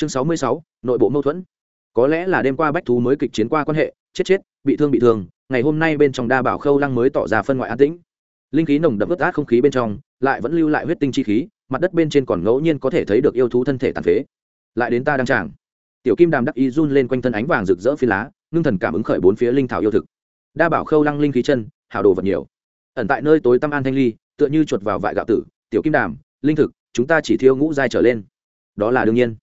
chương sáu mươi sáu, nội bộ mâu thuẫn. Có lẽ là đêm qua bách thú mới kịch chiến qua quan hệ, chết chết, bị thương bị thương, ngày hôm nay bên trong đa bảo khâu lăng mới tỏ ra phân ngoại an tĩnh. Linh khí nồng đậm ướt át không khí bên trong, lại vẫn lưu lại huyết tinh chi khí, mặt đất bên trên còn ngẫu nhiên có thể thấy được yêu thú thân thể tàn phế. Lại đến ta đang tràng. Tiểu kim đàm đắc y run lên quanh thân ánh vàng rực rỡ phi lá, ngưng thần cảm ứng khởi bốn phía linh thảo yêu thực. Đa bảo khâu lăng linh khí chân hào đồ vật nhiều. Ẩn tại nơi tối tăm an thanh ly, tựa như chuột vào vại gạo tử, tiểu kim đàm, linh thực, chúng ta chỉ thiêu ngũ giai trở lên. Đó là đương nhiên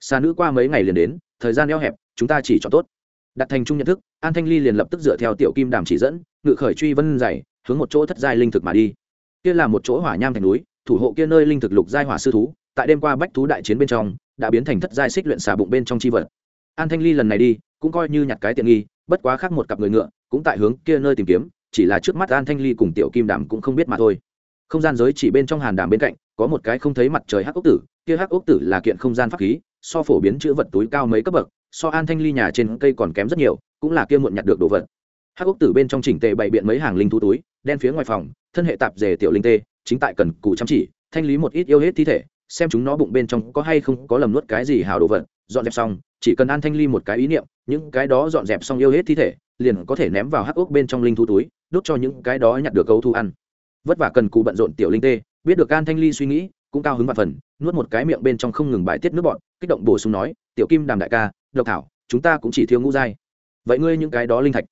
xa nữ qua mấy ngày liền đến, thời gian eo hẹp, chúng ta chỉ cho tốt. Đặt thành chung nhận thức, an thanh ly liền lập tức dựa theo tiểu kim đàm chỉ dẫn, ngự khởi truy vân dày, hướng một chỗ thất giai linh thực mà đi. Kia là một chỗ hỏa nham thành núi, thủ hộ kia nơi linh thực lục giai hỏa sư thú, tại đêm qua bách thú đại chiến bên trong, đã biến thành thất giai xích luyện xà bụng bên trong chi vật. An thanh ly lần này đi, cũng coi như nhặt cái tiện nghi, bất quá khác một cặp người ngựa, cũng tại hướng kia nơi tìm kiếm, chỉ là trước mắt an thanh ly cùng tiểu kim đàm cũng không biết mà thôi. Không gian giới chỉ bên trong hàn đàm bên cạnh, có một cái không thấy mặt trời hắc ốc tử, kia hắc ốc tử là kiện không gian pháp khí so phổ biến chữ vật túi cao mấy cấp bậc, so an thanh ly nhà trên cây còn kém rất nhiều, cũng là kia muộn nhặt được đồ vật. Hắc ốc tử bên trong chỉnh tề bày biện mấy hàng linh thú túi, đen phía ngoài phòng, thân hệ tạp dề tiểu linh tê, chính tại cần cụ chăm chỉ, thanh lý một ít yêu hết thi thể, xem chúng nó bụng bên trong có hay không có lầm nuốt cái gì hào đồ vật, dọn dẹp xong, chỉ cần an thanh ly một cái ý niệm, những cái đó dọn dẹp xong yêu hết thi thể, liền có thể ném vào hắc ốc bên trong linh thú túi, đốt cho những cái đó nhặt được gấu thu ăn. Vất vả cần cụ bận rộn tiểu linh tê, biết được an thanh ly suy nghĩ cũng cao hứng và phần, nuốt một cái miệng bên trong không ngừng bài tiết nước bọn kích động bổ sung nói, tiểu kim đàm đại ca, độc thảo, chúng ta cũng chỉ thiếu ngũ giai. Vậy ngươi những cái đó linh thạch.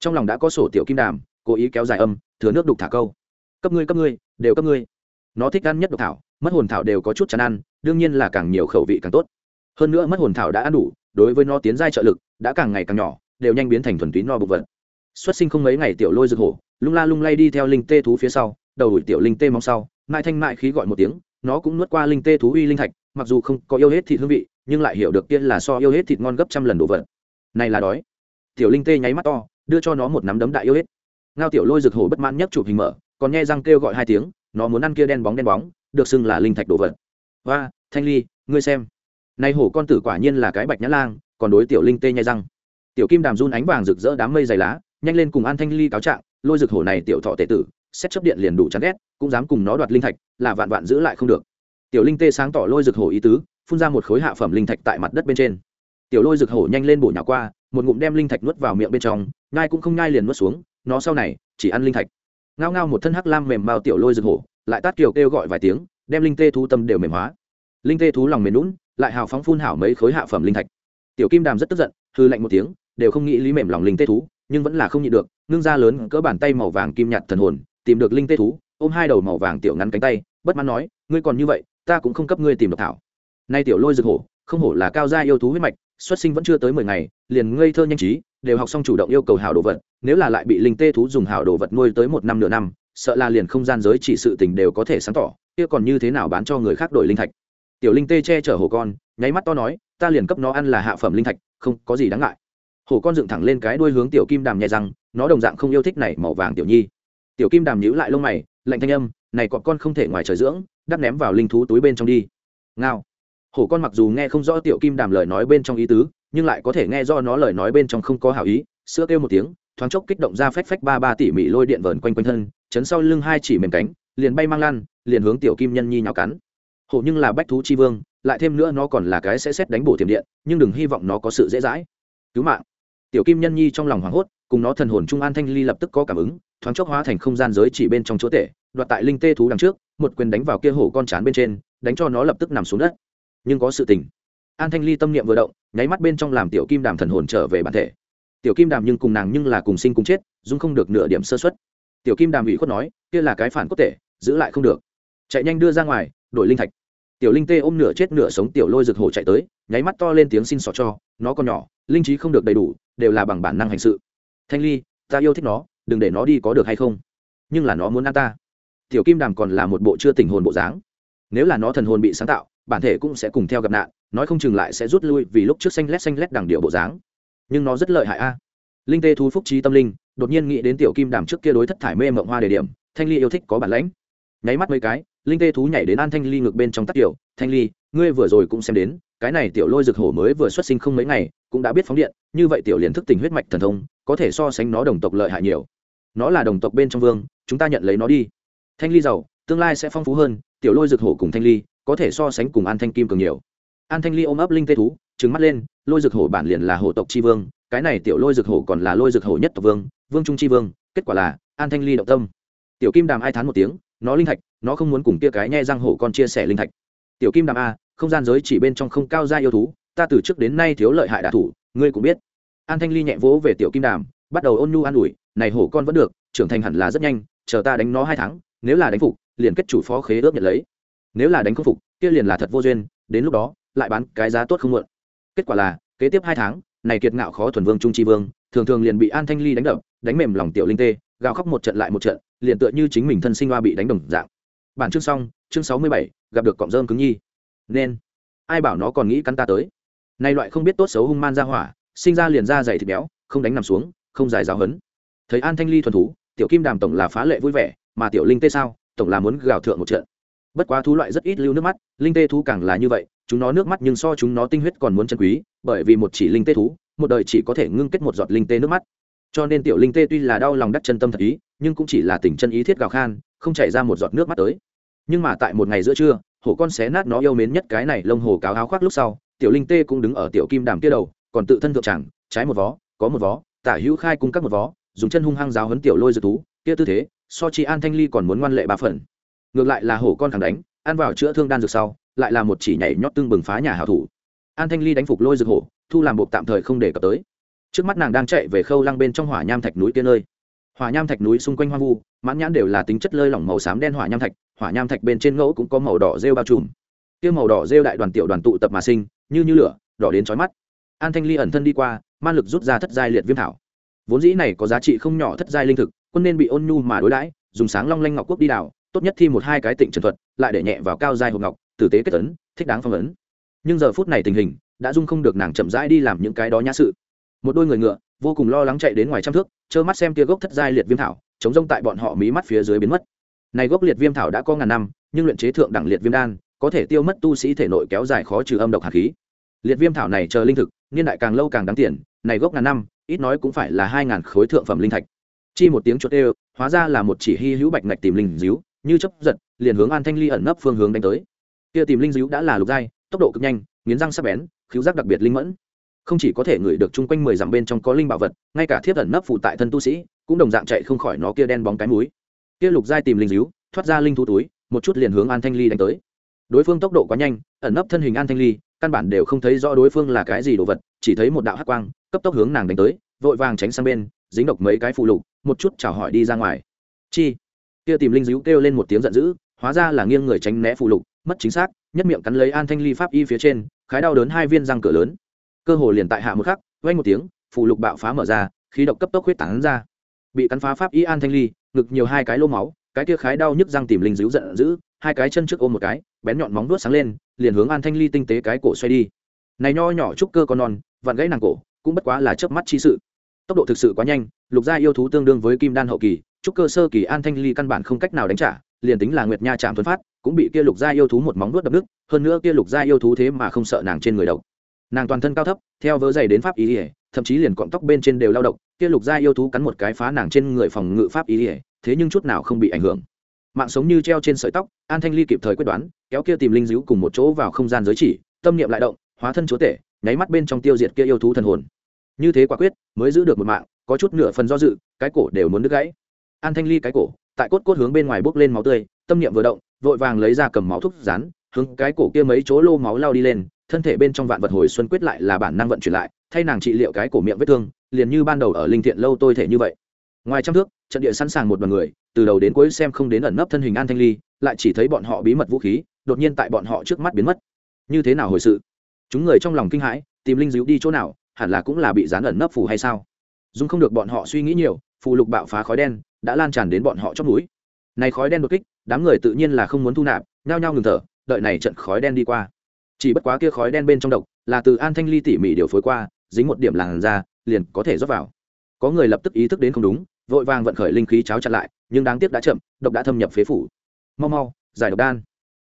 Trong lòng đã có sổ tiểu kim đàm, cố ý kéo dài âm, thừa nước đục thả câu. Cấp ngươi cấp ngươi, đều cấp ngươi. Nó thích ăn nhất độc thảo, mất hồn thảo đều có chút chán ăn, đương nhiên là càng nhiều khẩu vị càng tốt. Hơn nữa mất hồn thảo đã ăn đủ, đối với nó tiến giai trợ lực, đã càng ngày càng nhỏ, đều nhanh biến thành thuần túy no bụng vật. Xuất sinh không mấy ngày tiểu lôi rực hổ, lung la lung lay đi theo linh tê thú phía sau, đầu đuổi tiểu linh tê mong sau mại thanh mại khí gọi một tiếng nó cũng nuốt qua linh tê thú uy linh thạch, mặc dù không có yêu hết thịt hương vị, nhưng lại hiểu được kia là so yêu hết thịt ngon gấp trăm lần đồ vật. Này là đói. Tiểu linh tê nháy mắt to, đưa cho nó một nắm đấm đại yêu hết. Ngao tiểu lôi rực hổ bất mãn nhấc chụp hình mở, còn nghe răng kêu gọi hai tiếng, nó muốn ăn kia đen bóng đen bóng, được xưng là linh thạch đồ vật. Và thanh ly, ngươi xem. Nay hổ con tử quả nhiên là cái bạch nhã lang, còn đối tiểu linh tê nhai răng. Tiểu kim đàm run ánh vàng rực rỡ đám mây dày lá, nhanh lên cùng an thanh ly cáo trạng, lôi rực hổ này tiểu thọ tệ tử xét chấp điện liền đủ chán ghét, cũng dám cùng nó đoạt linh thạch, là vạn vạn giữ lại không được. Tiểu linh tê sáng tỏ lôi rực hổ ý tứ, phun ra một khối hạ phẩm linh thạch tại mặt đất bên trên. Tiểu lôi rực hổ nhanh lên bổ nhỏ qua, một ngụm đem linh thạch nuốt vào miệng bên trong ngai cũng không ngai liền nuốt xuống, nó sau này, chỉ ăn linh thạch. Ngao ngao một thân hắc lam mềm bao tiểu lôi rực hổ, lại tát kiều kêu gọi vài tiếng, đem linh tê thú tâm đều mềm hóa. Linh tê thú lòng mềm lún lại hào phóng phun hảo mấy khối hạ phẩm linh thạch. Tiểu kim đàm rất tức giận hư lạnh một tiếng, đều không nghĩ lý mềm lòng linh tê thú, nhưng vẫn là không nhịn được, ngưng ra lớn cỡ bàn tay màu vàng kim nhạt thần hồn tìm được linh tê thú, ôm hai đầu màu vàng tiểu ngắn cánh tay, bất mãn nói, ngươi còn như vậy, ta cũng không cấp ngươi tìm độc thảo. Nay tiểu lôi rực hổ, không hổ là cao gia yêu thú huyết mạch, xuất sinh vẫn chưa tới mười ngày, liền ngây thơ nhanh trí, đều học xong chủ động yêu cầu hảo đồ vật, nếu là lại bị linh tê thú dùng hảo đồ vật nuôi tới một năm nửa năm, sợ là liền không gian giới chỉ sự tình đều có thể sáng tỏ, kia còn như thế nào bán cho người khác đổi linh thạch. Tiểu linh tê che chở hổ con, nháy mắt to nói, ta liền cấp nó ăn là hạ phẩm linh thạch, không có gì đáng ngại. Hổ con dựng thẳng lên cái đuôi hướng tiểu kim đàm nhẹ rằng, nó đồng dạng không yêu thích này màu vàng tiểu nhi tiểu kim đàm nhíu lại lông mày, lạnh thanh âm, này cọp con không thể ngoài trời dưỡng, đắp ném vào linh thú túi bên trong đi. Ngao. Hổ con mặc dù nghe không rõ tiểu kim đàm lời nói bên trong ý tứ, nhưng lại có thể nghe do nó lời nói bên trong không có hảo ý, sữa kêu một tiếng, thoáng chốc kích động ra phách phách ba ba tỉ mỉ lôi điện vờn quanh quanh thân, chấn sau lưng hai chỉ mềm cánh, liền bay mang lan liền hướng tiểu kim nhân nhi nhào cắn. Hổ nhưng là bách thú chi vương, lại thêm nữa nó còn là cái sẽ xét đánh bổ tiềm điện, nhưng đừng hy vọng nó có sự dễ dãi. Cứu mạng. Tiểu kim nhân nhi trong lòng hoảng hốt, cùng nó thần hồn trung an thanh ly lập tức có cảm ứng thoáng chốc hóa thành không gian giới chỉ bên trong chỗ tể, đoạt tại linh tê thú đằng trước, một quyền đánh vào kia hổ con chán bên trên, đánh cho nó lập tức nằm xuống đất. Nhưng có sự tình. An thanh ly tâm niệm vừa động, nháy mắt bên trong làm tiểu kim đàm thần hồn trở về bản thể. Tiểu kim đàm nhưng cùng nàng nhưng là cùng sinh cùng chết, dung không được nửa điểm sơ xuất tiểu kim đàm ủy khuất nói, kia là cái phản cốt tể giữ lại không được. Chạy nhanh đưa ra ngoài, đổi linh thạch. Tiểu linh tê ôm nửa chết nửa sống tiểu lôi rực hổ chạy tới, nháy mắt to lên tiếng xin xỏ cho, nó còn nhỏ, linh trí không được đầy đủ, đều là bằng bản năng hành sự. Thanh ly, ta yêu thích nó đừng để nó đi có được hay không. Nhưng là nó muốn ăn ta. Tiểu kim đàm còn là một bộ chưa tình hồn bộ dáng. Nếu là nó thần hồn bị sáng tạo, bản thể cũng sẽ cùng theo gặp nạn, nói không chừng lại sẽ rút lui vì lúc trước xanh lét xanh lét đằng điệu bộ dáng. Nhưng nó rất lợi hại a. Linh tê thú phúc trí tâm linh, đột nhiên nghĩ đến tiểu kim đàm trước kia đối thất thải mê mộng hoa đề điểm, thanh ly yêu thích có bản lãnh. Nháy mắt mấy cái, linh tê thú nhảy đến an thanh ly ngược bên trong tắt tiểu, thanh ly ngươi vừa rồi cũng xem đến, cái này tiểu lôi rực hổ mới vừa xuất sinh không mấy ngày, cũng đã biết phóng điện, như vậy tiểu liền thức tình huyết mạch thần thông, có thể so sánh nó đồng tộc lợi hại nhiều. Nó là đồng tộc bên trong vương, chúng ta nhận lấy nó đi. Thanh ly giàu, tương lai sẽ phong phú hơn, tiểu lôi rực hổ cùng thanh ly, có thể so sánh cùng an thanh kim cường nhiều. An thanh ly ôm ấp linh tê thú trứng mắt lên, lôi rực hổ bản liền là hổ tộc tri vương, cái này tiểu lôi rực hổ còn là lôi rực hổ nhất tộc vương vương trung tri vương, kết quả là, an thanh ly động tâm. Tiểu kim đàm ai thán một tiếng, nó linh thạch, nó không muốn cùng kia cái nghe răng hổ con chia sẻ linh thạch tiểu kim đàm a, không gian giới chỉ bên trong không cao gia yêu thú, ta từ trước đến nay thiếu lợi hại đạ thủ, ngươi cũng biết. An thanh ly nhẹ vỗ về tiểu kim đàm, bắt đầu ôn nhu an ủi, này hổ con vẫn được, trưởng thành hẳn là rất nhanh, chờ ta đánh nó hai tháng, nếu là đánh phục, liền kết chủ phó khế ước nhận lấy. Nếu là đánh không phục, kia liền là thật vô duyên, đến lúc đó, lại bán cái giá tốt không muộn. Kết quả là, kế tiếp hai tháng, này kiệt ngạo khó thuần vương trung tri vương, thường thường liền bị an thanh ly đánh đập, đánh mềm lòng tiểu linh tê, gào khóc một trận lại một trận, liền tựa như chính mình thân sinh hoa bị đánh đồng dạng. Bản chương xong chương sáu mươi bảy, gặp được cọng rơm cứng nhi. Nên, ai bảo nó còn nghĩ cắn ta tới? Nay loại không biết tốt xấu hung man ra hỏa, sinh ra liền ra dày thịt béo, không đánh nằm xuống, không dài giáo hấn. Thấy an thanh ly thuần thú, tiểu kim đàm tổng là phá lệ vui vẻ, mà tiểu linh tê sao? Tổng là muốn gào thượng một trận. Bất quá thú loại rất ít lưu nước mắt, linh tê thú càng là như vậy, chúng nó nước mắt nhưng so chúng nó tinh huyết còn muốn chân quý, bởi vì một chỉ linh tê thú, một đời chỉ có thể ngưng kết một giọt linh tê nước mắt. Cho nên tiểu linh tê tuy là đau lòng đắc chân tâm thật ý, nhưng cũng chỉ là tình chân ý thiết gào khan, không chảy ra một giọt nước mắt tới nhưng mà tại một ngày giữa trưa, hổ con xé nát nó yêu mến nhất cái này lông hồ cáo áo khoác lúc sau, tiểu linh tê cũng đứng ở tiểu kim đàm kia đầu, còn tự thân thượng chẳng, trái một vó, có một vó, tả hữu khai cung các một vó, dùng chân hung hăng giáo hấn tiểu lôi dược thú, kia tư thế, so chi an thanh ly còn muốn ngoan lệ ba phần. Ngược lại là hổ con thẳng đánh, ăn vào chữa thương đan dược sau, lại là một chỉ nhảy nhót tương bừng phá nhà hảo thủ. An thanh ly đánh phục lôi dược hổ, thu làm buộc tạm thời không để cập tới. Trước mắt nàng đang chạy về khâu lăng bên trong hỏa nham thạch núi kia nơi. Hỏa nham thạch núi xung quanh hoang vu, mãn nhãn đều là tính chất lơi lỏng màu xám đen hỏa nham thạch hỏa nham thạch bên trên ngẫu cũng có màu đỏ rêu bao trùm. Kia màu đỏ rêu đại đoàn tiểu đoàn tụ tập mà sinh, như như lửa, đỏ đến chói mắt. An thanh ly ẩn thân đi qua, man lực rút ra thất giai liệt viêm thảo. Vốn dĩ này có giá trị không nhỏ thất giai linh thực, quân nên bị ôn nhu mà đối đãi, dùng sáng long lanh ngọc quốc đi đảo tốt nhất thi một hai cái tịnh trần thuật, lại để nhẹ vào cao giai hộp ngọc, tử tế kết ấn, thích đáng phong ấn. Nhưng giờ phút này tình hình, đã dung không được nàng chậm rãi đi làm những cái đó nhã sự. Một đôi người ngựa, vô cùng lo lắng chạy đến ngoài trăm thước, trơ mắt xem tia gốc thất giai liệt viêm thảo, chống rông tại bọn họ mí mắt phía dưới biến mất này gốc liệt viêm thảo đã có ngàn năm, nhưng luyện chế thượng đẳng liệt viêm đan, có thể tiêu mất tu sĩ thể nội kéo dài khó trừ âm độc hạt khí. Liệt viêm thảo này chờ linh thực, niên đại càng lâu càng đáng tiền, này gốc ngàn năm, ít nói cũng phải là hai ngàn khối thượng phẩm linh thạch. Chi một tiếng chuột đều hóa ra là một chỉ hy hữu bạch ngạch tìm linh díu, như chấp giật, liền hướng an thanh ly ẩn nấp phương hướng đánh tới. Kia tìm linh díu đã là lục giai, tốc độ cực nhanh, nghiến răng sắc bén, khiếu giác đặc biệt linh mẫn. Không chỉ có thể ngửi được chung quanh mười dặm bên trong có linh bảo vật, ngay cả thiếp ẩn nấp phụ tại thân tu sĩ, cũng đồng dạng chạy không khỏi nó kia đen bóng cái múi kia lục giai tìm linh díu, thoát ra linh thú túi, một chút liền hướng an thanh ly đánh tới. Đối phương tốc độ quá nhanh, ẩn nấp thân hình an thanh ly, căn bản đều không thấy rõ đối phương là cái gì đồ vật, chỉ thấy một đạo hắc quang, cấp tốc hướng nàng đánh tới, vội vàng tránh sang bên, dính độc mấy cái phụ lục, một chút chào hỏi đi ra ngoài. Chi? Kia tìm linh díu kêu lên một tiếng giận dữ, hóa ra là nghiêng người tránh né phụ lục, mất chính xác, nhất miệng cắn lấy an thanh ly pháp y phía trên, khái đau đớn hai viên răng cửa lớn. Cơ hồ liền tại hạ một khắc vay một tiếng phụ lục bạo phá mở ra, khí độc cấp tốc huyết tán ra. Bị cắn phá pháp y an thanh ly ngực nhiều hai cái lô máu, cái kia khái đau nhức răng tìm linh dữ giận dữ, hai cái chân trước ôm một cái, bén nhọn móng vuốt sáng lên, liền hướng an thanh ly tinh tế cái cổ xoay đi. Này nho nhỏ trúc cơ con non, vặn gãy nàng cổ, cũng bất quá là chớp mắt chi sự. Tốc độ thực sự quá nhanh, lục gia yêu thú tương đương với kim đan hậu kỳ, trúc cơ sơ kỳ an thanh ly căn bản không cách nào đánh trả, liền tính là nguyệt nha chạm tuấn phát, cũng bị kia lục gia yêu thú một móng vuốt đập nước hơn nữa kia lục gia yêu thú thế mà không sợ nàng trên người độc. Nàng toàn thân cao thấp, theo vớ dày đến pháp ý ỉa thậm chí liền cọng tóc bên trên đều lao động kia lục gia yêu thú cắn một cái phá nàng trên người phòng ngự pháp ý ỉa, thế nhưng chút nào không bị ảnh hưởng. Mạng sống như treo trên sợi tóc, an thanh ly kịp thời quyết đoán, kéo kia tìm linh díu cùng một chỗ vào không gian giới chỉ, tâm niệm lại động, hóa thân chúa tể, nháy mắt bên trong tiêu diệt kia yêu thú thần hồn. Như thế quả quyết, mới giữ được một mạng, có chút nửa phần do dự, cái cổ đều muốn đứt gãy. An thanh ly cái cổ, tại cốt cốt hướng bên ngoài bốc lên máu tươi, tâm niệm vừa động, vội vàng lấy ra cầm máu thuốc rán, hướng cái cổ kia mấy chỗ lô máu lao đi lên, thân thể bên trong vạn vật hồi xuân quyết lại là bản năng vận chuyển lại thay nàng trị liệu cái cổ miệng vết thương, liền như ban đầu ở linh thiện lâu tôi thể như vậy. Ngoài trăm thước, trận địa sẵn sàng một đoàn người, từ đầu đến cuối xem không đến ẩn nấp thân hình an thanh ly, lại chỉ thấy bọn họ bí mật vũ khí, đột nhiên tại bọn họ trước mắt biến mất. Như thế nào hồi sự? Chúng người trong lòng kinh hãi, tìm linh dữ đi chỗ nào, hẳn là cũng là bị dán ẩn nấp phù hay sao? Dung không được bọn họ suy nghĩ nhiều, phù lục bạo phá khói đen, đã lan tràn đến bọn họ trong núi này khói đen đột kích, đám người tự nhiên là không muốn thu nạp, nhao nhao ngừng thở, đợi này trận khói đen đi qua. Chỉ bất quá kia khói đen bên trong độc, là từ an thanh ly tỉ mỉ điều phối qua dính một điểm làn ra liền có thể rót vào. Có người lập tức ý thức đến không đúng, vội vàng vận khởi linh khí cháo chặn lại, nhưng đáng tiếc đã chậm, độc đã thâm nhập phế phủ. Mau mau, giải độc đan.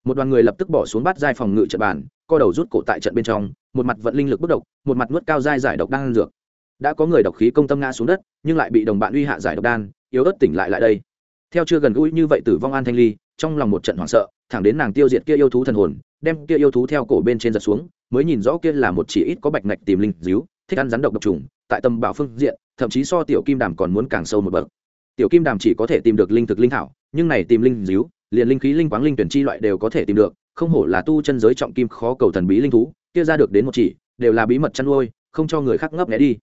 Một đoàn người lập tức bỏ xuống bát giai phòng ngự trận bàn, co đầu rút cổ tại trận bên trong, một mặt vận linh lực bất độc, một mặt nuốt cao giai giải độc đan dược. Đã có người độc khí công tâm ngã xuống đất, nhưng lại bị đồng bạn uy hạ giải độc đan, yếu ớt tỉnh lại lại đây. Theo chưa gần gũi như vậy tử vong an thanh ly, trong lòng một trận hoảng sợ, thẳng đến nàng tiêu diệt kia yêu thú thần hồn, đem kia yêu thú theo cổ bên trên giật xuống, mới nhìn rõ kia là một chỉ ít có bạch ngạch tìm linh díu thích ăn rắn độc độc trùng, tại tầm bảo phương diện, thậm chí so tiểu kim đàm còn muốn càng sâu một bậc. Tiểu kim đàm chỉ có thể tìm được linh thực linh thảo, nhưng này tìm linh díu, liền linh khí linh quáng linh tuyển chi loại đều có thể tìm được, không hổ là tu chân giới trọng kim khó cầu thần bí linh thú, kia ra được đến một chỉ, đều là bí mật chăn nuôi, không cho người khác ngấp né đi.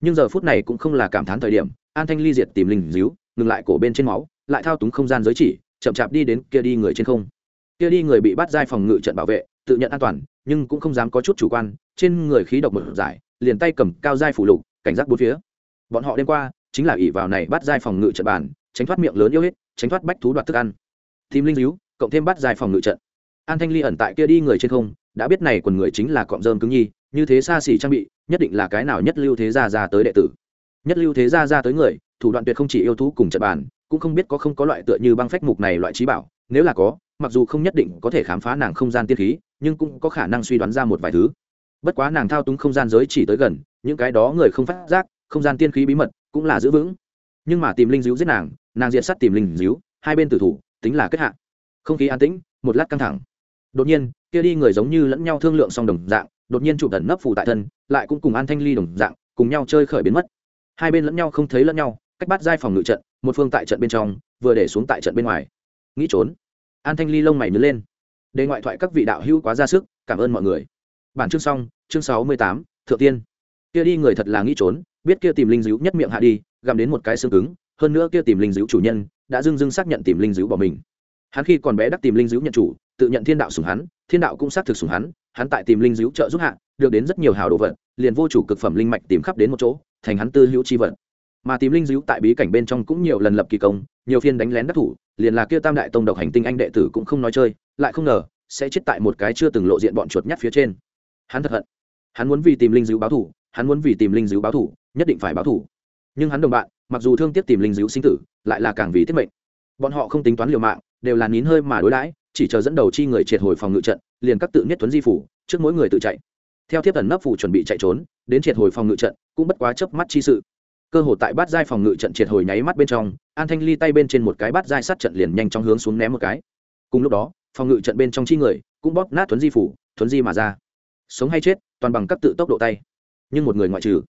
Nhưng giờ phút này cũng không là cảm thán thời điểm, an thanh ly diệt tìm linh díu, ngừng lại cổ bên trên máu, lại thao túng không gian giới chỉ, chậm chạp đi đến kia đi người trên không. Kia đi người bị bắt giai phòng ngự trận bảo vệ, tự nhận an toàn, nhưng cũng không dám có chút chủ quan, trên người khí độc một giải liền tay cầm cao giai phủ lục, cảnh giác bốn phía. Bọn họ đêm qua, chính là ỷ vào này bắt giai phòng ngự trận bàn, tránh thoát miệng lớn yêu hết tránh thoát bách thú đoạt thức ăn. Thím linh díu, cộng thêm bắt giai phòng ngự trận. An thanh ly ẩn tại kia đi người trên không, đã biết này quần người chính là cọm dơm cứng nhi, như thế xa xỉ trang bị, nhất định là cái nào nhất lưu thế gia ra tới đệ tử. Nhất lưu thế gia ra tới người, thủ đoạn tuyệt không chỉ yêu thú cùng trận bàn, cũng không biết có không có loại tựa như băng phách mục này loại trí bảo, nếu là có, mặc dù không nhất định có thể khám phá nàng không gian tiên khí, nhưng cũng có khả năng suy đoán ra một vài thứ bất quá nàng thao túng không gian giới chỉ tới gần, những cái đó người không phát giác, không gian tiên khí bí mật cũng là giữ vững. Nhưng mà tìm linh díu giết nàng nàng diện sắt tìm linh díu, hai bên tử thủ, tính là kết hạ. Không khí an tĩnh, một lát căng thẳng. Đột nhiên, kia đi người giống như lẫn nhau thương lượng song đồng dạng, đột nhiên chụp tần nấp phủ tại thân, lại cũng cùng an thanh ly đồng dạng, cùng nhau chơi khởi biến mất. Hai bên lẫn nhau không thấy lẫn nhau, cách bắt giai phòng ngự trận, một phương tại trận bên trong, vừa để xuống tại trận bên ngoài. Nghĩ trốn. An thanh ly lông mày nứt lên. Đề ngoại thoại các vị đạo hữu quá ra sức, cảm ơn mọi người bản chương xong, chương sáu mươi tám, thượng tiên. Kia đi người thật là nghĩ trốn, biết kia tìm linh dữ nhất miệng hạ đi, gặm đến một cái xương cứng, hơn nữa kia tìm linh dữ chủ nhân, đã dưng dưng xác nhận tìm linh dữ bỏ mình. Hắn khi còn bé đắc tìm linh dữ nhận chủ, tự nhận thiên đạo sủng hắn, thiên đạo cũng xác thực sủng hắn hắn tại tìm linh dữ trợ giúp hạ, được đến rất nhiều hào đồ vật, liền vô chủ cực phẩm linh mạch tìm khắp đến một chỗ, thành hắn tư hữu chi vật. Mà tìm linh dữ tại bí cảnh bên trong cũng nhiều lần lập kỳ công, nhiều phiên đánh lén đắc thủ, liền là kia tam đại tông độc hành tinh anh đệ tử cũng không nói chơi, lại không ngờ, sẽ chết tại một cái chưa từng lộ diện bọn chuột nhắt phía trên hắn thật hận. Hắn muốn vì tìm linh dữ báo thủ hắn muốn vì tìm linh dữ báo thủ nhất định phải báo thủ nhưng hắn đồng bạn, mặc dù thương tiếc tìm linh dữ sinh tử, lại là càng vì tiết mệnh. Bọn họ không tính toán liều mạng, đều là nín hơi mà đối đãi, chỉ chờ dẫn đầu chi người triệt hồi phòng ngự trận, liền các tự niết tuấn di phủ, trước mỗi người tự chạy. Theo tiếp tần nấp phủ chuẩn bị chạy trốn, đến triệt hồi phòng ngự trận, cũng bất quá chớp mắt chi sự. Cơ hội tại bát giai phòng ngự trận triệt hồi nháy mắt bên trong, an thanh ly tay bên trên một cái bát giai sát trận liền nhanh chóng hướng xuống ném một cái. Cùng lúc đó, phòng ngự trận bên trong chi người cũng bóp nát thuấn di phủ thuấn di mà ra sống hay chết, toàn bằng cấp tự tốc độ tay. Nhưng một người ngoại trừ.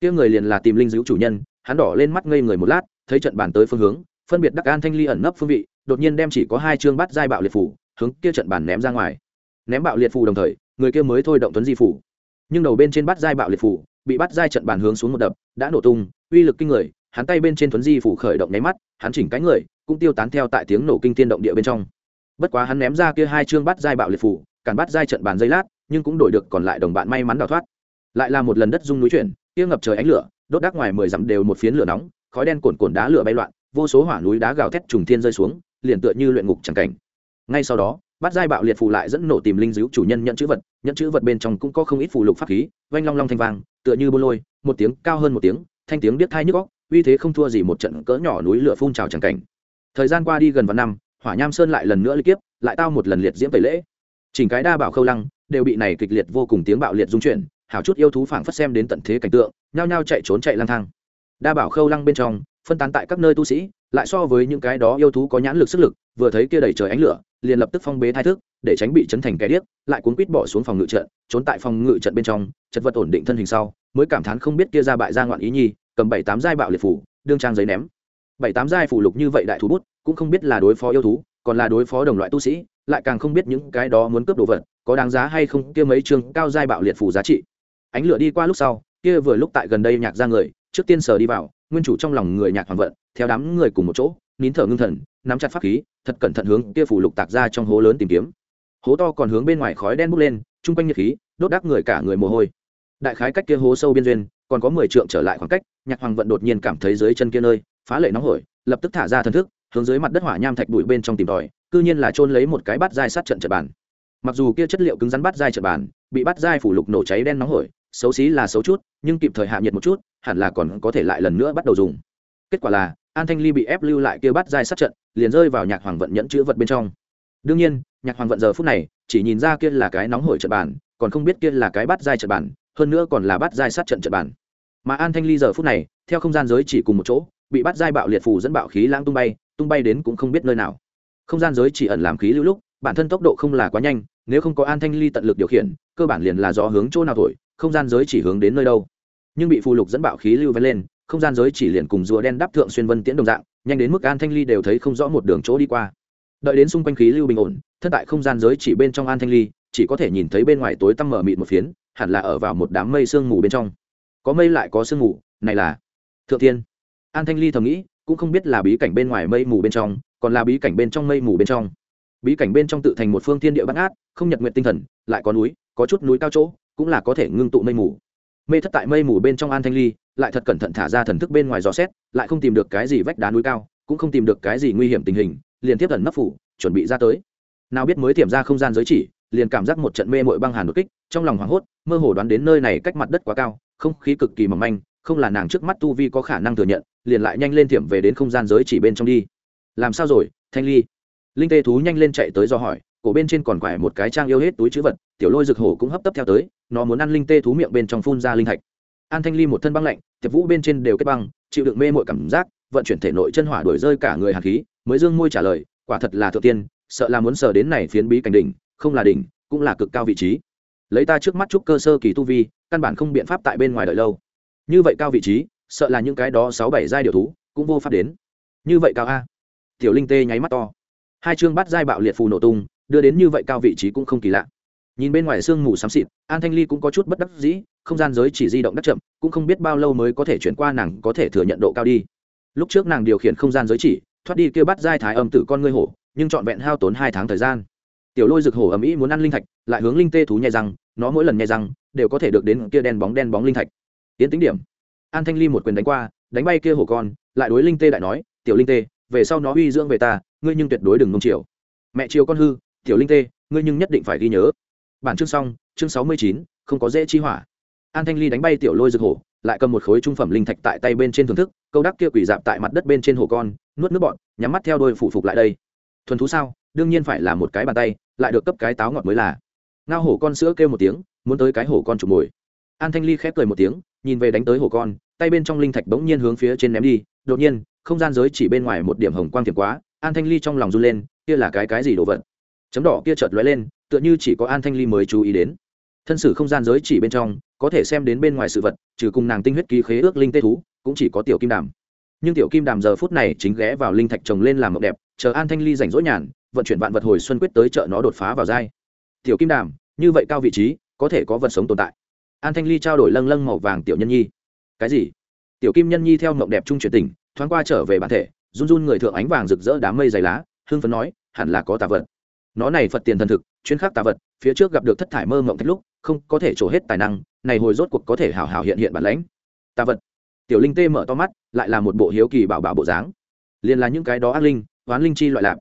Kia người liền là tìm linh dữ chủ nhân, hắn đỏ lên mắt ngây người một lát, thấy trận bàn tới phương hướng, phân biệt đắc an thanh ly ẩn nấp phương vị, đột nhiên đem chỉ có hai chương bắt giai bạo liệt phủ, hướng kia trận bàn ném ra ngoài. Ném bạo liệt phủ đồng thời, người kia mới thôi động tuấn di phủ. Nhưng đầu bên trên bắt giai bạo liệt phủ, bị bắt giai trận bàn hướng xuống một đập, đã nổ tung, uy lực kinh người, hắn tay bên trên tuấn di phủ khởi động nháy mắt, hắn chỉnh cái người, cũng tiêu tán theo tại tiếng nổ kinh tiên động địa bên trong. Bất quá hắn ném ra kia hai chương bắt giai bạo liệt phủ, cản bắt giai trận bàn dây lát nhưng cũng đổi được còn lại đồng bạn may mắn đào thoát. Lại là một lần đất rung núi chuyển, kia ngập trời ánh lửa, đốt đắc ngoài mười dặm đều một phiến lửa nóng, khói đen cuồn cồn đá lửa bay loạn, vô số hỏa núi đá gào thét trùng thiên rơi xuống, liền tựa như luyện ngục chẳng cảnh. Ngay sau đó bắt giai bạo liệt phù lại dẫn nổ tìm linh dữ chủ nhân nhận chữ vật, nhận chữ vật bên trong cũng có không ít phù lục pháp khí, oanh long long thanh vang, tựa như bô lôi, một tiếng cao hơn một tiếng, thanh tiếng biết thai nhức góc uy thế không thua gì một trận cỡ nhỏ núi lửa phun trào chẳng cảnh. Thời gian qua đi gần vạn năm, hỏa nham sơn lại lần nữa liên tiếp lại tao một lần liệt diễm tẩy lễ. Chỉnh cái đa bảo khâu lăng đều bị này kịch liệt vô cùng tiếng bạo liệt dung chuyển, hảo chút yêu thú phảng phất xem đến tận thế cảnh tượng, nhao nhao chạy trốn chạy lang thang. Đa bảo khâu lăng bên trong, phân tán tại các nơi tu sĩ, lại so với những cái đó yêu thú có nhãn lực sức lực, vừa thấy kia đầy trời ánh lửa, liền lập tức phong bế thai thức, để tránh bị chấn thành kẻ điếc, lại cuốn quýt bỏ xuống phòng ngự trận, trốn tại phòng ngự trận bên trong, chật vật ổn định thân hình sau, mới cảm thán không biết kia ra bại ra ngoạn ý nhi, cầm bảy tám giai bạo liệt phủ, đương trang giấy ném. Bảy tám giai phủ lục như vậy đại thú bút, cũng không biết là đối phó yêu thú, còn là đối phó đồng loại tu sĩ, lại càng không biết những cái đó muốn cướp đồ vật có đáng giá hay không kia mấy chương cao giai bạo liệt phủ giá trị. Ánh lửa đi qua lúc sau, kia vừa lúc tại gần đây nhạc ra người, trước tiên sở đi vào, nguyên chủ trong lòng người nhạc hoàng vận, theo đám người cùng một chỗ, nín thở ngưng thần, nắm chặt pháp khí, thật cẩn thận hướng kia phủ lục tạc ra trong hố lớn tìm kiếm. Hố to còn hướng bên ngoài khói đen bốc lên, chung quanh nhiệt khí, đốt đắc người cả người mồ hôi. Đại khái cách kia hố sâu biên duyên, còn có mười trượng trở lại khoảng cách, nhạc hoàng vận đột nhiên cảm thấy dưới chân kia nơi, phá lệ nóng hổi, lập tức thả ra thần thức, hướng dưới mặt đất hỏa nham thạch bụi bên trong tìm tòi, cư nhiên là trôn lấy một cái bát dai sát trận trận bàn mặc dù kia chất liệu cứng rắn bát dai trật bàn, bị bát dai phủ lục nổ cháy đen nóng hổi, xấu xí là xấu chút, nhưng kịp thời hạ nhiệt một chút, hẳn là còn có thể lại lần nữa bắt đầu dùng. Kết quả là, an thanh ly bị ép lưu lại kia bắt dai sát trận, liền rơi vào nhạc hoàng vận nhẫn chữ vật bên trong. Đương nhiên, nhạc hoàng vận giờ phút này chỉ nhìn ra kia là cái nóng hổi trật bàn, còn không biết kia là cái bắt dai trật bàn, hơn nữa còn là bắt dai sát trận trật bàn. Mà an thanh ly giờ phút này, theo không gian giới chỉ cùng một chỗ, bị bắt dai bạo liệt phù dẫn bạo khí lãng tung bay tung bay đến cũng không biết nơi nào. Không gian giới chỉ ẩn làm khí lưu lúc bản thân tốc độ không là quá nhanh, nếu không có an thanh ly tận lực điều khiển, cơ bản liền là do hướng chỗ nào thổi, không gian giới chỉ hướng đến nơi đâu. Nhưng bị phù lục dẫn bạo khí lưu vén lên, không gian giới chỉ liền cùng rùa đen đáp thượng xuyên vân tiễn đồng dạng, nhanh đến mức an thanh ly đều thấy không rõ một đường chỗ đi qua. Đợi đến xung quanh khí lưu bình ổn, thân tại không gian giới chỉ bên trong an thanh ly, chỉ có thể nhìn thấy bên ngoài tối tăm mở mịt một phiến, hẳn là ở vào một đám mây sương mù bên trong. Có mây lại có sương mù, này là thượng tiên an thanh ly thầm nghĩ, cũng không biết là bí cảnh bên ngoài mây mù bên trong, còn là bí cảnh bên trong mây mù bên trong bí cảnh bên trong tự thành một phương thiên địa bắt ngát, không nhật nguyện tinh thần, lại có núi, có chút núi cao chỗ, cũng là có thể ngưng tụ mây mù. Mê thất tại mây mù bên trong an thanh ly, lại thật cẩn thận thả ra thần thức bên ngoài gió xét, lại không tìm được cái gì vách đá núi cao, cũng không tìm được cái gì nguy hiểm tình hình, liền tiếp thần nấp phủ, chuẩn bị ra tới. Nào biết mới tiềm ra không gian giới chỉ, liền cảm giác một trận mê mội băng hàn đột kích, trong lòng hoảng hốt, mơ hồ đoán đến nơi này cách mặt đất quá cao, không khí cực kỳ mỏng manh, không là nàng trước mắt tu vi có khả năng thừa nhận, liền lại nhanh lên tiệm về đến không gian giới chỉ bên trong đi. Làm sao rồi, thanh ly? Linh tê thú nhanh lên chạy tới do hỏi, cổ bên trên còn quải một cái trang yêu hết túi chữ vật, tiểu lôi rực hổ cũng hấp tấp theo tới, nó muốn ăn linh tê thú miệng bên trong phun ra linh thạch. An thanh ly một thân băng lạnh, tiệp vũ bên trên đều kết băng, chịu đựng mê mọi cảm giác, vận chuyển thể nội chân hỏa đổi rơi cả người hạt khí, mới dương môi trả lời, quả thật là thượng tiên, sợ là muốn sờ đến này phiến bí cảnh đỉnh, không là đỉnh, cũng là cực cao vị trí. Lấy ta trước mắt chút cơ sơ kỳ tu vi, căn bản không biện pháp tại bên ngoài đợi lâu. Như vậy cao vị trí, sợ là những cái đó sáu bảy giai điều thú cũng vô pháp đến. Như vậy cao a. Tiểu linh tê nháy mắt to hai chương bắt giai bạo liệt phù nổ tung, đưa đến như vậy cao vị trí cũng không kỳ lạ. Nhìn bên ngoài sương mù xám xịt, an thanh ly cũng có chút bất đắc dĩ, không gian giới chỉ di động đắc chậm, cũng không biết bao lâu mới có thể chuyển qua nàng có thể thừa nhận độ cao đi. Lúc trước nàng điều khiển không gian giới chỉ, thoát đi kêu bắt giai thái âm tử con ngươi hổ, nhưng trọn vẹn hao tốn hai tháng thời gian. Tiểu lôi rực hổ ầm ĩ muốn ăn linh thạch, lại hướng linh tê thú nhai răng, nó mỗi lần nhai răng, đều có thể được đến kia đen bóng đen bóng linh thạch. Tiến tính điểm. An thanh ly một quyền đánh qua, đánh bay kia hổ con, lại đối linh tê đại nói, tiểu linh tê về sau nó uy dưỡng về ta, ngươi nhưng tuyệt đối đừng nung chiều. Mẹ chiều con hư, tiểu linh tê, ngươi nhưng nhất định phải ghi nhớ. Bản chương xong, chương sáu mươi chín, không có dễ chi hỏa. An thanh ly đánh bay tiểu lôi rực hổ, lại cầm một khối trung phẩm linh thạch tại tay bên trên thưởng thức, câu đắc kia quỷ dạp tại mặt đất bên trên hồ con, nuốt nước bọn, nhắm mắt theo đôi phụ phục lại đây. Thuần thú sao? Đương nhiên phải là một cái bàn tay, lại được cấp cái táo ngọt mới là. Ngao hổ con sữa kêu một tiếng, muốn tới cái hổ con chụp mồi. An thanh ly khép cười một tiếng, nhìn về đánh tới hổ con, tay bên trong linh thạch bỗng nhiên hướng phía trên ném đi đột nhiên, không gian giới chỉ bên ngoài một điểm hồng quang thiệp quá, an thanh ly trong lòng run lên, kia là cái cái gì đồ vật? Chấm đỏ kia chợt lóe lên, tựa như chỉ có an thanh ly mới chú ý đến. Thân sử không gian giới chỉ bên trong, có thể xem đến bên ngoài sự vật, trừ cùng nàng tinh huyết ký khế ước linh tê thú, cũng chỉ có tiểu kim đàm. Nhưng tiểu kim đàm giờ phút này chính ghé vào linh thạch trồng lên làm mộng đẹp, chờ an thanh ly rảnh rỗi nhàn, vận chuyển vạn vật hồi xuân quyết tới chợ nó đột phá vào dai tiểu kim đàm, như vậy cao vị trí, có thể có vật sống tồn tại. An thanh ly trao đổi lâng lâng màu vàng tiểu nhân nhi. Cái gì? Tiểu kim nhân nhi theo mộng đẹp trung chuyển tỉnh, thoáng qua trở về bản thể, run run người thượng ánh vàng rực rỡ đám mây dày lá hương phấn nói, hẳn là có tà vật. Nó này phật tiền thần thực, chuyên khắc tà vật, phía trước gặp được thất thải mơ mộng thách lúc, không có thể trổ hết tài năng, này hồi rốt cuộc có thể hào hào hiện hiện bản lãnh. Tà vật. Tiểu linh tê mở to mắt, lại là một bộ hiếu kỳ bảo bảo bộ dáng. Liền là những cái đó ác linh hoán linh chi loại lạc.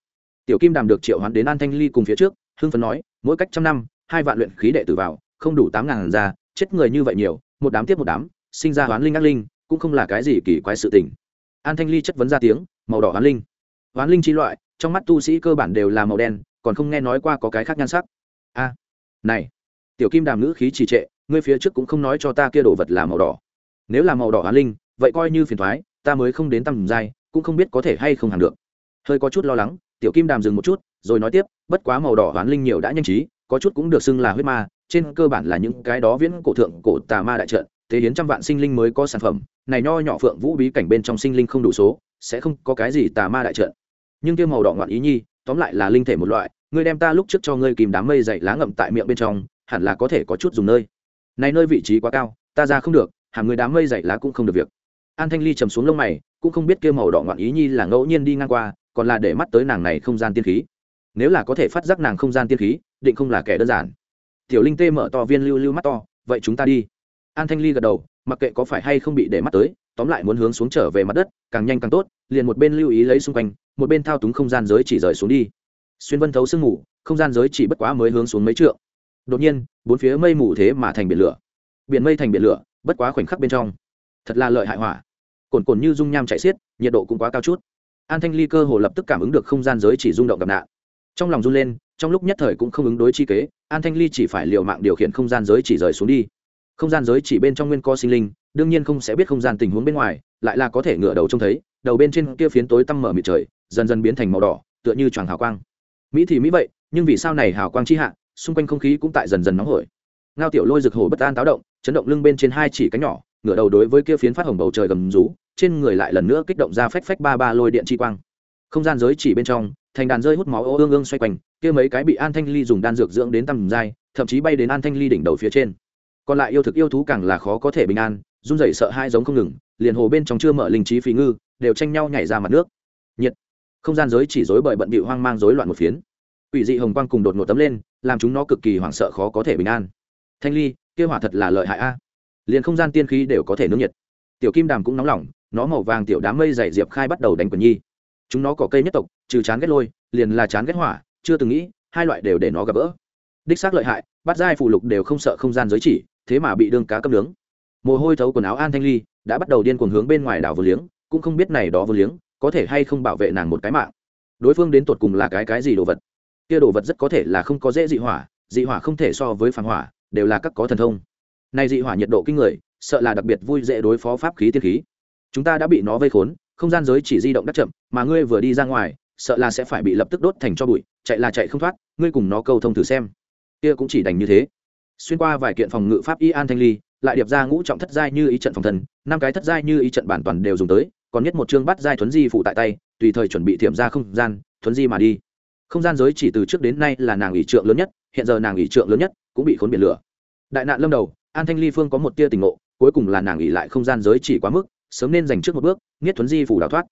Tiểu kim đàm được triệu hoán đến an thanh ly cùng phía trước, hưng phấn nói, mỗi cách trăm năm, hai vạn luyện khí đệ tử vào, không đủ tám ngàn ra, chết người như vậy nhiều, một đám tiếp một đám, sinh ra hoán linh ác linh cũng không là cái gì kỳ quái sự tình. An thanh ly chất vấn ra tiếng, màu đỏ hoán linh. Hoán linh chi loại, trong mắt tu sĩ cơ bản đều là màu đen, còn không nghe nói qua có cái khác nhan sắc. A, này, tiểu kim đàm ngữ khí trì trệ, ngươi phía trước cũng không nói cho ta kia đồ vật là màu đỏ. Nếu là màu đỏ hoán linh, vậy coi như phiền thoái ta mới không đến tầm giai, cũng không biết có thể hay không hàng được. Hơi có chút lo lắng, tiểu kim đàm dừng một chút, rồi nói tiếp, bất quá màu đỏ hoán linh nhiều đã nhanh trí, có chút cũng được xưng là huyết ma, trên cơ bản là những cái đó viễn cổ thượng cổ tà ma đại trận thế hiến trăm vạn sinh linh mới có sản phẩm, này nho nhỏ phượng vũ bí cảnh bên trong sinh linh không đủ số, sẽ không có cái gì tà ma đại trận. Nhưng tiêu màu đỏ ngoạn ý nhi, tóm lại là linh thể một loại, ngươi đem ta lúc trước cho ngươi kìm đám mây dậy lá ngậm tại miệng bên trong, hẳn là có thể có chút dùng nơi. Này nơi vị trí quá cao, ta ra không được hàm người đám mây dậy lá cũng không được việc. An thanh ly trầm xuống lông mày, cũng không biết kia màu đỏ ngoạn ý nhi là ngẫu nhiên đi ngang qua, còn là để mắt tới nàng này không gian tiên khí. Nếu là có thể phát giác nàng không gian tiên khí, định không là kẻ đơn giản. Tiểu linh tê mở to viên lưu lưu mắt to, vậy chúng ta đi an thanh ly gật đầu, mặc kệ có phải hay không bị để mắt tới, tóm lại muốn hướng xuống trở về mặt đất, càng nhanh càng tốt, liền một bên lưu ý lấy xung quanh, một bên thao túng không gian giới chỉ rời xuống đi. Xuyên vân thấu sương mù, không gian giới chỉ bất quá mới hướng xuống mấy trượng. Đột nhiên, bốn phía mây mù thế mà thành biển lửa. Biển mây thành biển lửa, bất quá khoảnh khắc bên trong. Thật là lợi hại hỏa. Cồn cồn như dung nham chạy xiết, nhiệt độ cũng quá cao chút. An thanh ly cơ hồ lập tức cảm ứng được không gian giới chỉ rung động gặp nạn. Trong lòng run lên, trong lúc nhất thời cũng không ứng đối chi kế, an thanh ly chỉ phải liều mạng điều khiển không gian giới chỉ rời xuống đi không gian giới chỉ bên trong nguyên co sinh linh, đương nhiên không sẽ biết không gian tình huống bên ngoài, lại là có thể ngựa đầu trông thấy, đầu bên trên kia phiến tối tăm mở mịt trời, dần dần biến thành màu đỏ, tựa như choàng hào quang. Mỹ thì mỹ vậy, nhưng vì sao này hào quang chi hạ, xung quanh không khí cũng tại dần dần nóng hổi. Ngao tiểu lôi rực hổ bất an táo động, chấn động lưng bên trên hai chỉ cánh nhỏ, ngửa đầu đối với kia phiến phát hồng bầu trời gầm rú, trên người lại lần nữa kích động ra phách phách ba ba lôi điện chi quang. Không gian giới chỉ bên trong, thành đàn rơi hút máu ô ương ương xoay quanh, kia mấy cái bị an thanh ly dùng đan dược dưỡng đến tầm dai, thậm chí bay đến an thanh ly đỉnh đầu phía trên còn lại yêu thực yêu thú càng là khó có thể bình an, run rẩy sợ hai giống không ngừng, liền hồ bên trong chưa mở linh trí phí ngư, đều tranh nhau nhảy ra mặt nước. Nhiệt. Không gian giới chỉ rối bởi bận bịu hoang mang rối loạn một phiến. Quỷ dị hồng quang cùng đột ngột tấm lên, làm chúng nó cực kỳ hoảng sợ khó có thể bình an. Thanh ly kêu hỏa thật là lợi hại a. Liền không gian tiên khí đều có thể nướng nhiệt. Tiểu kim đàm cũng nóng lỏng nó màu vàng tiểu đám mây dày diệp khai bắt đầu đánh quần nhi. Chúng nó có cây nhất tộc, trừ chán ghét lôi, liền là chán ghét hỏa, chưa từng nghĩ, hai loại đều để nó gặp gỡ. Đích xác lợi hại, bắt giai phụ lục đều không sợ không gian giới chỉ thế mà bị đương cá cấp nướng. Mồ hôi thấu quần áo an thanh ly đã bắt đầu điên cuồng hướng bên ngoài đảo vừa liếng, cũng không biết này đó vừa liếng có thể hay không bảo vệ nàng một cái mạng. Đối phương đến tột cùng là cái cái gì đồ vật? Kia đồ vật rất có thể là không có dễ dị hỏa dị hỏa không thể so với phản hỏa, đều là các có thần thông. Này dị hỏa nhiệt độ kinh người, sợ là đặc biệt vui dễ đối phó pháp khí tiên khí. Chúng ta đã bị nó vây khốn, không gian giới chỉ di động đắc chậm, mà ngươi vừa đi ra ngoài, sợ là sẽ phải bị lập tức đốt thành cho bụi, chạy là chạy không thoát, ngươi cùng nó câu thông thử xem. Kia cũng chỉ đành như thế xuyên qua vài kiện phòng ngự pháp y an thanh ly, lại điệp ra ngũ trọng thất giai như ý trận phòng thần năm cái thất giai như ý trận bản toàn đều dùng tới, còn nhất một chương bắt giai thuấn di phụ tại tay, tùy thời chuẩn bị thiểm ra không gian, thuấn di mà đi. Không gian giới chỉ từ trước đến nay là nàng ủy trượng lớn nhất, hiện giờ nàng ủy trượng lớn nhất cũng bị khốn biển lửa. Đại nạn lâm đầu, an thanh ly phương có một tia tình ngộ, cuối cùng là nàng ủy lại không gian giới chỉ quá mức, sớm nên dành trước một bước, nghiết thuấn di phủ đào thoát.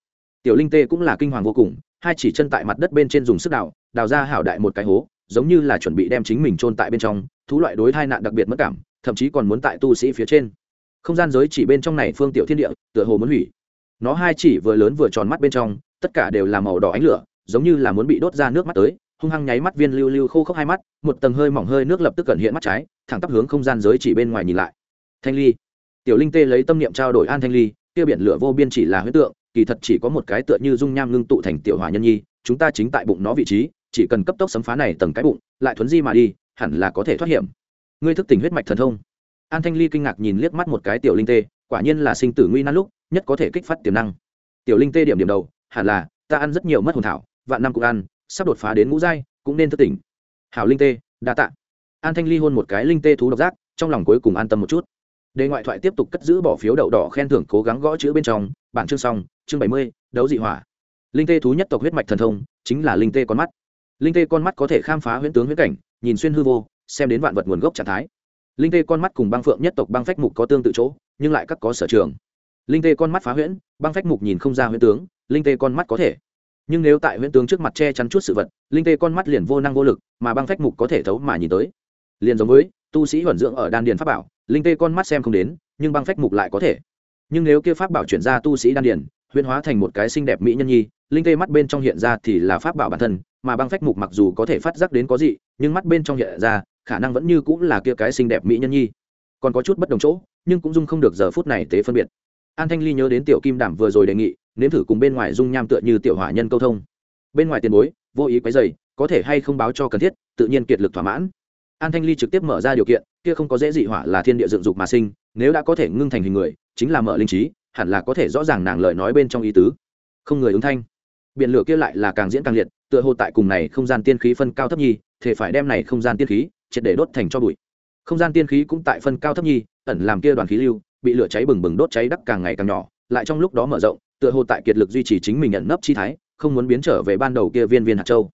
Tiểu linh tê cũng là kinh hoàng vô cùng, hai chỉ chân tại mặt đất bên trên dùng sức đào đào ra hảo đại một cái hố giống như là chuẩn bị đem chính mình chôn tại bên trong, thú loại đối thai nạn đặc biệt mất cảm, thậm chí còn muốn tại tu sĩ phía trên. Không gian giới chỉ bên trong này phương tiểu thiên địa, tựa hồ muốn hủy. Nó hai chỉ vừa lớn vừa tròn mắt bên trong, tất cả đều là màu đỏ ánh lửa, giống như là muốn bị đốt ra nước mắt tới, hung hăng nháy mắt viên lưu lưu khô khốc hai mắt, một tầng hơi mỏng hơi nước lập tức gần hiện mắt trái, thẳng tắp hướng không gian giới chỉ bên ngoài nhìn lại. Thanh ly. Tiểu linh tê lấy tâm niệm trao đổi an thanh ly, kia biển lửa vô biên chỉ là huyết tượng, kỳ thật chỉ có một cái tựa như dung nham ngưng tụ thành tiểu hỏa nhân nhi, chúng ta chính tại bụng nó vị trí chỉ cần cấp tốc sấm phá này tầng cái bụng, lại thuấn di mà đi, hẳn là có thể thoát hiểm. Ngươi thức tỉnh huyết mạch thần thông. An thanh ly kinh ngạc nhìn liếc mắt một cái tiểu linh tê, quả nhiên là sinh tử nguy nan lúc, nhất có thể kích phát tiềm năng. Tiểu linh tê điểm điểm đầu, hẳn là, ta ăn rất nhiều mất hồn thảo, vạn năm cũng ăn, sắp đột phá đến ngũ giai, cũng nên thức tỉnh. Hảo linh tê, đa tạ. An thanh ly hôn một cái linh tê thú độc giác, trong lòng cuối cùng an tâm một chút. Đề ngoại thoại tiếp tục cất giữ bỏ phiếu đậu đỏ khen thưởng cố gắng gõ chữ bên trong, bản chương xong, chương bảy mươi, đấu dị hỏa. Linh tê thú nhất tộc huyết mạch thần thông, chính là linh tê con mắt linh tê con mắt có thể khám phá huyễn tướng huyễn cảnh, nhìn xuyên hư vô, xem đến vạn vật nguồn gốc trạng thái. Linh tê con mắt cùng băng phượng nhất tộc băng phách mục có tương tự chỗ, nhưng lại các có sở trường. Linh tê con mắt phá huyễn, băng phách mục nhìn không ra huyễn tướng, linh tê con mắt có thể. Nhưng nếu tại huyễn tướng trước mặt che chắn chút sự vật, linh tê con mắt liền vô năng vô lực, mà băng phách mục có thể thấu mà nhìn tới. Liền giống với, tu sĩ huẩn dưỡng ở đan điền pháp bảo, linh tê con mắt xem không đến, nhưng băng phách mục lại có thể. Nhưng nếu kia pháp bảo chuyển ra tu sĩ đan điền, huyễn hóa thành một cái xinh đẹp mỹ nhân nhi linh tê mắt bên trong hiện ra thì là pháp bảo bản thân, mà băng phách mục mặc dù có thể phát giác đến có gì, nhưng mắt bên trong hiện ra, khả năng vẫn như cũng là kia cái xinh đẹp mỹ nhân nhi. Còn có chút bất đồng chỗ, nhưng cũng dung không được giờ phút này tế phân biệt. An thanh ly nhớ đến tiểu kim đảm vừa rồi đề nghị, nếm thử cùng bên ngoài dung nham tựa như tiểu hỏa nhân câu thông. Bên ngoài tiền bối, vô ý quấy dày có thể hay không báo cho cần thiết, tự nhiên kiệt lực thỏa mãn. An thanh ly trực tiếp mở ra điều kiện, kia không có dễ dị hỏa là thiên địa dựng dục mà sinh, nếu đã có thể ngưng thành hình người, chính là mở linh trí, hẳn là có thể rõ ràng nàng lời nói bên trong ý tứ. Không người ứng thanh biển lửa kia lại là càng diễn càng liệt, tựa hồ tại cùng này không gian tiên khí phân cao thấp nhi, thể phải đem này không gian tiên khí triệt để đốt thành cho bụi. Không gian tiên khí cũng tại phân cao thấp nhi, ẩn làm kia đoàn khí lưu, bị lửa cháy bừng bừng đốt cháy đắc càng ngày càng nhỏ, lại trong lúc đó mở rộng, tựa hồ tại kiệt lực duy trì chính mình nhận nấp chi thái, không muốn biến trở về ban đầu kia viên viên hạt châu.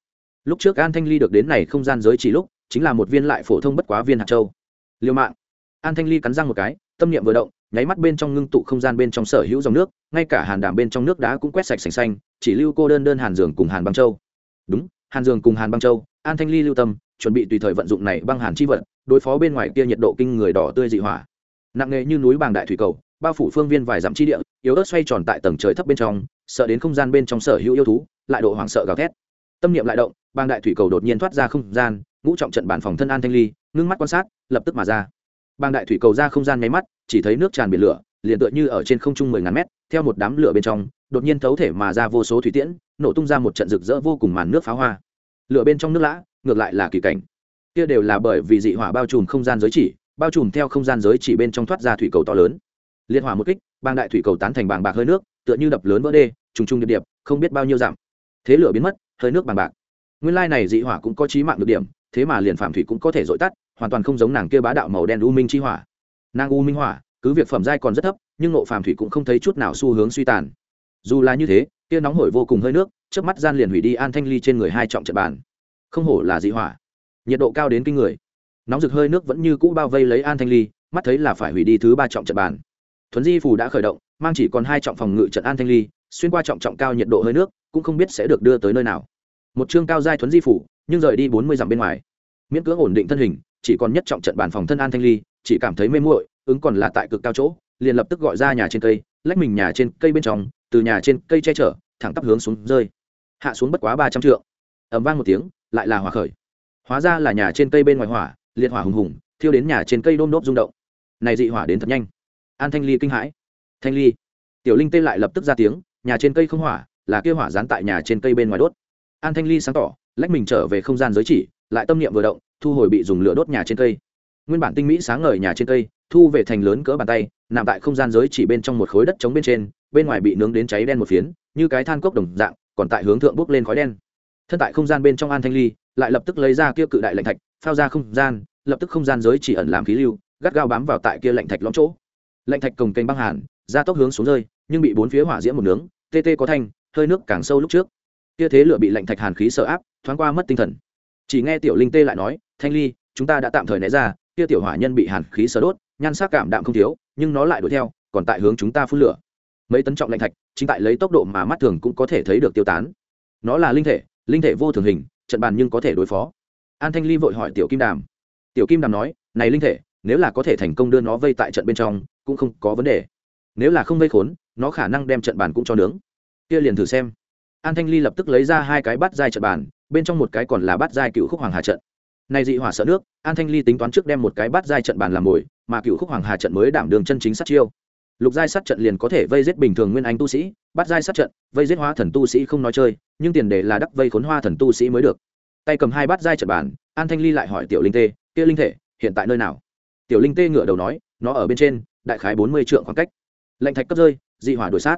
Lúc trước an thanh ly được đến này không gian giới chỉ lúc, chính là một viên lại phổ thông bất quá viên hạt châu. Liêu mạng. An thanh ly cắn răng một cái, tâm niệm vừa động nháy mắt bên trong ngưng tụ không gian bên trong sở hữu dòng nước, ngay cả hàn đảm bên trong nước đá cũng quét sạch sành xanh, chỉ lưu cô đơn đơn hàn giường cùng hàn băng châu. Đúng, hàn giường cùng hàn băng châu, an thanh ly lưu tâm, chuẩn bị tùy thời vận dụng này băng hàn chi vận đối phó bên ngoài kia nhiệt độ kinh người đỏ tươi dị hỏa. Nặng nghề như núi bàng đại thủy cầu, bao phủ phương viên vài dặm chi địa, yếu ớt xoay tròn tại tầng trời thấp bên trong, sợ đến không gian bên trong sở hữu yêu thú, lại độ hoảng sợ gào thét. Tâm niệm lại động, bàng đại thủy cầu đột nhiên thoát ra không gian, ngũ trọng trận bản phòng thân an thanh ly, ngưng mắt quan sát, lập tức mà ra bàng đại thủy cầu ra không gian nháy mắt, chỉ thấy nước tràn biển lửa, liền tựa như ở trên không trung mười ngàn mét, theo một đám lửa bên trong, đột nhiên thấu thể mà ra vô số thủy tiễn, nổ tung ra một trận rực rỡ vô cùng màn nước pháo hoa. Lửa bên trong nước lã, ngược lại là kỳ cảnh. Kia đều là bởi vì dị hỏa bao trùm không gian giới chỉ, bao trùm theo không gian giới chỉ bên trong thoát ra thủy cầu to lớn. Liên hỏa một kích bang đại thủy cầu tán thành bàng bạc hơi nước, tựa như đập lớn vỡ đê, trùng trùng điệp điệp, không biết bao nhiêu giảm thế lửa biến mất, hơi nước bàng bạc. Nguyên lai này dị hỏa cũng có trí mạng được điểm, thế mà liền phạm thủy cũng có thể dội tắt hoàn toàn không giống nàng kia bá đạo màu đen u minh chi hỏa. Nàng u minh hỏa, cứ việc phẩm giai còn rất thấp, nhưng ngộ phàm thủy cũng không thấy chút nào xu hướng suy tàn. Dù là như thế, kia nóng hổi vô cùng hơi nước trước mắt gian liền hủy đi an thanh ly trên người hai trọng trận bàn. Không hổ là dị hỏa. Nhiệt độ cao đến kinh người. Nóng rực hơi nước vẫn như cũ bao vây lấy an thanh ly, mắt thấy là phải hủy đi thứ ba trọng trận bàn. Thuấn di phù đã khởi động, mang chỉ còn hai trọng phòng ngự trận an thanh ly, xuyên qua trọng trọng cao nhiệt độ hơi nước, cũng không biết sẽ được đưa tới nơi nào. Một chương cao giai thuấn di phủ nhưng rời đi bốn mươi dặm bên ngoài. Miễn cưỡng ổn định thân hình chỉ còn nhất trọng trận bàn phòng thân an thanh ly, chỉ cảm thấy mê muội, ứng còn là tại cực cao chỗ, liền lập tức gọi ra nhà trên cây, lách mình nhà trên cây bên trong, từ nhà trên cây che chở, thẳng tắp hướng xuống rơi. Hạ xuống bất quá ba trăm trượng. Ẩm vang một tiếng, lại là hỏa khởi. Hóa ra là nhà trên cây bên ngoài hỏa, liệt hỏa hùng hùng, thiêu đến nhà trên cây đôm đốp rung động. Này dị hỏa đến thật nhanh. An thanh ly kinh hãi. Thanh ly. Tiểu linh tê lại lập tức ra tiếng, nhà trên cây không hỏa, là kia hỏa dán tại nhà trên cây bên ngoài đốt. An thanh ly sáng tỏ, lách mình trở về không gian giới chỉ, lại tâm niệm vừa động thu hồi bị dùng lửa đốt nhà trên cây. Nguyên bản tinh mỹ sáng ngời nhà trên cây, thu về thành lớn cỡ bàn tay, nằm tại không gian giới chỉ bên trong một khối đất trống bên trên, bên ngoài bị nướng đến cháy đen một phiến, như cái than cốc đồng dạng, còn tại hướng thượng bốc lên khói đen. Thân tại không gian bên trong an thanh ly, lại lập tức lấy ra kia cự đại lạnh thạch, phao ra không gian, lập tức không gian giới chỉ ẩn làm khí lưu, gắt gao bám vào tại kia lạnh thạch lõm chỗ. Lạnh thạch cồng kênh băng hàn ra tốc hướng xuống rơi, nhưng bị bốn phía hỏa diễm một nướng, tê tê có thanh, hơi nước càng sâu lúc trước. Kia thế lửa bị lạnh thạch hàn khí sợ áp, thoáng qua mất tinh thần. Chỉ nghe tiểu linh tê lại nói thanh ly, chúng ta đã tạm thời né ra, kia tiểu hỏa nhân bị hàn khí sợ đốt, nhan sắc cảm đạm không thiếu, nhưng nó lại đuổi theo, còn tại hướng chúng ta phun lửa. Mấy tấn trọng lạnh thạch, chính tại lấy tốc độ mà mắt thường cũng có thể thấy được tiêu tán. Nó là linh thể linh thể vô thường hình, trận bàn nhưng có thể đối phó. An thanh ly vội hỏi tiểu kim đàm. Tiểu kim đàm nói, này linh thể, nếu là có thể thành công đưa nó vây tại trận bên trong, cũng không có vấn đề. Nếu là không vây khốn, nó khả năng đem trận bàn cũng cho nướng. Kia liền thử xem. An thanh ly lập tức lấy ra hai cái bát giai trận bàn, bên trong một cái còn là bát giai cựu khúc hoàng hà trận này dị hỏa sợ nước, an thanh ly tính toán trước đem một cái bát giai trận bàn làm mồi, mà cựu khúc hoàng hà trận mới đảm đường chân chính sát chiêu. Lục giai sát trận liền có thể vây giết bình thường nguyên anh tu sĩ, bát giai sát trận, vây giết hóa thần tu sĩ không nói chơi, nhưng tiền đề là đắc vây khốn hoa thần tu sĩ mới được. Tay cầm hai bát giai trận bàn, an thanh ly lại hỏi tiểu linh tê, kia linh thể, hiện tại nơi nào? Tiểu linh tê ngửa đầu nói, nó ở bên trên, đại khái bốn mươi trượng khoảng cách. Lệnh thạch cấp rơi, dị hỏa đuổi sát.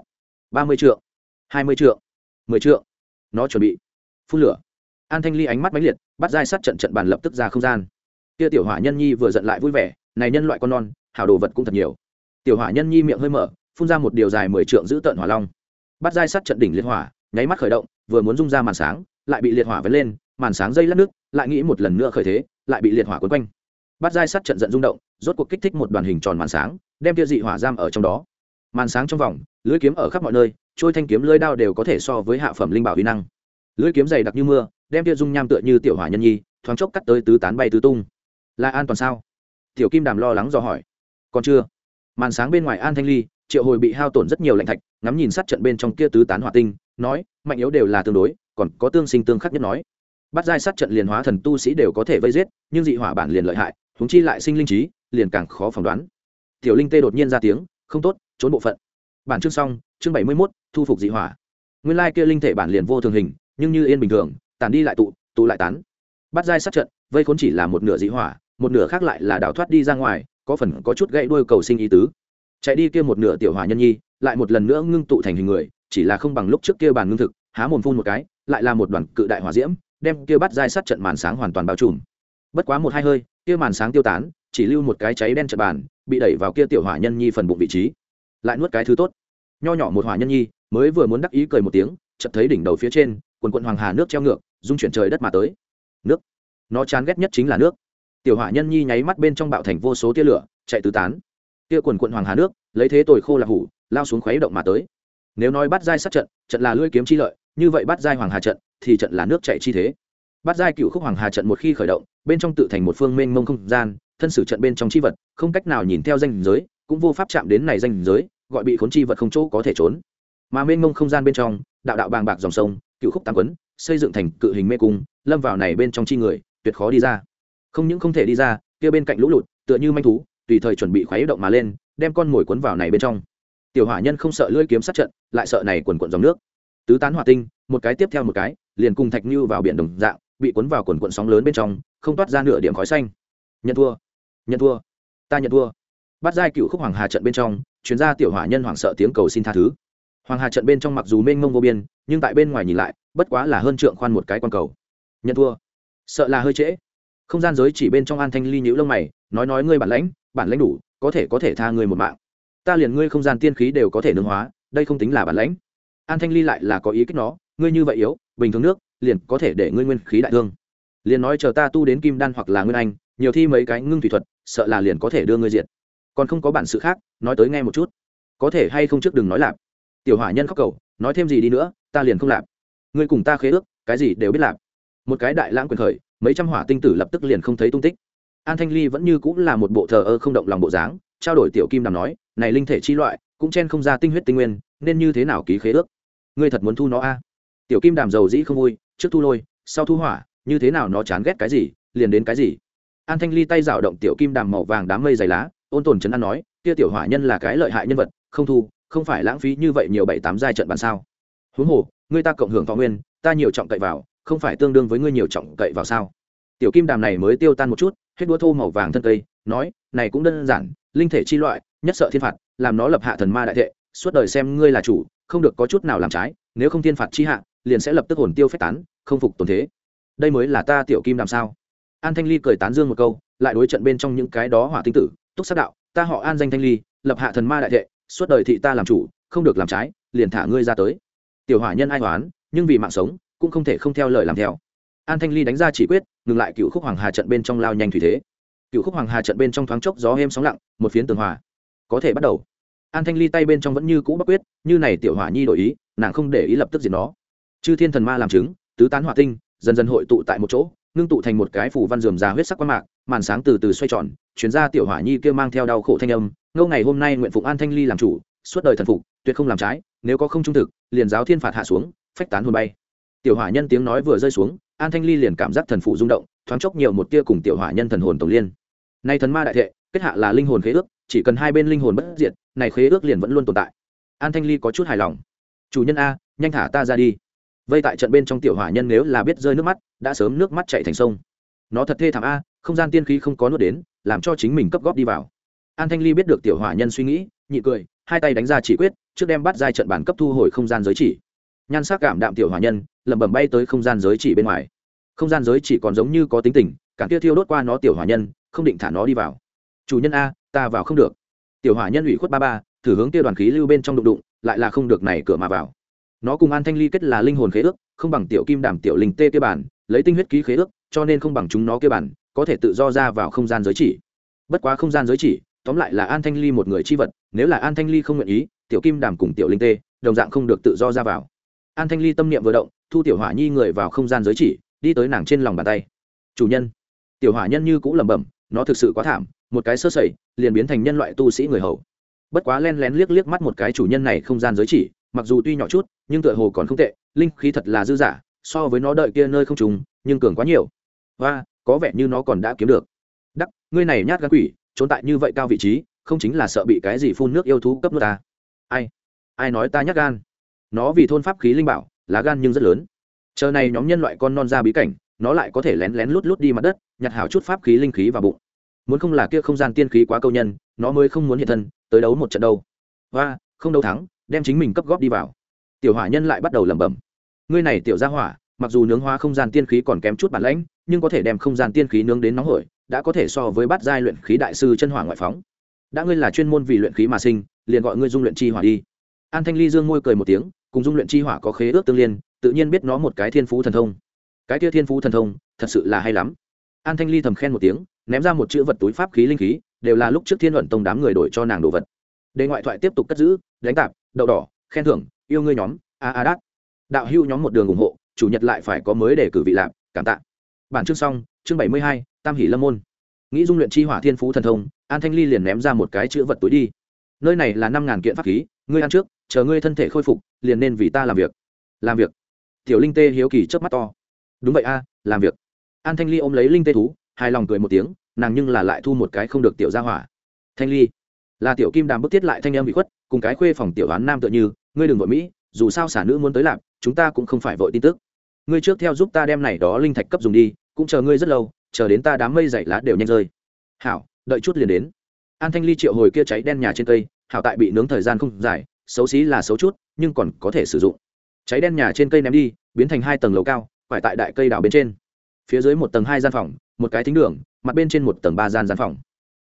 ba mươi trượng, hai mươi trượng, mười trượng. Nó chuẩn bị phun lửa an thanh ly ánh mắt mãnh liệt, bắt dai sát trận trận bàn lập tức ra không gian. Kia tiểu hỏa nhân nhi vừa giận lại vui vẻ, này nhân loại con non hào đồ vật cũng thật nhiều. Tiểu hỏa nhân nhi miệng hơi mở, phun ra một điều dài mười trượng giữ tợn hỏa long. Bắt dai sát trận đỉnh liệt hỏa, nháy mắt khởi động, vừa muốn rung ra màn sáng, lại bị liệt hỏa vấn lên, màn sáng dây lát nước, lại nghĩ một lần nữa khởi thế, lại bị liệt hỏa quấn quanh. Bắt dai sát trận giận rung động, rốt cuộc kích thích một đoàn hình tròn màn sáng, đem Tiêu dị hỏa giam ở trong đó. Màn sáng trong vòng lưỡi kiếm ở khắp mọi nơi, trôi thanh kiếm lưỡi đao đều có thể so với hạ phẩm linh bảo uy năng. Lưỡi kiếm dày đặc như mưa đem kia dung nham tựa như tiểu hỏa nhân nhi, thoáng chốc cắt tới tứ tán bay tứ tung. Là an toàn sao? Tiểu kim đàm lo lắng do hỏi. Còn chưa. Màn sáng bên ngoài an thanh ly, triệu hồi bị hao tổn rất nhiều lạnh thạch, ngắm nhìn sát trận bên trong kia tứ tán hỏa tinh, nói, mạnh yếu đều là tương đối, còn có tương sinh tương khắc nhất nói. Bắt giai sát trận liền hóa thần tu sĩ đều có thể vây giết, nhưng dị hỏa bản liền lợi hại húng chi lại sinh linh trí, liền càng khó phỏng đoán. Tiểu linh tê đột nhiên ra tiếng, không tốt, trốn bộ phận. Bản chương xong, chương bảy mươi mốt, thu phục dị hỏa. Nguyên lai kia linh thể bản liền vô thường hình, nhưng như yên bình thường tàn đi lại tụ tụ lại tán. Bắt dai sát trận, vây khốn chỉ là một nửa dị hỏa, một nửa khác lại là đào thoát đi ra ngoài, có phần có chút gãy đuôi cầu sinh ý tứ. Chạy đi kia một nửa tiểu hỏa nhân nhi, lại một lần nữa ngưng tụ thành hình người, chỉ là không bằng lúc trước kia bàn ngưng thực, há mồm phun một cái, lại là một đoàn cự đại hỏa diễm, đem kia bắt dai sát trận màn sáng hoàn toàn bao trùm. Bất quá một hai hơi, kia màn sáng tiêu tán, chỉ lưu một cái cháy đen trận bàn, bị đẩy vào kia tiểu hỏa nhân nhi phần bụng vị trí. Lại nuốt cái thứ tốt. Nho nhỏ một hỏa nhân nhi, mới vừa muốn đắc ý cười một tiếng, chợt thấy đỉnh đầu phía trên, quần quận hoàng hà nước treo ngược dung chuyển trời đất mà tới. Nước. Nó chán ghét nhất chính là nước. Tiểu hỏa nhân nhi nháy mắt bên trong bạo thành vô số tia lửa, chạy tứ tán. Tia quần quận hoàng hà nước, lấy thế tồi khô là hủ, lao xuống khuấy động mà tới. Nếu nói bắt giai sát trận trận là lưỡi kiếm chi lợi, như vậy bắt giai hoàng hà trận, thì trận là nước chạy chi thế. Bắt giai cựu khúc hoàng hà trận một khi khởi động, bên trong tự thành một phương mênh mông không gian, thân sử trận bên trong chi vật, không cách nào nhìn theo danh giới, cũng vô pháp chạm đến này danh giới, gọi bị khốn chi vật không chỗ có thể trốn. Mà mênh mông không gian bên trong, đạo đạo bàng bạc dòng sông, cựu khúc tam quấn xây dựng thành cự hình mê cung, lâm vào này bên trong chi người, tuyệt khó đi ra. Không những không thể đi ra, kia bên cạnh lũ lụt, tựa như manh thú, tùy thời chuẩn bị khuấy động mà lên, đem con mồi cuốn vào này bên trong. Tiểu hỏa nhân không sợ lưỡi kiếm sát trận, lại sợ này quần quận dòng nước. Tứ tán hỏa tinh, một cái tiếp theo một cái, liền cùng thạch như vào biển đồng dạng, bị cuốn vào quần quận sóng lớn bên trong, không toát ra nửa điểm khói xanh. Nhận thua nhận thua, ta nhận thua. Bắt giai cựu khúc hoàng hà trận bên trong, chuyên gia tiểu hỏa nhân hoảng sợ tiếng cầu xin tha thứ. Hoàng hà trận bên trong mặc dù mênh mông vô biên, nhưng tại bên ngoài nhìn lại bất quá là hơn trượng khoan một cái quan cầu. Nhận thua. Sợ là hơi trễ. Không gian giới chỉ bên trong an thanh ly nhữ lông mày, nói nói ngươi bản lãnh bản lãnh đủ, có thể có thể tha ngươi một mạng. Ta liền ngươi không gian tiên khí đều có thể nương hóa, đây không tính là bản lãnh. An thanh ly lại là có ý kích nó, ngươi như vậy yếu, bình thường nước, liền có thể để ngươi nguyên khí đại thương. Liền nói chờ ta tu đến kim đan hoặc là nguyên anh, nhiều thi mấy cái ngưng thủy thuật, sợ là liền có thể đưa ngươi diện còn không có bản sự khác, nói tới nghe một chút. Có thể hay không trước đừng nói lạp. Tiểu hỏa nhân khóc cầu, nói thêm gì đi nữa, ta liền không lạp ngươi cùng ta khế ước, cái gì đều biết làm. một cái đại lãng quyền khởi, mấy trăm hỏa tinh tử lập tức liền không thấy tung tích. An thanh ly vẫn như cũng là một bộ thờ ơ không động lòng bộ dáng, trao đổi tiểu kim đàm nói, này linh thể chi loại, cũng chen không ra tinh huyết tinh nguyên, nên như thế nào ký khế ước? Ngươi thật muốn thu nó a? Tiểu kim đàm dầu dĩ không vui, trước thu lôi, sau thu hỏa, như thế nào nó chán ghét cái gì, liền đến cái gì? An thanh ly tay rào động tiểu kim đàm màu vàng đám mây dày lá, ôn tồn chấn an nói, kia tiểu hỏa nhân là cái lợi hại nhân vật, không thu, không phải lãng phí như vậy nhiều bảy tám giai trận bàn sao. Huống hồ ngươi ta cộng hưởng thọ nguyên, ta nhiều trọng cậy vào, không phải tương đương với ngươi nhiều trọng cậy vào sao? Tiểu kim đàm này mới tiêu tan một chút, hết đũa thô màu vàng thân cây, nói, này cũng đơn giản, linh thể chi loại, nhất sợ thiên phạt, làm nó lập hạ thần ma đại thệ, suốt đời xem ngươi là chủ, không được có chút nào làm trái, nếu không thiên phạt chi hạ, liền sẽ lập tức hồn tiêu phép tán, không phục tồn thế. Đây mới là ta tiểu kim làm sao? An thanh ly cười tán dương một câu, lại đối trận bên trong những cái đó hỏa tinh tử, túc sát đạo, ta họ an danh thanh ly, lập hạ thần ma đại thệ, suốt đời thị ta làm chủ, không được làm trái, liền thả ngươi ra tới tiểu hỏa nhân ai hoán, nhưng vì mạng sống, cũng không thể không theo lời làm theo. An thanh ly đánh ra chỉ quyết, ngừng lại cựu khúc hoàng hà trận bên trong lao nhanh thủy thế. Cựu khúc hoàng hà trận bên trong thoáng chốc gió êm sóng lặng, một phiến tường hòa. Có thể bắt đầu. An thanh ly tay bên trong vẫn như cũ bắc quyết, như này tiểu hỏa nhi đổi ý, nàng không để ý lập tức diệt nó. Chư thiên thần ma làm chứng, tứ tán hỏa tinh, dần dần hội tụ tại một chỗ, ngưng tụ thành một cái phủ văn dườm già huyết sắc quan mạc, màn sáng từ từ xoay tròn, chuyển ra tiểu hỏa nhi kia mang theo đau khổ thanh âm. Ngâu ngày hôm nay nguyện phụng an thanh ly làm chủ, suốt đời thần phục, tuyệt không làm trái, nếu có không trung thực liền giáo thiên phạt hạ xuống, phách tán hồn bay. Tiểu hỏa nhân tiếng nói vừa rơi xuống, an thanh ly liền cảm giác thần phụ rung động, thoáng chốc nhiều một tia cùng tiểu hỏa nhân thần hồn tổng liên. Nay thần ma đại thệ, kết hạ là linh hồn khế ước, chỉ cần hai bên linh hồn bất diệt, này khế ước liền vẫn luôn tồn tại. An thanh ly có chút hài lòng. Chủ nhân a, nhanh thả ta ra đi. Vây tại trận bên trong tiểu hỏa nhân nếu là biết rơi nước mắt, đã sớm nước mắt chạy thành sông. Nó thật thê thảm a, không gian tiên khí không có nuốt đến, làm cho chính mình cấp góp đi vào. An thanh ly biết được tiểu hỏa nhân suy nghĩ, nhị cười, hai tay đánh ra chỉ quyết trước đem bắt giai trận bản cấp thu hồi không gian giới chỉ. Nhan sắc cảm đạm tiểu hỏa nhân, lẩm bẩm bay tới không gian giới chỉ bên ngoài. Không gian giới chỉ còn giống như có tính tình cản kia thiêu đốt qua nó tiểu hỏa nhân, không định thả nó đi vào. Chủ nhân a, ta vào không được. Tiểu hỏa nhân ủy khuất ba ba, thử hướng kia đoàn khí lưu bên trong đụng đụng, lại là không được này cửa mà vào. Nó cùng an thanh ly kết là linh hồn khế ước, không bằng tiểu kim đảm tiểu linh tê kia bản, lấy tinh huyết ký khế ước, cho nên không bằng chúng nó kia bản, có thể tự do ra vào không gian giới chỉ. Bất quá không gian giới chỉ, tóm lại là an thanh ly một người chi vật, nếu là an thanh ly không nguyện ý tiểu kim đàm cùng tiểu linh tê, đồng dạng không được tự do ra vào. An thanh ly tâm niệm vừa động, thu tiểu hỏa nhi người vào không gian giới chỉ, đi tới nàng trên lòng bàn tay. Chủ nhân. Tiểu hỏa nhân như cũng lẩm bẩm, nó thực sự quá thảm, một cái sơ sẩy, liền biến thành nhân loại tu sĩ người hầu. Bất quá len lén liếc liếc mắt một cái chủ nhân này không gian giới chỉ, mặc dù tuy nhỏ chút, nhưng tựa hồ còn không tệ, linh khí thật là dư giả so với nó đợi kia nơi không trùng, nhưng cường quá nhiều. Và có vẻ như nó còn đã kiếm được. Đắc, ngươi này nhát gan quỷ, trốn tại như vậy cao vị trí, không chính là sợ bị cái gì phun nước yêu thú cấp nước ta ai? Ai nói ta nhát gan? Nó vì thôn pháp khí linh bảo, lá gan nhưng rất lớn. Chờ này nhóm nhân loại con non ra bí cảnh, nó lại có thể lén lén lút lút đi mặt đất, nhặt hảo chút pháp khí linh khí vào bụng. Muốn không là kia không gian tiên khí quá câu nhân, nó mới không muốn hiện thân, tới đấu một trận đâu. Và không đấu thắng, đem chính mình cấp góp đi vào. Tiểu hỏa nhân lại bắt đầu lẩm bẩm. Ngươi này tiểu gia hỏa, mặc dù nướng hóa không gian tiên khí còn kém chút bản lãnh, nhưng có thể đem không gian tiên khí nướng đến nóng hổi, đã có thể so với bát giai luyện khí đại sư chân hỏa ngoại phóng đã ngươi là chuyên môn vì luyện khí mà sinh, liền gọi ngươi dung luyện chi hỏa đi. An thanh ly dương môi cười một tiếng, cùng dung luyện chi hỏa có khế ước tương liên, tự nhiên biết nó một cái thiên phú thần thông. Cái kia thiên phú thần thông, thật sự là hay lắm. An thanh ly thầm khen một tiếng, ném ra một chữ vật túi pháp khí linh khí, đều là lúc trước thiên luận tông đám người đổi cho nàng đồ vật. Đề ngoại thoại tiếp tục cất giữ, đánh tạp, đậu đỏ, khen thưởng, yêu ngươi nhóm, a a đát. Đạo hưu nhóm một đường ủng hộ, chủ nhật lại phải có mới để cử vị lạc, cảm tạ. Bản chương xong, chương bảy mươi hai, tam hỷ lâm môn nghĩ dung luyện chi hỏa thiên phú thần thông, an thanh ly liền ném ra một cái chữ vật túi đi. Nơi này là năm ngàn kiện pháp khí, ngươi ăn trước, chờ ngươi thân thể khôi phục, liền nên vì ta làm việc. Làm việc. Tiểu linh tê hiếu kỳ chớp mắt to. Đúng vậy a, làm việc. An thanh ly ôm lấy linh tê thú, hài lòng cười một tiếng, nàng nhưng là lại thu một cái không được tiểu ra hỏa. Thanh ly, là tiểu kim đàm bức thiết lại thanh em bị khuất, cùng cái khuê phòng tiểu đoán nam tựa như, ngươi đừng vội mỹ, dù sao xả nữ muốn tới làm, chúng ta cũng không phải vội tin tức. Ngươi trước theo giúp ta đem này đó linh thạch cấp dùng đi, cũng chờ ngươi rất lâu chờ đến ta đám mây dày lá đều nhanh rơi. Hảo, đợi chút liền đến. An thanh ly triệu hồi kia cháy đen nhà trên cây, hảo tại bị nướng thời gian không dài, xấu xí là xấu chút, nhưng còn có thể sử dụng. Cháy đen nhà trên cây ném đi, biến thành hai tầng lầu cao phải tại đại cây đảo bên trên. Phía dưới một tầng hai gian phòng, một cái thính đường, mặt bên trên một tầng ba gian gian phòng.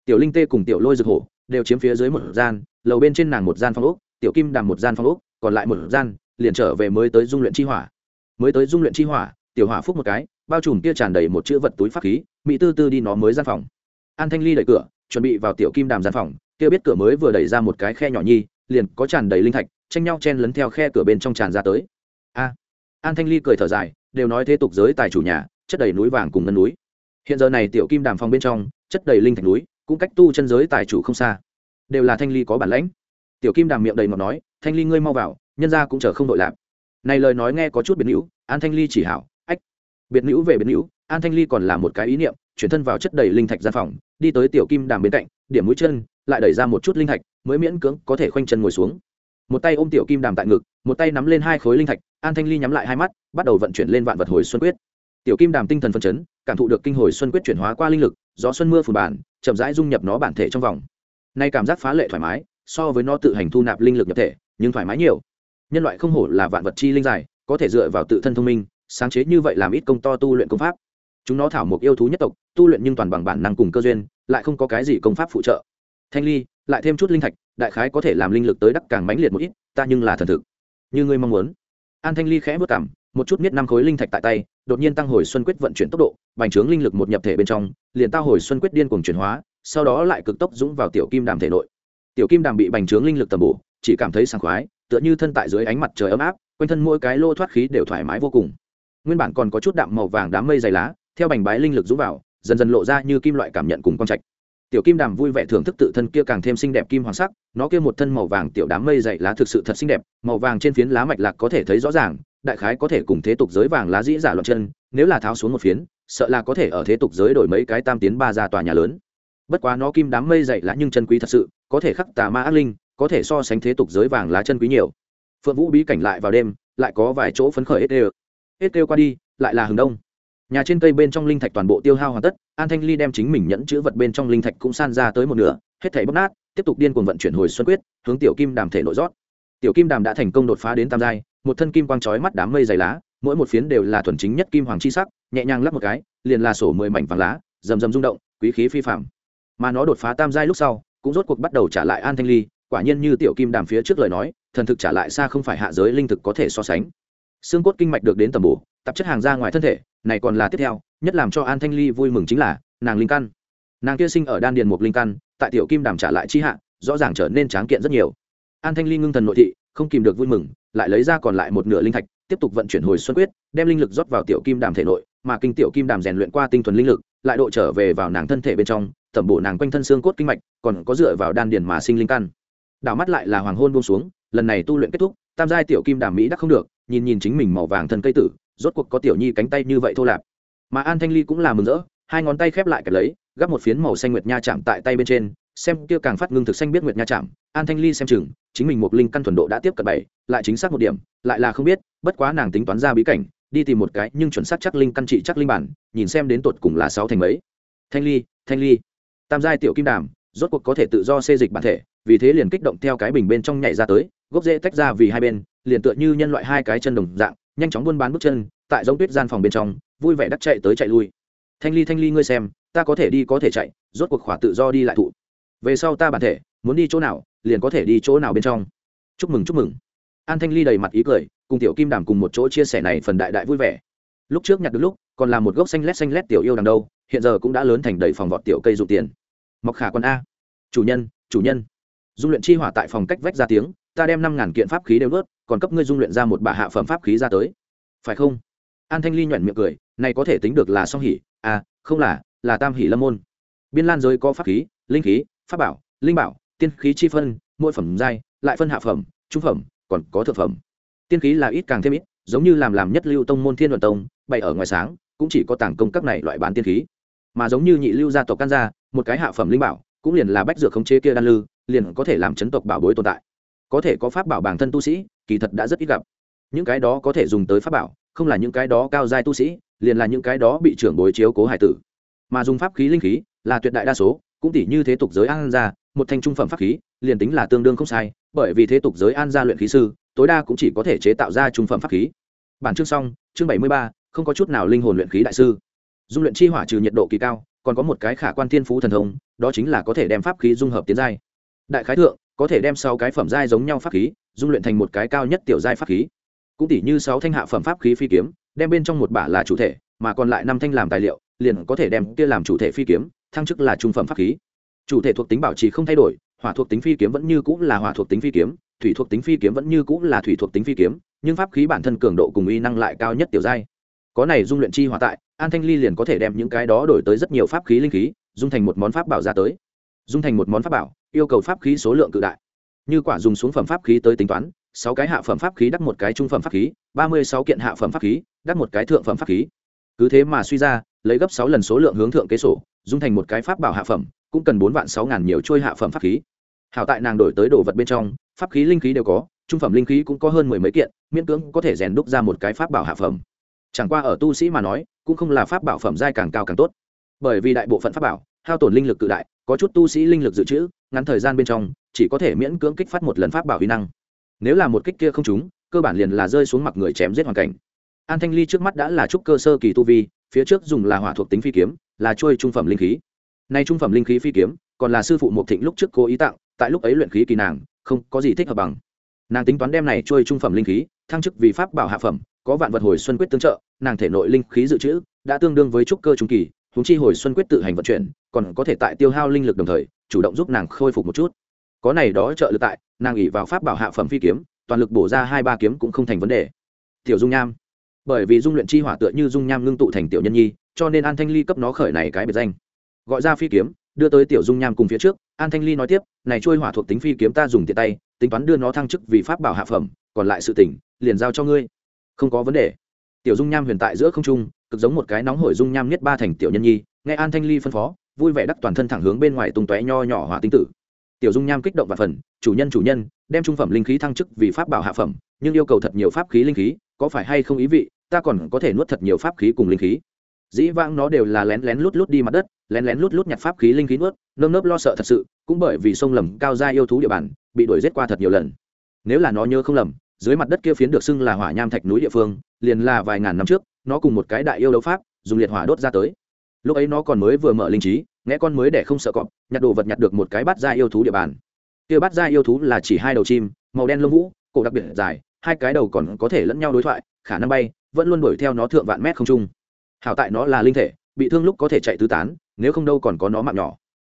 Tiểu linh tê cùng tiểu lôi rực hổ đều chiếm phía dưới một gian, lầu bên trên nàng một gian phòng úc tiểu kim đàm một gian phòng úc còn lại một gian, liền trở về mới tới dung luyện chi hỏa. Mới tới dung luyện chi hỏa, tiểu hỏa phúc một cái bao trùm kia tràn đầy một chữ vật túi pháp khí, mỹ tư tư đi nó mới gian phòng. An thanh ly đẩy cửa, chuẩn bị vào tiểu kim đàm gian phòng, kia biết cửa mới vừa đẩy ra một cái khe nhỏ nhi, liền có tràn đầy linh thạch, tranh nhau chen lấn theo khe cửa bên trong tràn ra tới. A! An thanh ly cười thở dài, đều nói thế tục giới tài chủ nhà, chất đầy núi vàng cùng ngân núi. Hiện giờ này tiểu kim đàm phòng bên trong, chất đầy linh thạch núi, cũng cách tu chân giới tài chủ không xa. Đều là thanh ly có bản lãnh. Tiểu kim đàm miệng đầy ngọt nói, thanh ly ngươi mau vào, nhân ra cũng chờ không đội lạp. Này lời nói nghe có chút biến hữu, an thanh ly chỉ hảo biệt nữ về biệt nữ, an thanh ly còn là một cái ý niệm, chuyển thân vào chất đầy linh thạch gian phòng, đi tới tiểu kim đàm bên cạnh, điểm mũi chân, lại đẩy ra một chút linh thạch, mới miễn cưỡng có thể khoanh chân ngồi xuống. Một tay ôm tiểu kim đàm tại ngực, một tay nắm lên hai khối linh thạch, an thanh ly nhắm lại hai mắt, bắt đầu vận chuyển lên vạn vật hồi xuân quyết. Tiểu kim đàm tinh thần phân chấn, cảm thụ được kinh hồi xuân quyết chuyển hóa qua linh lực, gió xuân mưa phù bản chậm rãi dung nhập nó bản thể trong vòng. Nay cảm giác phá lệ thoải mái, so với nó tự hành thu nạp linh lực nhập thể, nhưng thoải mái nhiều. Nhân loại không hổ là vạn vật chi linh dài, có thể dựa vào tự thân thông minh sáng chế như vậy làm ít công to tu luyện công pháp. Chúng nó thảo một yêu thú nhất tộc, tu luyện nhưng toàn bằng bản năng cùng cơ duyên, lại không có cái gì công pháp phụ trợ. Thanh ly, lại thêm chút linh thạch, đại khái có thể làm linh lực tới đắc càng mãnh liệt một ít, ta nhưng là thần thực. Như ngươi mong muốn. An thanh ly khẽ vất cảm một chút miết năm khối linh thạch tại tay, đột nhiên tăng hồi xuân quyết vận chuyển tốc độ, bành trướng linh lực một nhập thể bên trong, liền tao hồi xuân quyết điên cùng chuyển hóa, sau đó lại cực tốc dũng vào tiểu kim đàm thể nội. Tiểu kim đàm bị bành trướng linh lực tầm bổ, chỉ cảm thấy sảng khoái, tựa như thân tại dưới ánh mặt trời ấm áp, quanh thân mỗi cái lô thoát khí đều thoải mái vô cùng nguyên bản còn có chút đạm màu vàng đám mây dày lá, theo bành bái linh lực rũ vào, dần dần lộ ra như kim loại cảm nhận cùng quang trạch. Tiểu kim đàm vui vẻ thưởng thức tự thân kia càng thêm xinh đẹp kim hoàng sắc, nó kia một thân màu vàng tiểu đám mây dày lá thực sự thật xinh đẹp, màu vàng trên phiến lá mạch lạc có thể thấy rõ ràng, đại khái có thể cùng thế tục giới vàng lá dĩ giả loạn chân, nếu là tháo xuống một phiến, sợ là có thể ở thế tục giới đổi mấy cái tam tiến ba ra tòa nhà lớn. Bất quá nó kim đám mây dày lá nhưng chân quý thật sự, có thể khắc tà ma ác linh, có thể so sánh thế tục giới vàng lá chân quý nhiều. Phượng vũ bí cảnh lại vào đêm, lại có vài chỗ phấn khởi hết đều hết kêu qua đi, lại là hừng đông. Nhà trên cây bên trong linh thạch toàn bộ tiêu hao hoàn tất, an thanh ly đem chính mình nhẫn chữ vật bên trong linh thạch cũng san ra tới một nửa, hết thảy bóc nát, tiếp tục điên cuồng vận chuyển hồi xuân quyết, hướng tiểu kim đàm thể nội rót. Tiểu kim đàm đã thành công đột phá đến tam giai, một thân kim quang chói mắt đám mây dày lá, mỗi một phiến đều là thuần chính nhất kim hoàng chi sắc, nhẹ nhàng lắp một cái, liền là sổ mười mảnh vàng lá, rầm rầm rung động, quý khí phi phạm mà nó đột phá tam giai lúc sau, cũng rốt cuộc bắt đầu trả lại an thanh ly, quả nhiên như tiểu kim đàm phía trước lời nói, thần thực trả lại xa không phải hạ giới linh thực có thể so sánh xương cốt kinh mạch được đến tầm bổ, tạp chất hàng ra ngoài thân thể, này còn là tiếp theo, nhất làm cho an thanh ly vui mừng chính là, nàng linh căn. Nàng kia sinh ở đan điền một linh căn, tại tiểu kim đàm trả lại chi hạ, rõ ràng trở nên tráng kiện rất nhiều. An thanh ly ngưng thần nội thị, không kìm được vui mừng, lại lấy ra còn lại một nửa linh thạch, tiếp tục vận chuyển hồi xuân quyết, đem linh lực rót vào tiểu kim đàm thể nội, mà kinh tiểu kim đàm rèn luyện qua tinh thuần linh lực, lại độ trở về vào nàng thân thể bên trong, tẩm bổ nàng quanh thân xương cốt kinh mạch, còn có dựa vào đan điền mà sinh linh căn. Đảo mắt lại là hoàng hôn buông xuống, lần này tu luyện kết thúc tam giai tiểu kim đàm mỹ đắc không được, nhìn nhìn chính mình màu vàng thân cây tử, rốt cuộc có tiểu nhi cánh tay như vậy thô lạp. Mà an thanh ly cũng là mừng rỡ, hai ngón tay khép lại kẹp lấy, gắp một phiến màu xanh nguyệt nha chạm tại tay bên trên, xem kia càng phát ngưng thực xanh biết nguyệt nha chạm. An thanh ly xem chừng, chính mình một linh căn thuần độ đã tiếp cận bảy, lại chính xác một điểm, lại là không biết, bất quá nàng tính toán ra bí cảnh, đi tìm một cái nhưng chuẩn xác chắc linh căn trị chắc linh bản, nhìn xem đến tột cùng là sáu thành mấy. Thanh ly thanh ly. Tam giai tiểu kim đàm, rốt cuộc có thể tự do xê dịch bản thể vì thế liền kích động theo cái bình bên trong nhảy ra tới, gốc rễ tách ra vì hai bên, liền tựa như nhân loại hai cái chân đồng dạng, nhanh chóng buôn bán bước chân, tại giống tuyết gian phòng bên trong, vui vẻ đắc chạy tới chạy lui. Thanh ly thanh ly ngươi xem, ta có thể đi có thể chạy, rốt cuộc khỏa tự do đi lại thụ. Về sau ta bản thể, muốn đi chỗ nào, liền có thể đi chỗ nào bên trong. Chúc mừng chúc mừng. An thanh ly đầy mặt ý cười, cùng tiểu kim đàm cùng một chỗ chia sẻ này phần đại đại vui vẻ. Lúc trước nhặt được lúc, còn là một gốc xanh lét xanh lét tiểu yêu đằng đâu, hiện giờ cũng đã lớn thành đầy phòng vọt tiểu cây dụ tiền. Mọc khả con a. Chủ nhân chủ nhân dung luyện chi hỏa tại phòng cách vách ra tiếng, ta đem năm ngàn kiện pháp khí đều vớt còn cấp ngươi dung luyện ra một bả hạ phẩm pháp khí ra tới. Phải không? An thanh ly nhoẻn miệng cười, này có thể tính được là song hỉ à không là là tam hỉ lâm môn. Biên lan giới có pháp khí, linh khí, pháp bảo, linh bảo, tiên khí chi phân, mỗi phẩm giai, lại phân hạ phẩm, trung phẩm, còn có thực phẩm. Tiên khí là ít càng thêm ít, giống như làm làm nhất lưu tông môn thiên luận tông, bày ở ngoài sáng, cũng chỉ có tàng công các này loại bán tiên khí. Mà giống như nhị lưu gia tộc can gia, một cái hạ phẩm linh bảo cũng liền là bách dược khống chế kia đan lư, liền có thể làm chấn tộc bảo bối tồn tại. Có thể có pháp bảo bản thân tu sĩ, kỳ thật đã rất ít gặp. Những cái đó có thể dùng tới pháp bảo, không là những cái đó cao giai tu sĩ, liền là những cái đó bị trưởng bối chiếu cố hải tử. Mà dùng pháp khí linh khí là tuyệt đại đa số, cũng tỷ như thế tục giới an gia, một thanh trung phẩm pháp khí, liền tính là tương đương không sai, bởi vì thế tục giới an gia luyện khí sư, tối đa cũng chỉ có thể chế tạo ra trung phẩm pháp khí. Bản chương xong, chương bảy mươi ba, không có chút nào linh hồn luyện khí đại sư. Dung luyện chi hỏa trừ nhiệt độ kỳ cao còn có một cái khả quan thiên phú thần thông, đó chính là có thể đem pháp khí dung hợp tiến giai. Đại khái thượng, có thể đem sáu cái phẩm giai giống nhau pháp khí, dung luyện thành một cái cao nhất tiểu giai pháp khí. Cũng tỷ như sáu thanh hạ phẩm pháp khí phi kiếm, đem bên trong một bả là chủ thể, mà còn lại năm thanh làm tài liệu, liền có thể đem kia làm chủ thể phi kiếm, thăng chức là trung phẩm pháp khí. Chủ thể thuộc tính bảo trì không thay đổi, hỏa thuộc tính phi kiếm vẫn như cũng là hỏa thuộc tính phi kiếm, thủy thuộc tính phi kiếm vẫn như cũng là thủy thuộc tính phi kiếm, nhưng pháp khí bản thân cường độ cùng uy năng lại cao nhất tiểu giai. Có này dung luyện chi hỏa tại an thanh ly liền có thể đem những cái đó đổi tới rất nhiều pháp khí linh khí dung thành một món pháp bảo ra tới. Dung thành một món pháp bảo, yêu cầu pháp khí số lượng cự đại. Như quả dùng xuống phẩm pháp khí tới tính toán, sáu cái hạ phẩm pháp khí đắc một cái trung phẩm pháp khí, ba mươi sáu kiện hạ phẩm pháp khí, đắc một cái thượng phẩm pháp khí. Cứ thế mà suy ra, lấy gấp sáu lần số lượng hướng thượng kế sổ dung thành một cái pháp bảo hạ phẩm, cũng cần bốn vạn sáu ngàn nhiều trôi hạ phẩm pháp khí. Hảo tại nàng đổi tới đồ vật bên trong, pháp khí linh khí đều có, trung phẩm linh khí cũng có hơn mười mấy kiện, miễn cưỡng có thể rèn đúc ra một cái pháp bảo hạ phẩm chẳng qua ở tu sĩ mà nói, cũng không là pháp bảo phẩm giai càng cao càng tốt. Bởi vì đại bộ phận pháp bảo, hao tổn linh lực cự đại, có chút tu sĩ linh lực dự trữ, ngắn thời gian bên trong, chỉ có thể miễn cưỡng kích phát một lần pháp bảo huy năng. Nếu là một kích kia không trúng, cơ bản liền là rơi xuống mặt người chém giết hoàn cảnh. An thanh ly trước mắt đã là trúc cơ sơ kỳ tu vi, phía trước dùng là hỏa thuộc tính phi kiếm, là trôi trung phẩm linh khí. Nay trung phẩm linh khí phi kiếm, còn là sư phụ mộc thịnh lúc trước cố ý tặng, tại lúc ấy luyện khí kỳ nàng, không có gì thích hợp bằng. Nàng tính toán đem này trôi trung phẩm linh khí, thăng chức vì pháp bảo hạ phẩm có vạn vật hồi xuân quyết tương trợ, nàng thể nội linh khí dự trữ đã tương đương với trúc cơ trung kỳ húng chi hồi xuân quyết tự hành vận chuyển, còn có thể tại tiêu hao linh lực đồng thời, chủ động giúp nàng khôi phục một chút. Có này đó trợ lực tại, nàng ỉ vào pháp bảo hạ phẩm phi kiếm, toàn lực bổ ra hai ba kiếm cũng không thành vấn đề. Tiểu dung nham. Bởi vì dung luyện chi hỏa tựa như dung nham ngưng tụ thành tiểu nhân nhi, cho nên an thanh ly cấp nó khởi này cái biệt danh. Gọi ra phi kiếm, đưa tới tiểu dung nham cùng phía trước, an thanh ly nói tiếp, này trôi hỏa thuộc tính phi kiếm ta dùng tiện tay, tính toán đưa nó thăng chức vì pháp bảo hạ phẩm, còn lại sự tỉnh liền giao cho ngươi không có vấn đề. Tiểu dung nham huyền tại giữa không trung, cực giống một cái nóng hổi dung nham nhất ba thành tiểu nhân nhi, nghe an thanh ly phân phó, vui vẻ đắc toàn thân thẳng hướng bên ngoài tung tóe nho nhỏ hỏa tinh tử. Tiểu dung nham kích động và phần, chủ nhân chủ nhân, đem trung phẩm linh khí thăng chức vì pháp bảo hạ phẩm, nhưng yêu cầu thật nhiều pháp khí linh khí, có phải hay không ý vị, ta còn có thể nuốt thật nhiều pháp khí cùng linh khí? Dĩ vãng nó đều là lén lén lút lút đi mặt đất, lén lén lút lút nhặt pháp khí linh khí nuốt, nơm nớp lo sợ thật sự, cũng bởi vì sông lầm cao gia yêu thú địa bàn, bị đuổi giết qua thật nhiều lần. Nếu là nó nhớ không lầm dưới mặt đất kia phiến được xưng là hỏa nham thạch núi địa phương, liền là vài ngàn năm trước, nó cùng một cái đại yêu đấu pháp, dùng liệt hỏa đốt ra tới. Lúc ấy nó còn mới vừa mở linh trí, nghe con mới để không sợ cọp, nhặt đồ vật nhặt được một cái bát gia yêu thú địa bàn. Kia bát gia yêu thú là chỉ hai đầu chim, màu đen lông vũ, cổ đặc biệt dài, hai cái đầu còn có thể lẫn nhau đối thoại, khả năng bay, vẫn luôn đuổi theo nó thượng vạn mét không trung. Hảo tại nó là linh thể, bị thương lúc có thể chạy tứ tán, nếu không đâu còn có nó mạng nhỏ.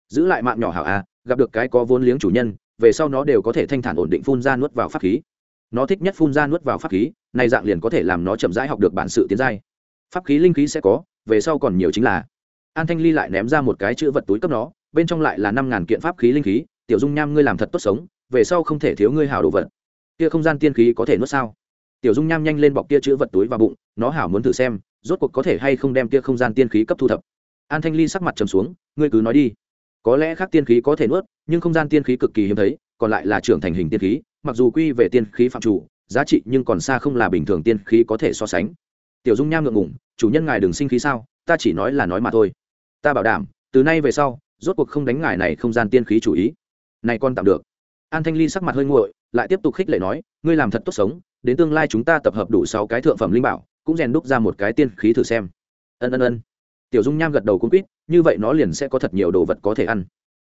Giữ lại mạng nhỏ hảo à gặp được cái có vốn liếng chủ nhân, về sau nó đều có thể thanh thản ổn định phun ra nuốt vào pháp khí nó thích nhất phun ra nuốt vào pháp khí này dạng liền có thể làm nó chậm rãi học được bản sự tiến giai. Pháp khí linh khí sẽ có, về sau còn nhiều chính là. An thanh ly lại ném ra một cái chữ vật túi cấp nó, bên trong lại là năm ngàn kiện pháp khí linh khí, tiểu dung nham ngươi làm thật tốt sống, về sau không thể thiếu ngươi hảo đồ vật. Kia không gian tiên khí có thể nuốt sao? Tiểu dung nham nhanh lên bọc kia chữ vật túi vào bụng, nó hảo muốn thử xem, rốt cuộc có thể hay không đem kia không gian tiên khí cấp thu thập. An thanh ly sắc mặt trầm xuống, ngươi cứ nói đi. Có lẽ khác tiên khí có thể nuốt, nhưng không gian tiên khí cực kỳ hiếm thấy, còn lại là trưởng thành hình tiên khí mặc dù quy về tiên khí phạm chủ, giá trị nhưng còn xa không là bình thường tiên khí có thể so sánh. Tiểu dung nham ngượng ngủng chủ nhân ngài đừng sinh khí sao? Ta chỉ nói là nói mà thôi. Ta bảo đảm, từ nay về sau, rốt cuộc không đánh ngài này không gian tiên khí chủ ý. Này con tạm được. An thanh ly sắc mặt hơi nguội, lại tiếp tục khích lệ nói, ngươi làm thật tốt sống, đến tương lai chúng ta tập hợp đủ sáu cái thượng phẩm linh bảo, cũng rèn đúc ra một cái tiên khí thử xem. Ân ân ân. Tiểu dung nham gật đầu cũng quýt, như vậy nó liền sẽ có thật nhiều đồ vật có thể ăn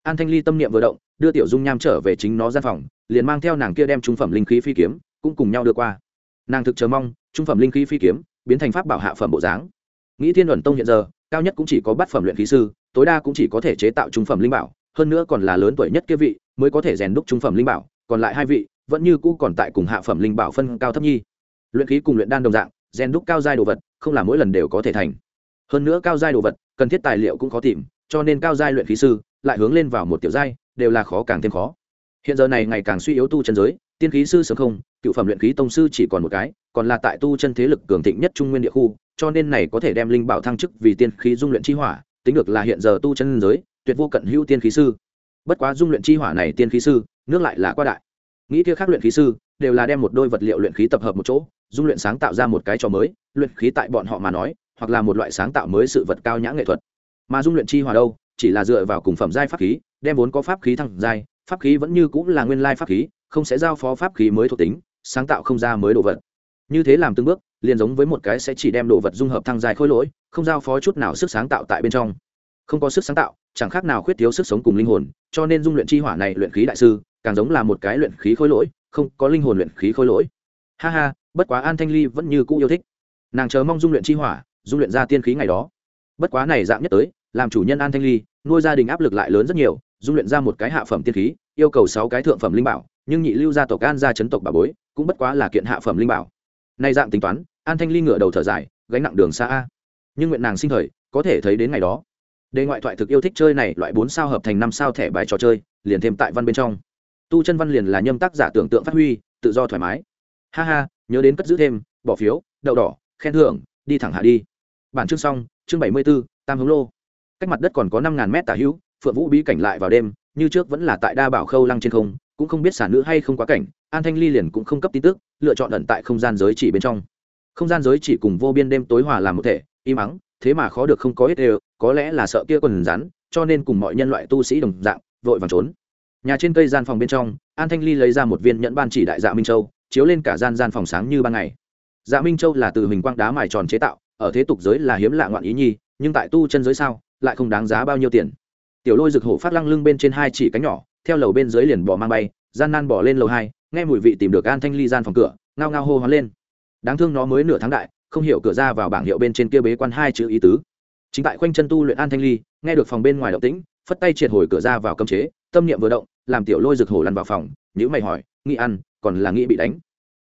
an thanh ly tâm niệm vừa động, đưa tiểu dung nham trở về chính nó gian phòng, liền mang theo nàng kia đem trung phẩm linh khí phi kiếm, cũng cùng nhau đưa qua. Nàng thực chờ mong, trung phẩm linh khí phi kiếm biến thành pháp bảo hạ phẩm bộ dáng. Nghĩ thiên luận tông hiện giờ, cao nhất cũng chỉ có bát phẩm luyện khí sư, tối đa cũng chỉ có thể chế tạo trung phẩm linh bảo, hơn nữa còn là lớn tuổi nhất kia vị mới có thể rèn đúc trung phẩm linh bảo, còn lại hai vị vẫn như cũ còn tại cùng hạ phẩm linh bảo phân cao thấp nhi. Luyện khí cùng luyện đan đồng dạng, rèn đúc cao giai đồ vật, không là mỗi lần đều có thể thành. Hơn nữa cao giai đồ vật, cần thiết tài liệu cũng khó tìm, cho nên cao giai luyện khí sư lại hướng lên vào một tiểu giai, đều là khó càng thêm khó. Hiện giờ này ngày càng suy yếu tu chân giới, tiên khí sư sớm không, cựu phẩm luyện khí tông sư chỉ còn một cái, còn là tại tu chân thế lực cường thịnh nhất trung nguyên địa khu, cho nên này có thể đem linh bảo thăng chức vì tiên khí dung luyện chi hỏa, tính được là hiện giờ tu chân giới, tuyệt vô cận hữu tiên khí sư. Bất quá dung luyện chi hỏa này tiên khí sư, nước lại là qua đại. Nghĩ kia khác luyện khí sư, đều là đem một đôi vật liệu luyện khí tập hợp một chỗ, dung luyện sáng tạo ra một cái trò mới, luyện khí tại bọn họ mà nói, hoặc là một loại sáng tạo mới sự vật cao nhã nghệ thuật. Mà dung luyện chi hỏa đâu chỉ là dựa vào cùng phẩm giai pháp khí, đem vốn có pháp khí thăng giai, pháp khí vẫn như cũng là nguyên lai pháp khí, không sẽ giao phó pháp khí mới thuộc tính, sáng tạo không ra mới đồ vật. Như thế làm từng bước, liền giống với một cái sẽ chỉ đem đồ vật dung hợp thăng giai khôi lỗi, không giao phó chút nào sức sáng tạo tại bên trong. Không có sức sáng tạo, chẳng khác nào khuyết thiếu sức sống cùng linh hồn, cho nên dung luyện chi hỏa này luyện khí đại sư, càng giống là một cái luyện khí khôi lỗi, không có linh hồn luyện khí khôi lỗi. Ha ha, bất quá an thanh ly vẫn như cũ yêu thích. Nàng chờ mong dung luyện chi hỏa, dung luyện ra tiên khí ngày đó. Bất quá này dạng nhất tới làm chủ nhân an thanh ly, nuôi gia đình áp lực lại lớn rất nhiều, dung luyện ra một cái hạ phẩm tiên khí, yêu cầu sáu cái thượng phẩm linh bảo, nhưng nhị lưu gia tộc an gia chấn tộc bà bối, cũng bất quá là kiện hạ phẩm linh bảo. Nay dạng tính toán, an thanh ly ngửa đầu thở dài, gánh nặng đường xa a. Nhưng nguyện nàng sinh thời, có thể thấy đến ngày đó. Đề ngoại thoại thực yêu thích chơi này, loại bốn sao hợp thành năm sao thẻ bài trò chơi, liền thêm tại văn bên trong. Tu chân văn liền là nhâm tác giả tưởng tượng phát huy, tự do thoải mái. Ha ha, nhớ đến cất giữ thêm, bỏ phiếu, đậu đỏ, khen thưởng, đi thẳng hạ đi. Bản chương xong, chương bảy mươi b ố tam hướng lô cách mặt đất còn có năm ngàn mét tả hữu, phượng vũ bí cảnh lại vào đêm, như trước vẫn là tại đa bảo khâu lăng trên không, cũng không biết sản nữ hay không quá cảnh, an thanh ly liền cũng không cấp tin tức, lựa chọn ẩn tại không gian giới chỉ bên trong. Không gian giới chỉ cùng vô biên đêm tối hòa làm một thể, im ắng, thế mà khó được không có ít đều, có lẽ là sợ kia quần rắn, cho nên cùng mọi nhân loại tu sĩ đồng dạng, vội vàng trốn. Nhà trên cây gian phòng bên trong, an thanh ly lấy ra một viên nhẫn ban chỉ đại dạ minh châu, chiếu lên cả gian gian phòng sáng như ban ngày. Dạ minh châu là từ hình quang đá mài tròn chế tạo, ở thế tục giới là hiếm lạ ngoạn ý nhi, nhưng tại tu chân giới sao lại không đáng giá bao nhiêu tiền. Tiểu lôi rực hổ phát lăng lưng bên trên hai chỉ cánh nhỏ, theo lầu bên dưới liền bỏ mang bay, gian nan bỏ lên lầu hai, nghe mùi vị tìm được an thanh ly gian phòng cửa, ngao ngao hô hoán lên. Đáng thương nó mới nửa tháng đại, không hiểu cửa ra vào bảng hiệu bên trên kia bế quan hai chữ ý tứ. Chính tại khoanh chân tu luyện an thanh ly, nghe được phòng bên ngoài động tĩnh, phất tay triệt hồi cửa ra vào cấm chế, tâm niệm vừa động, làm tiểu lôi rực hổ lăn vào phòng nhữ mày hỏi, nghĩ ăn, còn là nghĩ bị đánh?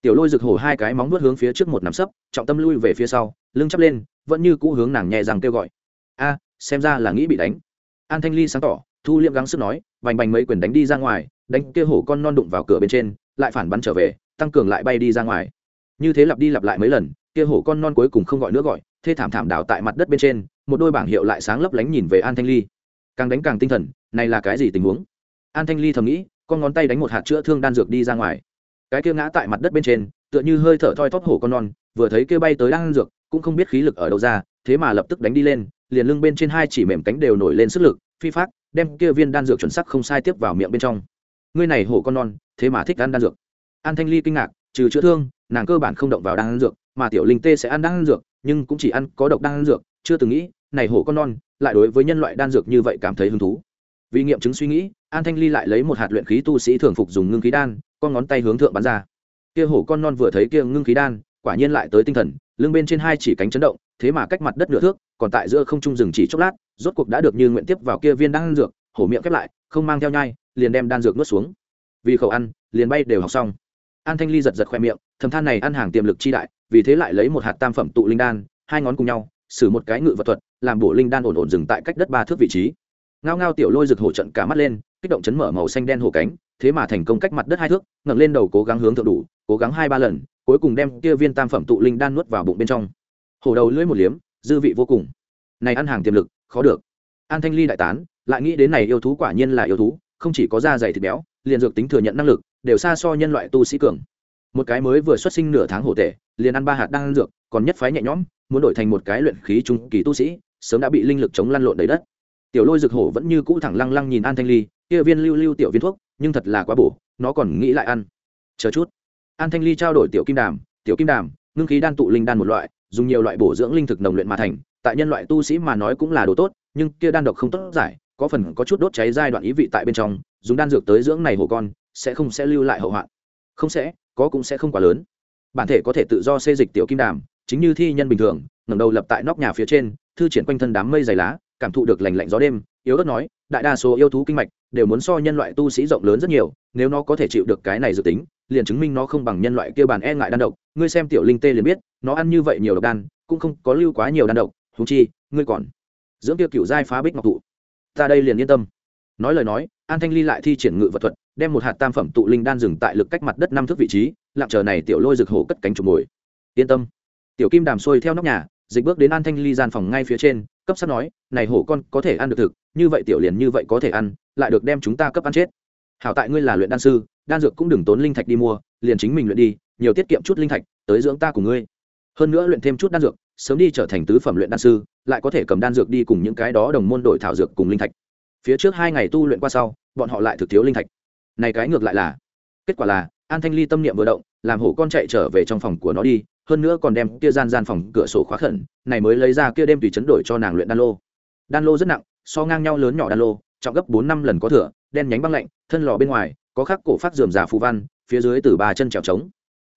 Tiểu lôi rực hổ hai cái móng vuốt hướng phía trước một nắm sấp, trọng tâm lui về phía sau, lưng chắp lên, vẫn như cũ hướng nàng nhẹ rằng kêu gọi, a xem ra là nghĩ bị đánh. An thanh ly sáng tỏ, thu liệm gắng sức nói, vành bành mấy quyền đánh đi ra ngoài, đánh kia hổ con non đụng vào cửa bên trên, lại phản bắn trở về, tăng cường lại bay đi ra ngoài. Như thế lặp đi lặp lại mấy lần, kia hổ con non cuối cùng không gọi nữa gọi, thê thảm thảm đảo tại mặt đất bên trên, một đôi bảng hiệu lại sáng lấp lánh nhìn về an thanh ly. Càng đánh càng tinh thần, này là cái gì tình huống? An thanh ly thầm nghĩ, con ngón tay đánh một hạt chữa thương đan dược đi ra ngoài. Cái kia ngã tại mặt đất bên trên, tựa như hơi thở thoi thóp hổ con non, vừa thấy kia bay tới đan dược, cũng không biết khí lực ở đâu ra, thế mà lập tức đánh đi lên liền lưng bên trên hai chỉ mềm cánh đều nổi lên sức lực, phi phát, đem kia viên đan dược chuẩn sắc không sai tiếp vào miệng bên trong. Ngươi này hổ con non, thế mà thích ăn đan dược. An thanh ly kinh ngạc, trừ chữa thương, nàng cơ bản không động vào đan dược, mà tiểu linh tê sẽ ăn đan dược, nhưng cũng chỉ ăn có độc đan dược, chưa từng nghĩ, này hổ con non lại đối với nhân loại đan dược như vậy cảm thấy hứng thú. Vì nghiệm chứng suy nghĩ, an thanh ly lại lấy một hạt luyện khí tu sĩ thường phục dùng ngưng khí đan, con ngón tay hướng thượng bắn ra. Kia hổ con non vừa thấy kia ngưng khí đan, quả nhiên lại tới tinh thần, lưng bên trên hai chỉ cánh chấn động thế mà cách mặt đất nửa thước, còn tại giữa không trung rừng chỉ chốc lát, rốt cuộc đã được như nguyện tiếp vào kia viên đan dược, hổ miệng khép lại, không mang theo nhai, liền đem đan dược nuốt xuống. Vì khẩu ăn, liền bay đều học xong. An thanh ly giật giật khoe miệng, thầm than này ăn hàng tiềm lực chi đại, vì thế lại lấy một hạt tam phẩm tụ linh đan, hai ngón cùng nhau xử một cái ngự vật thuật, làm bổ linh đan ổn ổn dừng tại cách đất ba thước vị trí. Ngao ngao tiểu lôi rực hổ trận cả mắt lên, kích động chấn mở màu xanh đen hổ cánh, thế mà thành công cách mặt đất hai thước, ngẩng lên đầu cố gắng hướng thượng đủ, cố gắng hai ba lần, cuối cùng đem kia viên tam phẩm tụ linh đan nuốt vào bụng bên trong hổ đầu lưỡi một liếm, dư vị vô cùng. Này ăn hàng tiềm lực, khó được. An thanh ly đại tán, lại nghĩ đến này yêu thú quả nhiên là yêu thú, không chỉ có da dày thịt béo, liền dược tính thừa nhận năng lực, đều xa so nhân loại tu sĩ cường. Một cái mới vừa xuất sinh nửa tháng hổ tể, liền ăn ba hạt đang ăn dược, còn nhất phái nhẹ nhõm, muốn đổi thành một cái luyện khí trung kỳ tu sĩ, sớm đã bị linh lực chống lăn lộn đầy đất. Tiểu lôi dược hổ vẫn như cũ thẳng lăng lăng nhìn an thanh ly, kia viên lưu lưu tiểu viên thuốc, nhưng thật là quá bổ, nó còn nghĩ lại ăn. Chờ chút. An thanh ly trao đổi tiểu kim đàm, tiểu kim đàm, ngưng khí đan tụ linh đan một loại dùng nhiều loại bổ dưỡng linh thực nồng luyện mà thành, tại nhân loại tu sĩ mà nói cũng là đồ tốt, nhưng kia đan độc không tốt giải, có phần có chút đốt cháy giai đoạn ý vị tại bên trong, dùng đan dược tới dưỡng này hổ con, sẽ không sẽ lưu lại hậu hoạn. Không sẽ, có cũng sẽ không quá lớn. Bản thể có thể tự do xê dịch tiểu kim đàm, chính như thi nhân bình thường, ngẩng đầu lập tại nóc nhà phía trên, thư triển quanh thân đám mây dày lá, cảm thụ được lành lạnh gió đêm, yếu ớt nói, đại đa số yêu thú kinh mạch đều muốn so nhân loại tu sĩ rộng lớn rất nhiều, nếu nó có thể chịu được cái này dự tính liền chứng minh nó không bằng nhân loại kia bàn e ngại đan độc. Ngươi xem tiểu linh tê liền biết, nó ăn như vậy nhiều độc đan, cũng không có lưu quá nhiều đan độc. Thú chi, ngươi còn dưỡng kia cựu giai phá bích ngọc thụ ta đây liền yên tâm. Nói lời nói, an thanh ly lại thi triển ngự vật thuật, đem một hạt tam phẩm tụ linh đan dừng tại lực cách mặt đất năm thước vị trí, lặng chờ này tiểu lôi rực hổ cất cánh trục mồi. Yên tâm. Tiểu kim đàm xuôi theo nóc nhà, dịch bước đến an thanh ly gian phòng ngay phía trên, cấp sát nói, này hổ con, có thể ăn được thực, như vậy tiểu liền như vậy có thể ăn, lại được đem chúng ta cấp ăn chết. Hảo tại ngươi là luyện đan sư đan dược cũng đừng tốn linh thạch đi mua, liền chính mình luyện đi, nhiều tiết kiệm chút linh thạch, tới dưỡng ta cùng ngươi. Hơn nữa luyện thêm chút đan dược, sớm đi trở thành tứ phẩm luyện đan sư, lại có thể cầm đan dược đi cùng những cái đó đồng môn đổi thảo dược cùng linh thạch. Phía trước hai ngày tu luyện qua sau, bọn họ lại thực thiếu linh thạch. Này cái ngược lại là, kết quả là, an thanh ly tâm niệm vừa động, làm hổ con chạy trở về trong phòng của nó đi, hơn nữa còn đem kia gian gian phòng cửa sổ khóa khẩn, này mới lấy ra kia đêm tùy chấn đổi cho nàng luyện đan lô. Đan lô rất nặng, so ngang nhau lớn nhỏ đan lô, trọng gấp bốn năm lần có thừa, đen nhánh băng lạnh, thân lò bên ngoài có khắc cổ phát dườm già phù văn, phía dưới từ ba chân trèo trống.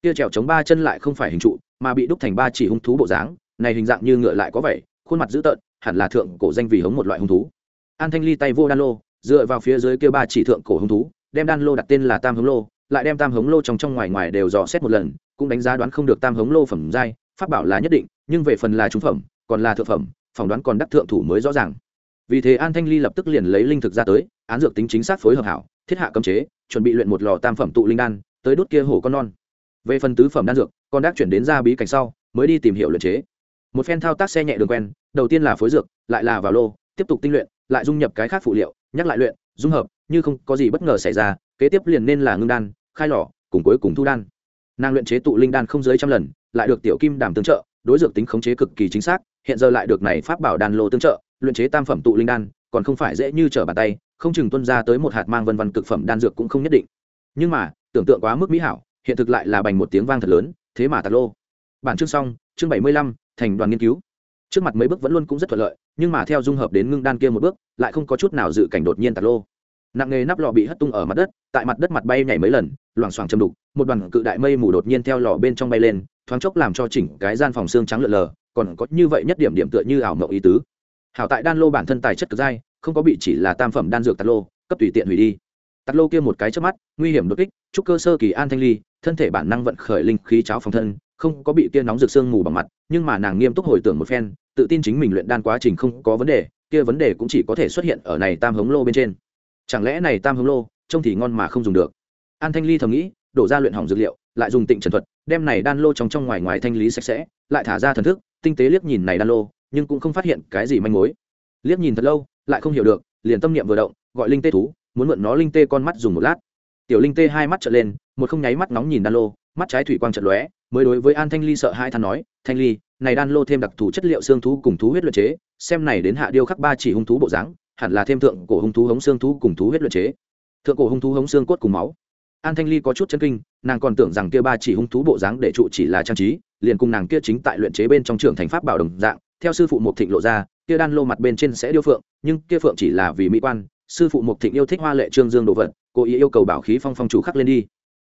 Kia trèo trống ba chân lại không phải hình trụ, mà bị đúc thành ba chỉ hung thú bộ dáng, này hình dạng như ngựa lại có vẻ, khuôn mặt dữ tợn, hẳn là thượng cổ danh vì hống một loại hung thú. An thanh ly tay vô đan lô, dựa vào phía dưới kia ba chỉ thượng cổ hung thú, đem đan lô đặt tên là tam hống lô, lại đem tam hống lô trong trong ngoài ngoài đều dò xét một lần, cũng đánh giá đoán không được tam hống lô phẩm giai, pháp bảo là nhất định, nhưng về phần là trung phẩm, còn là thượng phẩm, phỏng đoán còn đắc thượng thủ mới rõ ràng. Vì thế an thanh ly lập tức liền lấy linh thực ra tới, án dược tính chính xác phối hợp hảo thiết hạ cấm chế, chuẩn bị luyện một lò tam phẩm tụ linh đan, tới đốt kia hổ con non. Về phần tứ phẩm đan dược, con đắc chuyển đến ra bí cảnh sau, mới đi tìm hiểu luyện chế. Một phen thao tác xe nhẹ đường quen, đầu tiên là phối dược, lại là vào lô, tiếp tục tinh luyện, lại dung nhập cái khác phụ liệu, nhắc lại luyện, dung hợp, như không có gì bất ngờ xảy ra, kế tiếp liền nên là ngưng đan, khai lò, cùng cuối cùng thu đan. Nàng luyện chế tụ linh đan không dưới trăm lần, lại được tiểu kim đàm tương trợ, đối dược tính khống chế cực kỳ chính xác, hiện giờ lại được này pháp bảo đan lô tương trợ, luyện chế tam phẩm tụ linh đan, còn không phải dễ như trở bàn tay không chừng tuân ra tới một hạt mang vân vân cực phẩm đan dược cũng không nhất định. Nhưng mà, tưởng tượng quá mức mỹ hảo, hiện thực lại là bành một tiếng vang thật lớn, thế mà tạt lô. Bản chương xong, chương bảy mươi lăm, thành đoàn nghiên cứu. Trước mặt mấy bước vẫn luôn cũng rất thuận lợi, nhưng mà theo dung hợp đến ngưng đan kia một bước, lại không có chút nào dự cảnh đột nhiên tạt lô. Nặng nghề nắp lò bị hất tung ở mặt đất, tại mặt đất mặt bay nhảy mấy lần, loảng xoảng châm đục, một đoàn cự đại mây mù đột nhiên theo lò bên trong bay lên, thoáng chốc làm cho chỉnh cái gian phòng xương trắng lờ lờ, còn có như vậy nhất điểm điểm tựa như ảo mộng ý tứ. Hảo tại đan lô bản thân tài chất cực dai không có bị chỉ là tam phẩm đan dược tạt lô, cấp tùy tiện hủy đi. Tạt lô kia một cái trước mắt, nguy hiểm đột kích trúc cơ sơ kỳ an thanh ly, thân thể bản năng vận khởi linh khí cháo phòng thân, không có bị kia nóng rực sương mù bằng mặt, nhưng mà nàng nghiêm túc hồi tưởng một phen, tự tin chính mình luyện đan quá trình không có vấn đề, kia vấn đề cũng chỉ có thể xuất hiện ở này tam hống lô bên trên. Chẳng lẽ này tam hống lô, trông thì ngon mà không dùng được? An thanh ly thầm nghĩ, đổ ra luyện hỏng dược liệu, lại dùng tịnh trần thuật, đem này đan lô trong trong ngoài ngoài thanh lý sạch sẽ, lại thả ra thần thức, tinh tế liếc nhìn này đan lô, nhưng cũng không phát hiện cái gì manh mối. Liếc nhìn thật lâu lại không hiểu được, liền tâm niệm vừa động, gọi linh tê thú, muốn mượn nó linh tê con mắt dùng một lát. Tiểu linh tê hai mắt trợn lên, một không nháy mắt nóng nhìn đan lô, mắt trái thủy quang trợn lóe, mới đối với an thanh ly sợ hai than nói, thanh ly, này đan lô thêm đặc thù chất liệu xương thú cùng thú huyết luyện chế, xem này đến hạ điêu khắc ba chỉ hung thú bộ dáng, hẳn là thêm thượng cổ hung thú hống xương thú cùng thú huyết luyện chế. Thượng cổ hung thú hống xương cốt cùng máu. An thanh ly có chút chân kinh, nàng còn tưởng rằng kia ba chỉ hung thú bộ dáng để trụ chỉ là trang trí, liền cùng nàng kia chính tại luyện chế bên trong trường thành pháp bảo đồng dạng, theo sư phụ một thịnh lộ ra kia đan lô mặt bên trên sẽ điêu phượng nhưng kia phượng chỉ là vì mỹ quan sư phụ mục thịnh yêu thích hoa lệ trương dương đồ vật cố ý yêu cầu bảo khí phong phong chủ khắc lên đi.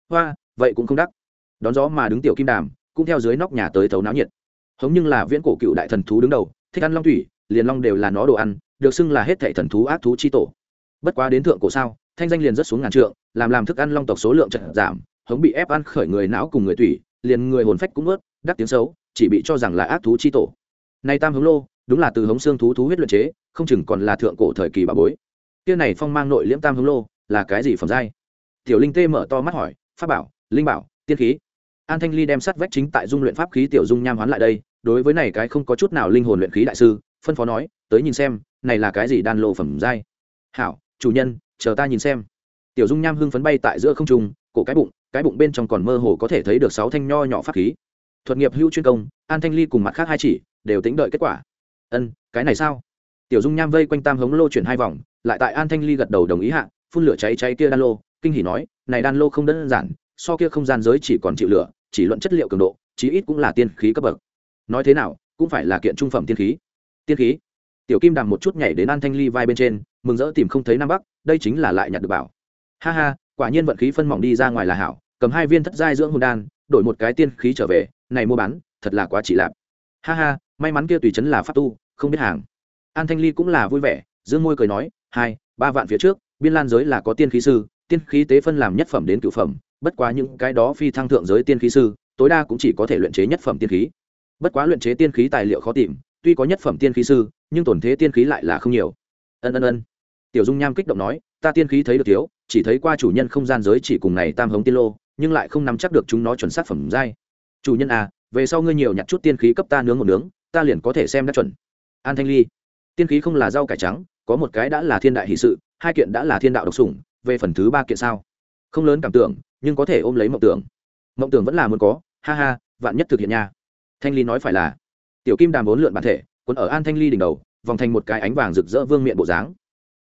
Hoa vậy cũng không đắc. Đón gió mà đứng tiểu kim đàm cũng theo dưới nóc nhà tới thấu náo nhiệt. Hống nhưng là viễn cổ cựu đại thần thú đứng đầu thích ăn long thủy liền long đều là nó đồ ăn được xưng là hết thệ thần thú ác thú chi tổ. Bất quá đến thượng cổ sao thanh danh liền rất xuống ngàn trượng làm làm thức ăn long tộc số lượng trận giảm hống bị ép ăn khởi người não cùng người thủy, liền người hồn phách cũng ướt đắc tiếng xấu chỉ bị cho rằng là ác thú chi tổ. Nay tam hống lô đúng là từ hống xương thú thú huyết luyện chế, không chừng còn là thượng cổ thời kỳ bà bối. Kia này phong mang nội liễm tam hống lô, là cái gì phẩm giai? Tiểu linh tê mở to mắt hỏi, pháp bảo, linh bảo, tiên khí. An thanh ly đem sắt vách chính tại dung luyện pháp khí tiểu dung nham hoán lại đây, đối với này cái không có chút nào linh hồn luyện khí đại sư, phân phó nói, tới nhìn xem, này là cái gì đan lô phẩm giai. Hảo, chủ nhân, chờ ta nhìn xem. Tiểu dung nham hưng phấn bay tại giữa không trung, cổ cái bụng cái bụng bên trong còn mơ hồ có thể thấy được sáu thanh nho nhỏ pháp khí. Thuật nghiệp hữu chuyên công, an thanh ly cùng mặt khác hai chỉ, đều tính đợi kết quả ân, cái này sao? Tiểu dung nham vây quanh tam hống lô chuyển hai vòng, lại tại an thanh ly gật đầu đồng ý hạ, phun lửa cháy cháy kia đan lô, kinh hỉ nói, này đan lô không đơn giản, so kia không gian giới chỉ còn chịu lửa, chỉ luận chất liệu cường độ, chí ít cũng là tiên khí cấp bậc. Nói thế nào, cũng phải là kiện trung phẩm tiên khí. Tiên khí? Tiểu kim đàm một chút nhảy đến an thanh ly vai bên trên, mừng rỡ tìm không thấy nam bắc, đây chính là lại nhặt được bảo. Ha ha, quả nhiên vận khí phân mỏng đi ra ngoài là hảo, cầm hai viên thất giai dưỡng hồn đan, đổi một cái tiên khí trở về, này mua bán, thật là quá chỉ lạp. Ha ha, may mắn kia tùy chấn là pháp tu không biết hàng. An thanh ly cũng là vui vẻ, dương môi cười nói, hai, ba vạn phía trước, biên lan giới là có tiên khí sư, tiên khí tế phân làm nhất phẩm đến cựu phẩm, bất quá những cái đó phi thăng thượng giới tiên khí sư, tối đa cũng chỉ có thể luyện chế nhất phẩm tiên khí. Bất quá luyện chế tiên khí tài liệu khó tìm, tuy có nhất phẩm tiên khí sư, nhưng tổn thế tiên khí lại là không nhiều. Ân ân ân. Tiểu dung nham kích động nói, ta tiên khí thấy được thiếu, chỉ thấy qua chủ nhân không gian giới chỉ cùng này tam hống tiên lô, nhưng lại không nắm chắc được chúng nó chuẩn xác phẩm giai. Chủ nhân à về sau ngươi nhiều nhặt chút tiên khí cấp ta nướng một nướng, ta liền có thể xem đã chuẩn an thanh ly. Tiên khí không là rau cải trắng, có một cái đã là thiên đại hỷ sự, hai kiện đã là thiên đạo độc sủng, về phần thứ ba kiện sao? Không lớn cảm tưởng, nhưng có thể ôm lấy mộng tưởng. Mộng tưởng vẫn là muốn có, ha ha, vạn nhất thực hiện nha. Thanh ly nói phải là, tiểu kim đàm bốn lượn bản thể quấn ở an thanh ly đỉnh đầu, vòng thành một cái ánh vàng rực rỡ vương miện bộ dáng.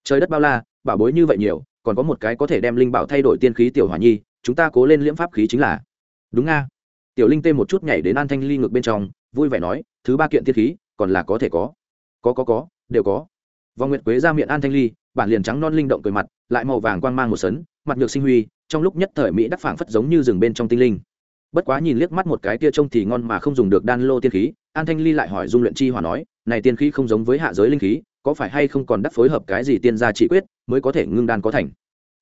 Trời đất bao la, bảo bối như vậy nhiều, còn có một cái có thể đem linh bảo thay đổi tiên khí tiểu hỏa nhi, chúng ta cố lên liễm pháp khí chính là. Đúng nga. Tiểu linh tê một chút nhảy đến an thanh ly ngực bên trong, vui vẻ nói, thứ ba kiện tiên khí, còn là có thể có có có có, đều có. Vòng nguyệt quế ra miệng an thanh ly, bản liền trắng non linh động cười mặt, lại màu vàng quang mang một sấn, mặt nhược sinh huy, trong lúc nhất thời mỹ đắc phảng phất giống như rừng bên trong tinh linh. Bất quá nhìn liếc mắt một cái tia trông thì ngon mà không dùng được đan lô tiên khí, an thanh ly lại hỏi dung luyện chi hỏa nói, này tiên khí không giống với hạ giới linh khí, có phải hay không còn đắc phối hợp cái gì tiên gia chỉ quyết mới có thể ngưng đan có thành?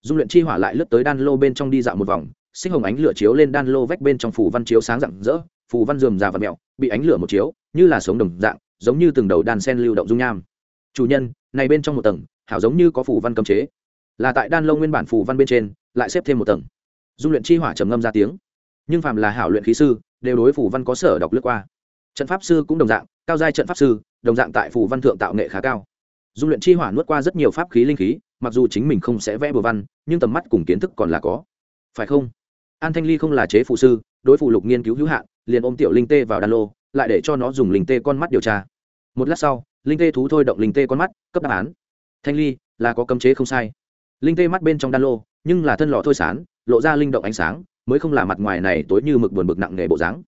Dung luyện chi hỏa lại lướt tới đan lô bên trong đi dạo một vòng sinh hồng ánh lửa chiếu lên đan lô vách bên trong phủ văn chiếu sáng rạng rỡ, phù văn dườm già và mẹo bị ánh lửa một chiếu, như là sống đồng dạng giống như từng đầu đàn sen lưu động dung nham. Chủ nhân, này bên trong một tầng, hảo giống như có phủ văn cấm chế. Là tại đan lâu nguyên bản phủ văn bên trên, lại xếp thêm một tầng. Dung luyện chi hỏa trầm ngâm ra tiếng. Nhưng phàm là hảo luyện khí sư, đều đối phủ văn có sở đọc lướt qua. Trận pháp sư cũng đồng dạng, cao giai trận pháp sư, đồng dạng tại phủ văn thượng tạo nghệ khá cao. Dung luyện chi hỏa nuốt qua rất nhiều pháp khí linh khí, mặc dù chính mình không sẽ vẽ bừa văn, nhưng tầm mắt cùng kiến thức còn là có. Phải không? An thanh ly không là chế phụ sư, đối phụ lục nghiên cứu hữu hạn, liền ôm tiểu linh tê vào đan lô lại để cho nó dùng linh tê con mắt điều tra. Một lát sau, linh tê thú thôi động linh tê con mắt, cấp đáp án. Thanh ly, là có cấm chế không sai. Linh tê mắt bên trong đan lô, nhưng là thân lọ thôi sán, lộ ra linh động ánh sáng, mới không là mặt ngoài này tối như mực buồn bực nặng nề bộ dáng.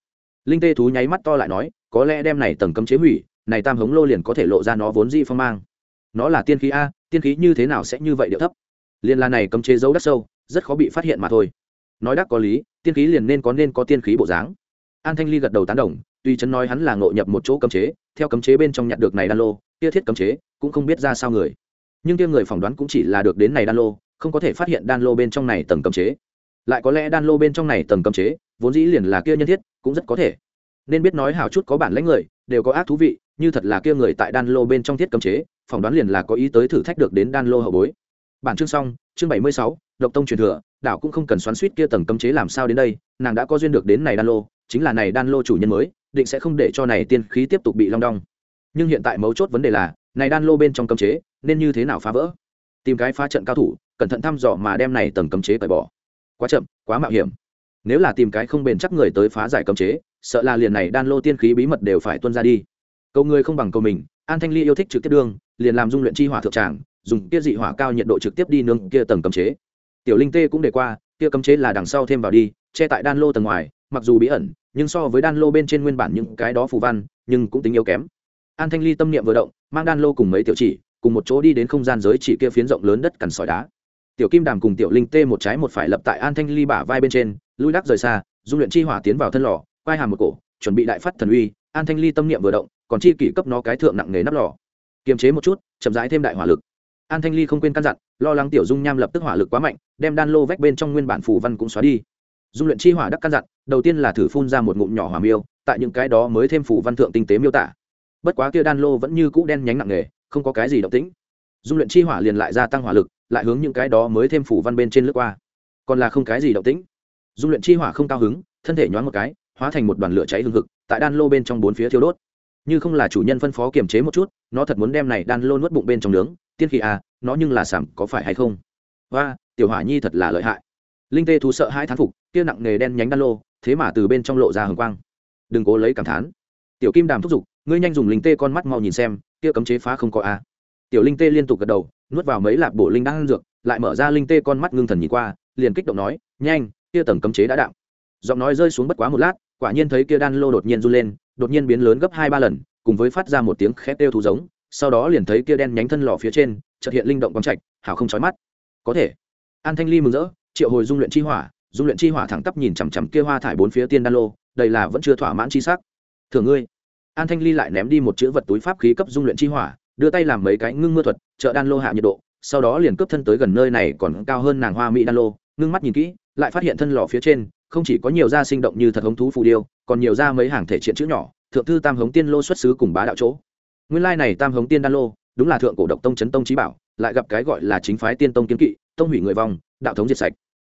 Linh tê thú nháy mắt to lại nói, có lẽ đem này tầng cấm chế hủy, này tam hống lô liền có thể lộ ra nó vốn di phong mang. Nó là tiên khí a, tiên khí như thế nào sẽ như vậy điệu thấp? Liền là này cấm chế giấu đất sâu, rất khó bị phát hiện mà thôi. Nói đắc có lý, tiên khí liền nên có nên có tiên khí bộ dáng. An thanh ly gật đầu tán đồng tuy chấn nói hắn là ngộ nhập một chỗ cấm chế, theo cấm chế bên trong nhặt được này đan lô, kia thiết cấm chế cũng không biết ra sao người. Nhưng kia người phỏng đoán cũng chỉ là được đến này đan lô, không có thể phát hiện đan lô bên trong này tầng cấm chế. Lại có lẽ đan lô bên trong này tầng cấm chế, vốn dĩ liền là kia nhân thiết, cũng rất có thể. Nên biết nói hào chút có bản lãnh người, đều có ác thú vị, như thật là kia người tại đan lô bên trong thiết cấm chế, phỏng đoán liền là có ý tới thử thách được đến đan lô hậu bối. Bản chương xong, chương bảy mươi sáu, độc tông truyền thừa, đảo cũng không cần xoắn suýt kia tầng cấm chế làm sao đến đây, nàng đã có duyên được đến này đan lô, chính là này đan lô chủ nhân mới định sẽ không để cho này tiên khí tiếp tục bị long đong. Nhưng hiện tại mấu chốt vấn đề là, này đan lô bên trong cấm chế, nên như thế nào phá vỡ? Tìm cái phá trận cao thủ, cẩn thận thăm dò mà đem này tầng cấm chế cởi bỏ. Quá chậm, quá mạo hiểm. Nếu là tìm cái không bền chắc người tới phá giải cấm chế, sợ là liền này đan lô tiên khí bí mật đều phải tuân ra đi. Câu người không bằng câu mình, an thanh ly yêu thích trực tiếp đương, liền làm dung luyện chi hỏa thượng tràng, dùng kia dị hỏa cao nhiệt độ trực tiếp đi nương kia tầng cấm chế. Tiểu linh tê cũng để qua, kia cấm chế là đằng sau thêm vào đi, che tại đan lô tầng ngoài mặc dù bí ẩn, nhưng so với đan lô bên trên nguyên bản những cái đó phù văn, nhưng cũng tính yếu kém. An thanh ly tâm niệm vừa động, mang đan lô cùng mấy tiểu chỉ, cùng một chỗ đi đến không gian giới chỉ kia phiến rộng lớn đất cằn sỏi đá. Tiểu kim đàm cùng tiểu linh tê một trái một phải lập tại an thanh ly bả vai bên trên, lui đắc rời xa dung luyện chi hỏa tiến vào thân lò quai hàm một cổ, chuẩn bị đại phát thần uy, an thanh ly tâm niệm vừa động, còn chi kỷ cấp nó cái thượng nặng nghề nắp lò. Kiềm chế một chút, chậm rãi thêm đại hỏa lực. An thanh ly không quên căn dặn, lo lắng tiểu dung nham lập tức hỏa lực quá mạnh, đem đan lô vách bên trong nguyên bản phù văn cũng xóa đi dung luyện chi hỏa đắc căn dặn, đầu tiên là thử phun ra một ngụm nhỏ hỏa miêu, tại những cái đó mới thêm phủ văn thượng tinh tế miêu tả. Bất quá kia đan lô vẫn như cũ đen nhánh nặng nghề không có cái gì động tĩnh. Dung luyện chi hỏa liền lại gia tăng hỏa lực, lại hướng những cái đó mới thêm phủ văn bên trên lướt qua. Còn là không cái gì động tĩnh. Dung luyện chi hỏa không cao hứng, thân thể nhoáng một cái, hóa thành một đoàn lửa cháy hừng hực, tại đan lô bên trong bốn phía thiêu đốt. Như không là chủ nhân phân phó kiềm chế một chút, nó thật muốn đem này đan lô nuốt bụng bên trong nướng. Tiên khí à nó nhưng là sảm có phải hay không? Và tiểu hỏa nhi thật là lợi hại linh tê thú sợ hai thán phục, kia nặng nghề đen nhánh đan lô, thế mà từ bên trong lộ ra hồng quang. Đừng cố lấy cảm thán. Tiểu kim đàm thúc giục, ngươi nhanh dùng linh tê con mắt mau nhìn xem, kia cấm chế phá không có a à. tiểu linh tê liên tục gật đầu, nuốt vào mấy lạp bổ linh đang dược, lại mở ra linh tê con mắt ngưng thần nhìn qua, liền kích động nói, nhanh, kia tầng cấm chế đã đạo giọng nói rơi xuống bất quá một lát, quả nhiên thấy kia đan lô đột nhiên run lên, đột nhiên biến lớn gấp hai ba lần, cùng với phát ra một tiếng khét kêu thú giống, sau đó liền thấy kia đen nhánh thân lò phía trên, chợt hiện linh động quang trạch, hảo không chói mắt. Có thể. An thanh ly mừng rỡ triệu hồi dung luyện chi hỏa, dung luyện chi hỏa thẳng tắp nhìn chằm chằm kia hoa thải bốn phía tiên đan lô, đây là vẫn chưa thỏa mãn chi sắc. Thường ngươi. An thanh ly lại ném đi một chữ vật túi pháp khí cấp dung luyện chi hỏa, đưa tay làm mấy cái ngưng mưa thuật, trợ đan lô hạ nhiệt độ, sau đó liền cướp thân tới gần nơi này còn cao hơn nàng hoa mỹ đan lô, ngưng mắt nhìn kỹ, lại phát hiện thân lò phía trên, không chỉ có nhiều da sinh động như thật hống thú phù điêu, còn nhiều da mấy hàng thể triện chữ nhỏ, thượng thư tam hống tiên lô xuất xứ cùng bá đạo chỗ. Nguyên lai này tam hống tiên đan lô, đúng là thượng cổ độc tông chấn tông trí bảo, lại gặp cái gọi là chính phái tiên tông kiến kỵ, tông hủy người vong đạo thống diệt sạch.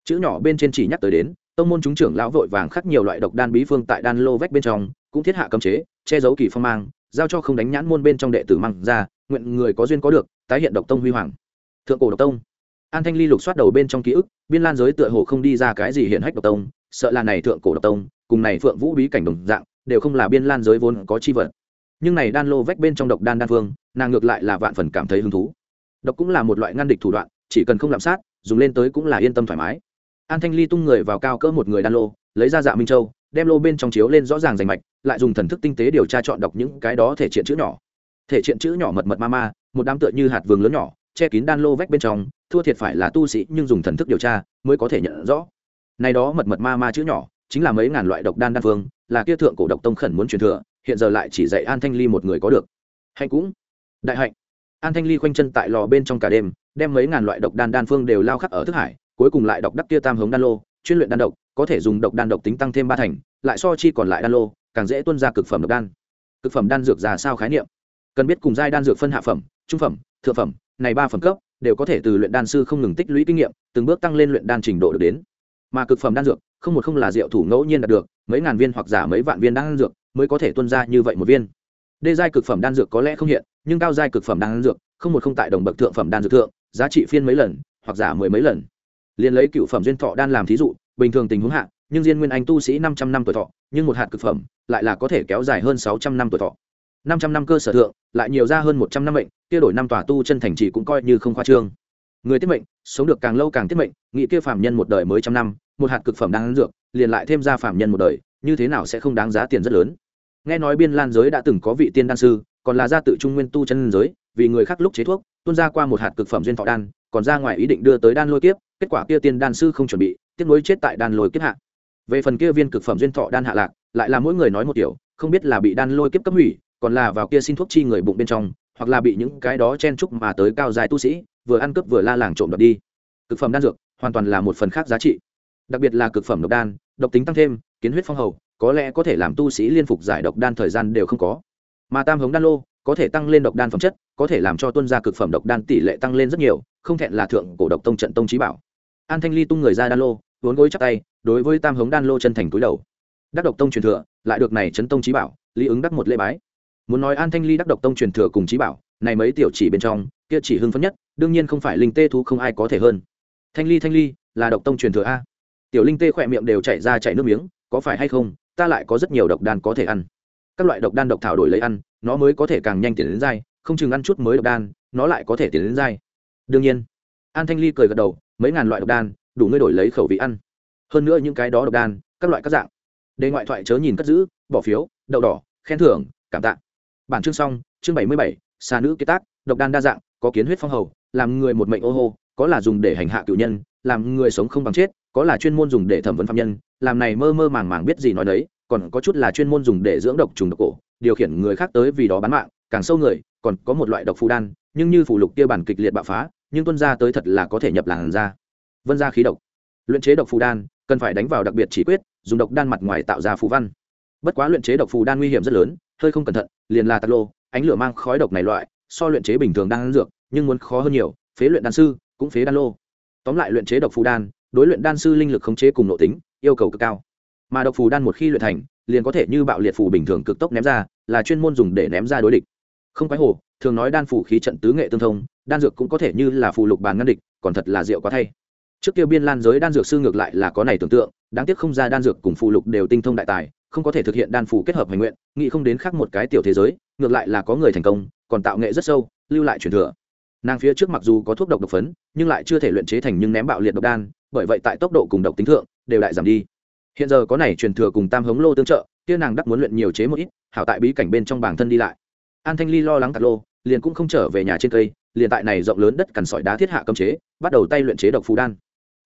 Chữ nhỏ bên trên chỉ nhắc tới đến, tông môn chúng trưởng lão vội vàng khắc nhiều loại độc đan bí phương tại đan lô vách bên trong, cũng thiết hạ cấm chế, che giấu kỳ phong mang, giao cho không đánh nhãn môn bên trong đệ tử mang ra, nguyện người có duyên có được, tái hiện độc tông huy hoàng. Thượng cổ độc tông. An thanh ly lục soát đầu bên trong ký ức, biên lan giới tựa hồ không đi ra cái gì hiện hách độc tông, sợ là này thượng cổ độc tông, cùng này phượng vũ bí cảnh đồng dạng, đều không là biên lan giới vốn có chi vật. Nhưng này đan lô vách bên trong độc đan đan phương, nàng ngược lại là vạn phần cảm thấy hứng thú. Độc cũng là một loại ngăn địch thủ đoạn, chỉ cần không lạm sát dùng lên tới cũng là yên tâm thoải mái. An thanh ly tung người vào cao cỡ một người đan lô, lấy ra dạ minh châu, đem lô bên trong chiếu lên rõ ràng rành mạch, lại dùng thần thức tinh tế điều tra chọn đọc những cái đó thể triện chữ nhỏ. Thể triện chữ nhỏ mật mật ma ma, một đám tựa như hạt vườn lớn nhỏ, che kín đan lô vách bên trong, thua thiệt phải là tu sĩ nhưng dùng thần thức điều tra mới có thể nhận rõ. Này đó mật mật ma ma chữ nhỏ, chính là mấy ngàn loại độc đan đan phương, là kia thượng cổ độc tông khẩn muốn truyền thừa, hiện giờ lại chỉ dạy an thanh ly một người có được. Hạnh cũng. Đại hạnh. An thanh ly khoanh chân tại lò bên trong cả đêm đem mấy ngàn loại độc đan đan phương đều lao khắc ở thức hải, cuối cùng lại đọc đắc kia tam hống đan lô, chuyên luyện đan độc, có thể dùng độc đan độc tính tăng thêm ba thành, lại so chi còn lại đan lô, càng dễ tuân ra cực phẩm độc đan. Cực phẩm đan dược ra sao khái niệm? Cần biết cùng giai đan dược phân hạ phẩm, trung phẩm, thượng phẩm, này ba phẩm cấp, đều có thể từ luyện đan sư không ngừng tích lũy kinh nghiệm, từng bước tăng lên luyện đan trình độ được đến. Mà cực phẩm đan dược, không một không là rượu thủ ngẫu nhiên đạt được, mấy ngàn viên hoặc giả mấy vạn viên đan dược mới có thể tuân ra như vậy một viên. Đê giai cực phẩm đan dược có lẽ không hiện, nhưng cao giai cực phẩm đan dược, không một không tại đồng bậc thượng phẩm đan dược thượng giá trị phiên mấy lần, hoặc giả mười mấy lần. Liền lấy cựu phẩm duyên thọ đan làm thí dụ, bình thường tình huống hạ, nhưng diên nguyên anh tu sĩ năm trăm năm tuổi thọ, nhưng một hạt cực phẩm, lại là có thể kéo dài hơn sáu trăm năm tuổi thọ. Năm trăm năm cơ sở thượng, lại nhiều ra hơn một trăm năm mệnh, kia đổi năm tòa tu chân thành trì cũng coi như không khoa trương. Người tiết mệnh, sống được càng lâu càng tiết mệnh, nghĩ kia phạm nhân một đời mới trăm năm, một hạt cực phẩm đang dược, liền lại thêm ra phạm nhân một đời, như thế nào sẽ không đáng giá tiền rất lớn? Nghe nói biên lan giới đã từng có vị tiên đan sư, còn là gia tự trung nguyên tu chân giới, vì người khác lúc chế thuốc tuôn ra qua một hạt cực phẩm duyên thọ đan, còn ra ngoài ý định đưa tới đan lôi kiếp, kết quả kia tiên đan sư không chuẩn bị tiếp nối chết tại đan lôi kiếp hạ. Về phần kia viên cực phẩm duyên thọ đan hạ lạc, lại là mỗi người nói một kiểu, không biết là bị đan lôi kiếp cấp hủy, còn là vào kia xin thuốc chi người bụng bên trong, hoặc là bị những cái đó chen chúc mà tới cao dài tu sĩ, vừa ăn cướp vừa la làng trộm đập đi. Cực phẩm đan dược, hoàn toàn là một phần khác giá trị. Đặc biệt là cực phẩm độc đan, độc tính tăng thêm, kiến huyết phong hầu, có lẽ có thể làm tu sĩ liên phục giải độc đan thời gian đều không có. Mà tam hống đan lô có thể tăng lên độc đan phẩm chất, có thể làm cho tuân gia cực phẩm độc đan tỷ lệ tăng lên rất nhiều, không thẹn là thượng cổ độc tông trận tông trí bảo. An thanh ly tung người ra đan lô, vốn gối chắc tay, đối với tam hống đan lô chân thành túi đầu. Đắc độc tông truyền thừa, lại được này trấn tông trí bảo, lý ứng đắc một lễ bái. Muốn nói an thanh ly đắc độc tông truyền thừa cùng trí bảo, này mấy tiểu chỉ bên trong, kia chỉ hưng phấn nhất, đương nhiên không phải linh tê thú không ai có thể hơn. Thanh ly thanh ly, là độc tông truyền thừa a. Tiểu linh tê khỏe miệng đều chảy ra chảy nước miếng, có phải hay không, ta lại có rất nhiều độc đan có thể ăn các loại độc đan độc thảo đổi lấy ăn, nó mới có thể càng nhanh tiến đến dai, không chừng ăn chút mới độc đan, nó lại có thể tiến đến dai. Đương nhiên, an thanh ly cười gật đầu, mấy ngàn loại độc đan, đủ ngươi đổi lấy khẩu vị ăn. Hơn nữa những cái đó độc đan, các loại các dạng. Đề ngoại thoại chớ nhìn cất giữ, bỏ phiếu, đậu đỏ, khen thưởng, cảm tạ. Bản chương xong, chương bảy mươi bảy, xà nữ kế tác, độc đan đa dạng, có kiến huyết phong hầu, làm người một mệnh ô hô, có là dùng để hành hạ cựu nhân, làm người sống không bằng chết, có là chuyên môn dùng để thẩm vấn phạm nhân, làm này mơ mơ màng màng biết gì nói đấy còn có chút là chuyên môn dùng để dưỡng độc trùng độc cổ, điều khiển người khác tới vì đó bán mạng, càng sâu người, còn có một loại độc phù đan, nhưng như phủ lục kia bản kịch liệt bạo phá, nhưng tuân ra tới thật là có thể nhập làn ra vân ra khí độc. Luyện chế độc phù đan, cần phải đánh vào đặc biệt chỉ quyết, dùng độc đan mặt ngoài tạo ra phù văn. Bất quá luyện chế độc phù đan nguy hiểm rất lớn, hơi không cẩn thận, liền là tạt lô, ánh lửa mang khói độc này loại, so luyện chế bình thường đan dược, nhưng muốn khó hơn nhiều, phế luyện đan sư, cũng phế đan lô. Tóm lại luyện chế độc phù đan, đối luyện đan sư linh lực khống chế cùng nội tính, yêu cầu cực cao mà độc phù đan một khi luyện thành, liền có thể như bạo liệt phù bình thường cực tốc ném ra, là chuyên môn dùng để ném ra đối địch. Không quái hồ, thường nói đan phù khí trận tứ nghệ tương thông, đan dược cũng có thể như là phù lục bàn ngăn địch, còn thật là rượu quá thay. Trước kia biên lan giới đan dược sư ngược lại là có này tưởng tượng, đáng tiếc không ra đan dược cùng phù lục đều tinh thông đại tài, không có thể thực hiện đan phù kết hợp hành nguyện, nghĩ không đến khác một cái tiểu thế giới, ngược lại là có người thành công, còn tạo nghệ rất sâu, lưu lại truyền thừa. Nàng phía trước mặc dù có thuốc độc độc phấn, nhưng lại chưa thể luyện chế thành nhưng ném bạo liệt độc đan, bởi vậy tại tốc độ cùng độc tính thượng, đều lại giảm đi hiện giờ có này truyền thừa cùng tam hống lô tương trợ, kia nàng đắc muốn luyện nhiều chế một ít, hảo tại bí cảnh bên trong bản thân đi lại. An thanh ly lo lắng tạt lô, liền cũng không trở về nhà trên cây, liền tại này rộng lớn đất cằn sỏi đá thiết hạ cấm chế, bắt đầu tay luyện chế độc phù đan.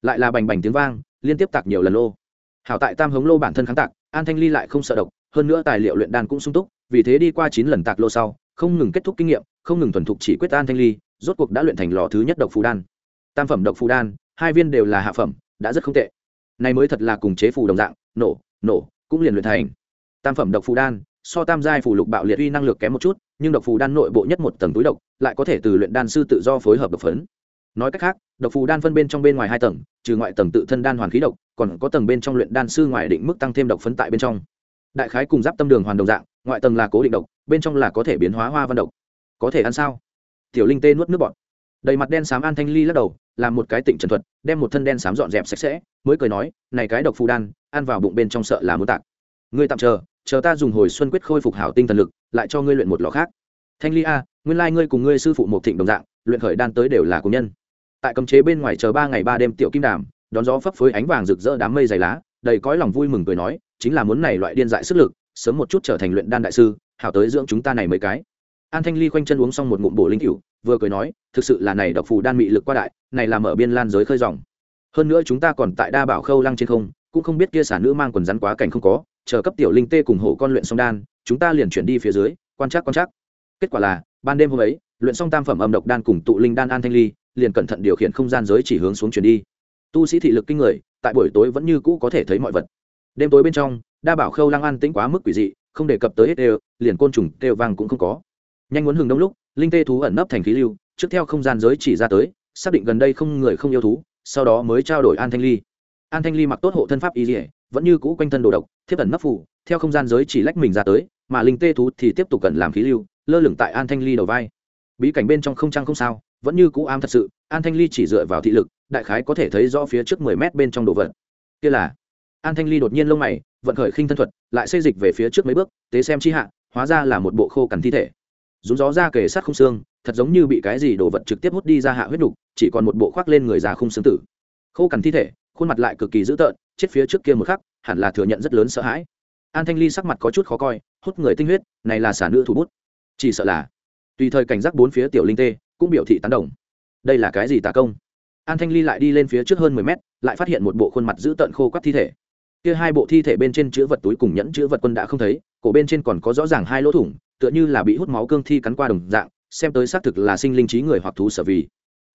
Lại là bành bành tiếng vang, liên tiếp tạc nhiều lần lô. Hảo tại tam hống lô bản thân kháng tạc, an thanh ly lại không sợ độc, hơn nữa tài liệu luyện đan cũng sung túc, vì thế đi qua chín lần tạc lô sau, không ngừng kết thúc kinh nghiệm, không ngừng thuần thục chỉ quyết an thanh ly, rốt cuộc đã luyện thành lò thứ nhất độc phù đan. Tam phẩm độc phù đan, hai viên đều là hạ phẩm, đã rất không tệ này mới thật là cùng chế phù đồng dạng, nổ nổ, cũng liền luyện thành. Tam phẩm độc phù đan, so tam giai phù lục bạo liệt uy năng lực kém một chút, nhưng độc phù đan nội bộ nhất một tầng túi độc, lại có thể từ luyện đan sư tự do phối hợp độc phấn. Nói cách khác, độc phù đan phân bên trong bên ngoài hai tầng, trừ ngoại tầng tự thân đan hoàn khí độc, còn có tầng bên trong luyện đan sư ngoài định mức tăng thêm độc phấn tại bên trong. Đại khái cùng giáp tâm đường hoàn đồng dạng, ngoại tầng là cố định độc, bên trong là có thể biến hóa hoa văn độc. Có thể ăn sao? Tiểu linh tê nuốt nước bọt. Đầy mặt đen xám an thanh ly lắc đầu làm một cái tịnh trần thuật, đem một thân đen xám dọn dẹp sạch sẽ, mới cười nói, này cái độc phù đan, ăn vào bụng bên trong sợ là muốn tạc. Ngươi tạm chờ chờ ta dùng hồi xuân quyết khôi phục hảo tinh thần lực, lại cho ngươi luyện một lò khác. Thanh ly a, nguyên lai ngươi cùng ngươi sư phụ một thịnh đồng dạng, luyện khởi đan tới đều là công nhân. Tại cấm chế bên ngoài chờ ba ngày ba đêm tiểu kim đàm, đón gió phấp phới ánh vàng rực rỡ đám mây dày lá, đầy cõi lòng vui mừng cười nói, chính là muốn này loại điên dại sức lực, sớm một chút trở thành luyện đan đại sư, hảo tới dưỡng chúng ta này mấy cái an thanh ly khoanh chân uống xong một ngụm bổ linh cựu vừa cười nói, thực sự là này độc phù đan mị lực qua đại, này làm ở biên lan giới khơi dòng. Hơn nữa chúng ta còn tại đa bảo khâu lăng trên không, cũng không biết kia xả nữ mang quần rắn quá cảnh không có, chờ cấp tiểu linh tê cùng hổ con luyện xong đan, chúng ta liền chuyển đi phía dưới, quan trắc quan trắc. Kết quả là, ban đêm hôm ấy, luyện xong tam phẩm âm độc đan cùng tụ linh đan an thanh ly, liền cẩn thận điều khiển không gian giới chỉ hướng xuống chuyển đi. Tu sĩ thị lực kinh người, tại buổi tối vẫn như cũ có thể thấy mọi vật. Đêm tối bên trong, đa bảo khâu lăng an tĩnh quá mức quỷ dị, không đề cập tới hết đều, liền côn trùng đều vang cũng không có nhanh muốn hừng đông lúc, linh tê thú ẩn nấp thành khí lưu, trước theo không gian giới chỉ ra tới, xác định gần đây không người không yêu thú, sau đó mới trao đổi an thanh ly. An thanh ly mặc tốt hộ thân pháp y dỉa vẫn như cũ quanh thân đồ độc, thiếp ẩn nấp phủ theo không gian giới chỉ lách mình ra tới, mà linh tê thú thì tiếp tục cần làm khí lưu, lơ lửng tại an thanh ly đầu vai. Bí cảnh bên trong không trăng không sao, vẫn như cũ am thật sự, an thanh ly chỉ dựa vào thị lực, đại khái có thể thấy rõ phía trước mười mét bên trong đồ vật. Kia là, an thanh ly đột nhiên lông mày, vận khởi khinh thân thuật, lại xây dịch về phía trước mấy bước, tế xem chi hạ, hóa ra là một bộ khô cằn thi thể rúng gió ra kề sát không xương, thật giống như bị cái gì đồ vật trực tiếp hút đi ra hạ huyết đục, chỉ còn một bộ khoác lên người già khung xương tử. Khô cằn thi thể, khuôn mặt lại cực kỳ dữ tợn, chết phía trước kia một khắc, hẳn là thừa nhận rất lớn sợ hãi. An thanh ly sắc mặt có chút khó coi, hút người tinh huyết, này là xả nữ thủ bút. Chỉ sợ là, tùy thời cảnh giác bốn phía tiểu linh tê, cũng biểu thị tán đồng. Đây là cái gì tà công? An thanh ly lại đi lên phía trước hơn mười mét, lại phát hiện một bộ khuôn mặt dữ tợn khô quắt thi thể kia hai bộ thi thể bên trên chữ vật túi cùng nhẫn chữ vật quân đã không thấy, cổ bên trên còn có rõ ràng hai lỗ thủng, tựa như là bị hút máu cương thi cắn qua đồng dạng, xem tới xác thực là sinh linh trí người hoặc thú sở vì.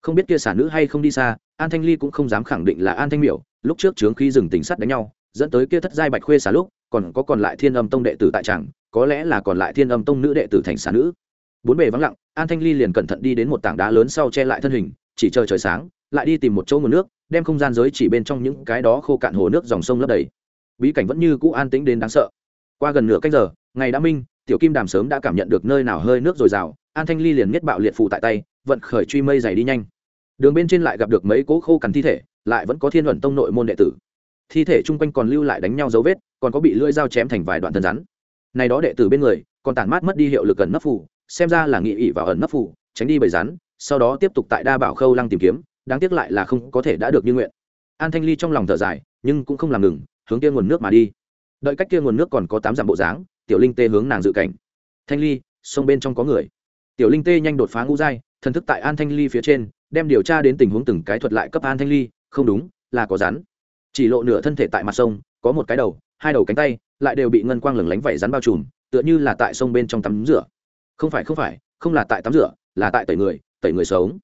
Không biết kia xả nữ hay không đi xa, an thanh ly cũng không dám khẳng định là an thanh miểu, lúc trước trướng khi dừng tính sắt đánh nhau, dẫn tới kia thất giai bạch khuê xả lúc, còn có còn lại thiên âm tông đệ tử tại tràng có lẽ là còn lại thiên âm tông nữ đệ tử thành xả nữ. Bốn bề vắng lặng, an thanh ly liền cẩn thận đi đến một tảng đá lớn sau che lại thân hình, chỉ chờ trời sáng, lại đi tìm một chỗ nguồn nước, đem không gian giới chỉ bên trong những cái đó khô cạn hồ nước dòng sông lấp đầy bí cảnh vẫn như cũ an tĩnh đến đáng sợ. Qua gần nửa canh giờ, ngày đã minh, tiểu kim đàm sớm đã cảm nhận được nơi nào hơi nước dồi dào, an thanh ly liền miết bạo liệt phụ tại tay, vận khởi truy mây dày đi nhanh. Đường bên trên lại gặp được mấy cỗ khô cằn thi thể, lại vẫn có thiên luận tông nội môn đệ tử. Thi thể chung quanh còn lưu lại đánh nhau dấu vết, còn có bị lưỡi dao chém thành vài đoạn thân rắn. Này đó đệ tử bên người, còn tản mát mất đi hiệu lực ẩn nấp phủ xem ra là nghị ỵ vào ẩn nấp phủ tránh đi bầy rắn, sau đó tiếp tục tại đa bảo khâu lăng tìm kiếm, đáng tiếc lại là không có thể đã được như nguyện. An thanh ly trong lòng thở dài, nhưng cũng không làm ngừng hướng kia nguồn nước mà đi. Đợi cách kia nguồn nước còn có tám dặm bộ dáng, tiểu linh tê hướng nàng dự cảnh. Thanh ly, sông bên trong có người. Tiểu linh tê nhanh đột phá ngũ giai, thần thức tại an thanh ly phía trên, đem điều tra đến tình huống từng cái thuật lại cấp an thanh ly, không đúng, là có rắn. Chỉ lộ nửa thân thể tại mặt sông, có một cái đầu, hai đầu cánh tay, lại đều bị ngân quang lửng lánh vẩy rắn bao trùm, tựa như là tại sông bên trong tắm rửa. Không phải không phải, không là tại tắm rửa, là tại tẩy người tẩy người sống.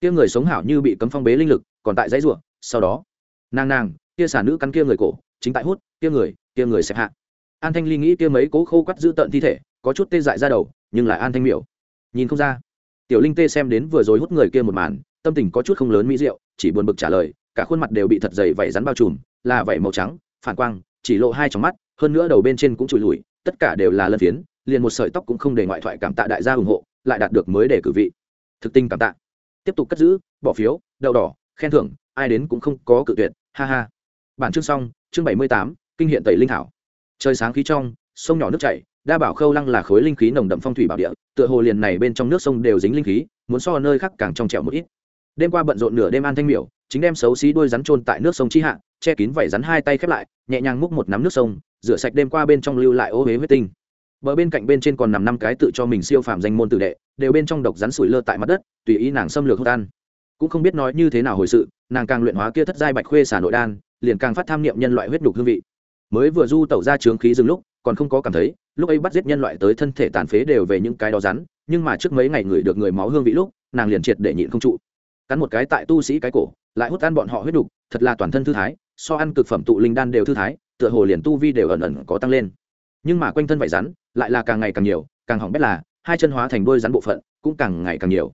Kia người sống hảo như bị cấm phong bế linh lực, còn tại dãy ruộng. sau đó, nàng nàng, kia xả nữ cắn kia người cổ chính tại hút, kia người kia người xếp hạ. An thanh ly nghĩ kia mấy cố khô quắt giữ tận thi thể, có chút tê dại ra đầu, nhưng lại an thanh miểu. Nhìn không ra. Tiểu linh tê xem đến vừa rồi hút người kia một màn, tâm tình có chút không lớn mỹ rượu chỉ buồn bực trả lời, cả khuôn mặt đều bị thật dày vảy rắn bao trùm, là vảy màu trắng, phản quang, chỉ lộ hai trong mắt, hơn nữa đầu bên trên cũng trùi lùi tất cả đều là lân phiến, liền một sợi tóc cũng không để ngoại thoại cảm tạ đại gia ủng hộ, lại đạt được mới để cử vị. Thực tinh cảm tạ. Tiếp tục cất giữ, bỏ phiếu, đậu đỏ, khen thưởng, ai đến cũng không có cự tuyệt, ha ha bản chương xong, chương bảy mươi tám, kinh hiện tẩy linh thảo. Trời sáng khí trong, sông nhỏ nước chảy, đa bảo khâu lăng là khối linh khí nồng đậm phong thủy bảo địa, tựa hồ liền này bên trong nước sông đều dính linh khí, muốn so nơi khác càng trong trẻo một ít. Đêm qua bận rộn nửa đêm an thanh miểu, chính đem xấu xí đuôi rắn trôn tại nước sông chi hạ, che kín vảy rắn hai tay khép lại, nhẹ nhàng múc một nắm nước sông, rửa sạch đêm qua bên trong lưu lại ô huế huyết tinh. Bờ bên cạnh bên trên còn nằm năm cái tự cho mình siêu phàm danh môn tử đệ, đều bên trong độc rắn sủi lơ tại mặt đất, tùy ý nàng xâm lược hốt tan cũng không biết nói như thế nào hồi sự, nàng càng luyện hóa kia thất giai bạch khuê xả nội đan liền càng phát tham niệm nhân loại huyết đục hương vị. Mới vừa du tẩu ra trướng khí dừng lúc, còn không có cảm thấy, lúc ấy bắt giết nhân loại tới thân thể tàn phế đều về những cái đó rắn, nhưng mà trước mấy ngày người được người máu hương vị lúc, nàng liền triệt để nhịn không trụ. Cắn một cái tại tu sĩ cái cổ, lại hút ăn bọn họ huyết đục thật là toàn thân thư thái, so ăn cực phẩm tụ linh đan đều thư thái, tựa hồ liền tu vi đều ẩn ẩn có tăng lên. Nhưng mà quanh thân vải rắn, lại là càng ngày càng nhiều, càng hỏng bét là, hai chân hóa thành đôi rắn bộ phận, cũng càng ngày càng nhiều.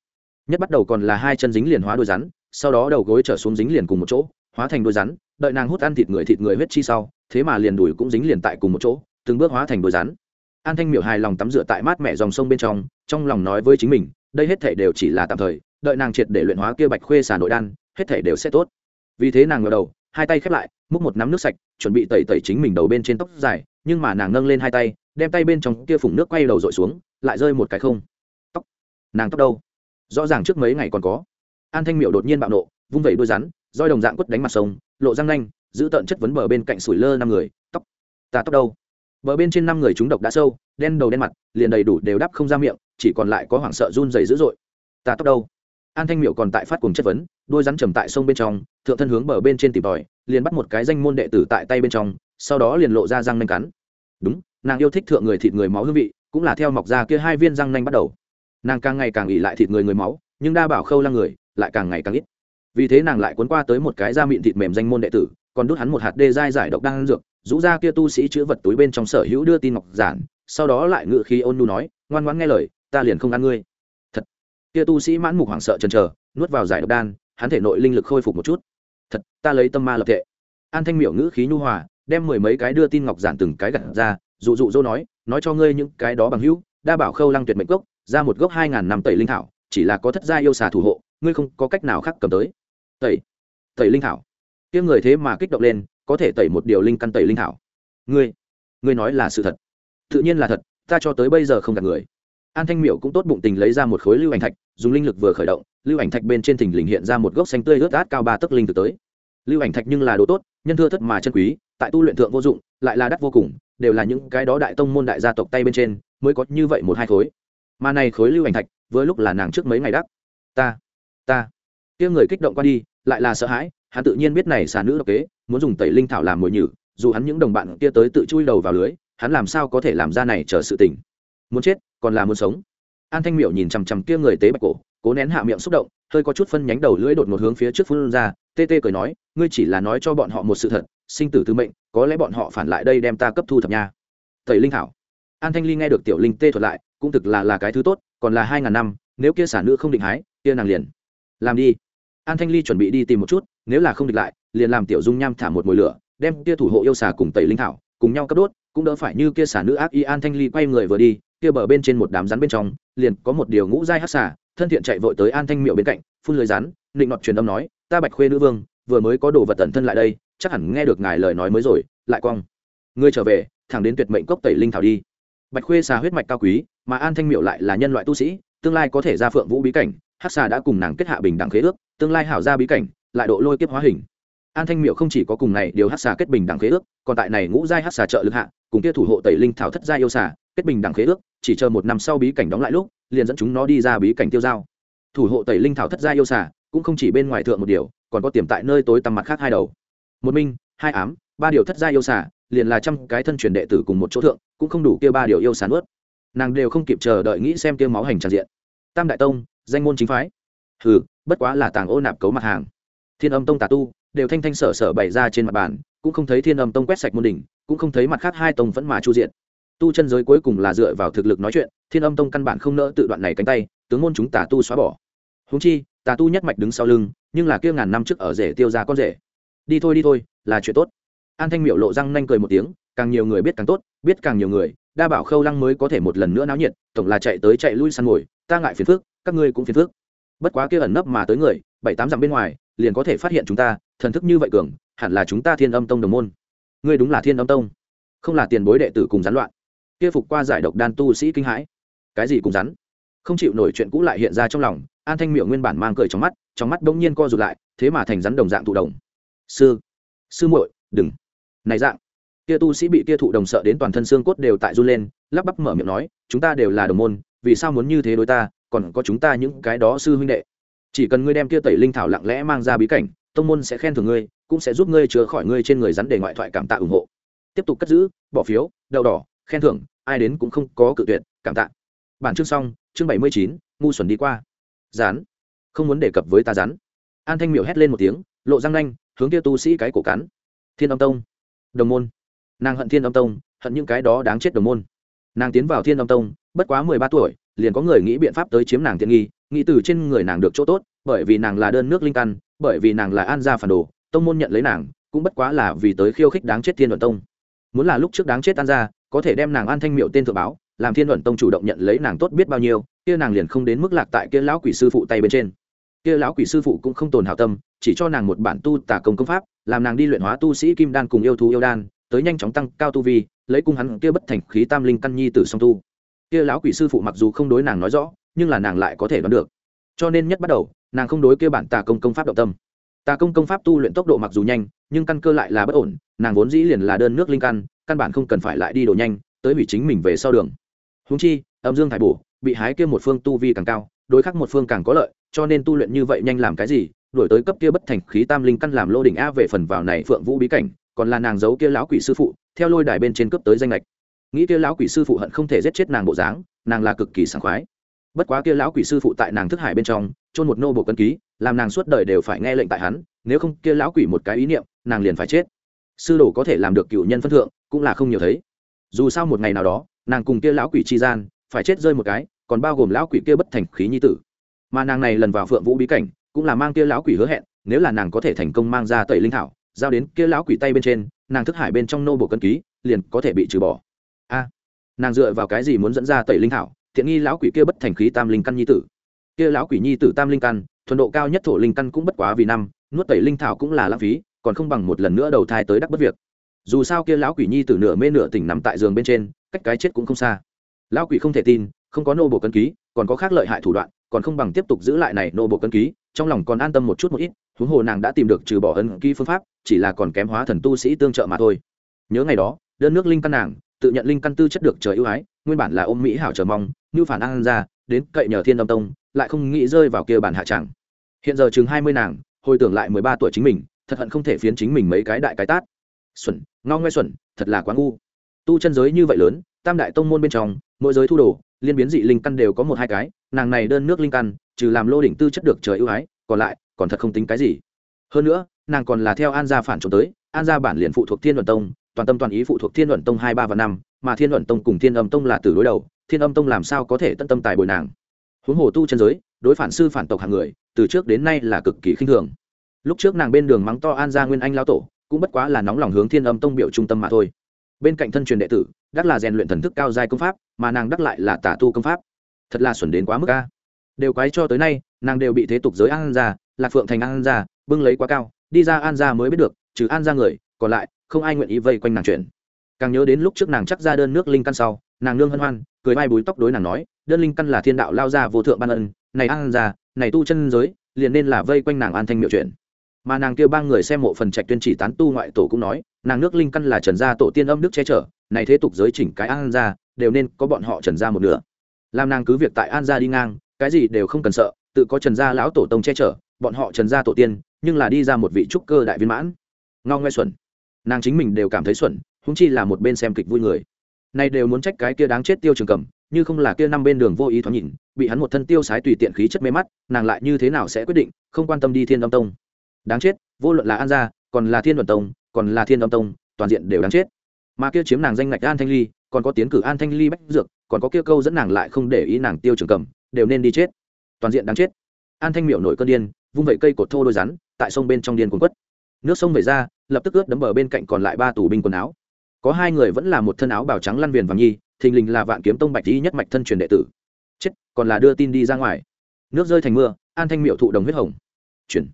Nhất bắt đầu còn là hai chân dính liền hóa đôi rắn, sau đó đầu gối trở xuống dính liền cùng một chỗ, hóa thành đôi rắn đợi nàng hút ăn thịt người thịt người huyết chi sau, thế mà liền đùi cũng dính liền tại cùng một chỗ, từng bước hóa thành đôi rắn. An thanh miểu hài lòng tắm rửa tại mát mẹ dòng sông bên trong trong lòng nói với chính mình, đây hết thể đều chỉ là tạm thời, đợi nàng triệt để luyện hóa kia bạch khuê xà nội đan, hết thể đều sẽ tốt. Vì thế nàng ngờ đầu, hai tay khép lại, múc một nắm nước sạch, chuẩn bị tẩy tẩy chính mình đầu bên trên tóc dài, nhưng mà nàng nâng lên hai tay, đem tay bên trong kia phủng nước quay đầu dội xuống, lại rơi một cái không. Tóc. Nàng tóc đâu? Rõ ràng trước mấy ngày còn có. An thanh miệu đột nhiên bạo nộ, vung vẩy đôi rắn roi đồng dạng quất đánh mặt sông, lộ răng nanh, giữ tợn chất vấn bờ bên cạnh sủi lơ năm người, tóc, ta tóc đâu? Bờ bên trên năm người chúng độc đã sâu, đen đầu đen mặt, liền đầy đủ đều đắp không ra miệng, chỉ còn lại có hoảng sợ run dày dữ dội. Ta tóc đâu? An thanh miệu còn tại phát cùng chất vấn, đôi rắn trầm tại sông bên trong, thượng thân hướng bờ bên trên tìm tòi, liền bắt một cái danh môn đệ tử tại tay bên trong, sau đó liền lộ ra răng nanh cắn. Đúng, nàng yêu thích thượng người thịt người máu hương vị, cũng là theo mọc ra kia hai viên răng nanh bắt đầu. Nàng càng ngày càng ỉ lại thịt người người máu, nhưng đa bảo khâu lăng người, lại càng ngày càng ít vì thế nàng lại cuốn qua tới một cái da mịn thịt mềm danh môn đệ tử, còn đút hắn một hạt đê dai giải độc đang dược, rũ ra kia tu sĩ chữ vật túi bên trong sở hữu đưa tin ngọc giản, sau đó lại ngự khí ôn nu nói, ngoan ngoãn nghe lời, ta liền không ăn ngươi. Thật. Kia tu sĩ mãn mục hoảng sợ chần chờ, nuốt vào giải độc đan, hắn thể nội linh lực khôi phục một chút. Thật, ta lấy tâm ma lập thể an thanh miểu ngữ khí nhu hòa, đem mười mấy cái đưa tin ngọc giản từng cái gặt ra, dụ dụ dỗ nói nói cho ngươi những cái đó bằng hữu, đa bảo khâu lăng tuyệt mệnh gốc ra một gốc hai ngàn năm tẩy linh thảo, chỉ là có thất gia yêu xà thủ hộ, ngươi không có cách nào khác cầm tới tẩy tẩy linh thảo. Tiếng người thế mà kích động lên, có thể tẩy một điều linh căn tẩy linh thảo. Ngươi ngươi nói là sự thật. Tự nhiên là thật, ta cho tới bây giờ không gặp người. An thanh miệu cũng tốt bụng tình lấy ra một khối lưu ảnh thạch, dùng linh lực vừa khởi động, lưu ảnh thạch bên trên thình lình hiện ra một gốc xanh tươi ướt át cao ba tấc linh thực tới. Lưu ảnh thạch nhưng là đồ tốt, nhân thưa thất mà chân quý, tại tu luyện thượng vô dụng, lại là đắt vô cùng, đều là những cái đó đại tông môn đại gia tộc tay bên trên, mới có như vậy một hai khối. Mà này khối lưu ảnh thạch với lúc là nàng trước mấy ngày đắc. Ta ta. Kia người kích động qua đi lại là sợ hãi, hắn tự nhiên biết này xà nữ độc kế, muốn dùng tẩy linh thảo làm mồi nhử, dù hắn những đồng bạn kia tới tự chui đầu vào lưới, hắn làm sao có thể làm ra này chờ sự tình. Muốn chết, còn là muốn sống. An thanh miểu nhìn chằm chằm kia người tế bạch cổ, cố nén hạ miệng xúc động, hơi có chút phân nhánh đầu lưỡi đột một hướng phía trước phun ra, tê tê cười nói, ngươi chỉ là nói cho bọn họ một sự thật, sinh tử tư mệnh, có lẽ bọn họ phản lại đây đem ta cấp thu thập nha. Tẩy linh thảo. An thanh ly nghe được tiểu linh tê thuật lại, cũng thực là là cái thứ tốt, còn là hai ngàn năm, nếu kia xả nữ không định hái, kia nàng liền làm đi an thanh ly chuẩn bị đi tìm một chút, nếu là không địch lại, liền làm tiểu dung nham thả một mồi lửa, đem kia thủ hộ yêu xà cùng tẩy linh thảo, cùng nhau cấp đốt, cũng đỡ phải như kia xả nữ ác y an thanh ly quay người vừa đi, kia bờ bên trên một đám rắn bên trong, liền có một điều ngũ giai hát xả thân thiện chạy vội tới an thanh miệu bên cạnh, phun lưới rắn định nọt truyền âm nói, ta bạch khuê nữ vương, vừa mới có đồ vật tẩn thân lại đây, chắc hẳn nghe được ngài lời nói mới rồi, lại quăng ngươi trở về, thẳng đến tuyệt mệnh cốc tẩy linh thảo đi. Bạch khuê xà huyết mạch cao quý, mà an thanh miệu lại là nhân loại tu sĩ, tương lai có thể ra phượng vũ bí cảnh Hắc xà đã cùng nàng kết hạ bình đẳng khế ước, tương lai hảo ra bí cảnh, lại độ lôi kiếp hóa hình. An thanh miệu không chỉ có cùng này điều Hắc xà kết bình đẳng khế ước, còn tại này ngũ giai Hắc xà trợ lực hạ, cùng kia thủ hộ tẩy linh thảo thất giai yêu xà, kết bình đẳng khế ước, chỉ chờ một năm sau bí cảnh đóng lại lúc, liền dẫn chúng nó đi ra bí cảnh tiêu giao. Thủ hộ tẩy linh thảo thất giai yêu xà, cũng không chỉ bên ngoài thượng một điều, còn có tiềm tại nơi tối tăm mặt khác hai đầu. Một minh, hai ám, ba điều thất giai yêu xà, liền là trăm cái thân truyền đệ tử cùng một chỗ thượng, cũng không đủ kia ba điều yêu xà nuốt. Nàng đều không kịp chờ đợi nghĩ xem kia máu hành tràn diện. Tam đại tông danh môn chính phái. Hừ, bất quá là tàng ô nạp cấu mặt hàng. Thiên âm tông tà tu, đều thanh thanh sở sở bày ra trên mặt bàn, cũng không thấy thiên âm tông quét sạch môn đỉnh, cũng không thấy mặt khác hai tông vẫn mà chu diện. Tu chân giới cuối cùng là dựa vào thực lực nói chuyện, thiên âm tông căn bản không nỡ tự đoạn này cánh tay, tướng môn chúng tà tu xóa bỏ. Húng chi, tà tu nhất mạch đứng sau lưng, nhưng là kia ngàn năm trước ở rể tiêu ra con rể. Đi thôi đi thôi, là chuyện tốt. An thanh miệu lộ răng nanh cười một tiếng, càng nhiều người biết càng tốt, biết càng nhiều người, đa bảo khâu lăng mới có thể một lần nữa náo nhiệt, tổng là chạy tới chạy lui săn ngồi ta ngại phiền phước các ngươi cũng phiền phức. bất quá kia ẩn nấp mà tới người, bảy tám dặm bên ngoài, liền có thể phát hiện chúng ta, thần thức như vậy cường, hẳn là chúng ta thiên âm tông đồng môn. Ngươi đúng là thiên âm tông, không là tiền bối đệ tử cùng gián loạn. Kia phục qua giải độc đan tu sĩ kinh hãi. Cái gì cùng rắn? Không chịu nổi chuyện cũ lại hiện ra trong lòng, an thanh miệng nguyên bản mang cười trong mắt trong mắt bỗng nhiên co rụt lại, thế mà thành rắn đồng dạng thụ đồng. Sư sư muội, đừng. Này dạng, kia tu sĩ bị kia thụ đồng sợ đến toàn thân xương cốt đều tại run lên, lắp bắp mở miệng nói, chúng ta đều là đồng môn, vì sao muốn như thế đối ta? Còn có chúng ta những cái đó sư huynh đệ. Chỉ cần ngươi đem kia tẩy linh thảo lặng lẽ mang ra bí cảnh, tông môn sẽ khen thưởng ngươi, cũng sẽ giúp ngươi chữa khỏi ngươi trên người rắn để ngoại thoại cảm tạ ủng hộ. Tiếp tục cất giữ, bỏ phiếu, đậu đỏ, khen thưởng, ai đến cũng không có cự tuyệt, cảm tạ. Bản chương xong, chương bảy mươi chín, ngu xuẩn đi qua. Rán. Không muốn đề cập với ta rắn an thanh miểu hét lên một tiếng, lộ răng nanh, hướng kia tu sĩ cái cổ cắn. Thiên âm tông. Đồng môn. Nàng hận thiên âm tông, hận những cái đó đáng chết đồng môn. Nàng tiến vào thiên âm tông, bất quá mười ba tuổi liền có người nghĩ biện pháp tới chiếm nàng tiện nghi, nghĩ từ trên người nàng được chỗ tốt, bởi vì nàng là đơn nước linh căn, bởi vì nàng là an gia phản đồ, tông môn nhận lấy nàng, cũng bất quá là vì tới khiêu khích đáng chết thiên luận tông. Muốn là lúc trước đáng chết an gia, có thể đem nàng an thanh miệu tên thượng báo, làm thiên luận tông chủ động nhận lấy nàng tốt biết bao nhiêu, kia nàng liền không đến mức lạc tại kia lão quỷ sư phụ tay bên trên. Kia lão quỷ sư phụ cũng không tồn hảo tâm, chỉ cho nàng một bản tu tả công công pháp, làm nàng đi luyện hóa tu sĩ kim đan cùng yêu thú yêu đan, tới nhanh chóng tăng cao tu vi, lấy cung hắn kia bất thành khí tam linh căn nhi tử song tu kia lão quỷ sư phụ mặc dù không đối nàng nói rõ, nhưng là nàng lại có thể đoán được. Cho nên nhất bắt đầu, nàng không đối kia bản tà công công pháp động tâm. Tà công công pháp tu luyện tốc độ mặc dù nhanh, nhưng căn cơ lại là bất ổn, nàng vốn dĩ liền là đơn nước linh căn căn bản không cần phải lại đi đổ nhanh, tới hủy chính mình về sau đường. Húng chi, âm dương thải bổ, bị hái kia một phương tu vi càng cao, đối khắc một phương càng có lợi, cho nên tu luyện như vậy nhanh làm cái gì, đổi tới cấp kia bất thành khí tam linh căn làm lô đỉnh a về phần vào này phượng vũ bí cảnh, còn là nàng giấu kia lão quỷ sư phụ, theo lôi đài bên trên cấp tới danh lệch nghĩ kia lão quỷ sư phụ hận không thể giết chết nàng bộ dáng, nàng là cực kỳ sảng khoái. Bất quá kia lão quỷ sư phụ tại nàng thức hải bên trong trôn một nô bộ cân ký, làm nàng suốt đời đều phải nghe lệnh tại hắn, nếu không kia lão quỷ một cái ý niệm, nàng liền phải chết. Sư đồ có thể làm được cựu nhân phân thượng, cũng là không nhiều thấy. Dù sao một ngày nào đó, nàng cùng kia lão quỷ chi gian, phải chết rơi một cái, còn bao gồm lão quỷ kia bất thành khí nhi tử. Mà nàng này lần vào phượng vũ bí cảnh, cũng là mang kia lão quỷ hứa hẹn, nếu là nàng có thể thành công mang ra tẩy linh thảo, giao đến kia lão quỷ tay bên trên, nàng thức hải bên trong nô bộ cân ký, liền có thể bị trừ bỏ nàng dựa vào cái gì muốn dẫn ra tẩy linh thảo, thiện nghi lão quỷ kia bất thành khí tam linh căn nhi tử. Kia lão quỷ nhi tử tam linh căn, thuần độ cao nhất thổ linh căn cũng bất quá vì năm, nuốt tẩy linh thảo cũng là lãng phí, còn không bằng một lần nữa đầu thai tới đắc bất việc. Dù sao kia lão quỷ nhi tử nửa mê nửa tỉnh nằm tại giường bên trên, cách cái chết cũng không xa. Lão quỷ không thể tin, không có nô bộ cân ký, còn có khác lợi hại thủ đoạn, còn không bằng tiếp tục giữ lại này nô bộ cân ký, trong lòng còn an tâm một chút một ít, huống hồ nàng đã tìm được trừ bỏ ân ký phương pháp, chỉ là còn kém hóa thần tu sĩ tương trợ mà thôi. Nhớ ngày đó, đơn nước linh căn nàng tự nhận linh căn tư chất được trời ưu ái, nguyên bản là ôm mỹ hảo chờ mong, như phản an ra, đến cậy nhờ thiên âm tông, lại không nghĩ rơi vào kia bản hạ chẳng hiện giờ chừng hai mươi nàng, hồi tưởng lại mười ba tuổi chính mình, thật hận không thể phiến chính mình mấy cái đại cái tát. Xuẩn, ngao ngoe xuẩn, thật là quá ngu. Tu chân giới như vậy lớn, tam đại tông môn bên trong, mỗi giới thu đồ, liên biến dị linh căn đều có một hai cái, nàng này đơn nước linh căn, trừ làm lô đỉnh tư chất được trời ưu ái, còn lại, còn thật không tính cái gì. Hơn nữa, nàng còn là theo an gia phản trốn tới, an gia bản liền phụ thuộc thiên luận tông toàn tâm toàn ý phụ thuộc thiên luận tông hai ba và năm, mà thiên luận tông cùng thiên âm tông là từ đối đầu, thiên âm tông làm sao có thể tận tâm tài bồi nàng? Huống hồ tu chân giới, đối phản sư phản tộc hàng người, từ trước đến nay là cực kỳ khinh thường. Lúc trước nàng bên đường mắng to an gia nguyên anh lao tổ, cũng bất quá là nóng lòng hướng thiên âm tông biểu trung tâm mà thôi. Bên cạnh thân truyền đệ tử, đắc là rèn luyện thần thức cao giai công pháp, mà nàng đắc lại là tả tu công pháp. Thật là xuẩn đến quá mức ca đều quái cho tới nay, nàng đều bị thế tục giới an gia, lạc phượng thành an gia, bưng lấy quá cao, đi ra an gia mới biết được, trừ an gia người, còn lại không ai nguyện ý vây quanh nàng chuyện. Càng nhớ đến lúc trước nàng chắc ra đơn nước linh căn sau, nàng nương hân hoan, cười vai búi tóc đối nàng nói, đơn linh căn là thiên đạo lao ra vô thượng ban ân, này an gia này tu chân giới, liền nên là vây quanh nàng an thanh miệu chuyện. Mà nàng kêu ba người xem mộ phần trạch tuyên chỉ tán tu ngoại tổ cũng nói, nàng nước linh căn là trần gia tổ tiên âm đức che chở, này thế tục giới chỉnh cái an gia đều nên có bọn họ trần gia một nửa. Làm nàng cứ việc tại an gia đi ngang, cái gì đều không cần sợ, tự có trần gia lão tổ tông che chở, bọn họ trần gia tổ tiên, nhưng là đi ra một vị trúc cơ đại viên mãn. Ngao ngoe xuẩn nàng chính mình đều cảm thấy xuẩn húng chi là một bên xem kịch vui người. Này đều muốn trách cái kia đáng chết tiêu trường cầm, như không là kia năm bên đường vô ý thoáng nhìn, bị hắn một thân tiêu sái tùy tiện khí chất mê mắt, nàng lại như thế nào sẽ quyết định, không quan tâm đi thiên âm tông. Đáng chết, vô luận là an gia, còn là thiên đoàn tông, còn là thiên âm tông, toàn diện đều đáng chết. Mà kia chiếm nàng danh ngạch an thanh ly, còn có tiến cử an thanh ly bách dược, còn có kia câu dẫn nàng lại không để ý nàng tiêu trường cầm, đều nên đi chết. Toàn diện đáng chết. An thanh miệu nổi cơn điên, vung vẩy cây cột thô đôi rắn, tại sông bên trong điên cuốn quất nước sông về ra, lập tức ướt đấm bờ bên cạnh còn lại ba tù binh quần áo. Có hai người vẫn là một thân áo bào trắng lăn viền vàng nhi, thình lình là vạn kiếm tông bạch di nhất mạch thân truyền đệ tử. Chết, còn là đưa tin đi ra ngoài. Nước rơi thành mưa, an thanh miệu thụ đồng huyết hồng. Chuyển.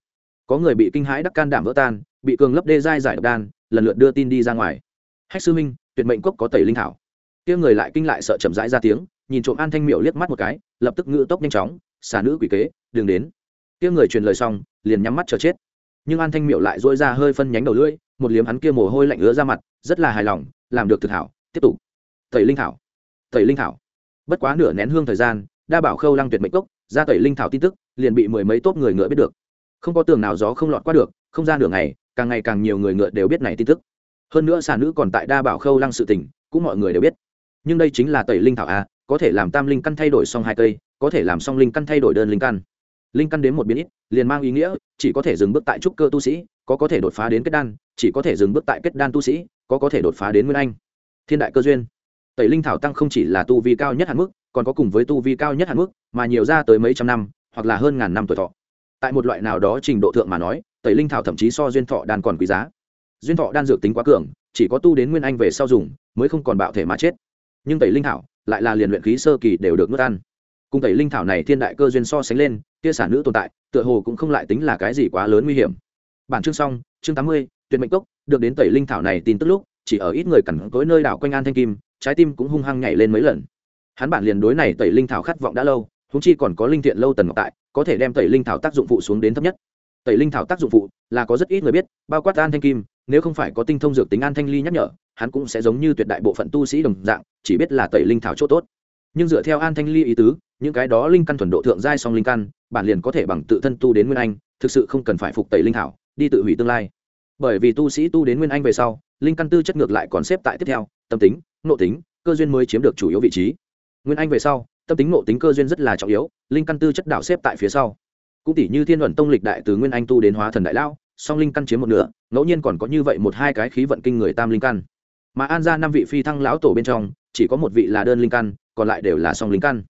Có người bị kinh hãi đắc can đảm vỡ tan, bị cường lấp đê dai giải độc đan, lần lượt đưa tin đi ra ngoài. Hách sư minh, tuyệt mệnh cốc có tẩy linh thảo. Kia người lại kinh lại sợ chậm rãi ra tiếng, nhìn trộm an thanh miệu liếc mắt một cái, lập tức ngự tốc nhanh chóng, xả nữ quỷ kế đường đến. Kia người truyền lời xong, liền nhắm mắt chờ chết nhưng an thanh miệu lại dỗi ra hơi phân nhánh đầu lưỡi, một liếm hắn kia mồ hôi lạnh ứa ra mặt, rất là hài lòng, làm được thực hảo, tiếp tục. Tẩy linh thảo. Tẩy linh thảo. Bất quá nửa nén hương thời gian, đa bảo khâu lăng tuyệt mệnh cốc, ra tẩy linh thảo tin tức, liền bị mười mấy tốt người ngựa biết được. Không có tường nào gió không lọt qua được, không ra nửa ngày, càng ngày càng nhiều người ngựa đều biết này tin tức. Hơn nữa xà nữ còn tại đa bảo khâu lăng sự tình, cũng mọi người đều biết. Nhưng đây chính là tẩy linh thảo a, có thể làm tam linh căn thay đổi xong hai cây, có thể làm xong linh căn thay đổi đơn linh căn linh căn đến một biến ít, liền mang ý nghĩa, chỉ có thể dừng bước tại trúc cơ tu sĩ, có có thể đột phá đến kết đan, chỉ có thể dừng bước tại kết đan tu sĩ, có có thể đột phá đến nguyên anh. Thiên đại cơ duyên. Tẩy linh thảo tăng không chỉ là tu vi cao nhất hạn mức, còn có cùng với tu vi cao nhất hạn mức, mà nhiều ra tới mấy trăm năm, hoặc là hơn ngàn năm tuổi thọ. Tại một loại nào đó trình độ thượng mà nói, tẩy linh thảo thậm chí so duyên thọ đan còn quý giá. Duyên thọ đan dược tính quá cường, chỉ có tu đến nguyên anh về sau dùng, mới không còn bạo thể mà chết. Nhưng tẩy linh thảo, lại là liền luyện khí sơ kỳ đều được nuốt ăn. Cùng tẩy linh thảo này thiên đại cơ duyên so sánh lên kia sản nữ tồn tại, tựa hồ cũng không lại tính là cái gì quá lớn nguy hiểm. Bản chương xong, chương tám mươi, tuyệt mệnh cốc, được đến tẩy linh thảo này tin tức lúc, chỉ ở ít người cẩn tối nơi đảo quanh an thanh kim, trái tim cũng hung hăng nhảy lên mấy lần. Hắn bản liền đối này tẩy linh thảo khát vọng đã lâu húng chi còn có linh thiện lâu tần ngọc tại, có thể đem tẩy linh thảo tác dụng phụ xuống đến thấp nhất. Tẩy linh thảo tác dụng phụ là có rất ít người biết, bao quát an thanh kim, nếu không phải có tinh thông dược tính an thanh ly nhắc nhở, hắn cũng sẽ giống như tuyệt đại bộ phận tu sĩ đồng dạng, chỉ biết là tẩy linh thảo chỗ tốt. Nhưng dựa theo an thanh ly ý tứ, những cái đó linh căn thuần độ thượng giai song linh căn bản liền có thể bằng tự thân tu đến nguyên anh, thực sự không cần phải phục tẩy linh thảo, đi tự hủy tương lai. Bởi vì tu sĩ tu đến nguyên anh về sau, linh căn tư chất ngược lại còn xếp tại tiếp theo, tâm tính nộ tính, cơ duyên mới chiếm được chủ yếu vị trí. Nguyên anh về sau, tâm tính nộ tính, cơ duyên rất là trọng yếu, linh căn tư chất đạo xếp tại phía sau. Cũng tỷ như thiên luận tông lịch đại từ nguyên anh tu đến hóa thần đại lão, song linh căn chiếm một nửa, ngẫu nhiên còn có như vậy một hai cái khí vận kinh người tam linh căn. Mà an ra năm vị phi thăng lão tổ bên trong, chỉ có một vị là đơn linh căn, còn lại đều là song linh căn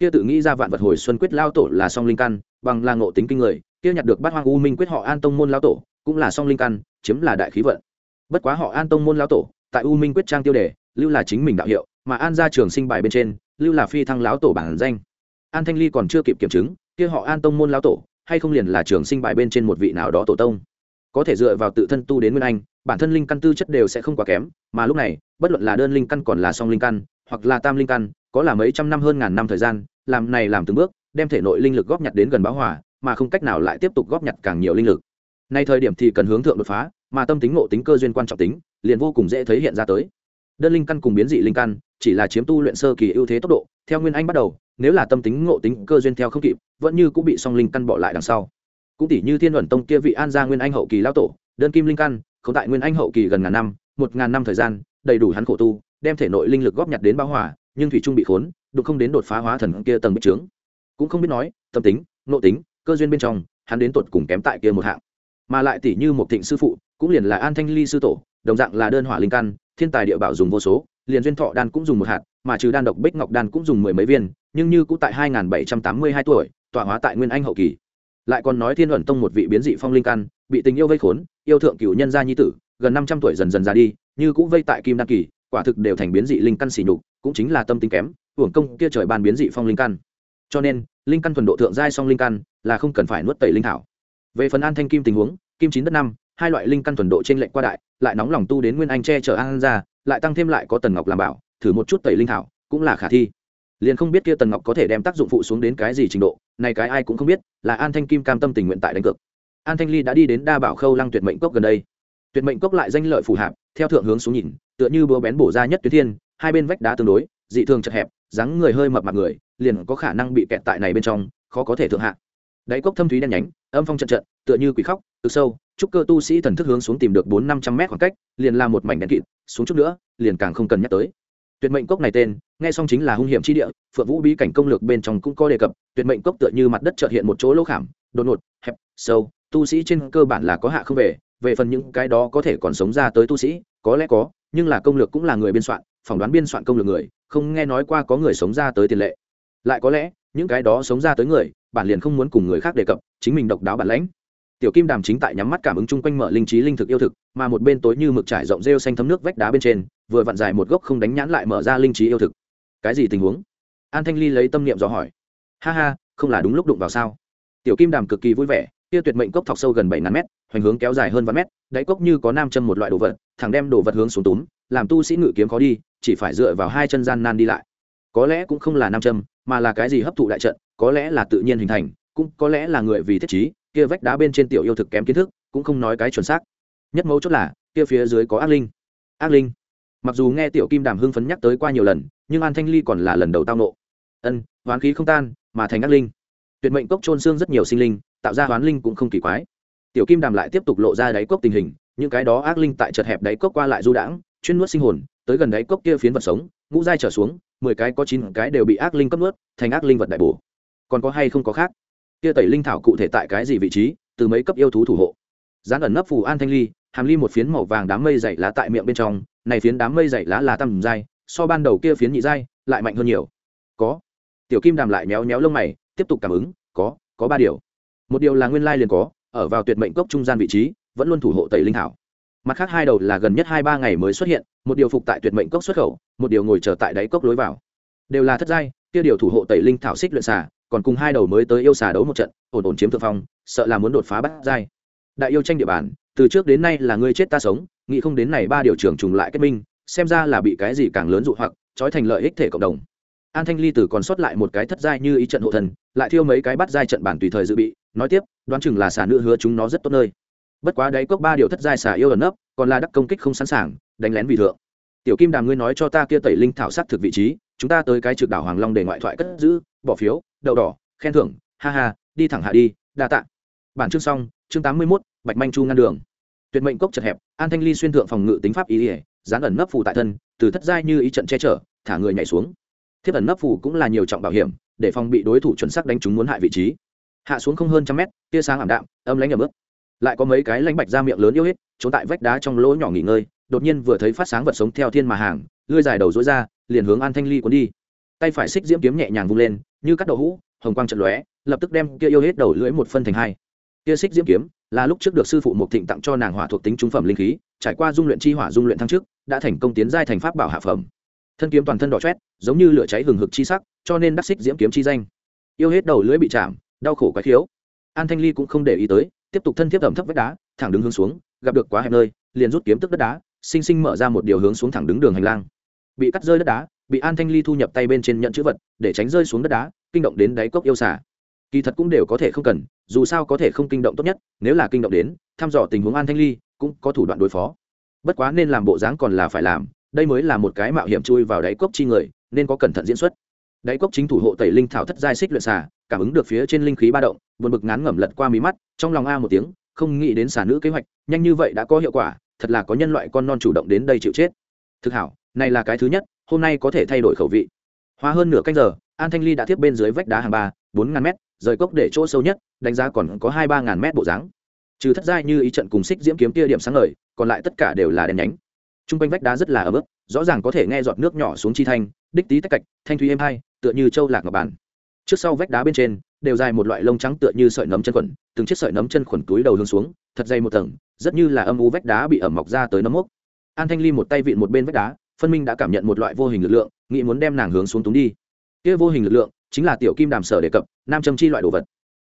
kia tự nghĩ ra vạn vật hồi xuân quyết lao tổ là song linh căn, bằng là ngộ tính kinh người, kia nhặt được bát hoang u minh quyết họ an tông môn lao tổ, cũng là song linh căn, chiếm là đại khí vận. Bất quá họ an tông môn lao tổ, tại u minh quyết trang tiêu đề, lưu là chính mình đạo hiệu, mà an ra trường sinh bài bên trên, lưu là phi thăng lão tổ bản danh. An thanh ly còn chưa kịp kiểm chứng, kia họ an tông môn lão tổ, hay không liền là trường sinh bài bên trên một vị nào đó tổ tông. Có thể dựa vào tự thân tu đến nguyên anh, bản thân linh căn tư chất đều sẽ không quá kém, mà lúc này, bất luận là đơn linh căn còn là song linh căn, hoặc là tam linh căn, có là mấy trăm năm hơn ngàn năm thời gian làm này làm từng bước, đem thể nội linh lực góp nhặt đến gần báo hòa, mà không cách nào lại tiếp tục góp nhặt càng nhiều linh lực. Nay thời điểm thì cần hướng thượng đột phá, mà tâm tính ngộ tính cơ duyên quan trọng tính, liền vô cùng dễ thấy hiện ra tới. Đơn linh căn cùng biến dị linh căn, chỉ là chiếm tu luyện sơ kỳ ưu thế tốc độ, theo nguyên anh bắt đầu, nếu là tâm tính ngộ tính cơ duyên theo không kịp, vẫn như cũng bị song linh căn bỏ lại đằng sau. Cũng tỷ như thiên luận tông kia vị an gia nguyên anh hậu kỳ lao tổ, đơn kim linh căn không tại nguyên anh hậu kỳ gần ngàn năm, một ngàn năm thời gian, đầy đủ hắn khổ tu, đem thể nội linh lực góp nhặt đến bao hòa, nhưng thủy trung bị khốn đụng không đến đột phá hóa thần kia tầng bích trướng. Cũng không biết nói, tâm tính nộ tính, cơ duyên bên trong, hắn đến tột cùng kém tại kia một hạng. Mà lại tỷ như một thịnh sư phụ, cũng liền là an thanh ly sư tổ, đồng dạng là đơn hỏa linh căn, thiên tài địa bảo dùng vô số, liền duyên thọ đan cũng dùng một hạt, mà trừ đan độc bích ngọc đan cũng dùng mười mấy viên, nhưng như cũng tại hai nghìn bảy trăm tám mươi hai tuổi, tọa hóa tại nguyên anh hậu kỳ. Lại còn nói thiên luận tông một vị biến dị phong linh căn, bị tình yêu vây khốn, yêu thượng cửu nhân gia nhi tử, gần năm trăm tuổi dần dần ra đi, như cũng vây tại kim đan kỳ, quả thực đều thành biến dị linh căn xỉ nhục, cũng chính là tâm tính kém hưởng công kia trời ban biến dị phong linh căn. Cho nên, linh căn thuần độ thượng giai song linh căn là không cần phải nuốt tẩy linh thảo. Về phần an thanh kim tình huống, kim chín đất năm, hai loại linh căn thuần độ trên lệnh qua đại, lại nóng lòng tu đến nguyên anh che chở an ra, lại tăng thêm lại có tần ngọc làm bảo, thử một chút tẩy linh thảo, cũng là khả thi. Liền không biết kia tần ngọc có thể đem tác dụng phụ xuống đến cái gì trình độ, này cái ai cũng không biết, là an thanh kim cam tâm tình nguyện tại đánh cược. An thanh ly đã đi đến đa bảo khâu lăng tuyệt mệnh cốc gần đây. Tuyệt mệnh cốc lại danh lợi phù hạp theo thượng hướng xuống nhìn, tựa như búa bén bổ ra nhất tuyến thiên, hai bên vách đá tương đối, dị thường chật hẹp dáng người hơi mập mặt người, liền có khả năng bị kẹt tại này bên trong, khó có thể thượng hạ. Đáy cốc thâm thúy đen nhánh, âm phong trận trận, tựa như quỷ khóc từ sâu, trúc cơ tu sĩ thần thức hướng xuống tìm được bốn năm trăm mét khoảng cách, liền làm một mảnh đen kịt, xuống chút nữa, liền càng không cần nhắc tới. Tuyệt mệnh cốc này tên, nghe xong chính là hung hiểm chi địa, phượng vũ bí cảnh công lược bên trong cũng có đề cập, tuyệt mệnh cốc tựa như mặt đất trợt hiện một chỗ lỗ khảm, đột ngột, hẹp, sâu, tu sĩ trên cơ bản là có hạ không về về phần những cái đó có thể còn sống ra tới tu sĩ, có lẽ có, nhưng là công lược cũng là người biên soạn, phỏng đoán biên soạn công lược người không nghe nói qua có người sống ra tới tiền lệ. Lại có lẽ, những cái đó sống ra tới người, bản liền không muốn cùng người khác đề cập, chính mình độc đáo bản lãnh. Tiểu kim đàm chính tại nhắm mắt cảm ứng chung quanh mở linh trí linh thực yêu thực, mà một bên tối như mực trải rộng rêu xanh thấm nước vách đá bên trên, vừa vặn dài một gốc không đánh nhãn lại mở ra linh trí yêu thực. Cái gì tình huống? An thanh ly lấy tâm niệm dò hỏi. Ha ha, không là đúng lúc đụng vào sao? Tiểu kim đàm cực kỳ vui vẻ, kia tuyệt mệnh cốc thọc sâu gần bảy ngàn mét, hoành hướng kéo dài hơn vạn mét, đáy cốc như có nam châm một loại đồ vật, thẳng đem đồ vật hướng xuống túm, làm tu sĩ ngự kiếm khó đi chỉ phải dựa vào hai chân gian nan đi lại. Có lẽ cũng không là nam châm, mà là cái gì hấp thụ đại trận, có lẽ là tự nhiên hình thành, cũng có lẽ là người vì thiết trí, kia vách đá bên trên tiểu yêu thực kém kiến thức, cũng không nói cái chuẩn xác. Nhất mấu chốt là, kia phía dưới có ác linh. Ác linh. Mặc dù nghe tiểu kim đàm hưng phấn nhắc tới qua nhiều lần, nhưng an thanh ly còn là lần đầu tao nộ. Ân, hoán khí không tan, mà thành ác linh. Tuyệt mệnh cốc trôn xương rất nhiều sinh linh, tạo ra hoán linh cũng không kỳ quái. Tiểu kim đàm lại tiếp tục lộ ra đáy cốc tình hình, những cái đó ác linh tại chật hẹp đáy cốc qua lại du đãng chuyên nuốt sinh hồn, tới gần đáy cốc kia phiến vật sống, ngũ dai trở xuống, mười cái có chín cái đều bị ác linh cấp nuốt, thành ác linh vật đại bổ. Còn có hay không có khác? Kia tẩy linh thảo cụ thể tại cái gì vị trí, từ mấy cấp yêu thú thủ hộ. Dán ẩn nấp phù an thanh ly, hàm ly một phiến màu vàng đám mây dày lá tại miệng bên trong, này phiến đám mây dày lá là tầm dai so ban đầu kia phiến nhị dai lại mạnh hơn nhiều. Có. Tiểu kim đàm lại méo méo lông mày, tiếp tục cảm ứng, có có ba điều. Một điều là nguyên lai liền có, ở vào tuyệt mệnh cốc trung gian vị trí, vẫn luôn thủ hộ tẩy linh thảo mặt khác hai đầu là gần nhất hai ba ngày mới xuất hiện, một điều phục tại tuyệt mệnh cốc xuất khẩu, một điều ngồi chờ tại đáy cốc lối vào. Đều là thất giai, kia điều thủ hộ tẩy linh thảo xích luyện xà, còn cùng hai đầu mới tới yêu xà đấu một trận, ổn ổn chiếm thượng phong, sợ là muốn đột phá bắt giai. Đại yêu tranh địa bàn, từ trước đến nay là ngươi chết ta sống, nghĩ không đến này ba điều trưởng trùng lại kết minh, xem ra là bị cái gì càng lớn dụ hoặc, trói thành lợi ích thể cộng đồng. An thanh ly tử còn sót lại một cái thất giai như ý trận hộ thần, lại thiêu mấy cái bắt giai trận bản tùy thời dự bị, nói tiếp, đoán chừng là xà nữ hứa chúng nó rất tốt nơi bất quá đáy cốc ba điều thất giai xà yêu ẩn nấp còn là đắc công kích không sẵn sàng đánh lén vì thượng. Tiểu kim đàm ngươi nói cho ta kia tẩy linh thảo sát thực vị trí chúng ta tới cái trực đảo hoàng long để ngoại thoại cất giữ bỏ phiếu đậu đỏ khen thưởng ha ha đi thẳng hạ đi đa tạ. Bản chương xong chương tám mươi 81, bạch manh chu ngăn đường. Tuyệt mệnh cốc chật hẹp an thanh ly xuyên thượng phòng ngự tính pháp ý ỉa dán ẩn nấp phù tại thân từ thất giai như ý trận che chở thả người nhảy xuống. Thiếp ẩn nấp phù cũng là nhiều trọng bảo hiểm để phòng bị đối thủ chuẩn xác đánh trúng muốn hại vị trí. Hạ xuống không hơn trăm mét tia sáng ảm đạm âm lãnh ẩm ướt lại có mấy cái lãnh bạch ra miệng lớn yêu hết, trốn tại vách đá trong lỗ nhỏ nghỉ ngơi, đột nhiên vừa thấy phát sáng vật sống theo thiên mà hàng, lưỡi dài đầu dối ra, liền hướng an thanh ly cuốn đi. Tay phải xích diễm kiếm nhẹ nhàng vung lên, như cắt đậu hũ, hồng quang trận lóe, lập tức đem kia yêu hết đầu lưỡi một phân thành hai. Kia xích diễm kiếm là lúc trước được sư phụ một thịnh tặng cho nàng hỏa thuộc tính trung phẩm linh khí, trải qua dung luyện chi hỏa dung luyện thăng trước đã thành công tiến giai thành pháp bảo hạ phẩm. Thân kiếm toàn thân đỏ chét giống như lửa cháy hừng hực chi sắc, cho nên đắc xích diễm kiếm chi danh. Yêu hết đầu lưỡi bị chạm, đau khổ quái thiếu an thanh ly cũng không để ý tới tiếp tục thân thiết ẩm thấp vách đá, thẳng đứng hướng xuống, gặp được quá hẹp nơi, liền rút kiếm tức đất đá, sinh sinh mở ra một điều hướng xuống thẳng đứng đường hành lang. Bị cắt rơi đất đá, bị an thanh ly thu nhập tay bên trên nhận chữ vật, để tránh rơi xuống đất đá, kinh động đến đáy cốc yêu xả kỳ thật cũng đều có thể không cần, dù sao có thể không kinh động tốt nhất, nếu là kinh động đến, thăm dò tình huống an thanh ly cũng có thủ đoạn đối phó. Bất quá nên làm bộ dáng còn là phải làm, đây mới là một cái mạo hiểm chui vào đáy cốc chi người, nên có cẩn thận diễn xuất. Đáy cốc chính thủ hộ tẩy linh thảo thất giai xích luyện xà cảm ứng được phía trên linh khí ba động, buồn bực ngán ngẩm lật qua mí mắt, trong lòng a một tiếng, không nghĩ đến xả nữ kế hoạch, nhanh như vậy đã có hiệu quả, thật là có nhân loại con non chủ động đến đây chịu chết. Thực hảo, này là cái thứ nhất, hôm nay có thể thay đổi khẩu vị. Hoa hơn nửa canh giờ, an thanh ly đã tiếp bên dưới vách đá hàng ba, bốn ngàn mét, rời cốc để chỗ sâu nhất, đánh giá còn có hai ba ngàn mét bộ dáng. Trừ thất giai như ý trận cùng xích diễm kiếm tia điểm sáng ngời, còn lại tất cả đều là đèn nhánh. T r u n g quanh vách đá rất là ấm ức rõ ràng có thể nghe giọt nước nhỏ xuống chi thanh, đích tí tách cạch, thanh thúy êm hai, tựa như châu lạc ngọc bản trước sau vách đá bên trên, đều dài một loại lông trắng tựa như sợi nấm chân khuẩn, từng chiếc sợi nấm chân khuẩn túi đầu hướng xuống, thật dày một tầng, rất như là âm u vách đá bị ẩm mọc ra tới nấm mốc. An thanh ly một tay vịn một bên vách đá, phân minh đã cảm nhận một loại vô hình lực lượng, nghĩ muốn đem nàng hướng xuống túng đi. Kia vô hình lực lượng, chính là tiểu kim đàm sở đề cập, nam châm chi loại đồ vật.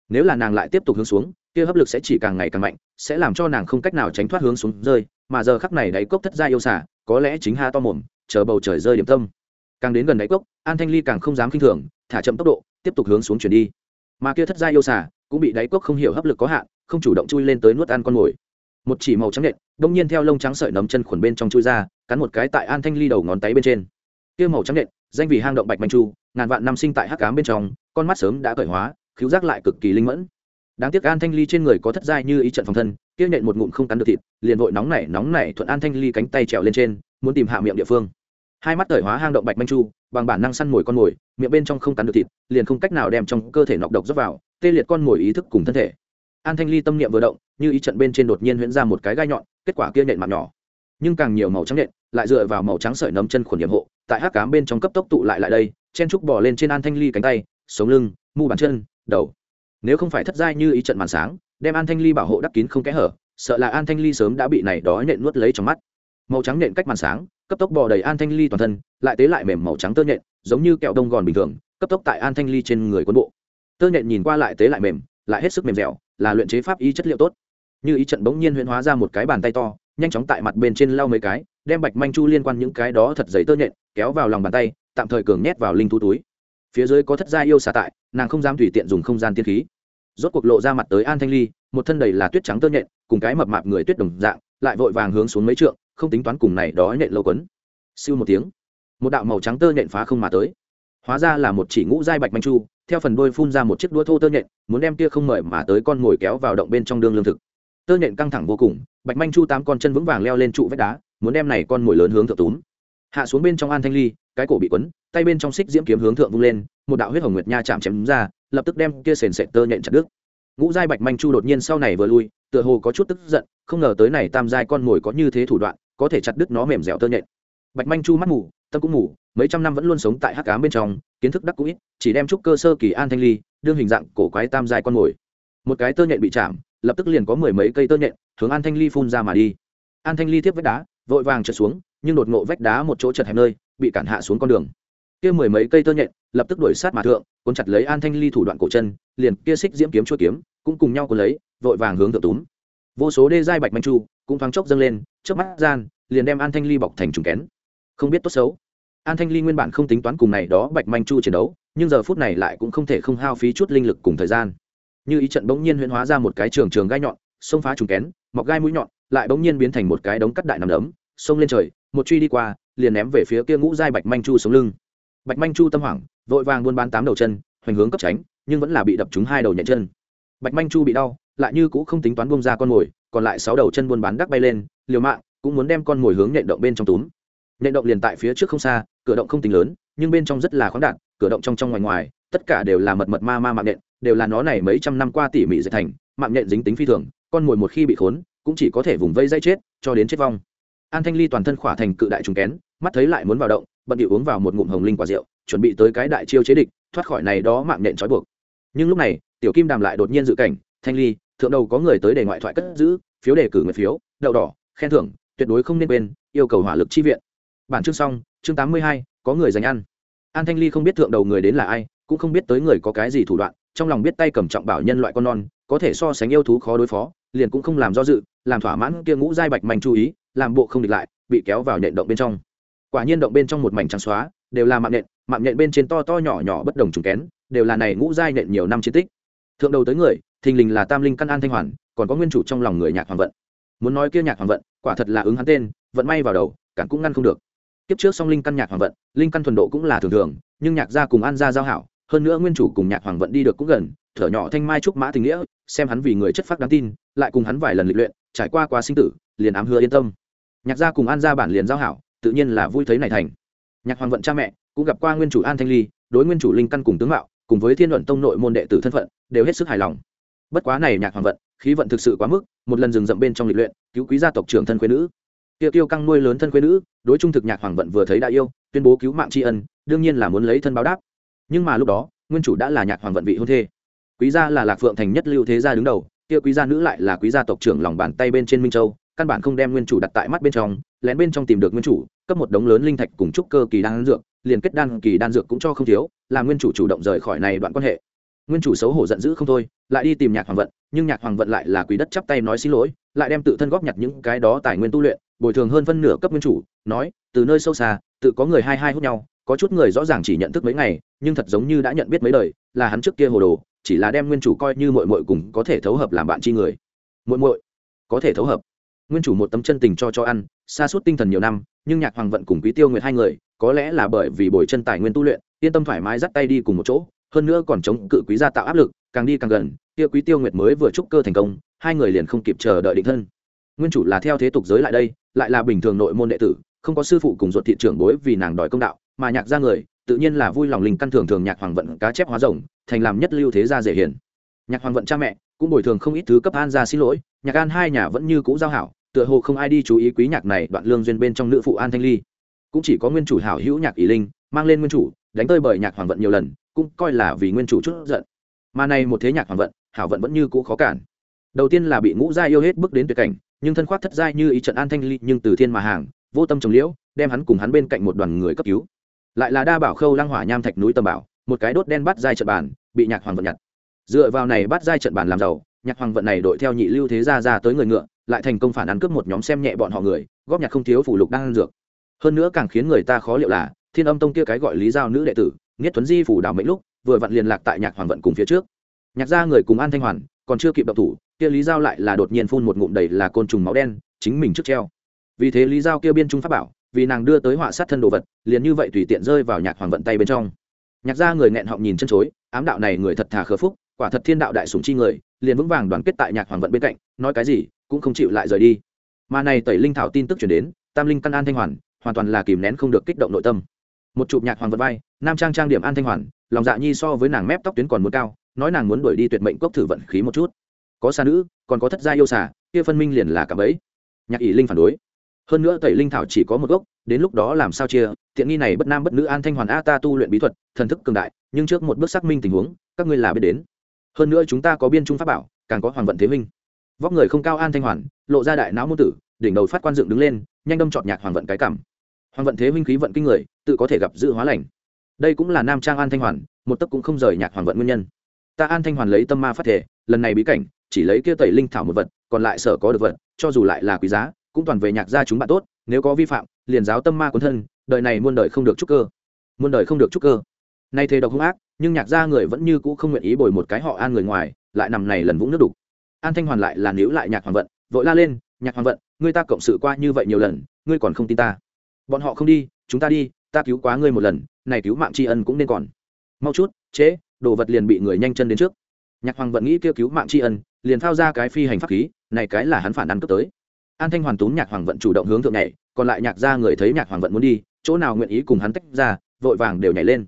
Nếu là nàng lại tiếp tục hướng xuống, kia hấp lực sẽ chỉ càng ngày càng mạnh, sẽ làm cho nàng không cách nào tránh thoát hướng xuống rơi, mà giờ khắc này đáy cốc thất gia yêu xả có lẽ chính ha to mồm, chờ bầu trời rơi điểm tâm. Càng đến gần đáy cốc, an thanh ly càng không dám k i n h thường thả chậm tốc độ, tiếp tục hướng xuống chuyển đi. Mà kia thất gia yêu xà cũng bị đáy cốc không hiểu hấp lực có hạn, không chủ động chui lên tới nuốt ăn con mồi. Một chỉ màu trắng nện, đông nhiên theo lông trắng sợi nấm chân khuẩn bên trong chui ra, cắn một cái tại an thanh ly đầu ngón tay bên trên. Kia màu trắng nện, danh vì hang động bạch manh chu, ngàn vạn năm sinh tại hắc cám bên trong, con mắt sớm đã cởi hóa khiếu giác lại cực kỳ linh mẫn. Đáng tiếc an thanh ly trên người có thất giai như ý trận phòng thân, kia nện một ngụm không cắn được thịt, liền vội nóng nảy nóng nảy thuận an thanh ly cánh tay trèo lên trên, muốn tìm hạ miệng địa phương. Hai mắt cởi hóa hang động bạch manh chu bằng bản năng săn mồi con mồi, miệng bên trong không cắn được thịt, liền không cách nào đem trong cơ thể nọc độc dốc vào, tê liệt con mồi ý thức cùng thân thể. An thanh ly tâm niệm vừa động, như ý trận bên trên đột nhiên huyễn ra một cái gai nhọn, kết quả kia nhện mặt nhỏ. Nhưng càng nhiều màu trắng nhện lại dựa vào màu trắng sợi nấm chân khuẩn điểm hộ, tại hắc cám bên trong cấp tốc tụ lại lại đây, chen trúc bỏ lên trên an thanh ly cánh tay, sống lưng, mu bàn chân, đầu. Nếu không phải thất giai như ý trận màn sáng, đem an thanh ly bảo hộ đắp kín không kẽ hở, sợ là an thanh ly sớm đã bị này đó nhện nuốt lấy trong mắt màu trắng nện cách màn sáng, cấp tốc bò đầy an thanh ly toàn thân, lại tế lại mềm màu trắng tơ nhện, giống như kẹo đông gòn bình thường, cấp tốc tại an thanh ly trên người quân bộ. Tơ nhện nhìn qua lại tế lại mềm, lại hết sức mềm dẻo, là luyện chế pháp y chất liệu tốt. Như ý trận bỗng nhiên huyễn hóa ra một cái bàn tay to, nhanh chóng tại mặt bên trên lau mấy cái, đem bạch manh chu liên quan những cái đó thật giấy tơ nhện kéo vào lòng bàn tay, tạm thời cường nhét vào linh thú túi. Phía dưới có thất gia yêu xả tại, nàng không dám tùy tiện dùng không gian tiên khí. Rốt cuộc lộ ra mặt tới an thanh ly, một thân đầy là tuyết trắng tơ nhện, cùng cái mập mạp người tuyết đồng dạng, lại vội vàng hướng xuống mấy trượng không tính toán cùng này đó nhện lâu quấn. Siêu một tiếng, một đạo màu trắng tơ nhện phá không mà tới. Hóa ra là một chỉ ngũ giai bạch manh chu, theo phần đôi phun ra một chiếc đũa thô tơ nhện, muốn đem tia không mời mà tới con ngồi kéo vào động bên trong đương lương thực. Tơ nhện căng thẳng vô cùng, bạch manh chu tám con chân vững vàng leo lên trụ vách đá, muốn đem này con ngồi lớn hướng thượng túm. Hạ xuống bên trong an thanh ly, cái cổ bị quấn, tay bên trong xích diễm kiếm hướng thượng vung lên, một đạo huyết hồng nguyệt nha chạm chém ra, lập tức đem kia sền sệt tơ nhện chặt đứt. Ngũ giai bạch manh chu đột nhiên sau này vừa lui, tựa hồ có chút tức giận, không ngờ tới này tam giai con ngồi có như thế thủ đoạn có thể chặt đứt nó mềm dẻo tơ nhện. Bạch manh chu mắt mù, tâm cũng mù, mấy trăm năm vẫn luôn sống tại hắc ám bên trong, kiến thức đắc cũng ít, chỉ đem trúc cơ sơ kỳ an thanh ly, đương hình dạng cổ quái tam dài con mồi. Một cái tơ nhện bị chạm, lập tức liền có mười mấy cây tơ nhện, hướng an thanh ly phun ra mà đi. An thanh ly tiếp vách đá, vội vàng trượt xuống, nhưng đột ngộ vách đá một chỗ chật hẹp nơi, bị cản hạ xuống con đường. Kia mười mấy cây tơ nhện, lập tức đuổi sát mà thượng, cuốn chặt lấy an thanh ly thủ đoạn cổ chân, liền kia xích diễm kiếm chua kiếm, cũng cùng nhau cuốn lấy, vội vàng hướng thượng túm. Vô số đê giai bạch manh chu cũng thoáng chốc dâng lên trước mắt gian, liền đem an thanh ly bọc thành trùng kén. Không biết tốt xấu. An thanh ly nguyên bản không tính toán cùng này đó bạch manh chu chiến đấu, nhưng giờ phút này lại cũng không thể không hao phí chút linh lực cùng thời gian. Như ý trận bỗng nhiên huyễn hóa ra một cái trường trường gai nhọn, xông phá trùng kén, mọc gai mũi nhọn, lại bỗng nhiên biến thành một cái đống cắt đại nằm đấm, xông lên trời, một truy đi qua, liền ném về phía kia ngũ giai bạch manh chu sống lưng. Bạch manh chu tâm hoảng, vội vàng buôn bán tám đầu chân, hoành hướng cấp tránh, nhưng vẫn là bị đập trúng hai đầu nhện chân. Bạch manh chu bị đau, lại như cũng không tính toán bông ra con mồi còn lại sáu đầu chân buôn bán đắc bay lên, liều mạng, cũng muốn đem con mồi hướng nhện động bên trong túm. Nhện động liền tại phía trước không xa, cửa động không tính lớn, nhưng bên trong rất là khoáng đạn cửa động trong trong ngoài ngoài, tất cả đều là mật mật ma ma mạng nhện, đều là nó này mấy trăm năm qua tỉ mỉ dệt thành, mạng nhện dính tính phi thường, con mồi một khi bị khốn, cũng chỉ có thể vùng vây dây chết, cho đến chết vong. An thanh ly toàn thân khỏa thành cự đại trùng kén, mắt thấy lại muốn vào động, bận điệu uống vào một ngụm hồng linh quả rượu, chuẩn bị tới cái đại chiêu chế địch, thoát khỏi này đó mạng nhện trói buộc. Nhưng lúc này, tiểu kim đàm lại đột nhiên dự cảnh, thanh ly thượng đầu có người tới để ngoại thoại cất giữ, phiếu đề cử người phiếu, đậu đỏ, khen thưởng, tuyệt đối không nên quên, yêu cầu hỏa lực chi viện. Bản chương xong, chương tám mươi hai, có người dành ăn. An thanh ly không biết thượng đầu người đến là ai, cũng không biết tới người có cái gì thủ đoạn, trong lòng biết tay cầm trọng bảo nhân loại con non, có thể so sánh yêu thú khó đối phó, liền cũng không làm do dự, làm thỏa mãn kia ngũ giai bạch manh chú ý, làm bộ không địch lại, bị kéo vào nhện động bên trong. Quả nhiên động bên trong một mảnh trắng xóa, đều là mạng nhện mạng nhện bên trên to to nhỏ nhỏ bất đồng trùng kén, đều là này ngũ giai nhện nhiều năm chiến tích thượng đầu tới người, thình lình là tam linh căn an thanh hoàn, còn có nguyên chủ trong lòng người nhạc hoàng vận. Muốn nói kia nhạc hoàng vận, quả thật là ứng hắn tên, vận may vào đầu, cản cũng ngăn không được. Kiếp trước song linh căn nhạc hoàng vận, linh căn thuần độ cũng là thường thường, nhưng nhạc gia cùng an gia giao hảo, hơn nữa nguyên chủ cùng nhạc hoàng vận đi được cũng gần, thở nhỏ thanh mai trúc mã tình nghĩa, xem hắn vì người chất phác đáng tin, lại cùng hắn vài lần lịch luyện, trải qua qua sinh tử, liền ám hứa yên tâm. Nhạc gia cùng an gia bản liền giao hảo, tự nhiên là vui thấy này thành. Nhạc hoàng vận cha mẹ, cũng gặp qua nguyên chủ an thanh ly, đối nguyên chủ linh căn cùng tướng mạo cùng với thiên luận tông nội môn đệ tử thân phận, đều hết sức hài lòng. Bất quá này nhạc hoàng vận, khí vận thực sự quá mức, một lần dừng dậm bên trong lịch luyện, cứu quý gia tộc trưởng thân quê nữ. Tiêu tiêu căng nuôi lớn thân quê nữ, đối trung thực nhạc hoàng vận vừa thấy đại yêu, tuyên bố cứu mạng tri ân, đương nhiên là muốn lấy thân báo đáp. Nhưng mà lúc đó, nguyên chủ đã là nhạc hoàng vận vị hôn thê. Quý gia là lạc phượng thành nhất lưu thế gia đứng đầu tiêu quý gia nữ lại là quý gia tộc trưởng lòng bàn tay bên trên minh châu căn bản không đem nguyên chủ đặt tại mắt bên trong, lén bên trong tìm được nguyên chủ, cấp một đống lớn linh thạch cùng trúc cơ kỳ đan dược, liền kết đan kỳ đan dược cũng cho không thiếu, là nguyên chủ chủ động rời khỏi này đoạn quan hệ. Nguyên chủ xấu hổ giận dữ không thôi, lại đi tìm nhạc hoàng vận, nhưng nhạc hoàng vận lại là quý đất chắp tay nói xin lỗi, lại đem tự thân góp nhặt những cái đó tài nguyên tu luyện, bồi thường hơn phân nửa cấp nguyên chủ, nói, từ nơi sâu xa, tự có người hai hai hút nhau, có chút người rõ ràng chỉ nhận thức mấy ngày, nhưng thật giống như đã nhận biết mấy đời, là hắn trước kia hồ đồ, chỉ là đem nguyên chủ coi như mội mội cùng có thể thấu hợp làm bạn chi người. Mội mội có thể thấu hợp nguyên chủ một tấm chân tình cho cho ăn, xa suốt tinh thần nhiều năm, nhưng nhạc hoàng vận cùng quý tiêu nguyệt hai người, có lẽ là bởi vì bồi chân tài nguyên tu luyện, yên tâm thoải mái dắt tay đi cùng một chỗ, hơn nữa còn chống cự quý gia tạo áp lực, càng đi càng gần, kia quý tiêu nguyệt mới vừa trúc cơ thành công, hai người liền không kịp chờ đợi định thân. Nguyên chủ là theo thế tục giới lại đây, lại là bình thường nội môn đệ tử, không có sư phụ cùng ruột thị trưởng bối vì nàng đòi công đạo, mà nhạc ra người, tự nhiên là vui lòng linh căn thường thường nhạc hoàng vận cá chép hóa rồng, thành làm nhất lưu thế gia dễ hiển nhạc hoàng vận cha mẹ, cũng bồi thường không ít thứ cấp an ra xin lỗi, nhạc an hai nhà vẫn như cũ giao hảo tựa hồ không ai đi chú ý quý nhạc này đoạn lương duyên bên trong nữ phụ an thanh ly. Cũng chỉ có nguyên chủ hảo hữu nhạc ý linh, mang lên nguyên chủ, đánh tơi bởi nhạc hoàng vận nhiều lần, cũng coi là vì nguyên chủ chút giận. Mà này một thế nhạc hoàng vận, hảo vận vẫn như cũ khó cản. Đầu tiên là bị ngũ gia yêu hết bước đến tuyệt cảnh, nhưng thân khoát thất giai như ý trận an thanh ly, nhưng từ thiên mà hàng, vô tâm trồng liễu, đem hắn cùng hắn bên cạnh một đoàn người cấp cứu. Lại là đa bảo khâu lăng hỏa nham thạch núi tầm bảo, một cái đốt đen bắt giai trận bàn, bị nhạc hoàng vận nhặt. Dựa vào này bắt giai trận bàn làm giàu, nhạc hoàng vận này đội theo nhị lưu thế gia ra tới người ngựa lại thành công phản án cướp một nhóm xem nhẹ bọn họ người, góp nhặt không thiếu phủ lục đang ăn dược. Hơn nữa càng khiến người ta khó liệu là, thiên âm tông kia cái gọi lý giao nữ đệ tử, nghiết tuấn di phủ đảo mệnh lúc, vừa vặn liên lạc tại nhạc hoàng vận cùng phía trước. Nhạc gia người cùng an thanh hoàn, còn chưa kịp động thủ, kia lý giao lại là đột nhiên phun một ngụm đầy là côn trùng máu đen, chính mình trước treo. Vì thế lý giao kia biên trung pháp bảo, vì nàng đưa tới họa sát thân đồ vật, liền như vậy tùy tiện rơi vào nhạc hoàng vận tay bên trong. Nhạc gia người nghẹn họng nhìn chân chối, ám đạo này người thật thà khờ phúc, quả thật thiên đạo đại sủng chi người, liền vững vàng đoàn kết tại nhạc hoàng vận bên cạnh, nói cái gì cũng không chịu lại rời đi. Mà này tẩy linh thảo tin tức chuyển đến, tam linh căn an thanh hoàn hoàn toàn là kìm nén không được kích động nội tâm. Một chụp nhạc hoàng vận vai, nam trang trang điểm an thanh hoàn, lòng dạ nhi so với nàng mép tóc tuyến còn muốn cao, nói nàng muốn đuổi đi tuyệt mệnh cốc thử vận khí một chút. Có xa nữ, còn có thất gia yêu xà, kia phân minh liền là cả bẫy nhạc ỷ linh phản đối. Hơn nữa tẩy linh thảo chỉ có một gốc, đến lúc đó làm sao chia, tiện nghi này bất nam bất nữ an thanh hoàn a ta tu luyện bí thuật, thần thức cường đại, nhưng trước một bước xác minh tình huống, các ngươi là biết đến. Hơn nữa chúng ta có biên trung pháp bảo, càng có hoàng vận thế minh vóc người không cao an thanh hoàn, lộ ra đại não môn tử, đỉnh đầu phát quan dựng đứng lên, nhanh đâm chọn nhạc hoàng vận cái cảm hoàng vận thế minh khí vận kinh người, tự có thể gặp dự hóa lành. Đây cũng là nam trang an thanh hoàn, một tấc cũng không rời nhạc hoàng vận nguyên nhân. Ta an thanh hoàn lấy tâm ma phát thể, lần này bí cảnh, chỉ lấy kia tẩy linh thảo một vật, còn lại sở có được vật, cho dù lại là quý giá, cũng toàn về nhạc gia chúng bạn tốt, nếu có vi phạm, liền giáo tâm ma cuốn thân, đời này muôn đời không được trúc cơ. Muôn đời không được trúc cơ. Nay thế độc hung ác, nhưng nhạc gia người vẫn như cũ không nguyện ý bồi một cái họ an người ngoài, lại nằm này lần vũng nước đục an thanh hoàn lại là níu lại nhạc hoàng vận vội la lên nhạc hoàng vận ngươi ta cộng sự qua như vậy nhiều lần ngươi còn không tin ta? Bọn họ không đi chúng ta đi ta cứu quá ngươi một lần này cứu mạng tri ân cũng nên còn. Mau chút chế, đồ vật liền bị người nhanh chân đến trước. Nhạc hoàng vận nghĩ kêu cứu mạng tri ân liền thao ra cái phi hành pháp khí này cái là hắn phản ăn cướp tới. An thanh hoàn túm nhạc hoàng vận chủ động hướng thượng nhảy còn lại nhạc ra người thấy nhạc hoàng vận muốn đi chỗ nào nguyện ý cùng hắn tách ra vội vàng đều nhảy lên.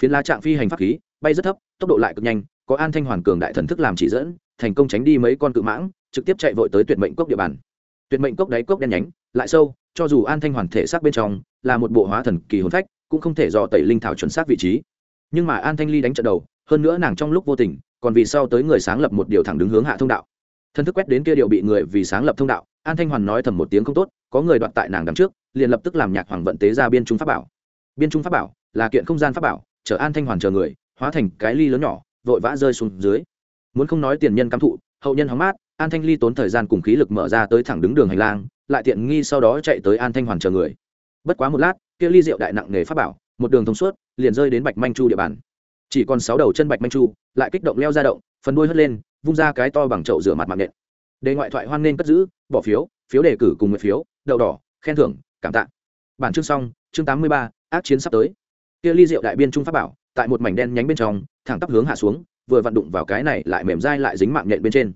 Phiến lá trạng phi hành pháp khí bay rất thấp tốc độ lại cực nhanh có an thanh hoàn cường đại thần thức làm chỉ dẫn thành công tránh đi mấy con cự mãng, trực tiếp chạy vội tới tuyệt mệnh cốc địa bàn. Tuyệt mệnh cốc đáy cốc đen nhánh, lại sâu, cho dù an thanh hoàn thể xác bên trong, là một bộ hóa thần kỳ hồn phách, cũng không thể dò tẩy linh thảo chuẩn xác vị trí. Nhưng mà an thanh ly đánh trận đầu, hơn nữa nàng trong lúc vô tình, còn vì sau tới người sáng lập một điều thẳng đứng hướng hạ thông đạo. Thân thức quét đến kia điều bị người vì sáng lập thông đạo, an thanh hoàn nói thầm một tiếng không tốt, có người đoạt tại nàng đằng trước, liền lập tức làm nhạc hoàng vận tế ra biên trung pháp bảo. Biên trung pháp bảo là kiện không gian pháp bảo, chở an thanh hoàn chờ người, hóa thành cái ly lớn nhỏ, vội vã rơi xuống dưới muốn không nói tiền nhân cam thụ, hậu nhân hóng mát, an thanh ly tốn thời gian cùng khí lực mở ra tới thẳng đứng đường hành lang, lại tiện nghi sau đó chạy tới an thanh hoàn chờ người. Bất quá một lát, kia ly rượu đại nặng nghề pháp bảo, một đường thông suốt, liền rơi đến bạch manh chu địa bàn. Chỉ còn sáu đầu chân bạch manh chu, lại kích động leo ra động, phần đuôi hất lên, vung ra cái to bằng chậu rửa mặt mạng nện đề ngoại thoại hoan nên cất giữ, bỏ phiếu phiếu đề cử cùng nguyện phiếu, đậu đỏ, khen thưởng, cảm tạ. Bản chương xong, chương tám mươi ba, ác chiến sắp tới. Kia ly rượu đại biên trung pháp bảo, tại một mảnh đen nhánh bên trong, thẳng tắp hướng hạ xuống vừa vặn đụng vào cái này lại mềm dai lại dính mạng nhện bên trên.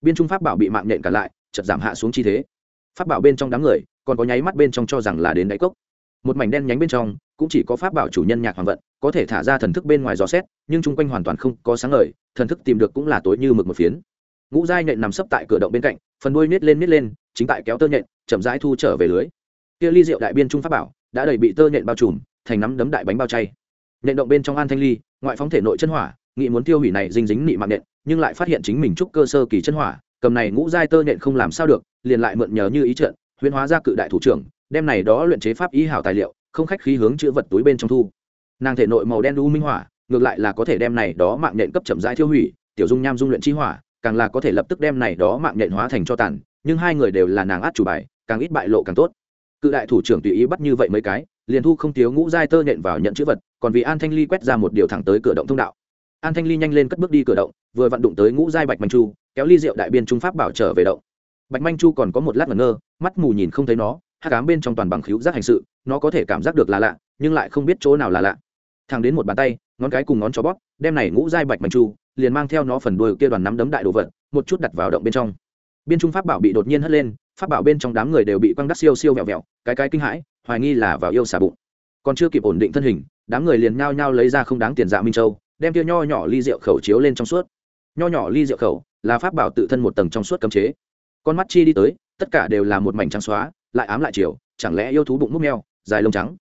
Biên trung pháp bảo bị mạng nhện cả lại chật giảm hạ xuống chi thế. Pháp bảo bên trong đám người, còn có nháy mắt bên trong cho rằng là đến đáy cốc. Một mảnh đen nhánh bên trong, cũng chỉ có pháp bảo chủ nhân nhạc hoàng vận, có thể thả ra thần thức bên ngoài gió xét, nhưng chung quanh hoàn toàn không có sáng ngời, thần thức tìm được cũng là tối như mực một phiến. Ngũ dai nhện nằm sấp tại cửa động bên cạnh, phần đuôi nết lên nết lên, chính tại kéo tơ nhện, chậm rãi thu trở về lưới. Kia ly rượu đại biên trung pháp bảo, đã đầy bị tơ nhện bao trùm, thành nắm đấm đại bánh bao chay. Nhện động bên trong an thanh ly, ngoại phóng thể nội chân hỏa nghĩ muốn tiêu hủy này dinh dính nị mạng nện, nhưng lại phát hiện chính mình trúc cơ sơ kỳ chân hỏa, cầm này ngũ giai tơ nện không làm sao được, liền lại mượn nhờ như ý trận, huyễn hóa ra cự đại thủ trưởng, đem này đó luyện chế pháp ý hảo tài liệu, không khách khí hướng chữ vật túi bên trong thu. Nàng thể nội màu đen u minh hỏa, ngược lại là có thể đem này đó mạng nện cấp chậm rãi tiêu hủy, tiểu dung nham dung luyện chi hỏa, càng là có thể lập tức đem này đó mạng nhện hóa thành cho tàn, nhưng hai người đều là nàng át chủ bài, càng ít bại lộ càng tốt. Cự đại thủ trưởng tùy ý bắt như vậy mấy cái, liền thu không thiếu ngũ giai tơ nhện vào nhận chữ vật, còn vì an thanh ly quét ra một điều thẳng tới cửa động thông đạo an thanh ly nhanh lên cất bước đi cửa động, vừa vặn đụng tới ngũ giai bạch manh chu, kéo ly rượu đại biên trung pháp bảo trở về động. Bạch manh chu còn có một lát ngẩn ngơ, mắt mù nhìn không thấy nó hát cám bên trong toàn bằng khíu giác hành sự, nó có thể cảm giác được là lạ, nhưng lại không biết chỗ nào là lạ. Thằng đến một bàn tay, ngón cái cùng ngón chó bóp, đem này ngũ giai bạch manh chu, liền mang theo nó phần đuôi kia đoàn nắm đấm đại đồ vật, một chút đặt vào động bên trong. Biên trung pháp bảo bị đột nhiên hất lên, pháp bảo bên trong đám người đều bị quăng đắt siêu siêu vẹo vẹo, cái cái kinh hãi, hoài nghi là vào yêu xà bụng. Còn chưa kịp ổn định thân hình, đám người liền nhao nhao lấy ra không đáng tiền dạ minh châu đem kia nho nhỏ ly rượu khẩu chiếu lên trong suốt. Nho nhỏ ly rượu khẩu là pháp bảo tự thân một tầng trong suốt cấm chế. Con mắt chi đi tới, tất cả đều là một mảnh trắng xóa, lại ám lại chiều, chẳng lẽ yêu thú bụng múc meo, dài lông trắng.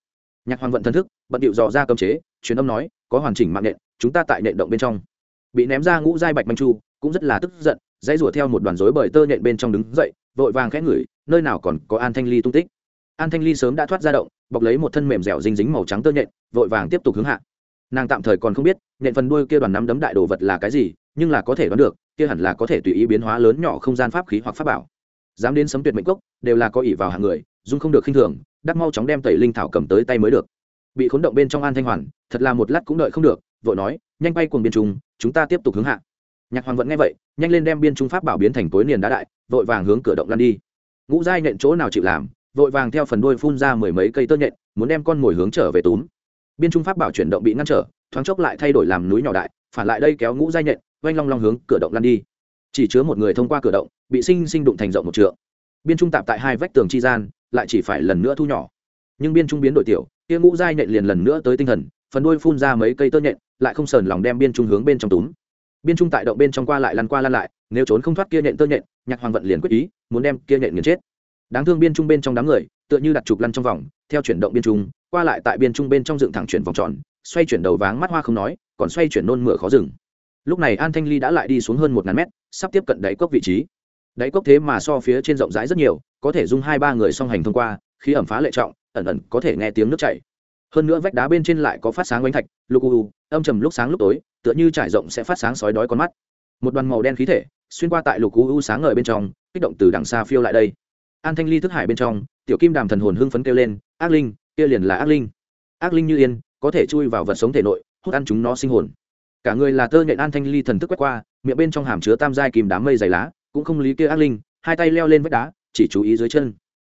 Nhạc hoàng vận thân thức, bận điệu dò ra cấm chế, truyền âm nói, có hoàn chỉnh mạng nện, chúng ta tại nện động bên trong. Bị ném ra ngũ giai bạch manh chu, cũng rất là tức giận, dãy rủa theo một đoàn rối bởi tơ nhện bên trong đứng dậy, vội vàng khẽ ngửi, nơi nào còn có an thanh ly tung tích. An thanh ly sớm đã thoát ra động, bọc lấy một thân mềm dẻo dính dính màu trắng tơ nhện vội vàng tiếp tục hướng hạ nàng tạm thời còn không biết nện phần đuôi kia đoàn nắm đấm đại đồ vật là cái gì, nhưng là có thể đoán được, kia hẳn là có thể tùy ý biến hóa lớn nhỏ không gian pháp khí hoặc pháp bảo. Dám đến sấm tuyệt mệnh cốc, đều là có ỷ vào hàng người, dung không được khinh thường, đắc mau chóng đem tẩy linh thảo cầm tới tay mới được. Bị khốn động bên trong an thanh hoàn, thật là một lát cũng đợi không được, vội nói, nhanh bay cuồng biên trung, chúng ta tiếp tục hướng hạ. Nhạc hoàng vẫn nghe vậy, nhanh lên đem biên trung pháp bảo biến thành tối niền đá đại, vội vàng hướng cửa động lăn đi. Ngũ giai nhện chỗ nào chịu làm, vội vàng theo phần đuôi phun ra mười mấy cây tơ nhện, muốn đem con mồi hướng trở về túm biên trung pháp bảo chuyển động bị ngăn trở, thoáng chốc lại thay đổi làm núi nhỏ đại, phản lại đây kéo ngũ giai nhện, oanh long long hướng cửa động lăn đi. Chỉ chứa một người thông qua cửa động, bị sinh sinh đụng thành rộng một trượng. Biên trung tạm tại hai vách tường chi gian, lại chỉ phải lần nữa thu nhỏ. Nhưng biên trung biến đổi tiểu, kia ngũ giai nhện liền lần nữa tới tinh thần, phần đuôi phun ra mấy cây tơ nhện, lại không sờn lòng đem biên trung hướng bên trong túm. Biên trung tại động bên trong qua lại lăn qua lăn lại, nếu trốn không thoát kia nhện tơ nhện, nhạc hoàng vận liền quyết ý, muốn đem kia nhện nghiền chết đáng thương biên trung bên trong đám người, tựa như đặt trục lăn trong vòng, theo chuyển động biên trung, qua lại tại biên trung bên trong dựng thẳng chuyển vòng tròn, xoay chuyển đầu váng mắt hoa không nói, còn xoay chuyển nôn mửa khó dừng. Lúc này an thanh ly đã lại đi xuống hơn một ngàn mét, sắp tiếp cận đáy cốc vị trí. Đáy cốc thế mà so phía trên rộng rãi rất nhiều, có thể dung hai ba người song hành thông qua khi ẩm phá lệ trọng, ẩn ẩn có thể nghe tiếng nước chảy. Hơn nữa vách đá bên trên lại có phát sáng oanh thạch, lục u âm trầm lúc sáng lúc tối, tựa như trải rộng sẽ phát sáng sói đói con mắt. Một đoàn màu đen khí thể, xuyên qua tại lục u sáng ngời bên trong, kích động từ đằng xa phiêu lại đây an thanh ly thức hải bên trong, tiểu kim đàm thần hồn hưng phấn kêu lên, ác linh, kia liền là ác linh. Ác linh như yên, có thể chui vào vật sống thể nội, hút ăn chúng nó sinh hồn. Cả người là tơ nhện an thanh ly thần thức quét qua, miệng bên trong hàm chứa tam giai kìm đám mây dày lá, cũng không lý kia ác linh, hai tay leo lên vách đá, chỉ chú ý dưới chân.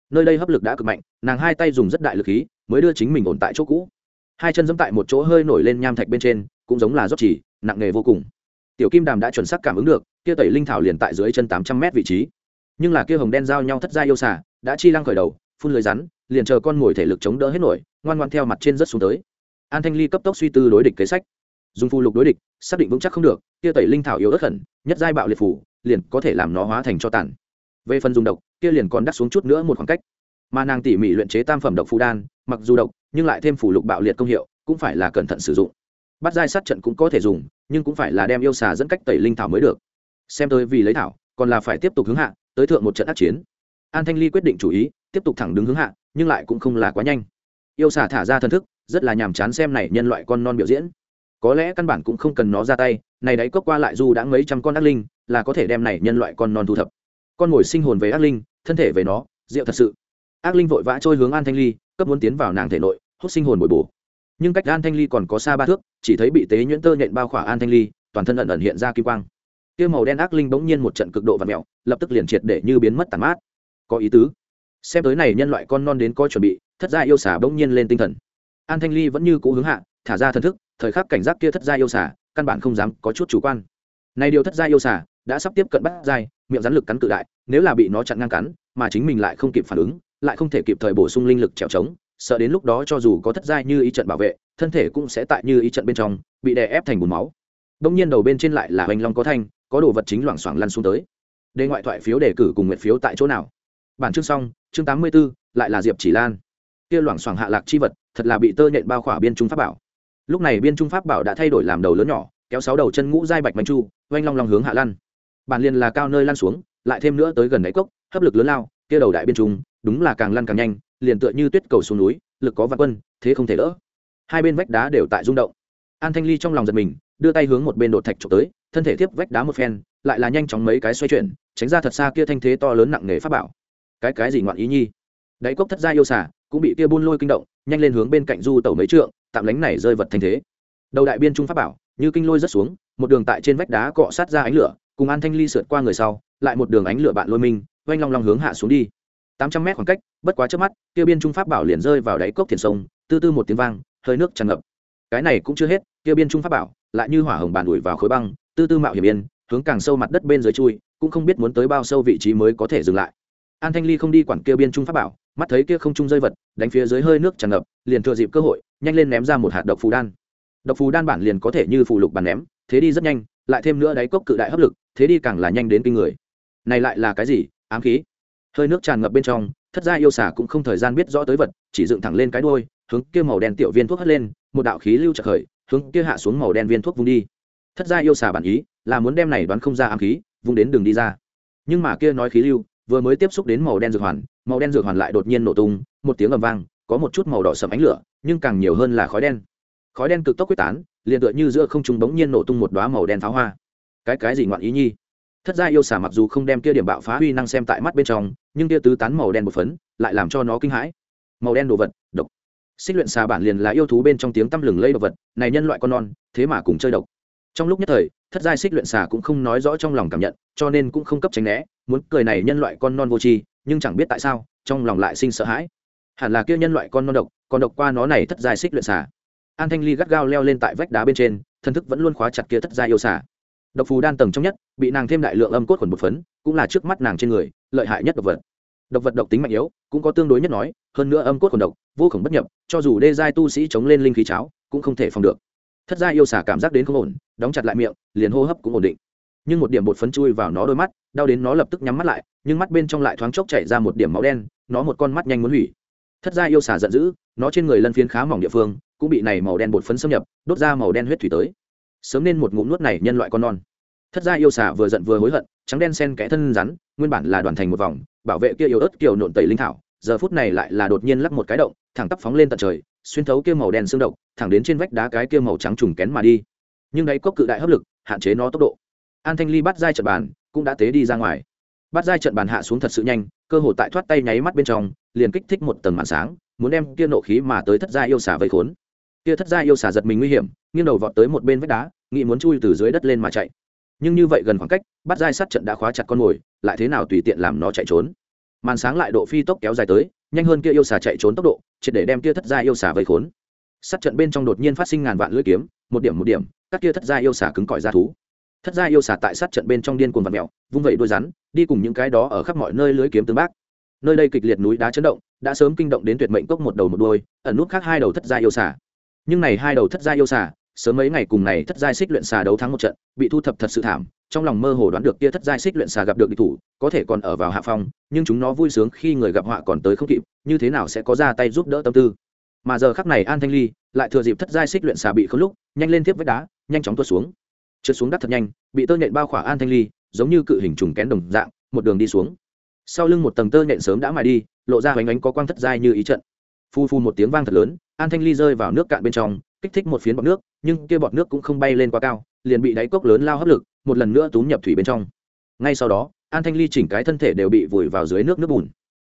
Nơi đây hấp lực đã cực mạnh, nàng hai tay dùng rất đại lực khí, mới đưa chính mình ổn tại chỗ cũ. Hai chân dẫm tại một chỗ hơi nổi lên nham thạch bên trên, cũng giống là rót chỉ, nặng nề vô cùng. Tiểu kim đàm đã chuẩn xác cảm ứng được, kia tẩy linh thảo liền tại dưới chân tám trăm mét vị trí nhưng là kia hồng đen giao nhau thất gia yêu xả đã chi lăng khởi đầu, phun lưới rắn, liền chờ con mồi thể lực chống đỡ hết nổi, ngoan ngoan theo mặt trên rất xuống tới. An thanh ly cấp tốc suy tư đối địch kế sách. Dùng phù lục đối địch, xác định vững chắc không được, kia tẩy linh thảo yếu ớt khẩn nhất giai bạo liệt phủ liền có thể làm nó hóa thành cho tàn. Về phần dùng độc, kia liền còn đắt xuống chút nữa một khoảng cách. Mà nàng tỉ mỉ luyện chế tam phẩm độc phù đan, mặc dù độc, nhưng lại thêm phủ lục bạo liệt công hiệu, cũng phải là cẩn thận sử dụng. Bắt giai sát trận cũng có thể dùng, nhưng cũng phải là đem yêu xà dẫn cách tẩy linh thảo mới được. Xem tới vì lấy thảo, còn là phải tiếp tục hướng hạ tới thượng một trận ác chiến. An thanh ly quyết định chủ ý, tiếp tục thẳng đứng hướng hạ, nhưng lại cũng không là quá nhanh. Yêu xà thả ra thân thức, rất là nhàm chán xem này nhân loại con non biểu diễn. Có lẽ căn bản cũng không cần nó ra tay, này đấy cốc qua lại dù đã mấy trăm con ác linh, là có thể đem này nhân loại con non thu thập. Con ngồi sinh hồn về ác linh, thân thể về nó, rượu thật sự. Ác linh vội vã trôi hướng an thanh ly, cấp muốn tiến vào nàng thể nội, hút sinh hồn bồi bổ. Nhưng cách an thanh ly còn có xa ba thước, chỉ thấy bị tế nhuyễn tơ nhện bao khỏa an thanh ly, toàn thân ẩn ẩn hiện ra kim quang kia màu đen ác linh bỗng nhiên một trận cực độ và mẹo lập tức liền triệt để như biến mất tàn mát. Có ý tứ. Xem tới này nhân loại con non đến coi chuẩn bị, thất gia yêu xả bỗng nhiên lên tinh thần. An thanh ly vẫn như cũ hướng hạ, thả ra thần thức, thời khắc cảnh giác kia thất gia yêu xả căn bản không dám có chút chủ quan. Này điều thất gia yêu xả đã sắp tiếp cận bắt giai, miệng rắn lực cắn cự đại, nếu là bị nó chặn ngang cắn, mà chính mình lại không kịp phản ứng, lại không thể kịp thời bổ sung linh lực trèo trống, sợ đến lúc đó cho dù có thất giai như ý trận bảo vệ, thân thể cũng sẽ tại như ý trận bên trong, bị đè ép thành bùn máu. Đông nhiên đầu bên trên lại là hoành long có thanh có đồ vật chính loảng xoảng lăn xuống tới. Đề ngoại thoại phiếu đề cử cùng nguyện phiếu tại chỗ nào? Bản chương xong chương tám mươi 84, lại là diệp chỉ lan. Kia loảng xoảng hạ lạc chi vật thật là bị tơ nhện bao khỏa biên trung pháp bảo. Lúc này biên trung pháp bảo đã thay đổi làm đầu lớn nhỏ kéo sáu đầu chân ngũ giai bạch manh chu oanh long long hướng hạ lăn. Bản liền là cao nơi lăn xuống lại thêm nữa tới gần đáy cốc hấp lực lớn lao kia đầu đại biên trung đúng là càng lăn càng nhanh liền tựa như tuyết cầu xuống núi lực có vạn quân thế không thể đỡ. Hai bên vách đá đều tại rung động. An thanh ly trong lòng giật mình đưa tay hướng một bên đột thạch trộm tới thân thể tiếp vách đá một phen, lại là nhanh chóng mấy cái xoay chuyển, tránh ra thật xa kia thanh thế to lớn nặng nề pháp bảo. Cái cái gì ngoạn ý nhi? Đáy cốc thất gia yêu xả cũng bị kia buôn lôi kinh động, nhanh lên hướng bên cạnh du tẩu mấy trượng, tạm lánh này rơi vật thanh thế. Đầu đại biên trung pháp bảo, như kinh lôi rất xuống, một đường tại trên vách đá cọ sát ra ánh lửa, cùng an thanh ly sượt qua người sau, lại một đường ánh lửa bạn lôi minh oanh long long hướng hạ xuống đi. Tám trăm mét khoảng cách, bất quá trước mắt, kia biên trung pháp bảo liền rơi vào đáy cốc thiền sông, tư tư một tiếng vang, hơi nước tràn ngập. Cái này cũng chưa hết, kia biên trung pháp bảo lại như hỏa hồng bàn đuổi vào khối băng tư tư mạo hiểm yên, hướng càng sâu mặt đất bên dưới chui, cũng không biết muốn tới bao sâu vị trí mới có thể dừng lại. An thanh ly không đi quản kia biên trung pháp bảo, mắt thấy kia không trung rơi vật, đánh phía dưới hơi nước tràn ngập, liền thừa dịp cơ hội, nhanh lên ném ra một hạt độc phù đan. Độc phù đan bản liền có thể như phù lục bàn ném, thế đi rất nhanh, lại thêm nữa đáy cốc cự đại hấp lực, thế đi càng là nhanh đến kinh người. Này lại là cái gì? Ám khí. Hơi nước tràn ngập bên trong, thất gia yêu xả cũng không thời gian biết rõ tới vật, chỉ dựng thẳng lên cái đuôi, hướng kia màu đen tiểu viên thuốc hất lên, một đạo khí lưu chợt khởi, hướng kia hạ xuống màu đen viên thuốc vung đi thất gia yêu xà bản ý, là muốn đem này đoán không ra ám khí, vung đến đường đi ra. Nhưng mà kia nói khí lưu, vừa mới tiếp xúc đến màu đen dược hoàn, màu đen dược hoàn lại đột nhiên nổ tung, một tiếng ầm vang, có một chút màu đỏ sầm ánh lửa, nhưng càng nhiều hơn là khói đen. Khói đen cực tốc quyết tán, liền tựa như giữa không trung bỗng nhiên nổ tung một đóa màu đen pháo hoa. Cái cái gì ngoạn ý nhi? Thất gia yêu xà mặc dù không đem kia điểm bạo phá huy năng xem tại mắt bên trong, nhưng kia tứ tán màu đen một phấn, lại làm cho nó kinh hãi. Màu đen đồ vật, độc. Xích luyện xà bản liền là yêu thú bên trong tiếng tăm lừng lây đồ vật, này nhân loại con non, thế mà cùng chơi độc trong lúc nhất thời, thất giai xích luyện xà cũng không nói rõ trong lòng cảm nhận, cho nên cũng không cấp tránh né, muốn cười này nhân loại con non vô tri, nhưng chẳng biết tại sao, trong lòng lại sinh sợ hãi. Hẳn là kia nhân loại con non độc, còn độc qua nó này thất giai xích luyện xà. An thanh ly gắt gao leo lên tại vách đá bên trên, thân thức vẫn luôn khóa chặt kia thất giai yêu xà. Độc phù đan tầng trong nhất, bị nàng thêm đại lượng âm cốt khuẩn một phấn, cũng là trước mắt nàng trên người, lợi hại nhất độc vật. Độc vật độc tính mạnh yếu, cũng có tương đối nhất nói, hơn nữa âm cốt khuẩn độc, vô khổng bất nhập, cho dù đê giai tu sĩ chống lên linh khí cháo, cũng không thể phòng được thất gia yêu xả cảm giác đến không ổn, đóng chặt lại miệng, liền hô hấp cũng ổn định. Nhưng một điểm bột phấn chui vào nó đôi mắt, đau đến nó lập tức nhắm mắt lại, nhưng mắt bên trong lại thoáng chốc chảy ra một điểm máu đen, nó một con mắt nhanh muốn hủy. Thất gia yêu xả giận dữ, nó trên người lân phiến khá mỏng địa phương, cũng bị này màu đen bột phấn xâm nhập, đốt ra màu đen huyết thủy tới. Sớm nên một ngụm nuốt này nhân loại con non. Thất gia yêu xả vừa giận vừa hối hận, trắng đen sen kẽ thân rắn, nguyên bản là đoàn thành một vòng, bảo vệ kia yêu ớt kiều nộn tẩy linh thảo, giờ phút này lại là đột nhiên lắc một cái động, thẳng tắp phóng lên tận trời xuyên thấu kia màu đen xương độc, thẳng đến trên vách đá cái kia màu trắng trùng kén mà đi. Nhưng đáy cốc cự đại hấp lực, hạn chế nó tốc độ. An thanh ly bắt dai trận bàn, cũng đã tế đi ra ngoài. Bắt dai trận bàn hạ xuống thật sự nhanh, cơ hội tại thoát tay nháy mắt bên trong, liền kích thích một tầng màn sáng, muốn đem kia nộ khí mà tới thất gia yêu xà vây khốn. Kia thất gia yêu xà giật mình nguy hiểm, nghiêng đầu vọt tới một bên vách đá, nghĩ muốn chui từ dưới đất lên mà chạy. Nhưng như vậy gần khoảng cách, bắt dai sát trận đã khóa chặt con mồi, lại thế nào tùy tiện làm nó chạy trốn màn sáng lại độ phi tốc kéo dài tới, nhanh hơn kia yêu xà chạy trốn tốc độ, triệt để đem kia thất gia yêu xà vây khốn. Sát trận bên trong đột nhiên phát sinh ngàn vạn lưỡi kiếm, một điểm một điểm, các kia thất gia yêu xà cứng cỏi ra thú. Thất gia yêu xà tại sát trận bên trong điên cuồng vật mèo, vung vẩy đôi rắn, đi cùng những cái đó ở khắp mọi nơi lưới kiếm tương bác. Nơi đây kịch liệt núi đá chấn động, đã sớm kinh động đến tuyệt mệnh cốc một đầu một đôi ẩn nút khác hai đầu thất gia yêu xà. Nhưng này hai đầu thất gia yêu xà, sớm mấy ngày cùng này thất gia xích luyện xà đấu thắng một trận, bị thu thập thật sự thảm trong lòng mơ hồ đoán được kia thất giai xích luyện xà gặp được địch thủ, có thể còn ở vào hạ phong, nhưng chúng nó vui sướng khi người gặp họa còn tới không kịp, như thế nào sẽ có ra tay giúp đỡ tâm tư? Mà giờ khắc này an thanh ly lại thừa dịp thất giai xích luyện xà bị không lúc, nhanh lên tiếp vách đá, nhanh chóng tuột xuống. Trượt xuống đất thật nhanh, bị tơ nhện bao khỏa an thanh ly, giống như cự hình trùng kén đồng dạng, một đường đi xuống. Sau lưng một tầng tơ nhện sớm đã mài đi, lộ ra hoành ánh có quang thất giai như ý trận. Phu phu một tiếng vang thật lớn, an thanh ly rơi vào nước cạn bên trong, kích thích một phiến bọt nước, nhưng kia bọt nước cũng không bay lên quá cao, liền bị đáy cốc lớn lao hấp lực một lần nữa túm nhập thủy bên trong. Ngay sau đó, an thanh ly chỉnh cái thân thể đều bị vùi vào dưới nước nước bùn.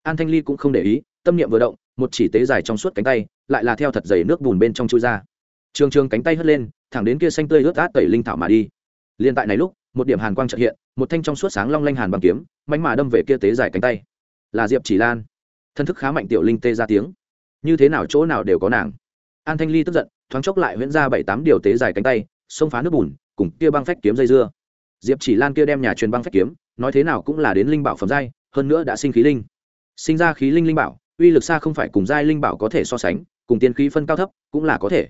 An thanh ly cũng không để ý, tâm niệm vừa động, một chỉ tế dài trong suốt cánh tay, lại là theo thật dày nước bùn bên trong chui ra. Trường trường cánh tay hất lên, thẳng đến kia xanh tươi ướt át tẩy linh thảo mà đi. Liên tại này lúc, một điểm hàn quang trợ hiện, một thanh trong suốt sáng long lanh hàn bằng kiếm mạnh mà đâm về kia tế dài cánh tay. Là diệp chỉ lan. Thân thức khá mạnh tiểu linh tê ra tiếng. Như thế nào chỗ nào đều có nàng. An thanh ly tức giận, thoáng chốc lại huyễn ra bảy tám điều tế dài cánh tay, xông phá nước bùn cùng kia băng phách kiếm dây dưa. Diệp chỉ lan kia đem nhà truyền băng phách kiếm, nói thế nào cũng là đến linh bảo phẩm giai, hơn nữa đã sinh khí linh. Sinh ra khí linh linh bảo, uy lực xa không phải cùng giai linh bảo có thể so sánh, cùng tiên khí phân cao thấp cũng là có thể.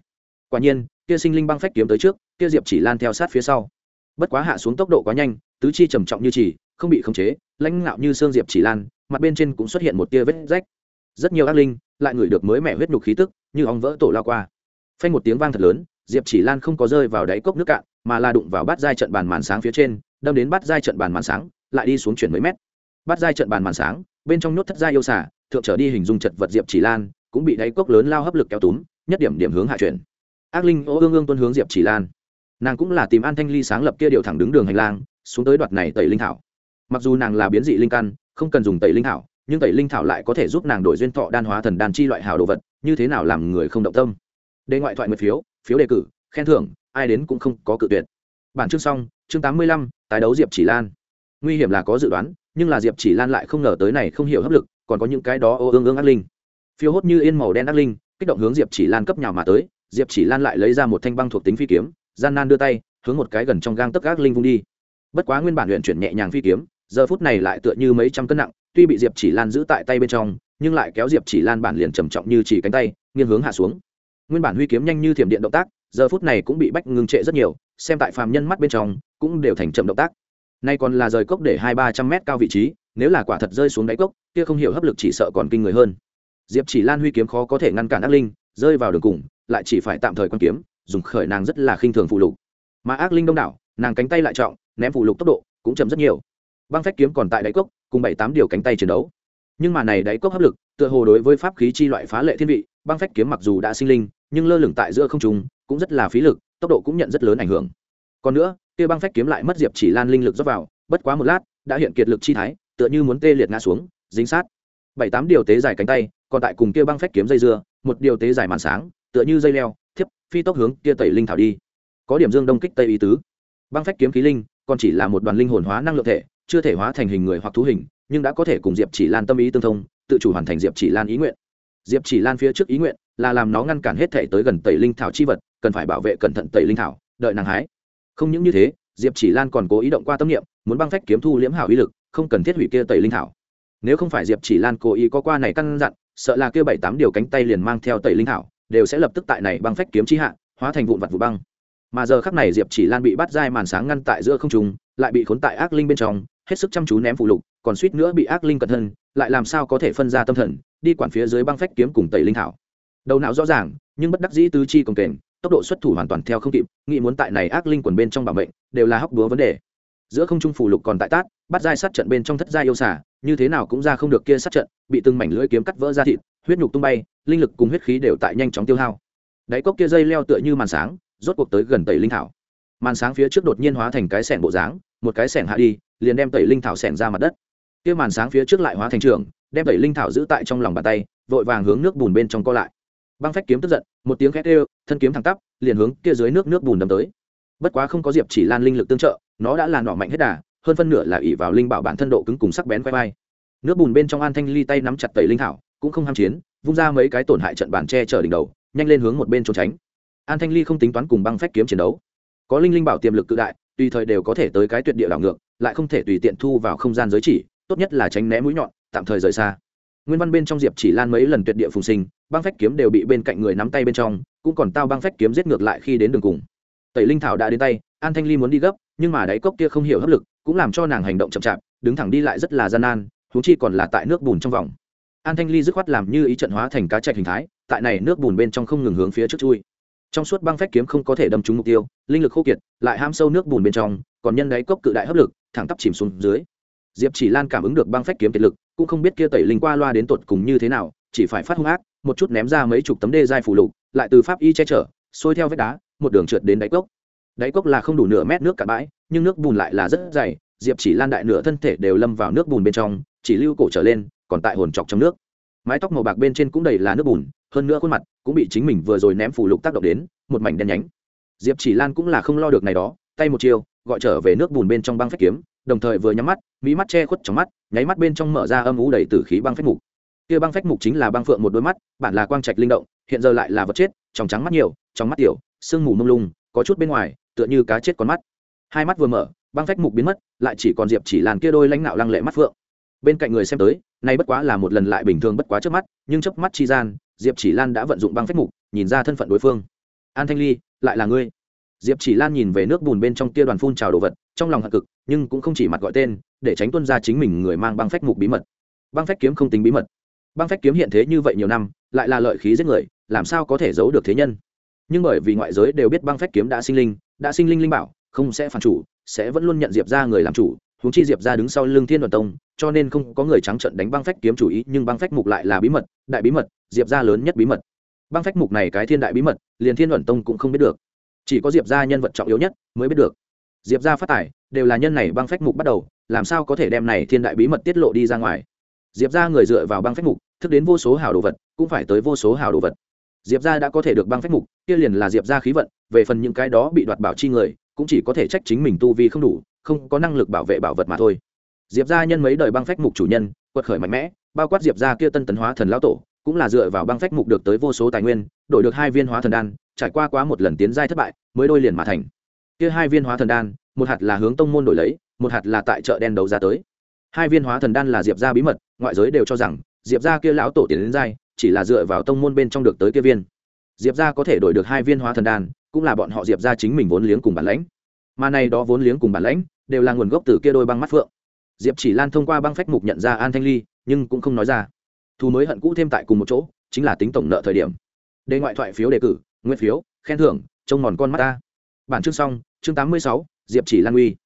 Quả nhiên, kia sinh linh băng phách kiếm tới trước, kia diệp chỉ lan theo sát phía sau. Bất quá hạ xuống tốc độ quá nhanh, tứ chi trầm trọng như chỉ không bị khống chế, lãnh ngạo như xương diệp chỉ lan, mặt bên trên cũng xuất hiện một tia vết rách. Rất nhiều ác linh lại ngửi được mới mẻ huyết nhục khí tức, như ong vỡ tổ lao qua. Phanh một tiếng vang thật lớn diệp chỉ lan không có rơi vào đáy cốc nước cạn, mà là đụng vào bát giai trận bàn màn sáng phía trên, đâm đến bát giai trận bàn màn sáng lại đi xuống chuyển mấy mét. Bát giai trận bàn màn sáng, bên trong nhốt thất giai yêu xả thượng trở đi hình dung chật vật diệp chỉ lan, cũng bị đáy cốc lớn lao hấp lực kéo túm, nhất điểm điểm hướng hạ chuyển. Ác linh ô ương ương tuân hướng diệp chỉ lan. Nàng cũng là tìm an thanh ly sáng lập kia điều thẳng đứng đường hành lang, xuống tới đoạt này tẩy linh thảo. Mặc dù nàng là biến dị linh căn, không cần dùng tẩy linh thảo, nhưng tẩy linh thảo lại có thể giúp nàng đổi duyên thọ đan hóa thần đan chi loại hào đồ vật, như thế nào làm người không động tâm. Đề ngoại thoại mật phiếu phiếu đề cử, khen thưởng, ai đến cũng không có cự tuyệt. Bản chương xong, chương tám mươi lăm, tái đấu diệp chỉ lan. Nguy hiểm là có dự đoán, nhưng là diệp chỉ lan lại không ngờ tới này không hiểu hấp lực, còn có những cái đó ô ương ương ác linh. Phiêu hốt như yên màu đen ác linh, kích động hướng diệp chỉ lan cấp nhào mà tới, diệp chỉ lan lại lấy ra một thanh băng thuộc tính phi kiếm, gian nan đưa tay, hướng một cái gần trong gang tấc ác linh vung đi. Bất quá nguyên bản luyện chuyển nhẹ nhàng phi kiếm, giờ phút này lại tựa như mấy trăm cân nặng, tuy bị diệp chỉ lan giữ tại tay bên trong, nhưng lại kéo diệp chỉ lan bản liền trầm trọng như chỉ cánh tay, nghiêng hướng hạ xuống nguyên bản huy kiếm nhanh như thiểm điện động tác, giờ phút này cũng bị bách ngưng trệ rất nhiều, xem tại phàm nhân mắt bên trong, cũng đều thành chậm động tác. Nay còn là rời cốc để hai ba trăm mét cao vị trí, nếu là quả thật rơi xuống đáy cốc, kia không hiểu hấp lực chỉ sợ còn kinh người hơn. Diệp chỉ lan huy kiếm khó có thể ngăn cản ác linh, rơi vào đường cùng, lại chỉ phải tạm thời quan kiếm, dùng khởi nàng rất là khinh thường phụ lục. Mà ác linh đông đảo, nàng cánh tay lại trọng, ném phụ lục tốc độ cũng chậm rất nhiều. Băng phách kiếm còn tại đáy cốc, cùng bảy tám điều cánh tay chiến đấu. Nhưng mà này đáy cốc hấp lực, tựa hồ đối với pháp khí chi loại phá lệ thiên vị băng phách kiếm mặc dù đã sinh linh, nhưng lơ lửng tại giữa không trung, cũng rất là phí lực, tốc độ cũng nhận rất lớn ảnh hưởng. Còn nữa, kia băng phách kiếm lại mất diệp chỉ lan linh lực dốc vào, bất quá một lát, đã hiện kiệt lực chi thái, tựa như muốn tê liệt ngã xuống, dính sát. Bảy tám điều tế dài cánh tay, còn tại cùng kia băng phách kiếm dây dưa, một điều tế dài màn sáng, tựa như dây leo, thiếp, phi tốc hướng kia tẩy linh thảo đi. Có điểm dương đông kích tây ý tứ. Băng phách kiếm khí linh, còn chỉ là một đoàn linh hồn hóa năng lượng thể, chưa thể hóa thành hình người hoặc thú hình, nhưng đã có thể cùng diệp chỉ lan tâm ý tương thông, tự chủ hoàn thành diệp chỉ lan ý nguyện diệp chỉ lan phía trước ý nguyện là làm nó ngăn cản hết thể tới gần tẩy linh thảo chi vật, cần phải bảo vệ cẩn thận tẩy linh thảo, đợi nàng hái. Không những như thế, diệp chỉ lan còn cố ý động qua tâm niệm, muốn băng phách kiếm thu liễm hảo ý lực, không cần thiết hủy kia tẩy linh thảo. Nếu không phải diệp chỉ lan cố ý có qua này căn dặn, sợ là kia bảy tám điều cánh tay liền mang theo tẩy linh thảo, đều sẽ lập tức tại này băng phách kiếm chi hạ, hóa thành vụn vặt vụ băng. Mà giờ khắc này diệp chỉ lan bị bắt dai màn sáng ngăn tại giữa không trung, lại bị khốn tại ác linh bên trong, hết sức chăm chú ném phụ lục, còn suýt nữa bị ác linh cẩn thân, lại làm sao có thể phân ra tâm thần đi quản phía dưới băng phách kiếm cùng tẩy linh thảo. Đầu não rõ ràng, nhưng bất đắc dĩ tứ chi cồng kềnh, tốc độ xuất thủ hoàn toàn theo không kịp, nghĩ muốn tại này ác linh quần bên trong bảo mệnh, đều là hóc búa vấn đề. Giữa không trung phủ lục còn tại tát, bắt dai sát trận bên trong thất giai yêu xả như thế nào cũng ra không được kia sát trận, bị từng mảnh lưỡi kiếm cắt vỡ ra thịt, huyết nhục tung bay, linh lực cùng huyết khí đều tại nhanh chóng tiêu hao. Đáy cốc kia dây leo tựa như màn sáng, rốt cuộc tới gần tẩy linh thảo. Màn sáng phía trước đột nhiên hóa thành cái sẻng bộ dáng, một cái sẻng hạ đi, liền đem tẩy linh thảo sẻng ra mặt đất. Kia màn sáng phía trước lại hóa thành trường đem tẩy linh thảo giữ tại trong lòng bàn tay, vội vàng hướng nước bùn bên trong co lại. Băng phách kiếm tức giận, một tiếng khét ê thân kiếm thẳng tắp, liền hướng kia dưới nước nước bùn đâm tới. Bất quá không có diệp chỉ lan linh lực tương trợ, nó đã là nọ mạnh hết đà, hơn phân nửa là ỉ vào linh bảo bản thân độ cứng cùng sắc bén quay vai. Nước bùn bên trong an thanh ly tay nắm chặt tẩy linh thảo, cũng không ham chiến, vung ra mấy cái tổn hại trận bàn che chở đỉnh đầu, nhanh lên hướng một bên trốn tránh. An thanh ly không tính toán cùng băng phách kiếm chiến đấu. Có linh linh bảo tiềm lực cự đại, tùy thời đều có thể tới cái tuyệt địa đảo ngược, lại không thể tùy tiện thu vào không gian giới chỉ, tốt nhất là tránh né mũi nhọn tạm thời rời xa. Nguyên văn bên trong diệp chỉ lan mấy lần tuyệt địa phùng sinh, băng phách kiếm đều bị bên cạnh người nắm tay bên trong, cũng còn tao băng phách kiếm giết ngược lại khi đến đường cùng. Tẩy linh thảo đã đến tay, an thanh ly muốn đi gấp, nhưng mà đáy cốc kia không hiểu hấp lực, cũng làm cho nàng hành động chậm chạp, đứng thẳng đi lại rất là gian nan thú chi còn là tại nước bùn trong vòng. An thanh ly dứt khoát làm như ý trận hóa thành cá chạch hình thái, tại này nước bùn bên trong không ngừng hướng phía trước chui. Trong suốt băng phách kiếm không có thể đâm trúng mục tiêu, linh lực khô kiệt, lại ham sâu nước bùn bên trong, còn nhân đáy cốc cự đại hấp lực, thẳng tắp chìm xuống dưới. Diệp chỉ lan cảm ứng được băng phách kiếm kiệt lực cũng không biết kia tẩy linh qua loa đến tột cùng như thế nào, chỉ phải phát hung ác, một chút ném ra mấy chục tấm đê giai phủ lục, lại từ pháp y che chở xuôi theo vách đá, một đường trượt đến đáy cốc. Đáy cốc là không đủ nửa mét nước cả bãi, nhưng nước bùn lại là rất dày, diệp chỉ lan đại nửa thân thể đều lâm vào nước bùn bên trong, chỉ lưu cổ trở lên, còn tại hồn chọc trong nước. Mái tóc màu bạc bên trên cũng đầy là nước bùn, hơn nữa khuôn mặt cũng bị chính mình vừa rồi ném phủ lục tác động đến, một mảnh đen nhánh. Diệp chỉ lan cũng là không lo được này đó, tay một chiều gọi trở về nước bùn bên trong băng phách kiếm, đồng thời vừa nhắm mắt mỹ mắt che khuất trong mắt nháy mắt bên trong mở ra âm u đầy tử khí băng phách mục. Kia băng phách mục chính là băng phượng một đôi mắt, bản là quang trạch linh động, hiện giờ lại là vật chết, trong trắng mắt nhiều, trong mắt tiểu, sương mù mông lung, có chút bên ngoài, tựa như cá chết con mắt. Hai mắt vừa mở, băng phách mục biến mất, lại chỉ còn diệp chỉ làn kia đôi lãnh nạo lăng lệ mắt phượng. Bên cạnh người xem tới, nay bất quá là một lần lại bình thường bất quá trước mắt, nhưng chớp mắt chi gian, diệp chỉ lan đã vận dụng băng phách mục, nhìn ra thân phận đối phương. An thanh ly, lại là ngươi? Diệp chỉ lan nhìn về nước bùn bên trong kia đoàn phun trào đồ vật, trong lòng hận cực, nhưng cũng không chỉ mặt gọi tên để tránh tuân ra chính mình người mang băng phách mục bí mật. Băng phách kiếm không tính bí mật. Băng phách kiếm hiện thế như vậy nhiều năm, lại là lợi khí giết người, làm sao có thể giấu được thế nhân? Nhưng bởi vì ngoại giới đều biết băng phách kiếm đã sinh linh, đã sinh linh linh bảo, không sẽ phản chủ, sẽ vẫn luôn nhận diệp ra người làm chủ, huống chi diệp ra đứng sau lưng thiên đoàn tông, cho nên không có người trắng trận đánh băng phách kiếm chủ ý, nhưng băng phách mục lại là bí mật, đại bí mật, diệp ra lớn nhất bí mật. Băng phách mục này cái thiên đại bí mật, liền thiên đoàn tông cũng không biết được. Chỉ có diệp ra nhân vật trọng yếu nhất mới biết được. Diệp ra phát tải đều là nhân này băng phách mục bắt đầu làm sao có thể đem này thiên đại bí mật tiết lộ đi ra ngoài? Diệp ra người dựa vào băng phách mục, thức đến vô số hào đồ vật, cũng phải tới vô số hào đồ vật. Diệp ra đã có thể được băng phách mục, kia liền là diệp ra khí vận, về phần những cái đó bị đoạt bảo chi người, cũng chỉ có thể trách chính mình tu vi không đủ, không có năng lực bảo vệ bảo vật mà thôi. Diệp ra nhân mấy đời băng phách mục chủ nhân, quật khởi mạnh mẽ, bao quát diệp ra kia tân tấn hóa thần lão tổ, cũng là dựa vào băng phách mục được tới vô số tài nguyên, đổi được hai viên hóa thần đan, trải qua quá một lần tiến giai thất bại, mới đôi liền mà thành. Kia hai viên hóa thần đan, một hạt là hướng tông môn đổi lấy một hạt là tại chợ đen đấu ra tới. Hai viên hóa thần đan là diệp ra bí mật, ngoại giới đều cho rằng, diệp ra kia lão tổ tiền đến giai chỉ là dựa vào tông môn bên trong được tới kia viên. Diệp ra có thể đổi được hai viên hóa thần đan, cũng là bọn họ diệp ra chính mình vốn liếng cùng bản lãnh. Mà này đó vốn liếng cùng bản lãnh, đều là nguồn gốc từ kia đôi băng mắt phượng. Diệp chỉ lan thông qua băng phách mục nhận ra an thanh ly, nhưng cũng không nói ra. Thu mới hận cũ thêm tại cùng một chỗ, chính là tính tổng nợ thời điểm. Đề ngoại thoại phiếu đề cử nguyên phiếu, khen thưởng, trông mòn con mắt ta. Bản chương xong, chương tám mươi sáu, diệp chỉ lan uy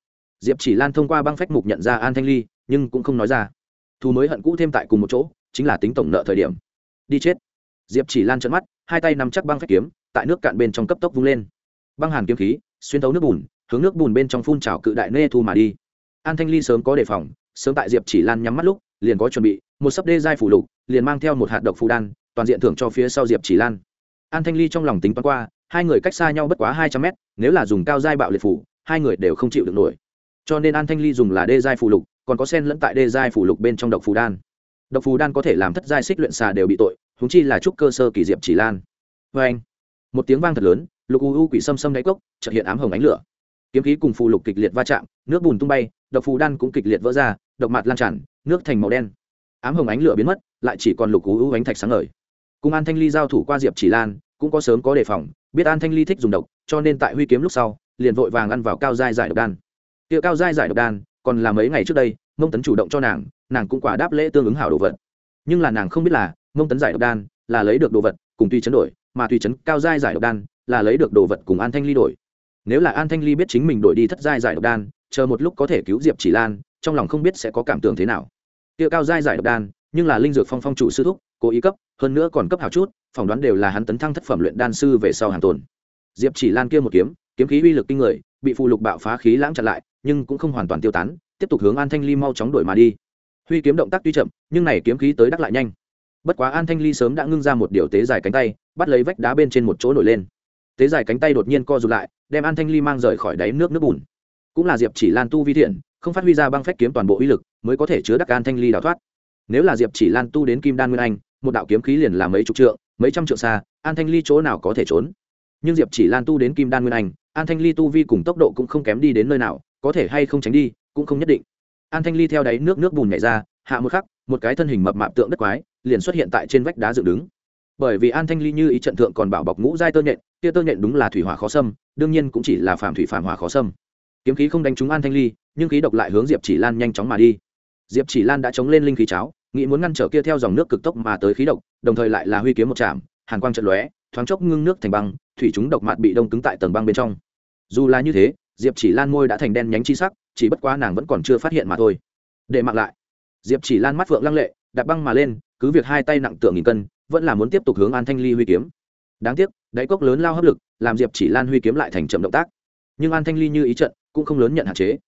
diệp chỉ lan thông qua băng phách mục nhận ra an thanh ly, nhưng cũng không nói ra. Thù mới hận cũ thêm tại cùng một chỗ, chính là tính tổng nợ thời điểm. Đi chết. Diệp chỉ lan trận mắt, hai tay nắm chắc băng phách kiếm, tại nước cạn bên trong cấp tốc vung lên. Băng hàn kiếm khí, xuyên thấu nước bùn, hướng nước bùn bên trong phun trào cự đại nê thu mà đi. An thanh ly sớm có đề phòng, sớm tại diệp chỉ lan nhắm mắt lúc, liền có chuẩn bị, một sấp đê giai phủ lục, liền mang theo một hạt độc phù đan, toàn diện thưởng cho phía sau diệp chỉ lan. An thanh ly trong lòng tính toán qua, hai người cách xa nhau bất quá hai trăm mét, nếu là dùng cao giai bạo liệt phủ, hai người đều không chịu được nổi cho nên an thanh ly dùng là đê giai phù lục, còn có sen lẫn tại đê giai phù lục bên trong độc phù đan. Độc phù đan có thể làm thất giai xích luyện xà đều bị tội húng chi là trúc cơ sơ kỳ diệp chỉ lan. Vê anh, một tiếng vang thật lớn, lục u u quỷ xâm xâm đáy cốc, chợt hiện ám hồng ánh lửa. Kiếm khí cùng phù lục kịch liệt va chạm, nước bùn tung bay, độc phù đan cũng kịch liệt vỡ ra, độc mặt lan tràn, nước thành màu đen. Ám hồng ánh lửa biến mất, lại chỉ còn lục u u ánh thạch sáng ngời. Cùng an thanh ly giao thủ qua diệp chỉ lan, cũng có sớm có đề phòng, biết an thanh ly thích dùng độc, cho nên tại huy kiếm lúc sau, liền vội vàng ăn vào cao dai giải độc đan tiệu cao giai giải độc đan, còn là mấy ngày trước đây, mông tấn chủ động cho nàng nàng cũng quả đáp lễ tương ứng hảo đồ vật. Nhưng là nàng không biết là, mông tấn giải độc đan, là lấy được đồ vật cùng tùy chấn đổi, mà tùy chấn cao giai giải độc đan, là lấy được đồ vật cùng an thanh ly đổi. Nếu là an thanh ly biết chính mình đổi đi thất giai giải độc đan, chờ một lúc có thể cứu diệp chỉ lan, trong lòng không biết sẽ có cảm tưởng thế nào. Tiệu cao giai giải độc đan, nhưng là linh dược phong phong chủ sư thúc, cố ý cấp, hơn nữa còn cấp hảo chút, phỏng đoán đều là hắn tấn thăng thất phẩm luyện đan sư về sau hàng tồn. Diệp chỉ lan kia một kiếm kiếm khí uy lực kinh người, bị phù lục bạo phá khí lãng chặn lại nhưng cũng không hoàn toàn tiêu tán, tiếp tục hướng an thanh ly mau chóng đuổi mà đi. Huy kiếm động tác tuy chậm, nhưng này kiếm khí tới đắc lại nhanh. Bất quá an thanh ly sớm đã ngưng ra một điều tế dài cánh tay, bắt lấy vách đá bên trên một chỗ nổi lên. Tế dài cánh tay đột nhiên co rụt lại, đem an thanh ly mang rời khỏi đáy nước nước bùn. Cũng là diệp chỉ lan tu vi thiện, không phát huy ra băng phách kiếm toàn bộ uy lực, mới có thể chứa đắc an thanh ly đào thoát. Nếu là diệp chỉ lan tu đến kim đan nguyên anh, một đạo kiếm khí liền là mấy chục trượng, mấy trăm trượng xa, an thanh ly chỗ nào có thể trốn? Nhưng diệp chỉ lan tu đến kim đan nguyên anh, an thanh ly tu vi cùng tốc độ cũng không kém đi đến nơi nào có thể hay không tránh đi, cũng không nhất định. An thanh ly theo đáy nước nước bùn nhảy ra, hạ một khắc, một cái thân hình mập mạp tượng đất quái, liền xuất hiện tại trên vách đá dựng đứng. Bởi vì an thanh ly như ý trận thượng còn bảo bọc ngũ giai tơ nhện tia tơ nhện đúng là thủy hỏa khó xâm, đương nhiên cũng chỉ là phạm thủy phạm hỏa khó xâm. Kiếm khí không đánh trúng an thanh ly, nhưng khí độc lại hướng diệp chỉ lan nhanh chóng mà đi. Diệp chỉ lan đã chống lên linh khí cháo, nghĩ muốn ngăn trở kia theo dòng nước cực tốc mà tới khí độc, đồng thời lại là huy kiếm một chạm, hàn quang trận lóe, thoáng chốc ngưng nước thành băng, thủy chúng độc mạt bị đông cứng tại tầng băng bên trong. Dù là như thế diệp chỉ lan môi đã thành đen nhánh chi sắc, chỉ bất quá nàng vẫn còn chưa phát hiện mà thôi. Để mặc lại. Diệp chỉ lan mắt phượng lăng lệ, đạp băng mà lên, cứ việc hai tay nặng tượng nghìn cân, vẫn là muốn tiếp tục hướng an thanh ly huy kiếm. Đáng tiếc, đáy cốc lớn lao hấp lực, làm diệp chỉ lan huy kiếm lại thành chậm động tác. Nhưng an thanh ly như ý trận, cũng không lớn nhận hạn chế.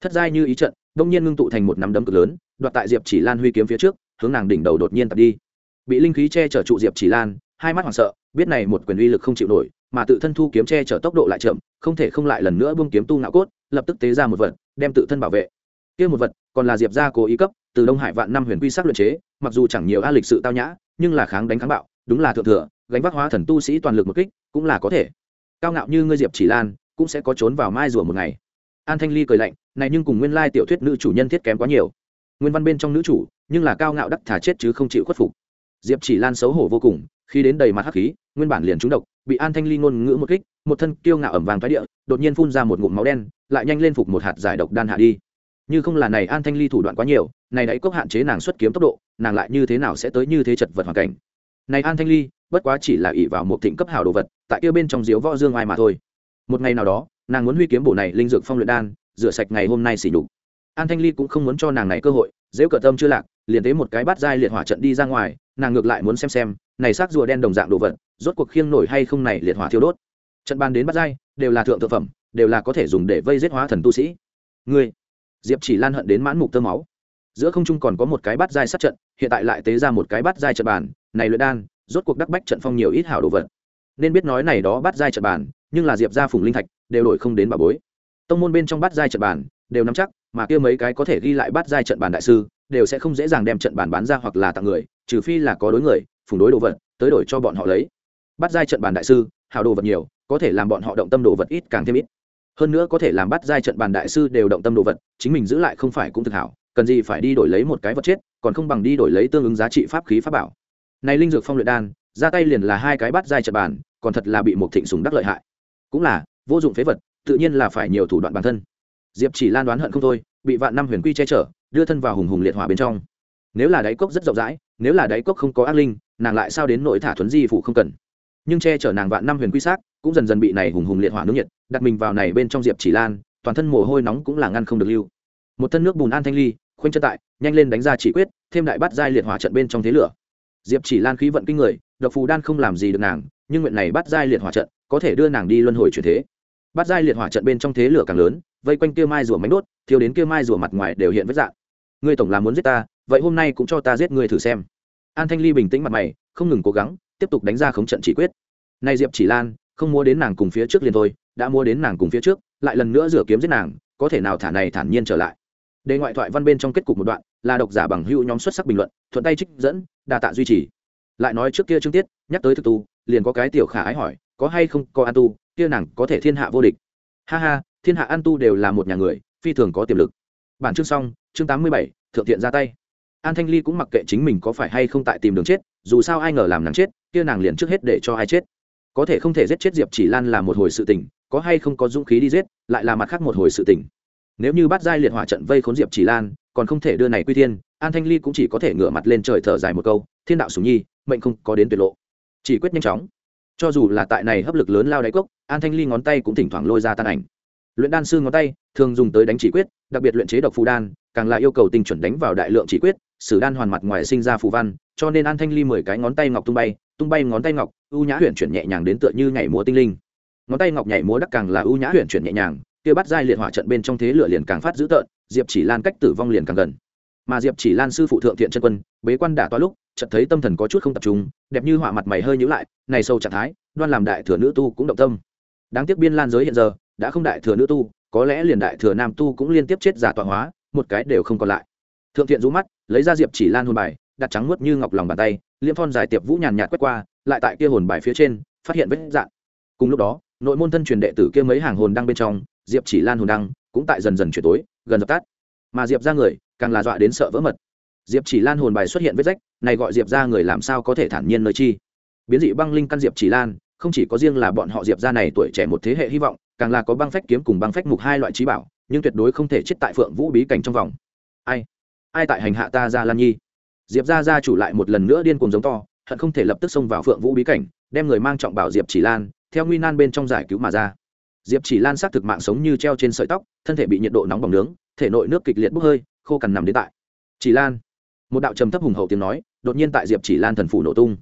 Thất giai như ý trận, đông nhiên ngưng tụ thành một nắm đấm cực lớn, đoạt tại diệp chỉ lan huy kiếm phía trước, hướng nàng đỉnh đầu đột nhiên tập đi. Bị linh khí che chở trụ diệp chỉ lan, hai mắt hoảng sợ, biết này một quyền uy lực không chịu nổi mà tự thân thu kiếm che chở tốc độ lại chậm, không thể không lại lần nữa buông kiếm tu ngạo cốt, lập tức tế ra một vật, đem tự thân bảo vệ. Kia một vật, còn là diệp gia cố ý cấp, từ đông hải vạn năm huyền quy sắc luyện chế, mặc dù chẳng nhiều a lịch sự tao nhã, nhưng là kháng đánh kháng bạo, đúng là thượng thừa, gánh vác hóa thần tu sĩ toàn lực một kích, cũng là có thể. Cao ngạo như ngươi diệp chỉ lan, cũng sẽ có trốn vào mai rùa một ngày. An thanh ly cười lạnh, này nhưng cùng nguyên lai tiểu thuyết nữ chủ nhân thiết kém quá nhiều. Nguyên văn bên trong nữ chủ, nhưng là cao ngạo đắc thả chết chứ không chịu khuất phục. Diệp chỉ lan xấu hổ vô cùng khi đến đầy mặt hắc khí, nguyên bản liền trúng độc, bị an thanh ly ngôn ngữ một kích, một thân kiêu ngạo ẩm vàng thái địa, đột nhiên phun ra một ngụm máu đen, lại nhanh lên phục một hạt giải độc đan hạ đi. Như không là này an thanh ly thủ đoạn quá nhiều, này đáy cốc hạn chế nàng xuất kiếm tốc độ, nàng lại như thế nào sẽ tới như thế chật vật hoàn cảnh? Này an thanh ly, bất quá chỉ là ỷ vào một thịnh cấp hảo đồ vật, tại kia bên trong diếu võ dương ai mà thôi. Một ngày nào đó, nàng muốn huy kiếm bộ này linh dược phong luyện đan, rửa sạch ngày hôm nay xỉ nhục. An thanh ly cũng không muốn cho nàng này cơ hội dễ cờ tâm chưa lạc liền thấy một cái bát dai liệt hỏa trận đi ra ngoài, nàng ngược lại muốn xem xem, này xác rùa đen đồng dạng đồ vật, rốt cuộc khiêng nổi hay không này liệt hỏa thiêu đốt. Trận ban đến bát dai đều là thượng thực phẩm, đều là có thể dùng để vây giết hóa thần tu sĩ. Ngươi, diệp chỉ lan hận đến mãn mục tơ máu. Giữa không trung còn có một cái bát dai sát trận, hiện tại lại tế ra một cái bát dai trận bàn, này luyện đan, rốt cuộc đắc bách trận phong nhiều ít hảo đồ vật. Nên biết nói này đó bát dai trận bàn, nhưng là diệp ra phùng linh thạch, đều đổi không đến bà bối. Tông môn bên trong bát dai trận bàn, đều nắm chắc, mà kia mấy cái có thể ghi lại bát dai trận bàn đại sư đều sẽ không dễ dàng đem trận bàn bán ra hoặc là tặng người, trừ phi là có đối người, phùng đối đồ vật, tới đổi cho bọn họ lấy. Bắt giai trận bàn đại sư, hào đồ vật nhiều, có thể làm bọn họ động tâm đồ vật ít càng thêm ít. Hơn nữa có thể làm bắt giai trận bàn đại sư đều động tâm đồ vật, chính mình giữ lại không phải cũng thực hảo, cần gì phải đi đổi lấy một cái vật chết, còn không bằng đi đổi lấy tương ứng giá trị pháp khí pháp bảo. Này linh dược phong luyện đan, ra tay liền là hai cái bắt giai trận bàn, còn thật là bị một thịnh sùng đắc lợi hại. Cũng là, vô dụng phế vật, tự nhiên là phải nhiều thủ đoạn bản thân. Diệp chỉ lan đoán hận không thôi, bị vạn năm huyền quy che chở đưa thân vào hùng hùng liệt hỏa bên trong. Nếu là đáy cốc rất rộng rãi nếu là đáy cốc không có ác linh nàng lại sao đến nội thả thuấn di phụ không cần. Nhưng che chở nàng vạn năm huyền quy sát, cũng dần dần bị này hùng hùng liệt hỏa nướng nhiệt đặt mình vào này bên trong diệp chỉ lan toàn thân mồ hôi nóng cũng là ngăn không được lưu. Một thân nước bùn an thanh ly khoanh chân tại nhanh lên đánh ra chỉ quyết thêm đại bắt giai liệt hỏa trận bên trong thế lửa. Diệp chỉ lan khí vận kinh người độc phù đan không làm gì được nàng nhưng nguyện này bắt giai liệt hỏa trận có thể đưa nàng đi luân hồi chuyển thế. Bắt giai liệt hỏa trận bên trong thế lửa càng lớn vây quanh kia mai rùa mánh đốt thiếu đến kia mai rùa mặt ngoài đều hiện vết dạng ngươi tổng là muốn giết ta, vậy hôm nay cũng cho ta giết ngươi thử xem. An thanh ly bình tĩnh mặt mày, không ngừng cố gắng, tiếp tục đánh ra khống trận chỉ quyết. Nay diệp chỉ lan, không mua đến nàng cùng phía trước liền thôi, đã mua đến nàng cùng phía trước, lại lần nữa rửa kiếm giết nàng, có thể nào thả này thản nhiên trở lại? Đề ngoại thoại văn bên trong kết cục một đoạn, là độc giả bằng hữu nhóm xuất sắc bình luận, thuận tay trích dẫn, đa tạ duy trì. Lại nói trước kia trương tiết, nhắc tới thực tu, liền có cái tiểu khả ái hỏi, có hay không có an tu, kia nàng có thể thiên hạ vô địch. Ha ha, thiên hạ an tu đều là một nhà người, phi thường có tiềm lực bản chương xong chương tám mươi bảy thượng thiện ra tay. An thanh ly cũng mặc kệ chính mình có phải hay không tại tìm đường chết dù sao ai ngờ làm nàng chết kia nàng liền trước hết để cho ai chết. Có thể không thể giết chết diệp chỉ lan là một hồi sự tình có hay không có dũng khí đi giết lại là mặt khác một hồi sự tình. Nếu như bắt giai liệt hỏa trận vây khốn diệp chỉ lan còn không thể đưa này quy tiên, an thanh ly cũng chỉ có thể ngửa mặt lên trời thở dài một câu thiên đạo sùng nhi mệnh không có đến tuyệt lộ. Chỉ quyết nhanh chóng. Cho dù là tại này hấp lực lớn lao đáy cốc an thanh ly ngón tay cũng thỉnh thoảng lôi ra tan ảnh luyện đan sư ngón tay, thường dùng tới đánh chỉ quyết, đặc biệt luyện chế độc phù đan, càng là yêu cầu tinh chuẩn đánh vào đại lượng chỉ quyết, sử đan hoàn mặt ngoài sinh ra phù văn, cho nên an thanh ly mười cái ngón tay ngọc tung bay tung bay ngón tay ngọc, ưu nhã huyện chuyển nhẹ nhàng đến tựa như nhảy múa tinh linh. Ngón tay ngọc nhảy múa đắc càng là ưu nhã huyện chuyển nhẹ nhàng, kia bắt giai liệt hỏa trận bên trong thế lửa liền càng phát dữ tợn, diệp chỉ lan cách tử vong liền càng gần. Mà diệp chỉ lan sư phụ thượng thiện chân quân, bế quan đả toa lúc, chợt thấy tâm thần có chút không tập trung, đẹp như họa mặt mày hơi nhíu lại, này sâu trạng thái, đoan làm đại thừa nữ tu cũng động tâm. Đáng tiếc biên lan giới hiện giờ đã không đại thừa nữ tu, có lẽ liền đại thừa nam tu cũng liên tiếp chết giả tọa hóa, một cái đều không còn lại. Thượng thiện rũ mắt, lấy ra diệp chỉ lan hồn bài, đặt trắng mướt như ngọc lòng bàn tay liêm thon dài tiệp vũ nhàn nhạt quét qua, lại tại kia hồn bài phía trên, phát hiện vết dạn cùng lúc đó, nội môn thân truyền đệ tử kia mấy hàng hồn đăng bên trong, diệp chỉ lan hồn đăng cũng tại dần dần chuyển tối, gần dập tắt. Mà diệp ra người, càng là dọa đến sợ vỡ mật. Diệp chỉ lan hồn bài xuất hiện vết rách, này gọi diệp ra người làm sao có thể thản nhiên nơi chi? Biến dị băng linh căn diệp chỉ lan, không chỉ có riêng là bọn họ diệp ra này tuổi trẻ một thế hệ hy vọng càng là có băng phách kiếm cùng băng phách mục hai loại trí bảo, nhưng tuyệt đối không thể chết tại phượng vũ bí cảnh trong vòng. Ai? Ai tại hành hạ ta ra lan nhi? Diệp ra ra chủ lại một lần nữa điên cuồng giống to, hận không thể lập tức xông vào phượng vũ bí cảnh, đem người mang trọng bảo diệp chỉ lan, theo nguy nan bên trong giải cứu mà ra. Diệp chỉ lan xác thực mạng sống như treo trên sợi tóc, thân thể bị nhiệt độ nóng bỏng nướng, thể nội nước kịch liệt bốc hơi, khô cằn nằm đến tại. Chỉ lan. Một đạo trầm thấp hùng hậu tiếng nói, đột nhiên tại diệp chỉ lan thần phủ nổ tung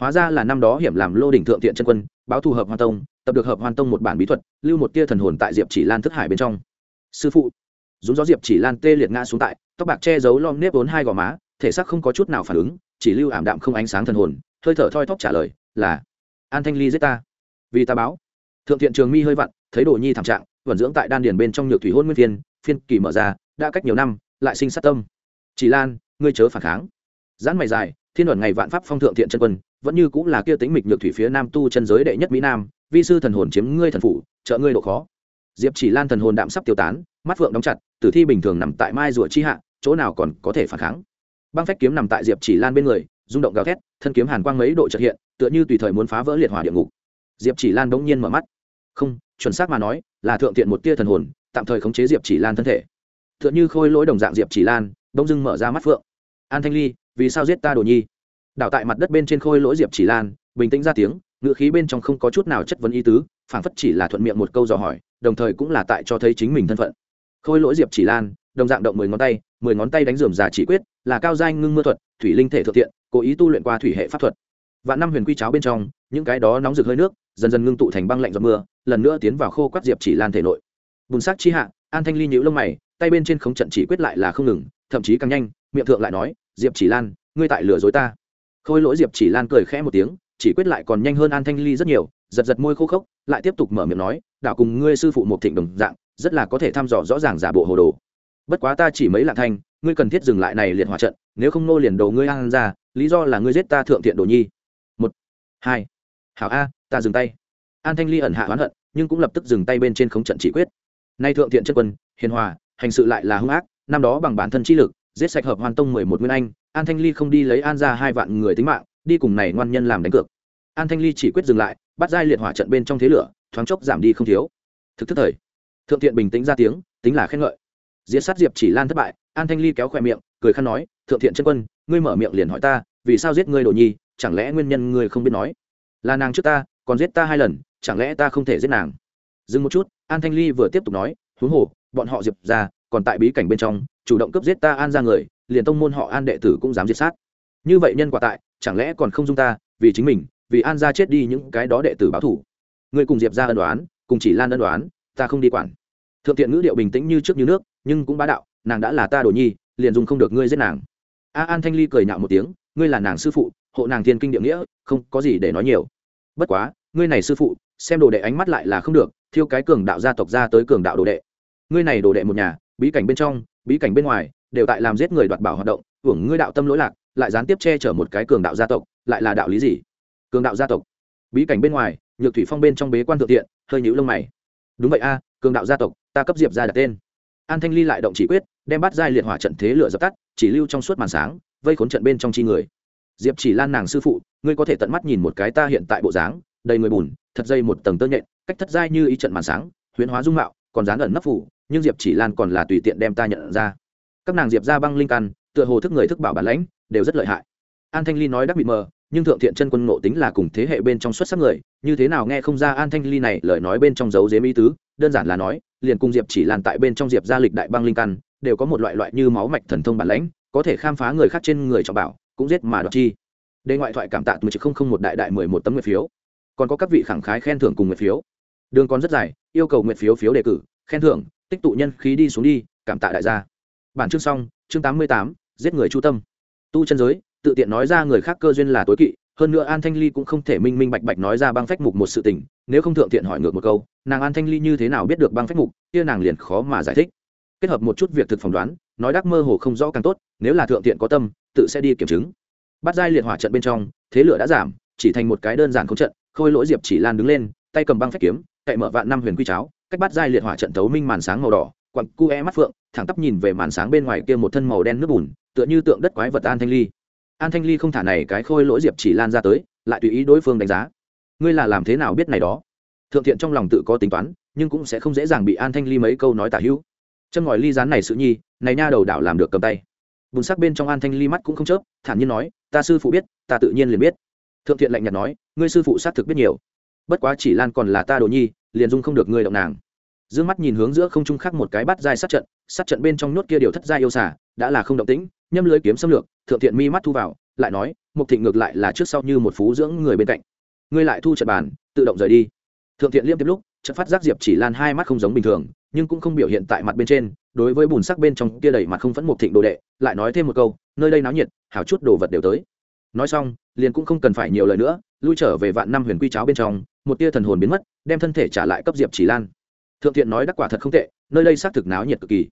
hóa ra là năm đó hiểm làm lô đỉnh thượng thiện chân quân, báo thù hợp hoan tông, tập được hợp hoàn tông một bản bí thuật, lưu một tia thần hồn tại diệp chỉ lan thức hải bên trong. Sư phụ dũng gió diệp chỉ lan tê liệt ngã xuống tại, tóc bạc che giấu lom nếp vốn hai gò má, thể xác không có chút nào phản ứng, chỉ lưu ảm đạm không ánh sáng thần hồn, hơi thở thoi thóp trả lời là, an thanh ly giết ta. Vì ta báo, thượng thiện trường mi hơi vặn, thấy đồ nhi thảm trạng vẩn dưỡng tại đan điền bên trong nhược thủy hôn nguyên phiên phiên kỳ mở ra, đã cách nhiều năm, lại sinh sát tâm. Chỉ lan, ngươi chớ phản kháng. Giãn mày dài, thiên luận ngày vạn pháp phong thượng thiện chân quân vẫn như cũng là kia tính mịch nhược thủy phía nam tu chân giới đệ nhất mỹ nam, vi sư thần hồn chiếm ngươi thần phủ, trợ ngươi độ khó. Diệp chỉ lan thần hồn đạm sắp tiêu tán, mắt phượng đóng chặt, tử thi bình thường nằm tại mai rùa chi hạ, chỗ nào còn có thể phản kháng. Băng phách kiếm nằm tại diệp chỉ lan bên người, rung động gào thét, thân kiếm hàn quang mấy độ trật hiện, tựa như tùy thời muốn phá vỡ liệt hỏa địa ngục. Diệp chỉ lan bỗng nhiên mở mắt. Không, chuẩn xác mà nói, là thượng thiện một tia thần hồn, tạm thời khống chế diệp chỉ lan thân thể. Tựa như khôi lỗi đồng dạng diệp chỉ lan, bỗng dưng mở ra mắt phượng. An thanh ly, vì sao giết ta đồ nhi? Đảo tại mặt đất bên trên khôi lỗi diệp chỉ lan, bình tĩnh ra tiếng ngựa khí bên trong không có chút nào chất vấn ý tứ, phảng phất chỉ là thuận miệng một câu dò hỏi, đồng thời cũng là tại cho thấy chính mình thân phận. Khôi lỗi diệp chỉ lan, đồng dạng động mười ngón tay, mười ngón tay đánh dườm già chỉ quyết, là cao danh ngưng mưa thuật, thủy linh thể thượng tiện cố ý tu luyện qua thủy hệ pháp thuật. Và năm huyền quy cháo bên trong, những cái đó nóng rực hơi nước, dần dần ngưng tụ thành băng lạnh giọt mưa, lần nữa tiến vào khô quát diệp chỉ lan thể nội. Bùn sắc chi hạ, an thanh ly nhíu lông mày, tay bên trên không trận chỉ quyết lại là không ngừng, thậm chí càng nhanh, miệng thượng lại nói, diệp chỉ lan, ngươi tại lừa dối ta khôi lỗi diệp chỉ lan cười khẽ một tiếng, chỉ quyết lại còn nhanh hơn an thanh ly rất nhiều, giật giật môi khô khốc, lại tiếp tục mở miệng nói, đạo cùng ngươi sư phụ một thịnh đồng dạng, rất là có thể thăm dò rõ ràng giả bộ hồ đồ. Bất quá ta chỉ mấy lạ thanh, ngươi cần thiết dừng lại này liệt hòa trận, nếu không nô liền đồ ngươi ăn ra, lý do là ngươi giết ta thượng thiện đồ nhi. Một, hai, hảo a, ta dừng tay. An thanh ly ẩn hạ oán hận, nhưng cũng lập tức dừng tay bên trên khống trận chỉ quyết. Nay thượng thiện chất quân, hiền hòa, hành sự lại là hung ác, năm đó bằng bản thân chi lực giết sạch hợp hoàn tông mười một nguyên anh, an thanh ly không đi lấy an ra hai vạn người tính mạng, đi cùng này ngoan nhân làm đánh cược. An thanh ly chỉ quyết dừng lại, bắt giai liệt hỏa trận bên trong thế lửa, thoáng chốc giảm đi không thiếu. Thực thức thời, thượng thiện bình tĩnh ra tiếng, tính là khen ngợi. Diễn sát diệp chỉ lan thất bại, an thanh ly kéo khoe miệng, cười khăn nói, thượng thiện chân quân, ngươi mở miệng liền hỏi ta, vì sao giết ngươi đồ nhi, chẳng lẽ nguyên nhân ngươi không biết nói? Là nàng trước ta, còn giết ta hai lần, chẳng lẽ ta không thể giết nàng? Dừng một chút, an thanh ly vừa tiếp tục nói, huống hồ, bọn họ diệp ra còn tại bí cảnh bên trong chủ động cướp giết ta an ra người, liền tông môn họ an đệ tử cũng dám diệt sát. Như vậy nhân quả tại, chẳng lẽ còn không dung ta, vì chính mình, vì an ra chết đi những cái đó đệ tử báo thủ? Ngươi cùng diệp ra ân đoán cùng chỉ lan ân đoán ta không đi quản. Thượng tiện ngữ điệu bình tĩnh như trước như nước, nhưng cũng bá đạo, nàng đã là ta đồ nhi, liền dùng không được ngươi giết nàng. A an thanh ly cười nhạo một tiếng, ngươi là nàng sư phụ, hộ nàng thiên kinh địa nghĩa, không có gì để nói nhiều. Bất quá, ngươi này sư phụ, xem đồ đệ ánh mắt lại là không được, thiêu cái cường đạo gia tộc ra tới cường đạo đồ đệ. Ngươi này đồ đệ một nhà, bí cảnh bên trong bí cảnh bên ngoài, đều tại làm giết người đoạt bảo hoạt động, hưởng ngươi đạo tâm lỗi lạc, lại gián tiếp che chở một cái cường đạo gia tộc, lại là đạo lý gì? Cường đạo gia tộc. Bí cảnh bên ngoài, nhược thủy phong bên trong bế quan thượng tiện hơi nhũ lông mày. Đúng vậy a, cường đạo gia tộc, ta cấp diệp ra đặt tên. An thanh ly lại động chỉ quyết, đem bắt giai liệt hỏa trận thế lửa dập tắt, chỉ lưu trong suốt màn sáng, vây khốn trận bên trong chi người. Diệp chỉ lan nàng sư phụ, ngươi có thể tận mắt nhìn một cái ta hiện tại bộ dáng, đầy người bùn, thật dây một tầng tơ nhện, cách thất giai như ý trận màn sáng, huyễn hóa dung mạo, còn dán ẩn nấp phủ nhưng diệp chỉ lan còn là tùy tiện đem ta nhận ra. các nàng diệp ra băng linh căn, tựa hồ thức người thức bảo bản lãnh, đều rất lợi hại. an thanh ly nói đắc bị mờ, nhưng thượng thiện chân quân ngộ tính là cùng thế hệ bên trong xuất sắc người, như thế nào nghe không ra an thanh ly này lời nói bên trong dấu dếm ý tứ, đơn giản là nói, liền cùng diệp chỉ lan tại bên trong diệp gia lịch đại băng linh căn, đều có một loại loại như máu mạch thần thông bản lãnh, có thể khám phá người khác trên người trọng bảo, cũng giết mà đoạt chi. đề ngoại thoại cảm tạ mười không không một đại đại mười một tấm nguyệt phiếu. còn có các vị khẳng khái khen thưởng cùng nguyệt phiếu. đường còn rất dài, yêu cầu nguyệt phiếu phiếu đề cử, khen thưởng tích tụ nhân khí đi xuống đi, cảm tạ đại gia. Bản chương xong, chương tám mươi tám, giết người chu tâm. Tu chân giới, tự tiện nói ra người khác cơ duyên là tối kỵ, hơn nữa an thanh ly cũng không thể minh minh bạch bạch nói ra băng phách mục một sự tình, nếu không thượng tiện hỏi ngược một câu, nàng an thanh ly như thế nào biết được băng phách mục, kia nàng liền khó mà giải thích. Kết hợp một chút việc thực phỏng đoán, nói đắc mơ hồ không rõ càng tốt, nếu là thượng tiện có tâm, tự sẽ đi kiểm chứng. Bắt giai liệt hỏa trận bên trong, thế lửa đã giảm, chỉ thành một cái đơn giản không trận, khôi lỗi diệp chỉ lan đứng lên, tay cầm băng phách kiếm, cậy mở vạn năm huyền quy cháo cách bắt giai liệt hỏa trận tấu minh màn sáng màu đỏ quặng cu e mắt phượng, thẳng tắp nhìn về màn sáng bên ngoài kia một thân màu đen nước bùn, tựa như tượng đất quái vật an thanh ly. An thanh ly không thả này cái khôi lỗi diệp chỉ lan ra tới, lại tùy ý đối phương đánh giá. Ngươi là làm thế nào biết này đó? Thượng thiện trong lòng tự có tính toán, nhưng cũng sẽ không dễ dàng bị an thanh ly mấy câu nói tả hữu. Chân ngòi ly rán này sự nhi, này nha đầu đảo làm được cầm tay. Bùn sắc bên trong an thanh ly mắt cũng không chớp, thản nhiên nói, ta sư phụ biết, ta tự nhiên liền biết. Thượng thiện lạnh nhạt nói, ngươi sư phụ xác thực biết nhiều. Bất quá chỉ lan còn là ta đồ nhi liền dung không được ngươi động nàng. D mắt nhìn hướng giữa không trung khác một cái bắt dai sát trận sát trận bên trong nốt kia điều thất giai yêu xả đã là không động tĩnh, nhâm lưới kiếm xâm lược, thượng thiện mi mắt thu vào, lại nói, mục thịnh ngược lại là trước sau như một phú dưỡng người bên cạnh. Ngươi lại thu trận bàn, tự động rời đi. Thượng thiện liêm tiếp lúc, trận phát giác diệp chỉ lan hai mắt không giống bình thường, nhưng cũng không biểu hiện tại mặt bên trên, đối với bùn sắc bên trong kia đầy mặt không phẫn mục thịnh đồ đệ, lại nói thêm một câu, nơi đây náo nhiệt, hảo chút đồ vật đều tới. Nói xong, liền cũng không cần phải nhiều lời nữa, lui trở về vạn năm huyền quy cháo bên trong một tia thần hồn biến mất, đem thân thể trả lại cấp diệp chỉ lan. Thượng thiện nói đắc quả thật không tệ, nơi đây xác thực náo nhiệt cực kỳ.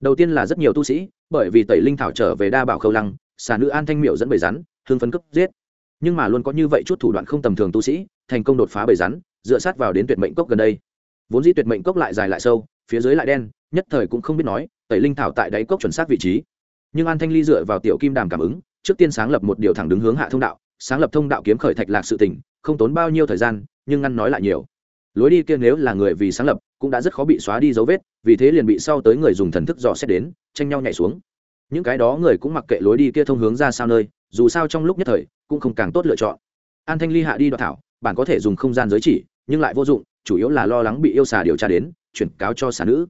Đầu tiên là rất nhiều tu sĩ, bởi vì tẩy linh thảo trở về đa bảo khâu lăng, xà nữ an thanh miệu dẫn bầy rắn, hương phấn cấp giết. Nhưng mà luôn có như vậy chút thủ đoạn không tầm thường tu sĩ, thành công đột phá bầy rắn, dựa sát vào đến tuyệt mệnh cốc gần đây. Vốn dĩ tuyệt mệnh cốc lại dài lại sâu, phía dưới lại đen, nhất thời cũng không biết nói, tẩy linh thảo tại đáy cốc chuẩn xác vị trí. Nhưng an thanh ly dựa vào tiểu kim đàm cảm ứng, trước tiên sáng lập một điều thẳng đứng hướng hạ thông đạo, sáng lập thông đạo kiếm khởi thạch lạc sự tỉnh không tốn bao nhiêu thời gian nhưng ngăn nói lại nhiều. Lối đi kia nếu là người vì sáng lập, cũng đã rất khó bị xóa đi dấu vết, vì thế liền bị sau tới người dùng thần thức dò xét đến, tranh nhau nhảy xuống. Những cái đó người cũng mặc kệ lối đi kia thông hướng ra sao nơi, dù sao trong lúc nhất thời, cũng không càng tốt lựa chọn. An thanh ly hạ đi đoạt thảo bản có thể dùng không gian giới chỉ, nhưng lại vô dụng, chủ yếu là lo lắng bị yêu xà điều tra đến, chuyển cáo cho xà nữ.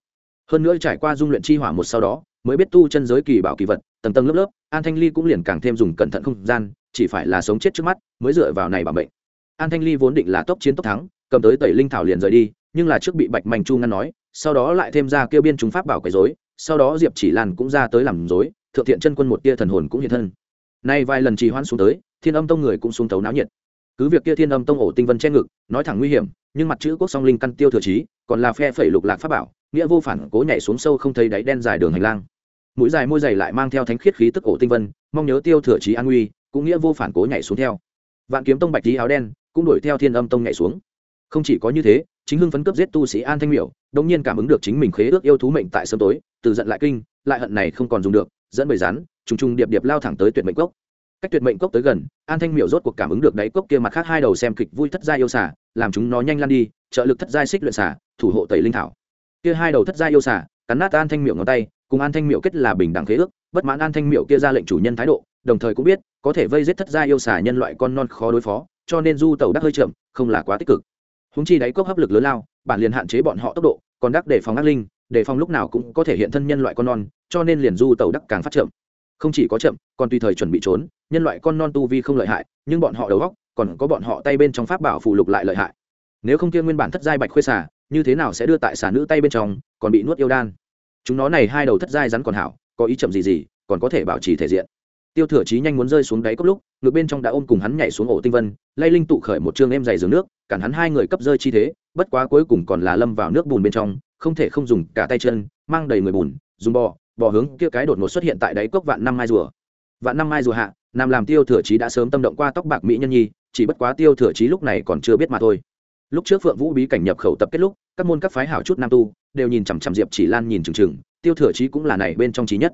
Hơn nữa trải qua dung luyện chi hỏa một sau đó, mới biết tu chân giới kỳ bảo kỳ vật, tầng tầng lớp lớp, an thanh ly cũng liền càng thêm dùng cẩn thận không gian, chỉ phải là sống chết trước mắt, mới dựa vào này bảo mệnh an thanh ly vốn định là tốc chiến tốc thắng, cầm tới tẩy linh thảo liền rời đi, nhưng là trước bị bạch manh chu ngăn nói, sau đó lại thêm ra kêu biên chúng pháp bảo quấy dối sau đó diệp chỉ lan cũng ra tới làm dối thượng thiện chân quân một tia thần hồn cũng hiện thân. Nay vài lần trì hoãn xuống tới, thiên âm tông người cũng xuống tấu náo nhiệt. Cứ việc kia thiên âm tông ổ tinh vân che ngực, nói thẳng nguy hiểm, nhưng mặt chữ quốc song linh căn tiêu thừa trí, còn là phe phẩy lục lạc pháp bảo, nghĩa vô phản cố nhảy xuống sâu không thấy đáy đen dài đường hành lang. Mũi dài môi dày lại mang theo thánh khiết khí tức ổ tinh vân, mong nhớ tiêu thừa trí an nguy, cũng nghĩa vô phản cố nhảy xuống theo. Vạn kiếm tông bạch tí áo đen cũng đuổi theo thiên âm tông nhảy xuống. Không chỉ có như thế, chính hưng phấn cấp giết tu sĩ an thanh miểu đông nhiên cảm ứng được chính mình khế ước yêu thú mệnh tại sớm tối, từ giận lại kinh, lại hận này không còn dùng được, dẫn bầy rắn, trùng trùng điệp điệp lao thẳng tới tuyệt mệnh cốc. Cách tuyệt mệnh cốc tới gần, an thanh miểu rốt cuộc cảm ứng được đáy cốc kia mặt khác hai đầu xem kịch vui thất gia yêu xả làm chúng nó nhanh lăn đi, trợ lực thất giai xích luyện xả thủ hộ tẩy linh thảo. Kia hai đầu thất gia yêu xả cắn nát an thanh miểu ngón tay, cùng an thanh miểu kết là bình đẳng khế ước, bất mãn an thanh miểu kia ra lệnh chủ nhân thái độ, đồng thời cũng biết, có thể vây giết thất gia yêu xả nhân loại con non khó đối phó cho nên du tàu đắc hơi chậm, không là quá tích cực. Húng chi đáy cốc hấp lực lớn lao, bản liền hạn chế bọn họ tốc độ, còn đắc để phòng ác linh để phòng lúc nào cũng có thể hiện thân nhân loại con non, cho nên liền du tàu đắc càng phát chậm. Không chỉ có chậm, còn tùy thời chuẩn bị trốn, nhân loại con non tu vi không lợi hại, nhưng bọn họ đầu góc còn có bọn họ tay bên trong pháp bảo phụ lục lại lợi hại. Nếu không kia nguyên bản thất giai bạch khuê xả như thế nào sẽ đưa tại xả nữ tay bên trong, còn bị nuốt yêu đan? Chúng nó này hai đầu thất giai rắn còn hảo, có ý chậm gì gì, còn có thể bảo trì thể diện tiêu thừa chí nhanh muốn rơi xuống đáy cốc lúc ngược bên trong đã ôm cùng hắn nhảy xuống ổ tinh vân lay linh tụ khởi một chương em dày giường nước, cản hắn hai người cấp rơi chi thế, bất quá cuối cùng còn là lâm vào nước bùn bên trong, không thể không dùng cả tay chân, mang đầy người bùn, dùng bò bò hướng kia cái đột ngột xuất hiện tại đáy cốc vạn năm mai rùa. Vạn năm mai rùa hạ, nam làm tiêu thừa chí đã sớm tâm động qua tóc bạc mỹ nhân nhi, chỉ bất quá tiêu thừa chí lúc này còn chưa biết mà thôi. Lúc trước phượng vũ bí cảnh nhập khẩu tập kết lúc, các môn các phái hảo chút nam tu, đều nhìn chằm chằm diệp chỉ lan nhìn chừng chừng, tiêu thừa chí cũng là này bên trong trí nhất.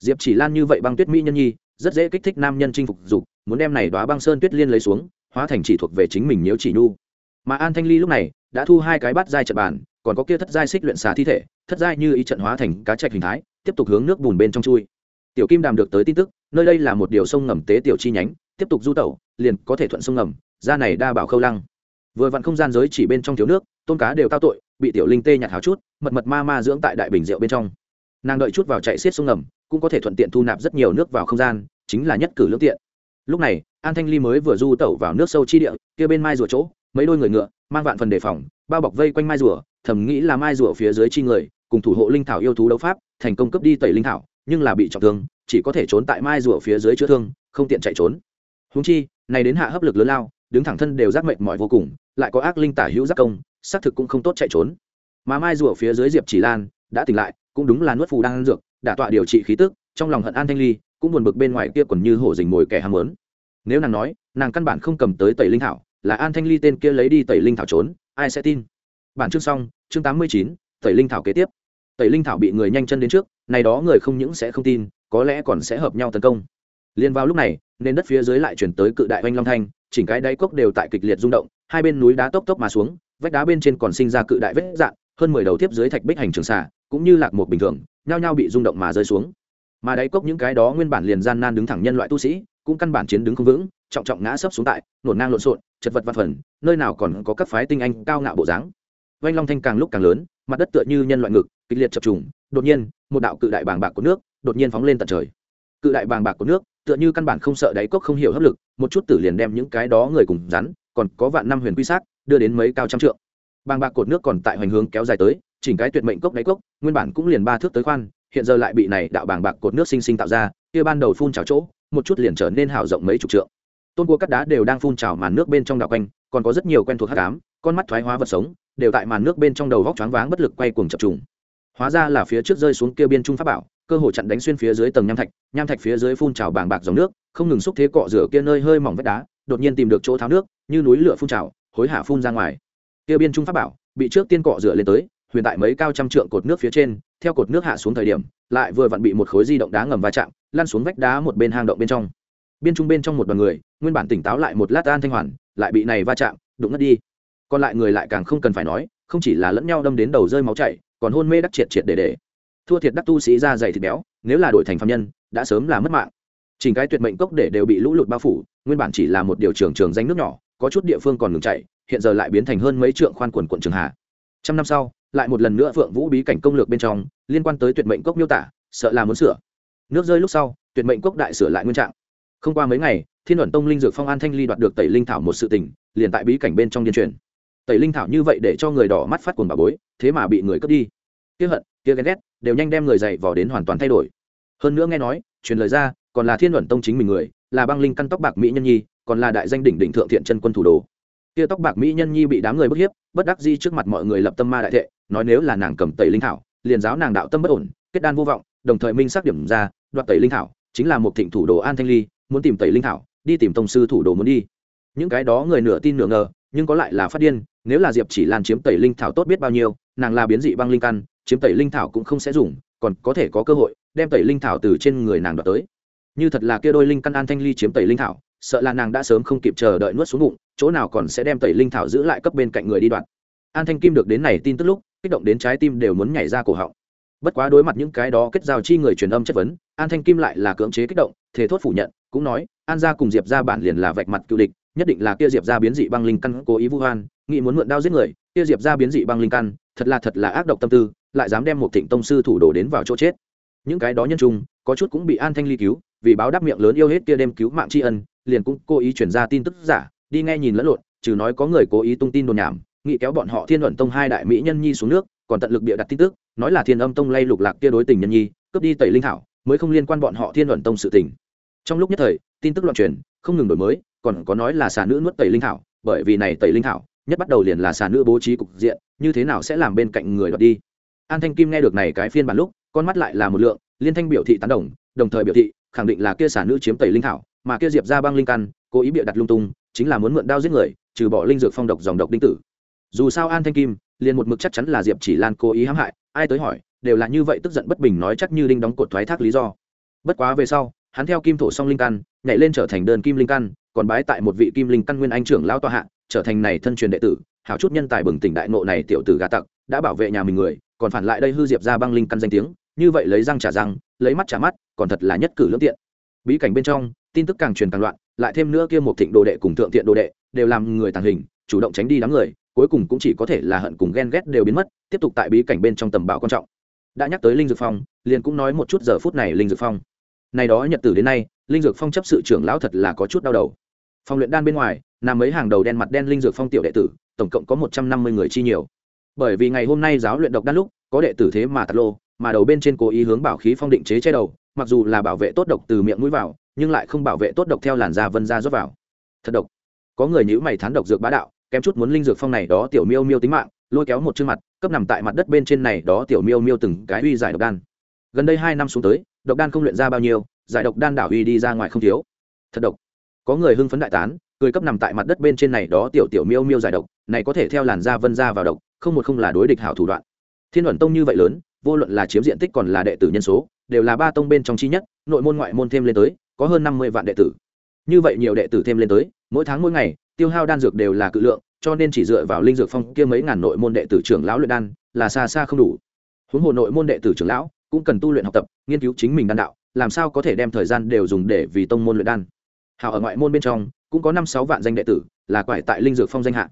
Diệp chỉ lan như vậy băng tuyết mỹ nhân nhi rất dễ kích thích nam nhân chinh phục dục, muốn đem này đoá băng sơn tuyết liên lấy xuống, hóa thành chỉ thuộc về chính mình nếu chỉ nhu. Mà an thanh ly lúc này đã thu hai cái bát giai trận bàn, còn có kia thất giai xích luyện xà thi thể, thất giai như ý trận hóa thành cá trạch hình thái, tiếp tục hướng nước bùn bên trong chui. Tiểu kim đàm được tới tin tức, nơi đây là một điều sông ngầm tế tiểu chi nhánh, tiếp tục du tẩu, liền có thể thuận sông ngầm, ra này đa bảo khâu lăng. Vừa vặn không gian giới chỉ bên trong thiếu nước, tôm cá đều cao tội, bị tiểu linh tê nhặt háo chút, mật mật ma ma dưỡng tại đại bình rượu bên trong. Nàng đợi chút vào chạy xiết sông ngầm cũng có thể thuận tiện thu nạp rất nhiều nước vào không gian, chính là nhất cử lương tiện. Lúc này, an thanh ly mới vừa du tẩu vào nước sâu chi địa, kia bên mai rùa chỗ, mấy đôi người ngựa, mang vạn phần đề phòng, bao bọc vây quanh mai rùa, thầm nghĩ là mai rùa phía dưới chi người, cùng thủ hộ linh thảo yêu thú đấu pháp, thành công cấp đi tẩy linh thảo, nhưng là bị trọng thương, chỉ có thể trốn tại mai rùa phía dưới chữa thương, không tiện chạy trốn. Húng chi, này đến hạ hấp lực lớn lao, đứng thẳng thân đều giác mệnh mỏi vô cùng, lại có ác linh tả hữu giác công, xác thực cũng không tốt chạy trốn. Mà mai rùa phía dưới diệp chỉ lan, đã tỉnh lại, cũng đúng là nuốt phù đang dược đả tọa điều trị khí tức, trong lòng hận an thanh ly, cũng buồn bực bên ngoài kia còn như hổ dình mồi kẻ ham muốn. Nếu nàng nói, nàng căn bản không cầm tới tẩy linh thảo, là an thanh ly tên kia lấy đi tẩy linh thảo trốn, ai sẽ tin? Bản chương xong, chương tám mươi chín, tẩy linh thảo kế tiếp. Tẩy linh thảo bị người nhanh chân đến trước, này đó người không những sẽ không tin, có lẽ còn sẽ hợp nhau tấn công. Liên vào lúc này nên đất phía dưới lại chuyển tới cự đại oanh long thanh, chỉnh cái đáy cốc đều tại kịch liệt rung động, hai bên núi đá tốc tốc mà xuống, vách đá bên trên còn sinh ra cự đại vết dạn hơn mười đầu tiếp dưới thạch bích hành trường xạ cũng như lạc một bình thường, nhao nhao bị rung động mà rơi xuống. Mà đáy cốc những cái đó nguyên bản liền gian nan đứng thẳng nhân loại tu sĩ, cũng căn bản chiến đứng không vững, trọng trọng ngã sấp xuống tại, nổn ngang lộn xộn, chật vật văn phần, nơi nào còn có các phái tinh anh cao ngạo bộ dáng. Vanh long thanh càng lúc càng lớn, mặt đất tựa như nhân loại ngực, kịch liệt chập trùng, đột nhiên, một đạo cự đại bàng bạc của nước, đột nhiên phóng lên tận trời. Cự đại bàng bạc của nước, tựa như căn bản không sợ đáy cốc không hiểu hấp lực, một chút tử liền đem những cái đó người cùng rắn, còn có vạn năm huyền quy sát đưa đến mấy cao trăm trượng bàng bạc cột nước còn tại hoành hướng kéo dài tới, chỉnh cái tuyệt mệnh cốc đáy cốc, nguyên bản cũng liền ba thước tới khoan, hiện giờ lại bị này đạo bàng bạc cột nước sinh sinh tạo ra, kia ban đầu phun trào chỗ, một chút liền trở nên hào rộng mấy chục trượng. Tôn cua cắt đá đều đang phun trào màn nước bên trong đạo quanh, còn có rất nhiều quen thuộc hát cám con mắt thoái hóa vật sống, đều tại màn nước bên trong đầu vóc choáng váng bất lực quay cuồng chập trùng. Hóa ra là phía trước rơi xuống kia biên trung pháp bảo, cơ hồ chặn đánh xuyên phía dưới tầng nham thạch nham thạch phía dưới phun trào bàng bạc dòng nước, không ngừng xúc thế cọ rửa kia nơi hơi mỏng vách đá, đột nhiên tìm được chỗ tháo nước, như núi lửa phun trào, hối hả phun ra ngoài kia biên trung pháp bảo, bị trước tiên cọ rửa lên tới, huyền tại mấy cao trăm trượng cột nước phía trên, theo cột nước hạ xuống thời điểm, lại vừa vặn bị một khối di động đá ngầm va chạm, lăn xuống vách đá một bên hang động bên trong. Biên trung bên trong một đoàn người, nguyên bản tỉnh táo lại một lát an thanh hoàn, lại bị này va chạm, đụng ngất đi. Còn lại người lại càng không cần phải nói, không chỉ là lẫn nhau đâm đến đầu rơi máu chảy, còn hôn mê đắc triệt triệt để để. Thua thiệt đắc tu sĩ ra dày thịt béo, nếu là đổi thành phạm nhân, đã sớm là mất mạng. Chỉnh cái tuyệt mệnh cốc để đều bị lũ lụt bao phủ, nguyên bản chỉ là một điều trường trường danh nước nhỏ, có chút địa phương còn ngừng chạy hiện giờ lại biến thành hơn mấy trượng khoan quần quận trường hạ. Trăm năm sau, lại một lần nữa phượng vũ bí cảnh công lược bên trong, liên quan tới tuyệt mệnh cốc miêu tả, sợ là muốn sửa. Nước rơi lúc sau, tuyệt mệnh cốc đại sửa lại nguyên trạng. Không qua mấy ngày, thiên luận tông linh dược phong an thanh ly đoạt được tẩy linh thảo một sự tình, liền tại bí cảnh bên trong điên truyền. Tẩy linh thảo như vậy để cho người đỏ mắt phát cuồng bà bối, thế mà bị người cướp đi. Kia hận kia ghen ghét, đều nhanh đem người dạy vò đến hoàn toàn thay đổi. Hơn nữa nghe nói, truyền lời ra, còn là thiên luận tông chính mình người, là băng linh căn tóc bạc mỹ nhân nhi, còn là đại danh đỉnh đỉnh thượng thiện chân quân thủ đồ kia tóc bạc mỹ nhân nhi bị đám người bức hiếp, bất đắc di trước mặt mọi người lập tâm ma đại thệ, nói nếu là nàng cầm tẩy linh thảo, liền giáo nàng đạo tâm bất ổn, kết đan vô vọng, đồng thời minh xác điểm ra, đoạt tẩy linh thảo, chính là một thịnh thủ đồ an thanh ly, muốn tìm tẩy linh thảo, đi tìm tông sư thủ đồ muốn đi. Những cái đó người nửa tin nửa ngờ, nhưng có lại là phát điên, nếu là diệp chỉ lan chiếm tẩy linh thảo tốt biết bao nhiêu, nàng là biến dị băng linh căn, chiếm tẩy linh thảo cũng không sẽ dùng, còn có thể có cơ hội, đem tẩy linh thảo từ trên người nàng đoạt tới như thật là kia đôi linh căn an thanh ly chiếm tẩy linh thảo, sợ là nàng đã sớm không kịp chờ đợi nuốt xuống bụng, chỗ nào còn sẽ đem tẩy linh thảo giữ lại cấp bên cạnh người đi đoạn. an thanh kim được đến này tin tức lúc, kích động đến trái tim đều muốn nhảy ra cổ họng bất quá đối mặt những cái đó kết giao chi người truyền âm chất vấn, an thanh kim lại là cưỡng chế kích động thế thốt phủ nhận, cũng nói, an gia cùng diệp ra bản liền là vạch mặt cựu địch, nhất định là kia diệp ra biến dị băng linh căn cố ý vu hoan nghĩ muốn mượn đao giết người, kia diệp ra biến dị băng linh căn, thật là thật là ác độc tâm tư, lại dám đem một thịnh tông sư thủ đồ đến vào chỗ chết những cái đó nhân trung, có chút cũng bị an thanh ly cứu vì báo đáp miệng lớn yêu hết kia đêm cứu mạng tri ân, liền cũng cố ý chuyển ra tin tức giả, đi nghe nhìn lẫn lộn, trừ nói có người cố ý tung tin đồn nhảm, nghĩ kéo bọn họ thiên luận tông hai đại mỹ nhân nhi xuống nước, còn tận lực bịa đặt tin tức, nói là thiên âm tông lay lục lạc kia đối tình nhân nhi, cướp đi tẩy linh thảo, mới không liên quan bọn họ thiên luận tông sự tình. Trong lúc nhất thời, tin tức loạn truyền, không ngừng đổi mới, còn có nói là xà nữ nuốt tẩy linh thảo, bởi vì này tẩy linh thảo, nhất bắt đầu liền là xà nữ bố trí cục diện, như thế nào sẽ làm bên cạnh người đoạt đi? An thanh kim nghe được này cái phiên bản lúc, con mắt lại là một lượng, liên thanh biểu thị tán đồng đồng thời biểu thị khẳng định là kia xả nữ chiếm tẩy linh thảo, mà kia diệp ra băng linh căn, cố ý bịa đặt lung tung, chính là muốn mượn đao giết người, trừ bỏ linh dược phong độc dòng độc đinh tử. Dù sao an thanh kim, liền một mực chắc chắn là diệp chỉ lan cố ý hãm hại, ai tới hỏi, đều là như vậy tức giận bất bình nói chắc như đinh đóng cột thoái thác lý do. Bất quá về sau, hắn theo kim thổ song linh căn, nhảy lên trở thành đơn kim linh căn, còn bái tại một vị kim linh căn nguyên anh trưởng lão tọa hạ, trở thành này thân truyền đệ tử, hảo chút nhân tài bừng tỉnh đại nộ này tiểu tử gà tặc, đã bảo vệ nhà mình người, còn phản lại đây hư diệp ra băng linh căn danh tiếng, như vậy lấy răng trả răng lấy mắt trả mắt, còn thật là nhất cử lưỡng tiện. Bí cảnh bên trong, tin tức càng truyền càng loạn, lại thêm nữa kia một thịnh đồ đệ cùng thượng thiện đồ đệ, đều làm người tàng hình, chủ động tránh đi đám người, cuối cùng cũng chỉ có thể là hận cùng ghen ghét đều biến mất, tiếp tục tại bí cảnh bên trong tầm bảo quan trọng. Đã nhắc tới linh dược phong, liền cũng nói một chút giờ phút này linh dược phong. Này đó nhật tử đến nay, linh dược phong chấp sự trưởng lão thật là có chút đau đầu. Phòng luyện đan bên ngoài, nằm mấy hàng đầu đen mặt đen linh dược phong tiểu đệ tử, tổng cộng có một trăm năm mươi người chi nhiều. Bởi vì ngày hôm nay giáo luyện độc đan lúc, có đệ tử thế mà tạt lô mà đầu bên trên cố ý hướng bảo khí phong định chế che đầu, mặc dù là bảo vệ tốt độc từ miệng mũi vào, nhưng lại không bảo vệ tốt độc theo làn da vân ra rót vào. Thật độc. Có người nhữ mày thán độc dược bá đạo, kém chút muốn linh dược phong này đó tiểu miêu miêu tính mạng, lôi kéo một chương mặt, cấp nằm tại mặt đất bên trên này đó tiểu miêu miêu từng cái uy giải độc đan. Gần đây hai năm xuống tới, độc đan không luyện ra bao nhiêu, giải độc đan đảo uy đi ra ngoài không thiếu. Thật độc. Có người hưng phấn đại tán, cười cấp nằm tại mặt đất bên trên này đó tiểu tiểu miêu miêu giải độc, này có thể theo làn da vân ra vào độc, không một không là đối địch hảo thủ đoạn. Thiên luận tông như vậy lớn vô luận là chiếm diện tích còn là đệ tử nhân số, đều là ba tông bên trong chi nhất, nội môn ngoại môn thêm lên tới, có hơn năm mươi vạn đệ tử. Như vậy nhiều đệ tử thêm lên tới, mỗi tháng mỗi ngày, tiêu hao đan dược đều là cự lượng, cho nên chỉ dựa vào linh dược phong kia mấy ngàn nội môn đệ tử trưởng lão luyện đan, là xa xa không đủ. Huống hồ nội môn đệ tử trưởng lão, cũng cần tu luyện học tập, nghiên cứu chính mình đan đạo, làm sao có thể đem thời gian đều dùng để vì tông môn luyện đan. Hào ở ngoại môn bên trong, cũng có năm sáu vạn danh đệ tử, là quải tại linh dược phong danh hạ.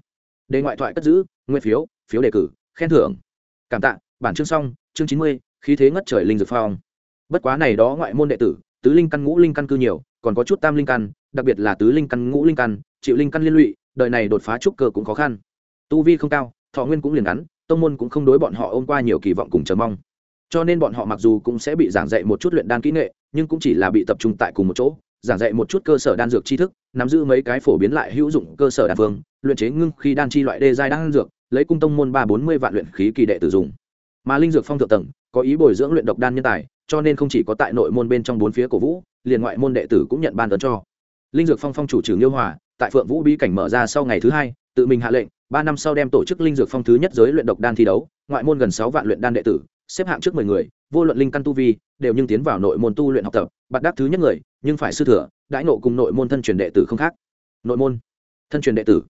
Đề ngoại thoại cất giữ, nguyên phiếu phiếu đề cử, khen thưởng. Cảm tạ, bản chương xong chương chín mươi, khí thế ngất trời linh dược phong. Bất quá này đó ngoại môn đệ tử, tứ linh căn, ngũ linh căn cư nhiều, còn có chút tam linh căn, đặc biệt là tứ linh căn, ngũ linh căn, chịu linh căn liên lụy, đời này đột phá trúc cơ cũng khó khăn. Tu vi không cao, thọ nguyên cũng liền ngắn, tông môn cũng không đối bọn họ ôm qua nhiều kỳ vọng cùng chờ mong. Cho nên bọn họ mặc dù cũng sẽ bị giảng dạy một chút luyện đan kỹ nghệ, nhưng cũng chỉ là bị tập trung tại cùng một chỗ, giảng dạy một chút cơ sở đan dược tri thức, nắm giữ mấy cái phổ biến lại hữu dụng cơ sở đan phương, luyện chế ngưng khi đan chi loại đê giai đan dược, lấy cung tông môn ba bốn mươi vạn luyện khí kỳ đệ tử dùng mà linh dược phong thượng tầng, có ý bồi dưỡng luyện độc đan nhân tài, cho nên không chỉ có tại nội môn bên trong bốn phía cổ vũ, liền ngoại môn đệ tử cũng nhận ban tấn cho. Linh dược phong phong chủ trưởng nghiêu hòa, tại phượng vũ bí cảnh mở ra sau ngày thứ hai, tự mình hạ lệnh, ba năm sau đem tổ chức linh dược phong thứ nhất giới luyện độc đan thi đấu, ngoại môn gần sáu vạn luyện đan đệ tử, xếp hạng trước mười người, vô luận linh căn tu vi, đều nhưng tiến vào nội môn tu luyện học tập, bạt đáp thứ nhất người, nhưng phải sư thừa, đãi nộ cùng nội môn thân truyền đệ tử không khác. Nội môn, thân truyền đệ tử.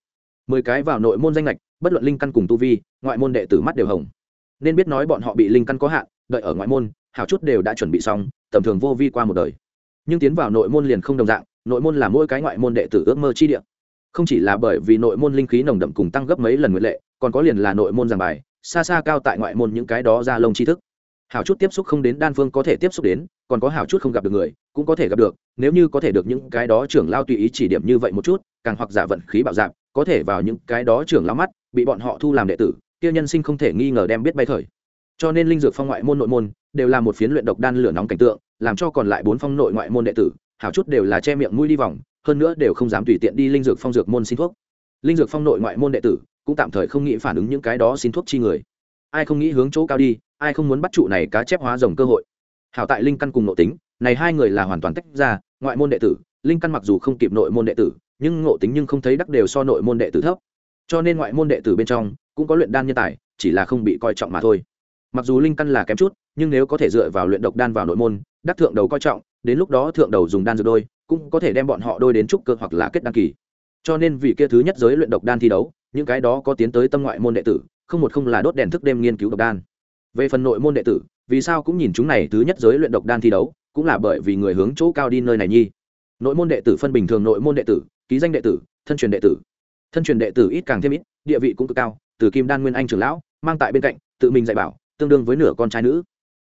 Mười cái vào nội môn danh lệch bất luận linh căn cùng tu vi, ngoại môn đệ tử mắt đều hồng nên biết nói bọn họ bị linh căn có hạn, đợi ở ngoại môn, hảo chút đều đã chuẩn bị xong, tầm thường vô vi qua một đời. Nhưng tiến vào nội môn liền không đồng dạng, nội môn là mỗi cái ngoại môn đệ tử ước mơ chi địa. Không chỉ là bởi vì nội môn linh khí nồng đậm cùng tăng gấp mấy lần nguyện lệ, còn có liền là nội môn giảng bài, xa xa cao tại ngoại môn những cái đó ra lông tri thức. Hảo chút tiếp xúc không đến đan phương có thể tiếp xúc đến, còn có hảo chút không gặp được người, cũng có thể gặp được, nếu như có thể được những cái đó trưởng lao tùy ý chỉ điểm như vậy một chút, càng hoặc giả vận khí bạo dạp có thể vào những cái đó trưởng lao mắt, bị bọn họ thu làm đệ tử kia nhân sinh không thể nghi ngờ đem biết bay khởi cho nên linh dược phong ngoại môn nội môn đều là một phiến luyện độc đan lửa nóng cảnh tượng, làm cho còn lại bốn phong nội ngoại môn đệ tử, hảo chút đều là che miệng mũi đi vòng, hơn nữa đều không dám tùy tiện đi linh dược phong dược môn xin thuốc. Linh dược phong nội ngoại môn đệ tử cũng tạm thời không nghĩ phản ứng những cái đó xin thuốc chi người. Ai không nghĩ hướng chỗ cao đi, ai không muốn bắt trụ này cá chép hóa rồng cơ hội. Hảo tại linh căn cùng nội tính, này hai người là hoàn toàn tách ra, ngoại môn đệ tử, linh căn mặc dù không kịp nội môn đệ tử, nhưng ngộ tính nhưng không thấy đắc đều so nội môn đệ tử thấp. Cho nên ngoại môn đệ tử bên trong cũng có luyện đan nhân tài, chỉ là không bị coi trọng mà thôi. Mặc dù linh căn là kém chút, nhưng nếu có thể dựa vào luyện độc đan vào nội môn, đắc thượng đầu coi trọng, đến lúc đó thượng đầu dùng đan dược đôi, cũng có thể đem bọn họ đôi đến trúc cơ hoặc là kết đan kỳ. Cho nên vì kia thứ nhất giới luyện độc đan thi đấu, những cái đó có tiến tới tâm ngoại môn đệ tử, không một không là đốt đèn thức đêm nghiên cứu độc đan. Về phần nội môn đệ tử, vì sao cũng nhìn chúng này thứ nhất giới luyện độc đan thi đấu, cũng là bởi vì người hướng chỗ cao đi nơi này nhi. Nội môn đệ tử phân bình thường nội môn đệ tử, ký danh đệ tử, thân truyền đệ tử. Thân truyền đệ tử ít càng thêm ít, địa vị cũng cực cao từ kim đan nguyên anh trưởng lão, mang tại bên cạnh, tự mình dạy bảo, tương đương với nửa con trai nữ.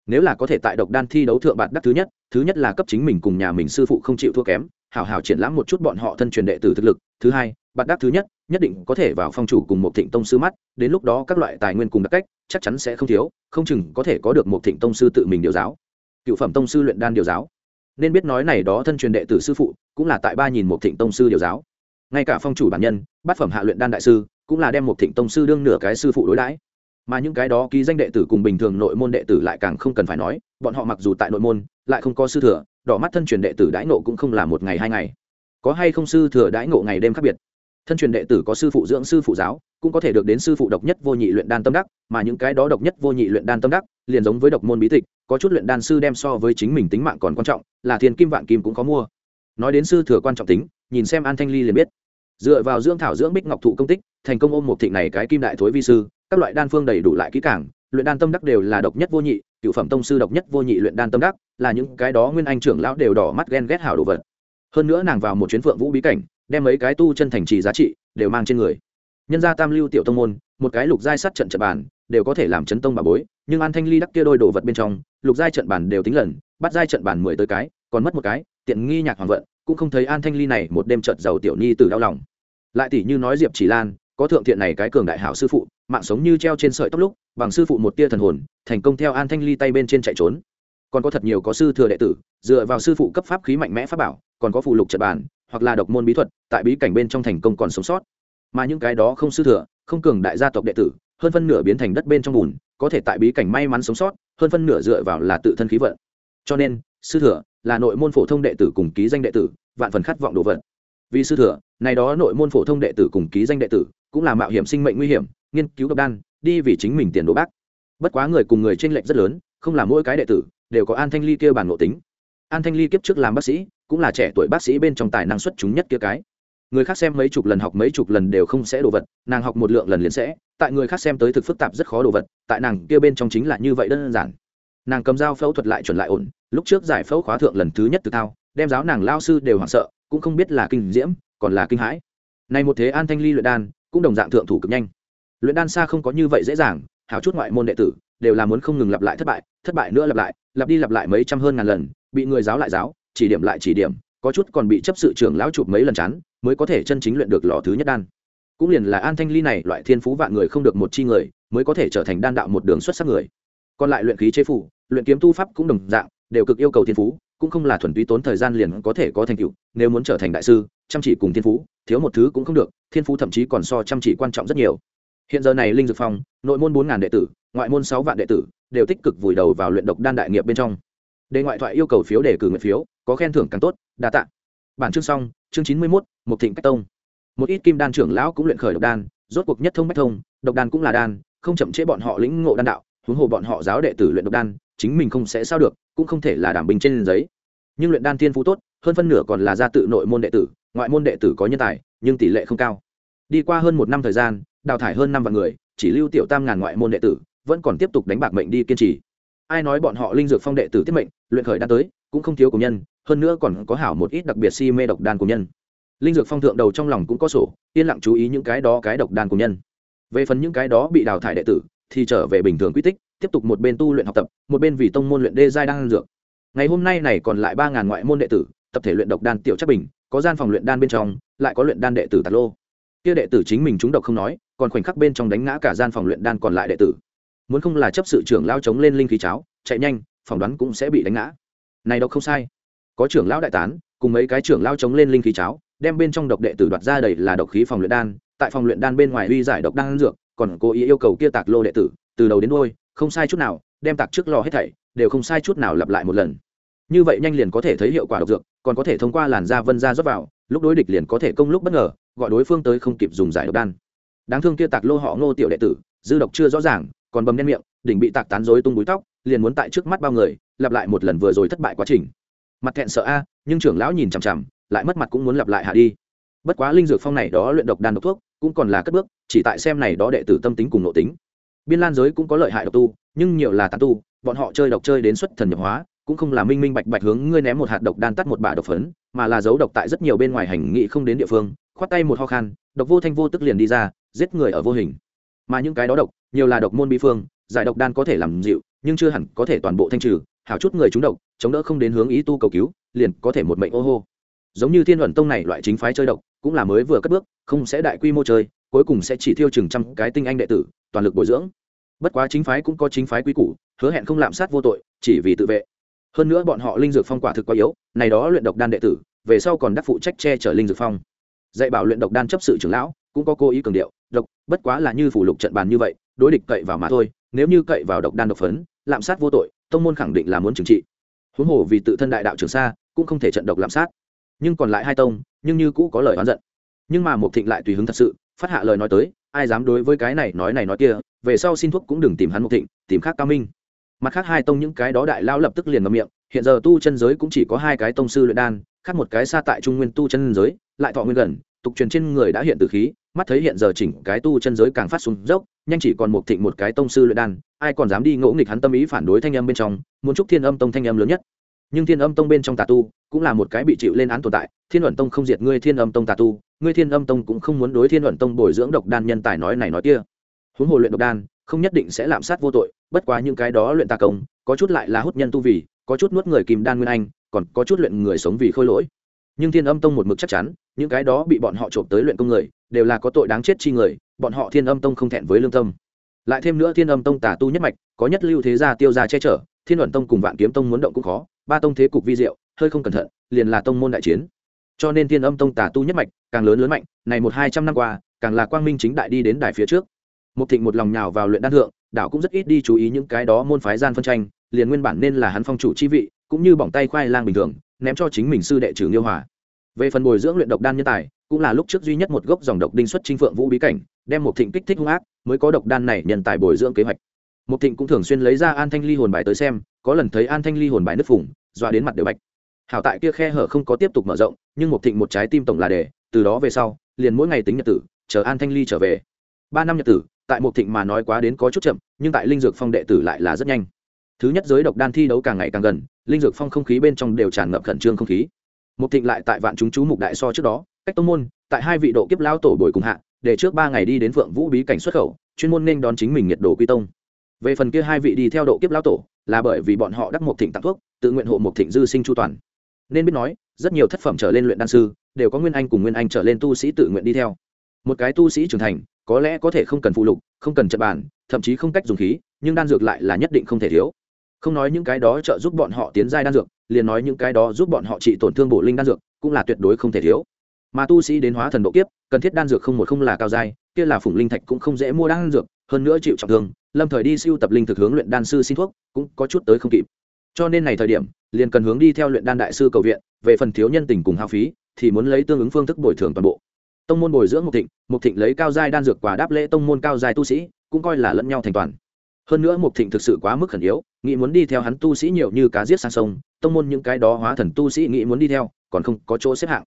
Nếu là có thể tại độc đan thi đấu thượng bạt đắc thứ nhất thứ nhất là cấp chính mình cùng nhà mình sư phụ không chịu thua kém, hảo hảo triển lãm một chút bọn họ thân truyền đệ tử thực lực. Thứ hai, bạt đắc thứ nhất nhất định có thể vào phong chủ cùng một thịnh tông sư mắt, đến lúc đó các loại tài nguyên cùng đặc cách, chắc chắn sẽ không thiếu, không chừng có thể có được một thịnh tông sư tự mình điều giáo. Cựu phẩm tông sư luyện đan điều giáo. Nên biết nói này đó thân truyền đệ tử sư phụ, cũng là tại ba nhìn một thịnh tông sư điều giáo. Ngay cả phong chủ bản nhân, bát phẩm hạ luyện đan đại sư cũng là đem một thịnh tông sư đương nửa cái sư phụ đối đãi. Mà những cái đó ký danh đệ tử cùng bình thường nội môn đệ tử lại càng không cần phải nói, bọn họ mặc dù tại nội môn, lại không có sư thừa, đỏ mắt thân truyền đệ tử đãi nộ cũng không là một ngày hai ngày. Có hay không sư thừa đãi ngộ ngày đêm khác biệt? Thân truyền đệ tử có sư phụ dưỡng sư phụ giáo, cũng có thể được đến sư phụ độc nhất vô nhị luyện đan tâm đắc, mà những cái đó độc nhất vô nhị luyện đan tâm đắc, liền giống với độc môn bí tịch, có chút luyện đan sư đem so với chính mình tính mạng còn quan trọng, là thiên kim vạn kim cũng có mua. Nói đến sư thừa quan trọng tính, nhìn xem an thanh ly liền biết dựa vào dưỡng thảo dưỡng bích ngọc thụ công tích, thành công ôm một thịnh này cái kim đại thối vi sư, các loại đan phương đầy đủ lại kỹ càng, luyện đan tâm đắc đều là độc nhất vô nhị, cựu phẩm tông sư độc nhất vô nhị luyện đan tâm đắc, là những cái đó nguyên anh trưởng lão đều đỏ mắt ghen ghét hảo đồ vật. Hơn nữa nàng vào một chuyến phượng vũ bí cảnh, đem mấy cái tu chân thành trì giá trị đều mang trên người. Nhân gia tam lưu tiểu tông môn, một cái lục giai sắt trận trận bản đều có thể làm chấn tông bà bối, nhưng an thanh ly đắc kia đôi đồ vật bên trong, lục giai trận bản đều tính lần, bắt giai trận bản mười tới cái, còn mất một cái, tiện nghi nhạc hoàng vận cũng không thấy an thanh ly này một đêm trợt giàu tiểu nhi từ đau lòng. Lại tỷ như nói diệp chỉ lan, có thượng thiện này cái cường đại hảo sư phụ, mạng sống như treo trên sợi tóc lúc, bằng sư phụ một tia thần hồn, thành công theo an thanh ly tay bên trên chạy trốn. Còn có thật nhiều có sư thừa đệ tử, dựa vào sư phụ cấp pháp khí mạnh mẽ pháp bảo, còn có phụ lục trật bản hoặc là độc môn bí thuật, tại bí cảnh bên trong thành công còn sống sót. Mà những cái đó không sư thừa, không cường đại gia tộc đệ tử, hơn phân nửa biến thành đất bên trong bùn, có thể tại bí cảnh may mắn sống sót, hơn phân nửa dựa vào là tự thân khí vận. Cho nên sư thừa, là nội môn phổ thông đệ tử cùng ký danh đệ tử, vạn phần khát vọng đồ vật. Vì sư thừa, này đó nội môn phổ thông đệ tử cùng ký danh đệ tử, cũng là mạo hiểm sinh mệnh nguy hiểm, nghiên cứu độc đan, đi vì chính mình tiền đồ bác. Bất quá người cùng người trên lệch rất lớn, không là mỗi cái đệ tử, đều có an thanh ly kia bản ngộ tính. An thanh ly kiếp trước làm bác sĩ, cũng là trẻ tuổi bác sĩ bên trong tài năng xuất chúng nhất kia cái. Người khác xem mấy chục lần học mấy chục lần đều không sẽ đồ vật, nàng học một lượng lần liền sẽ, tại người khác xem tới thực phức tạp rất khó đồ vật, tại nàng kia bên trong chính là như vậy đơn giản nàng cầm dao phẫu thuật lại chuẩn lại ổn, lúc trước giải phẫu khóa thượng lần thứ nhất từ thao, đem giáo nàng lao sư đều hoảng sợ, cũng không biết là kinh diễm, còn là kinh hãi. Này một thế an thanh ly luyện đan, cũng đồng dạng thượng thủ cực nhanh. Luyện đan xa không có như vậy dễ dàng, hảo chút ngoại môn đệ tử, đều là muốn không ngừng lặp lại thất bại thất bại nữa lặp lại, lặp đi lặp lại mấy trăm hơn ngàn lần, bị người giáo lại giáo, chỉ điểm lại chỉ điểm, có chút còn bị chấp sự trưởng lão chụp mấy lần chán, mới có thể chân chính luyện được lò thứ nhất đan. Cũng liền là an thanh ly này, loại thiên phú vạn người không được một chi người, mới có thể trở thành đan đạo một đường xuất sắc người. Còn lại luyện khí chế phủ luyện kiếm tu pháp cũng đồng dạng, đều cực yêu cầu thiên phú, cũng không là thuần túy tốn thời gian liền có thể có thành tựu, nếu muốn trở thành đại sư, chăm chỉ cùng thiên phú, thiếu một thứ cũng không được, thiên phú thậm chí còn so chăm chỉ quan trọng rất nhiều. Hiện giờ này linh dược phong, nội môn bốn ngàn đệ tử, ngoại môn sáu vạn đệ tử, đều tích cực vùi đầu vào luyện độc đan đại nghiệp bên trong. Đề ngoại thoại yêu cầu phiếu đề cử nguyện phiếu, có khen thưởng càng tốt, đa tạ. Bản chương xong, chương chín mươi mốt một thịnh cách tông. Một ít kim đan trưởng lão cũng luyện khởi độc đan, rốt cuộc nhất thông bách thông, độc đan cũng là đan, không chậm chế bọn họ lĩnh ngộ đan đạo, huống hồ bọn họ giáo đệ tử luyện độc đan chính mình không sẽ sao được, cũng không thể là đảm bình trên giấy. Nhưng luyện đan thiên phú tốt, hơn phân nửa còn là gia tự nội môn đệ tử, ngoại môn đệ tử có nhân tài, nhưng tỷ lệ không cao. Đi qua hơn một năm thời gian, đào thải hơn năm vạn người, chỉ lưu tiểu tam ngàn ngoại môn đệ tử, vẫn còn tiếp tục đánh bạc mệnh đi kiên trì. Ai nói bọn họ linh dược phong đệ tử tiết mệnh, luyện khởi đan tới, cũng không thiếu của nhân, hơn nữa còn có hảo một ít đặc biệt si mê độc đan của nhân. Linh dược phong thượng đầu trong lòng cũng có sổ, yên lặng chú ý những cái đó cái độc đan của nhân. Về phần những cái đó bị đào thải đệ tử, thì trở về bình thường quy tích tiếp tục một bên tu luyện học tập, một bên vì tông môn luyện đê giai đan dược. Ngày hôm nay này còn lại ba ngàn ngoại môn đệ tử, tập thể luyện độc đan tiểu chắc bình, có gian phòng luyện đan bên trong, lại có luyện đan đệ tử tạt lô. Kia đệ tử chính mình chúng độc không nói, còn khoảnh khắc bên trong đánh ngã cả gian phòng luyện đan còn lại đệ tử. Muốn không là chấp sự trưởng lao chống lên linh khí cháo, chạy nhanh, phỏng đoán cũng sẽ bị đánh ngã. Này độc không sai. Có trưởng lão đại tán, cùng mấy cái trưởng lao chống lên linh khí cháo, đem bên trong độc đệ tử đoạt ra đầy là độc khí phòng luyện đan, tại phòng luyện đan bên ngoài uy giải độc đan dược, còn cố ý yêu cầu kia tạc lô đệ tử, từ đầu đến đôi không sai chút nào, đem tạc trước lò hết thảy, đều không sai chút nào lặp lại một lần. Như vậy nhanh liền có thể thấy hiệu quả độc dược, còn có thể thông qua làn da vân da rót vào, lúc đối địch liền có thể công lúc bất ngờ, gọi đối phương tới không kịp dùng giải độc đan. Đáng thương kia tạc lô họ ngô tiểu đệ tử, dư độc chưa rõ ràng, còn bầm đen miệng, đỉnh bị tạc tán rối tung búi tóc, liền muốn tại trước mắt bao người, lặp lại một lần vừa rồi thất bại quá trình. Mặt thẹn sợ a, nhưng trưởng lão nhìn chằm chằm, lại mất mặt cũng muốn lặp lại hạ đi. Bất quá linh dược phong này đó luyện độc đan độc thuốc, cũng còn là cất bước, chỉ tại xem này đó đệ tử tâm tính cùng nội tính biên lan giới cũng có lợi hại độc tu, nhưng nhiều là tán tu, bọn họ chơi độc chơi đến xuất thần nhập hóa, cũng không là minh minh bạch bạch hướng ngươi ném một hạt độc đan tắt một bả độc phấn, mà là giấu độc tại rất nhiều bên ngoài hành nghị không đến địa phương, khoát tay một ho khan, độc vô thanh vô tức liền đi ra, giết người ở vô hình. Mà những cái đó độc, nhiều là độc môn bi phương, giải độc đan có thể làm dịu, nhưng chưa hẳn có thể toàn bộ thanh trừ, hảo chút người trúng độc, chống đỡ không đến hướng ý tu cầu cứu, liền có thể một mệnh ô hô. Giống như thiên luận tông này loại chính phái chơi độc, cũng là mới vừa cất bước, không sẽ đại quy mô chơi, cuối cùng sẽ chỉ thiêu chừng trăm cái tinh anh đệ tử toàn lực bồi dưỡng. Bất quá chính phái cũng có chính phái quy củ, hứa hẹn không lạm sát vô tội, chỉ vì tự vệ. Hơn nữa bọn họ linh dược phong quả thực quá yếu, này đó luyện độc đan đệ tử, về sau còn đắc phụ trách che chở linh dược phong. Dạy bảo luyện độc đan chấp sự trưởng lão, cũng có cố ý cường điệu, độc, bất quá là như phủ lục trận bàn như vậy, đối địch cậy vào mà thôi, nếu như cậy vào độc đan độc phấn, lạm sát vô tội, tông môn khẳng định là muốn trừng trị. Huống hồ vì tự thân đại đạo trường sa, cũng không thể trận độc lạm sát. Nhưng còn lại hai tông, nhưng như cũ có lời oán giận. Nhưng mà một thịnh lại tùy hứng thật sự, phát hạ lời nói tới ai dám đối với cái này nói này nói kia, về sau xin thuốc cũng đừng tìm hắn mục thịnh, tìm khác cao minh. Mặt khác hai tông những cái đó đại lao lập tức liền ngậm miệng, hiện giờ tu chân giới cũng chỉ có hai cái tông sư luyện đan, khác một cái xa tại trung nguyên tu chân giới, lại thọ nguyên gần, tục truyền trên người đã hiện từ khí, mắt thấy hiện giờ chỉnh cái tu chân giới càng phát xuống dốc, nhanh chỉ còn một thịnh một cái tông sư luyện đan, ai còn dám đi ngỗ nghịch hắn tâm ý phản đối thanh âm bên trong, muốn chúc thiên âm tông thanh âm lớn nhất. Nhưng thiên âm tông bên trong tà tu cũng là một cái bị chịu lên án tồn tại, thiên luận tông không diệt ngươi, thiên âm tông tà tu ngươi thiên âm tông cũng không muốn đối thiên luận tông bồi dưỡng độc đan nhân tài nói này nói kia. Huống hồ luyện độc đan, không nhất định sẽ lạm sát vô tội, bất quá những cái đó luyện tà công, có chút lại là hút nhân tu vì, có chút nuốt người kìm đan nguyên anh, còn có chút luyện người sống vì khôi lỗi. Nhưng thiên âm tông một mực chắc chắn, những cái đó bị bọn họ trộm tới luyện công người, đều là có tội đáng chết chi người, bọn họ thiên âm tông không thẹn với lương tâm. Lại thêm nữa thiên âm tông tà tu nhất mạch, có nhất lưu thế gia tiêu gia che chở, thiên luận tông cùng vạn kiếm tông muốn động cũng khó, ba tông thế cục vi diệu, hơi không cẩn thận, liền là tông môn đại chiến cho nên thiên âm tông tà tu nhất mạch, càng lớn lớn mạnh, này một hai trăm năm qua, càng là quang minh chính đại đi đến đài phía trước. Một thịnh một lòng nhào vào luyện đan thượng, đảo cũng rất ít đi chú ý những cái đó môn phái gian phân tranh, liền nguyên bản nên là hắn phong chủ chi vị, cũng như bỏng tay khoai lang bình thường, ném cho chính mình sư đệ trừ nghiêu hòa. Về phần bồi dưỡng luyện độc đan nhân tài, cũng là lúc trước duy nhất một gốc dòng độc đinh xuất trinh phượng vũ bí cảnh, đem một thịnh kích thích hung ác, mới có độc đan này nhân tài bồi dưỡng kế hoạch. Một thịnh cũng thường xuyên lấy ra an thanh ly hồn bài tới xem, có lần thấy an thanh ly hồn bài nứt phủng dọa đến mặt đều bạch hảo tại kia khe hở không có tiếp tục mở rộng, nhưng một thịnh một trái tim tổng là đề, từ đó về sau, liền mỗi ngày tính nhật tử, chờ an thanh ly trở về. Ba năm nhật tử, tại một thịnh mà nói quá đến có chút chậm, nhưng tại linh dược phong đệ tử lại là rất nhanh. Thứ nhất giới độc đan thi đấu càng ngày càng gần, linh dược phong không khí bên trong đều tràn ngập khẩn trương không khí. Một thịnh lại tại vạn chúng chú mục đại so trước đó, cách tông môn, tại hai vị độ kiếp lao tổ bồi cùng hạ, để trước ba ngày đi đến phượng vũ bí cảnh xuất khẩu, chuyên môn nên đón chính mình nhiệt độ quy tông. Về phần kia hai vị đi theo độ kiếp lao tổ, là bởi vì bọn họ đắc một thịnh tặng thuốc, tự nguyện hộ một thịnh dư sinh chu toàn nên biết nói, rất nhiều thất phẩm trở lên luyện đan sư, đều có nguyên anh cùng nguyên anh trở lên tu sĩ tự nguyện đi theo. Một cái tu sĩ trưởng thành, có lẽ có thể không cần phụ lục, không cần trận bàn, thậm chí không cách dùng khí, nhưng đan dược lại là nhất định không thể thiếu. Không nói những cái đó trợ giúp bọn họ tiến giai đan dược, liền nói những cái đó giúp bọn họ trị tổn thương bổ linh đan dược, cũng là tuyệt đối không thể thiếu. Mà tu sĩ đến hóa thần độ kiếp, cần thiết đan dược không một không là cao giai, kia là phủng linh thạch cũng không dễ mua đan dược, hơn nữa chịu trọng thương, lâm thời đi siêu tập linh thực hướng luyện đan sư xin thuốc, cũng có chút tới không kịp. Cho nên này thời điểm liền cần hướng đi theo luyện đan đại sư cầu viện, về phần thiếu nhân tình cùng hao phí, thì muốn lấy tương ứng phương thức bồi thường toàn bộ. Tông môn bồi dưỡng mục thịnh mục thịnh lấy cao giai đan dược quà đáp lễ tông môn cao giai tu sĩ, cũng coi là lẫn nhau thành toàn. Hơn nữa mục thịnh thực sự quá mức khẩn yếu, nghĩ muốn đi theo hắn tu sĩ nhiều như cá giết sang sông, tông môn những cái đó hóa thần tu sĩ nghĩ muốn đi theo, còn không có chỗ xếp hạng.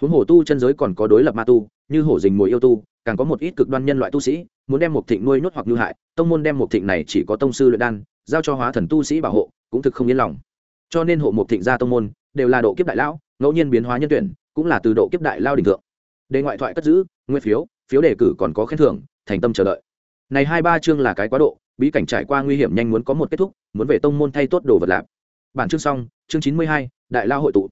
Huống hồ tu chân giới còn có đối lập ma tu, như hổ dình mồi yêu tu, càng có một ít cực đoan nhân loại tu sĩ, muốn đem mục thịnh nuôi nhốt hoặc ngư hại, tông môn đem mục thịnh này chỉ có tông sư luyện đan, giao cho hóa thần tu sĩ bảo hộ, cũng thực không yên lòng cho nên hộ một thịnh gia tông môn đều là độ kiếp đại lão, ngẫu nhiên biến hóa nhân tuyển, cũng là từ độ kiếp đại lao đỉnh thượng. Đề ngoại thoại cất giữ, nguyên phiếu phiếu đề cử còn có khen thưởng, thành tâm chờ đợi. Này hai ba chương là cái quá độ, bí cảnh trải qua nguy hiểm nhanh muốn có một kết thúc, muốn về tông môn thay tốt đồ vật lạp bản chương xong, chương chín mươi hai, đại lao hội tụ.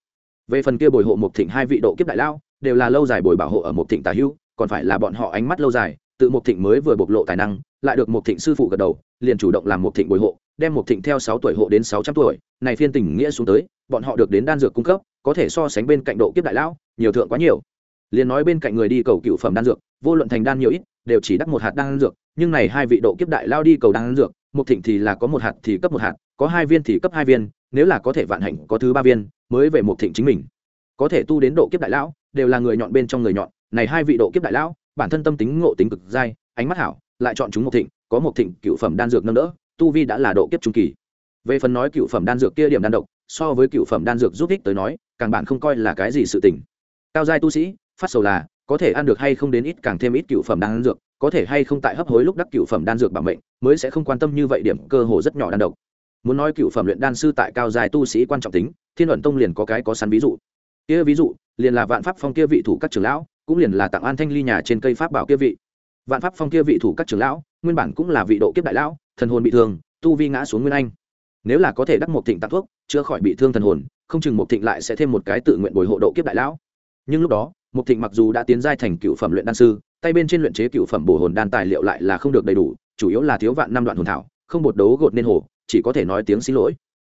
Về phần kia bồi hộ một thịnh hai vị độ kiếp đại lao, đều là lâu dài bồi bảo hộ ở một thịnh tà hưu còn phải là bọn họ ánh mắt lâu dài, tự một thịnh mới vừa bộc lộ tài năng, lại được một thịnh sư phụ gật đầu, liền chủ động làm một thịnh bồi hộ đem một thịnh theo sáu tuổi hộ đến sáu trăm tuổi, này phiên tình nghĩa xuống tới, bọn họ được đến đan dược cung cấp, có thể so sánh bên cạnh độ kiếp đại lão, nhiều thượng quá nhiều. Liền nói bên cạnh người đi cầu cựu phẩm đan dược, vô luận thành đan nhiều ít, đều chỉ đắc một hạt đan dược, nhưng này hai vị độ kiếp đại lao đi cầu đan dược một thịnh thì là có một hạt thì cấp một hạt, có hai viên thì cấp hai viên, nếu là có thể vạn hạnh, có thứ ba viên, mới về một thịnh chính mình. Có thể tu đến độ kiếp đại lão, đều là người nhọn bên trong người nhọn, này hai vị độ kiếp đại lão, bản thân tâm tính ngộ tính cực dai, ánh mắt hảo, lại chọn chúng một thịnh, có một thịnh cựu phẩm đan dược nâng đỡ tu vi đã là độ kiếp trung kỳ. Về phần nói cựu phẩm đan dược kia điểm đan độc, so với cựu phẩm đan dược giúp ích tới nói, càng bạn không coi là cái gì sự tình. Cao giai tu sĩ, phát sầu là, có thể ăn được hay không đến ít càng thêm ít cựu phẩm đan dược, có thể hay không tại hấp hối lúc đắc cựu phẩm đan dược bảo mệnh, mới sẽ không quan tâm như vậy điểm cơ hồ rất nhỏ đan độc. Muốn nói cựu phẩm luyện đan sư tại cao giai tu sĩ quan trọng tính, thiên luận tông liền có cái có sẵn ví dụ. Kia ví dụ, liền là vạn pháp phong kia vị thủ các trưởng lão, cũng liền là tặng an thanh ly nhà trên cây pháp bảo kia vị. Vạn pháp phong kia vị thủ các trưởng lão, nguyên bản cũng là vị độ kiếp đại lão thần hồn bị thương, tu vi ngã xuống nguyên anh. Nếu là có thể đắc một thịnh tặng thuốc, chữa khỏi bị thương thần hồn, không chừng một thịnh lại sẽ thêm một cái tự nguyện bồi hộ độ kiếp đại lão. Nhưng lúc đó, một thịnh mặc dù đã tiến giai thành cựu phẩm luyện đan sư, tay bên trên luyện chế cựu phẩm bổ hồn đan tài liệu lại là không được đầy đủ, chủ yếu là thiếu vạn năm đoạn hồn thảo, không bột đấu gột nên hồ, chỉ có thể nói tiếng xin lỗi.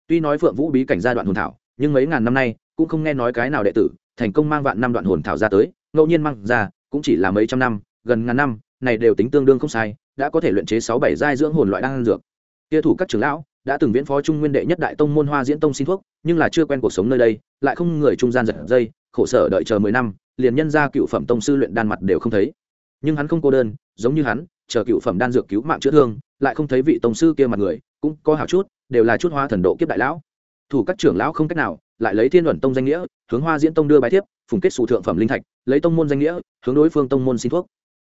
Tuy nói phượng vũ bí cảnh giai đoạn hồn thảo, nhưng mấy ngàn năm nay, cũng không nghe nói cái nào đệ tử thành công mang vạn năm đoạn hồn thảo ra tới, ngẫu nhiên mang ra, cũng chỉ là mấy trăm năm, gần ngàn năm, này đều tính tương đương không sai đã có thể luyện chế sáu bảy giai dưỡng hồn loại đan dược. Kia thủ các trưởng lão đã từng viễn phó trung nguyên đệ nhất đại tông môn hoa diễn tông xin thuốc, nhưng là chưa quen cuộc sống nơi đây, lại không người trung gian giật dây, khổ sở đợi chờ mười năm, liền nhân ra cựu phẩm tông sư luyện đan mặt đều không thấy. Nhưng hắn không cô đơn, giống như hắn, chờ cựu phẩm đan dược cứu mạng chữa thương, lại không thấy vị tông sư kia mặt người, cũng có hảo chút, đều là chút hoa thần độ kiếp đại lão. Thủ các trưởng lão không cách nào, lại lấy thiên luận tông danh nghĩa, hướng hoa diễn tông đưa bài thiếp, phùng kết sụ thượng phẩm linh thạch, lấy tông môn danh nghĩa, hướng đối phương tông môn xin thuốc.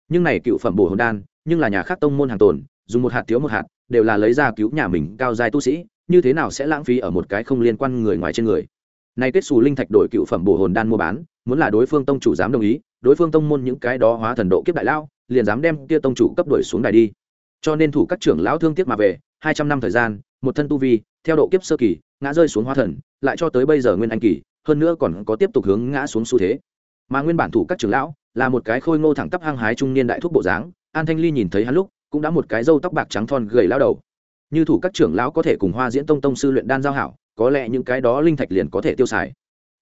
Nhưng này cựu phẩm bổ hồn đan nhưng là nhà khác tông môn hàng tồn, dùng một hạt thiếu một hạt, đều là lấy ra cứu nhà mình cao giai tu sĩ, như thế nào sẽ lãng phí ở một cái không liên quan người ngoài trên người? Này kết xù linh thạch đổi cựu phẩm bổ hồn đan mua bán, muốn là đối phương tông chủ dám đồng ý, đối phương tông môn những cái đó hóa thần độ kiếp đại lao, liền dám đem kia tông chủ cấp đổi xuống đài đi. Cho nên thủ các trưởng lão thương tiếc mà về, hai trăm năm thời gian, một thân tu vi, theo độ kiếp sơ kỳ, ngã rơi xuống hóa thần, lại cho tới bây giờ nguyên anh kỳ, hơn nữa còn có tiếp tục hướng ngã xuống xu thế. Mà nguyên bản thủ các trưởng lão, là một cái khôi ngô thẳng tắp hăng hái trung niên đại thúc bộ dáng an thanh ly nhìn thấy hắn lúc, cũng đã một cái râu tóc bạc trắng thon gầy lao đầu. Như thủ các trưởng lão có thể cùng hoa diễn tông tông sư luyện đan giao hảo, có lẽ những cái đó linh thạch liền có thể tiêu xài.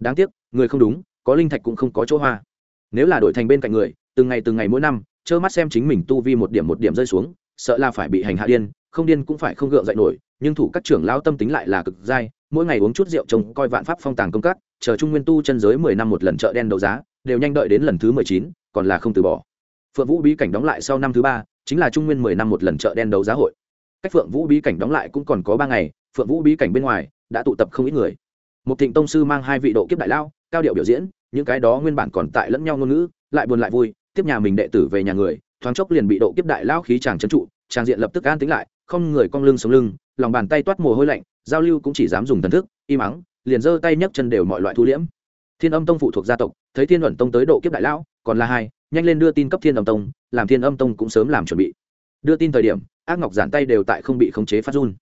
Đáng tiếc, người không đúng, có linh thạch cũng không có chỗ hoa. Nếu là đổi thành bên cạnh người, từng ngày từng ngày mỗi năm, trơ mắt xem chính mình tu vi một điểm một điểm rơi xuống, sợ là phải bị hành hạ điên, không điên cũng phải không gượng dậy nổi, nhưng thủ các trưởng lão tâm tính lại là cực dai, mỗi ngày uống chút rượu trông coi vạn pháp phong tàng công các, chờ trung nguyên tu chân giới mười năm một lần chợ đen đấu giá, đều nhanh đợi đến lần thứ mười chín, còn là không từ bỏ phượng vũ bí cảnh đóng lại sau năm thứ ba, chính là trung nguyên mười năm một lần chợ đen đấu giá hội. Cách phượng vũ bí cảnh đóng lại cũng còn có ba ngày, phượng vũ bí cảnh bên ngoài đã tụ tập không ít người. Một thịnh tông sư mang hai vị độ kiếp đại lao cao điệu biểu diễn, những cái đó nguyên bản còn tại lẫn nhau ngôn ngữ, lại buồn lại vui, tiếp nhà mình đệ tử về nhà người, thoáng chốc liền bị độ kiếp đại lao khí chàng trấn trụ tràng diện lập tức an tính lại, không người cong lưng sống lưng, lòng bàn tay toát mồ hôi lạnh, giao lưu cũng chỉ dám dùng thần thức, im ắng, liền giơ tay nhấc chân đều mọi loại thu liễm. Thiên âm tông phụ thuộc gia tộc, thấy thiên luận tông tới độ kiếp đại lão, còn là hai nhanh lên đưa tin cấp thiên âm tông, làm thiên âm tông cũng sớm làm chuẩn bị. Đưa tin thời điểm, ác ngọc giản tay đều tại không bị khống chế phát run.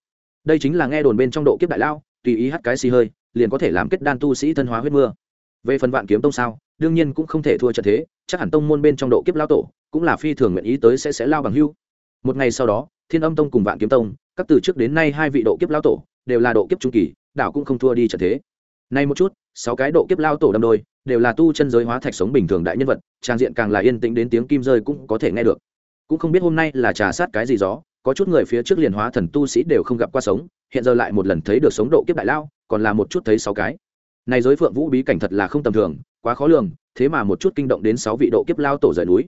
Đây chính là nghe đồn bên trong độ kiếp đại lao, tùy ý hắt cái xì hơi, liền có thể làm kết đan tu sĩ thân hóa huyết mưa. Về phần vạn kiếm tông sao, đương nhiên cũng không thể thua trận thế, chắc hẳn tông môn bên trong độ kiếp lao tổ, cũng là phi thường nguyện ý tới sẽ sẽ lao bằng hưu. Một ngày sau đó, thiên âm tông cùng vạn kiếm tông, các từ trước đến nay hai vị độ kiếp lao tổ, đều là độ kiếp trung kỳ, đảo cũng không thua đi trận thế. Nay một chút sáu cái độ kiếp lao tổ đâm đôi, đều là tu chân giới hóa thạch sống bình thường đại nhân vật, trang diện càng là yên tĩnh đến tiếng kim rơi cũng có thể nghe được. Cũng không biết hôm nay là trà sát cái gì gió, có chút người phía trước liền hóa thần tu sĩ đều không gặp qua sống, hiện giờ lại một lần thấy được sống độ kiếp đại lao, còn là một chút thấy sáu cái. Này giới phượng vũ bí cảnh thật là không tầm thường, quá khó lường, thế mà một chút kinh động đến sáu vị độ kiếp lao tổ rời núi.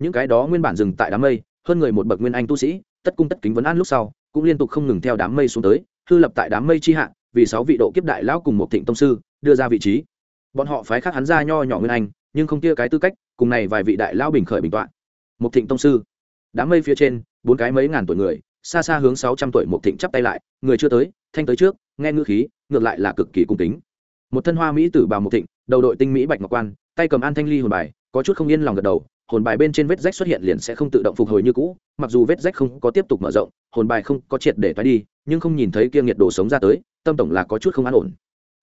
Những cái đó nguyên bản dừng tại đám mây, hơn người một bậc nguyên anh tu sĩ, tất cung tất kính vấn an lúc sau, cũng liên tục không ngừng theo đám mây xuống tới, hư lập tại đám mây chi hạ vì sáu vị độ kiếp đại lão cùng một thịnh tông sư, đưa ra vị trí. Bọn họ phái khác hắn ra nho nhỏ nguyên anh, nhưng không kia cái tư cách, cùng này vài vị đại lão bình khởi bình tọa một thịnh tông sư. Đám mây phía trên, bốn cái mấy ngàn tuổi người, xa xa hướng sáu trăm tuổi một thịnh chắp tay lại, người chưa tới, thanh tới trước, nghe ngữ khí, ngược lại là cực kỳ cung kính. Một thân hoa mỹ tử bào một thịnh, đầu đội tinh mỹ bạch ngọc quan, tay cầm an thanh ly hồn bài, có chút không yên lòng gật đầu hồn bài bên trên vết rách xuất hiện liền sẽ không tự động phục hồi như cũ, mặc dù vết rách không có tiếp tục mở rộng, hồn bài không có triệt để thoái đi, nhưng không nhìn thấy kia nhiệt độ sống ra tới, tâm tổng là có chút không an ổn.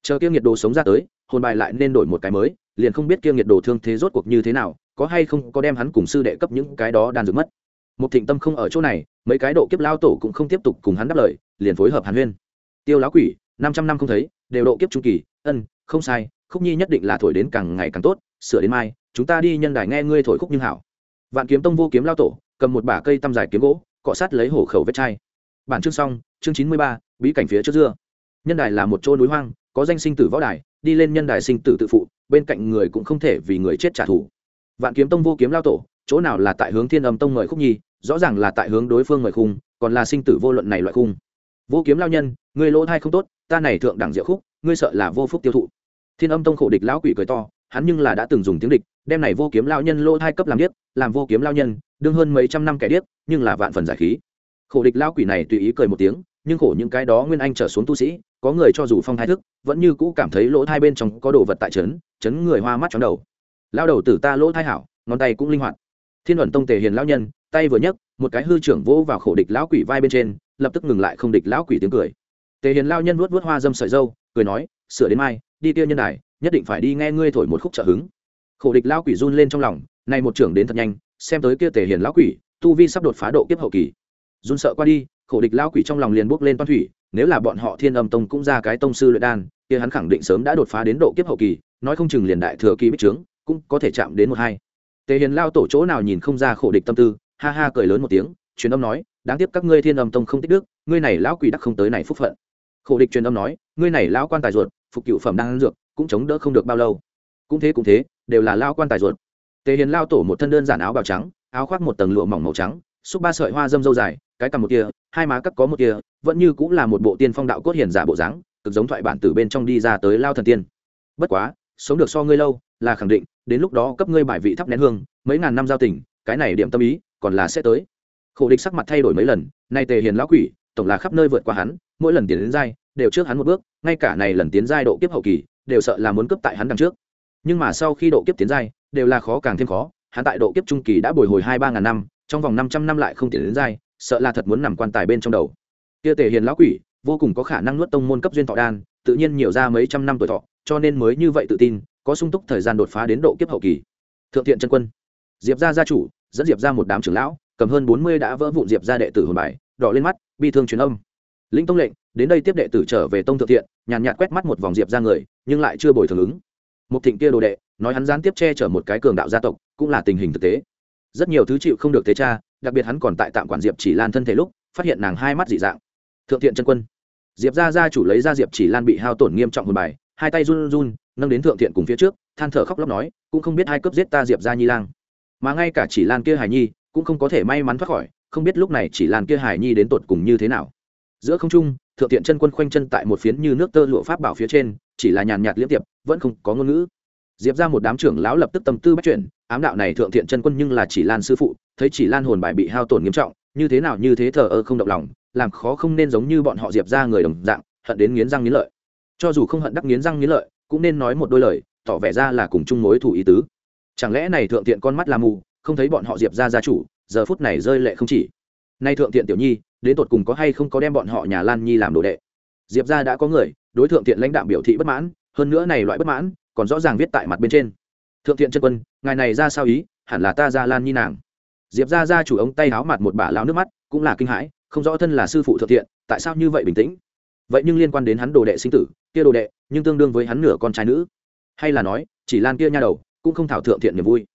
Chờ kia nhiệt độ sống ra tới, hồn bài lại nên đổi một cái mới, liền không biết kia nhiệt độ thương thế rốt cuộc như thế nào, có hay không có đem hắn cùng sư đệ cấp những cái đó đan dược mất. Một thịnh tâm không ở chỗ này, mấy cái độ kiếp lao tổ cũng không tiếp tục cùng hắn đáp lời, liền phối hợp hàn huyên. Tiêu lão quỷ, năm trăm năm không thấy, đều độ kiếp trung kỳ, ân, không sai, khúc nhi nhất định là thổi đến càng ngày càng tốt, sửa đến mai chúng ta đi nhân đài nghe ngươi thổi khúc nhưng hảo. Vạn kiếm tông vô kiếm lao tổ, cầm một bả cây tăm dài kiếm gỗ, cọ sát lấy hổ khẩu vết chai. Bản chương xong, chương chín mươi ba, bí cảnh phía trước dưa. Nhân đài là một chỗ núi hoang, có danh sinh tử võ đài, đi lên nhân đài sinh tử tự phụ, bên cạnh người cũng không thể vì người chết trả thù. Vạn kiếm tông vô kiếm lao tổ, chỗ nào là tại hướng thiên âm tông mời khúc nhi, rõ ràng là tại hướng đối phương mời khung, còn là sinh tử vô luận này loại khung. Vô kiếm lao nhân người lỗ thai không tốt, ta này thượng đẳng diệu khúc, ngươi sợ là vô phúc tiêu thụ. Thiên âm tông khổ địch lão quỷ cười to hắn nhưng là đã từng dùng tiếng địch, đem này vô kiếm lao nhân lỗ thai cấp làm điếc, làm vô kiếm lao nhân, đương hơn mấy trăm năm kẻ điếc, nhưng là vạn phần giải khí. Khổ địch lao quỷ này tùy ý cười một tiếng, nhưng khổ những cái đó nguyên anh trở xuống tu sĩ, có người cho dù phong thái thức, vẫn như cũ cảm thấy lỗ thai bên trong có đồ vật tại trấn chấn người hoa mắt trong đầu. Lao đầu tử ta lỗ thai hảo, ngón tay cũng linh hoạt. Thiên luận tông tề hiền lao nhân, tay vừa nhấc, một cái hư trưởng vỗ vào khổ địch lão quỷ vai bên trên, lập tức ngừng lại không địch lão quỷ tiếng cười. Tề hiền lao nhân vuốt vuốt hoa dâm sợi dâu, cười nói, sửa đến mai, đi tiêu nhân đài nhất định phải đi nghe ngươi thổi một khúc trợ hứng. Khổ địch lão quỷ run lên trong lòng, nay một trưởng đến thật nhanh, xem tới kia tề hiền lão quỷ, tu vi sắp đột phá độ kiếp hậu kỳ. Run sợ qua đi, khổ địch lão quỷ trong lòng liền bước lên toan thủy, nếu là bọn họ thiên âm tông cũng ra cái tông sư luyện đan, kia hắn khẳng định sớm đã đột phá đến độ kiếp hậu kỳ, nói không chừng liền đại thừa kỳ bích trướng, cũng có thể chạm đến một hai. Tề hiền lao tổ chỗ nào nhìn không ra khổ địch tâm tư, ha ha cười lớn một tiếng, truyền âm nói, đáng tiếc các ngươi thiên âm tông không tích đức, ngươi này lão quỷ đắc không tới này phúc phận. Khổ địch truyền âm nói, ngươi này lão quan tài ruột, phục cựu phẩm đang dược cũng chống đỡ không được bao lâu. Cũng thế cũng thế, đều là lao quan tài ruột. Tề hiền lao tổ một thân đơn giản áo bào trắng, áo khoác một tầng lụa mỏng màu trắng, xúc ba sợi hoa dâm dâu dài, cái cằm một kia, hai má cắt có một kia, vẫn như cũng là một bộ tiên phong đạo cốt hiền giả bộ dáng, cực giống thoại bản từ bên trong đi ra tới lao thần tiên. Bất quá, sống được so ngươi lâu, là khẳng định, đến lúc đó cấp ngươi bài vị thắp nén hương, mấy ngàn năm giao tình, cái này điểm tâm ý, còn là sẽ tới. Khổ địch sắc mặt thay đổi mấy lần, nay tề hiền lão quỷ, tổng là khắp nơi vượt qua hắn, mỗi lần tiến đến giai, đều trước hắn một bước, ngay cả này lần tiến giai độ kiếp hậu kỳ đều sợ là muốn cướp tại hắn đằng trước. Nhưng mà sau khi độ kiếp tiến giai, đều là khó càng thêm khó, hắn tại độ kiếp trung kỳ đã bồi hồi hai ba ngàn năm, trong vòng năm trăm năm lại không tiến đến giai, sợ là thật muốn nằm quan tài bên trong đầu. Kia tề hiền lão quỷ, vô cùng có khả năng nuốt tông môn cấp duyên thọ đan, tự nhiên nhiều ra mấy trăm năm tuổi thọ, cho nên mới như vậy tự tin, có sung túc thời gian đột phá đến độ kiếp hậu kỳ. Thượng thiện chân quân, diệp gia gia chủ, dẫn diệp ra một đám trưởng lão, cầm hơn bốn mươi đã vỡ vụn diệp ra đệ tử hồn bài, đỏ lên mắt, bi thương truyền âm. Lĩnh tông lệnh đến đây tiếp đệ tử trở về tông thượng thiện, nhàn nhạt quét mắt một vòng diệp ra người, nhưng lại chưa bồi thường ứng. Một thịnh kia đồ đệ, nói hắn gián tiếp che chở một cái cường đạo gia tộc, cũng là tình hình thực tế. Rất nhiều thứ chịu không được thế cha đặc biệt hắn còn tại tạm quản diệp chỉ lan thân thể lúc, phát hiện nàng hai mắt dị dạng. Thượng thiện chân quân. Diệp ra gia chủ lấy ra diệp chỉ lan bị hao tổn nghiêm trọng hồn bài, hai tay run run, nâng đến thượng thiện cùng phía trước, than thở khóc lóc nói, cũng không biết hai cướp giết ta diệp ra nhi lang. Mà ngay cả chỉ lan kia hải nhi, cũng không có thể may mắn thoát khỏi, không biết lúc này chỉ lan kia hải nhi đến tột cùng như thế nào. Giữa không trung thượng tiện chân quân khoanh chân tại một phiến như nước tơ lụa pháp bảo phía trên, chỉ là nhàn nhạt liễm tiệp, vẫn không có ngôn ngữ. Diệp ra một đám trưởng lão lập tức tâm tư bắt chuyển, ám đạo này thượng thiện chân quân nhưng là chỉ lan sư phụ, thấy chỉ lan hồn bài bị hao tổn nghiêm trọng, như thế nào như thế thờ ơ không động lòng, làm khó không nên giống như bọn họ diệp ra người đồng dạng, hận đến nghiến răng nghiến lợi. Cho dù không hận đắc nghiến răng nghiến lợi, cũng nên nói một đôi lời, tỏ vẻ ra là cùng chung mối thủ ý tứ. Chẳng lẽ này thượng thiện con mắt là mù, không thấy bọn họ diệp ra gia chủ, giờ phút này rơi lệ không chỉ nay thượng thiện tiểu nhi, đến tột cùng có hay không có đem bọn họ nhà lan nhi làm đồ đệ? Diệp ra đã có người, đối thượng thiện lãnh đạo biểu thị bất mãn, hơn nữa này loại bất mãn, còn rõ ràng viết tại mặt bên trên. Thượng thiện chân quân, ngài này ra sao ý, hẳn là ta ra lan nhi nàng. Diệp ra ra chủ ống tay háo mặt một bà lao nước mắt, cũng là kinh hãi, không rõ thân là sư phụ thượng thiện tại sao như vậy bình tĩnh? Vậy nhưng liên quan đến hắn đồ đệ sinh tử, kia đồ đệ, nhưng tương đương với hắn nửa con trai nữ. Hay là nói, chỉ lan kia nha đầu, cũng không thảo thượng thiện niềm vui.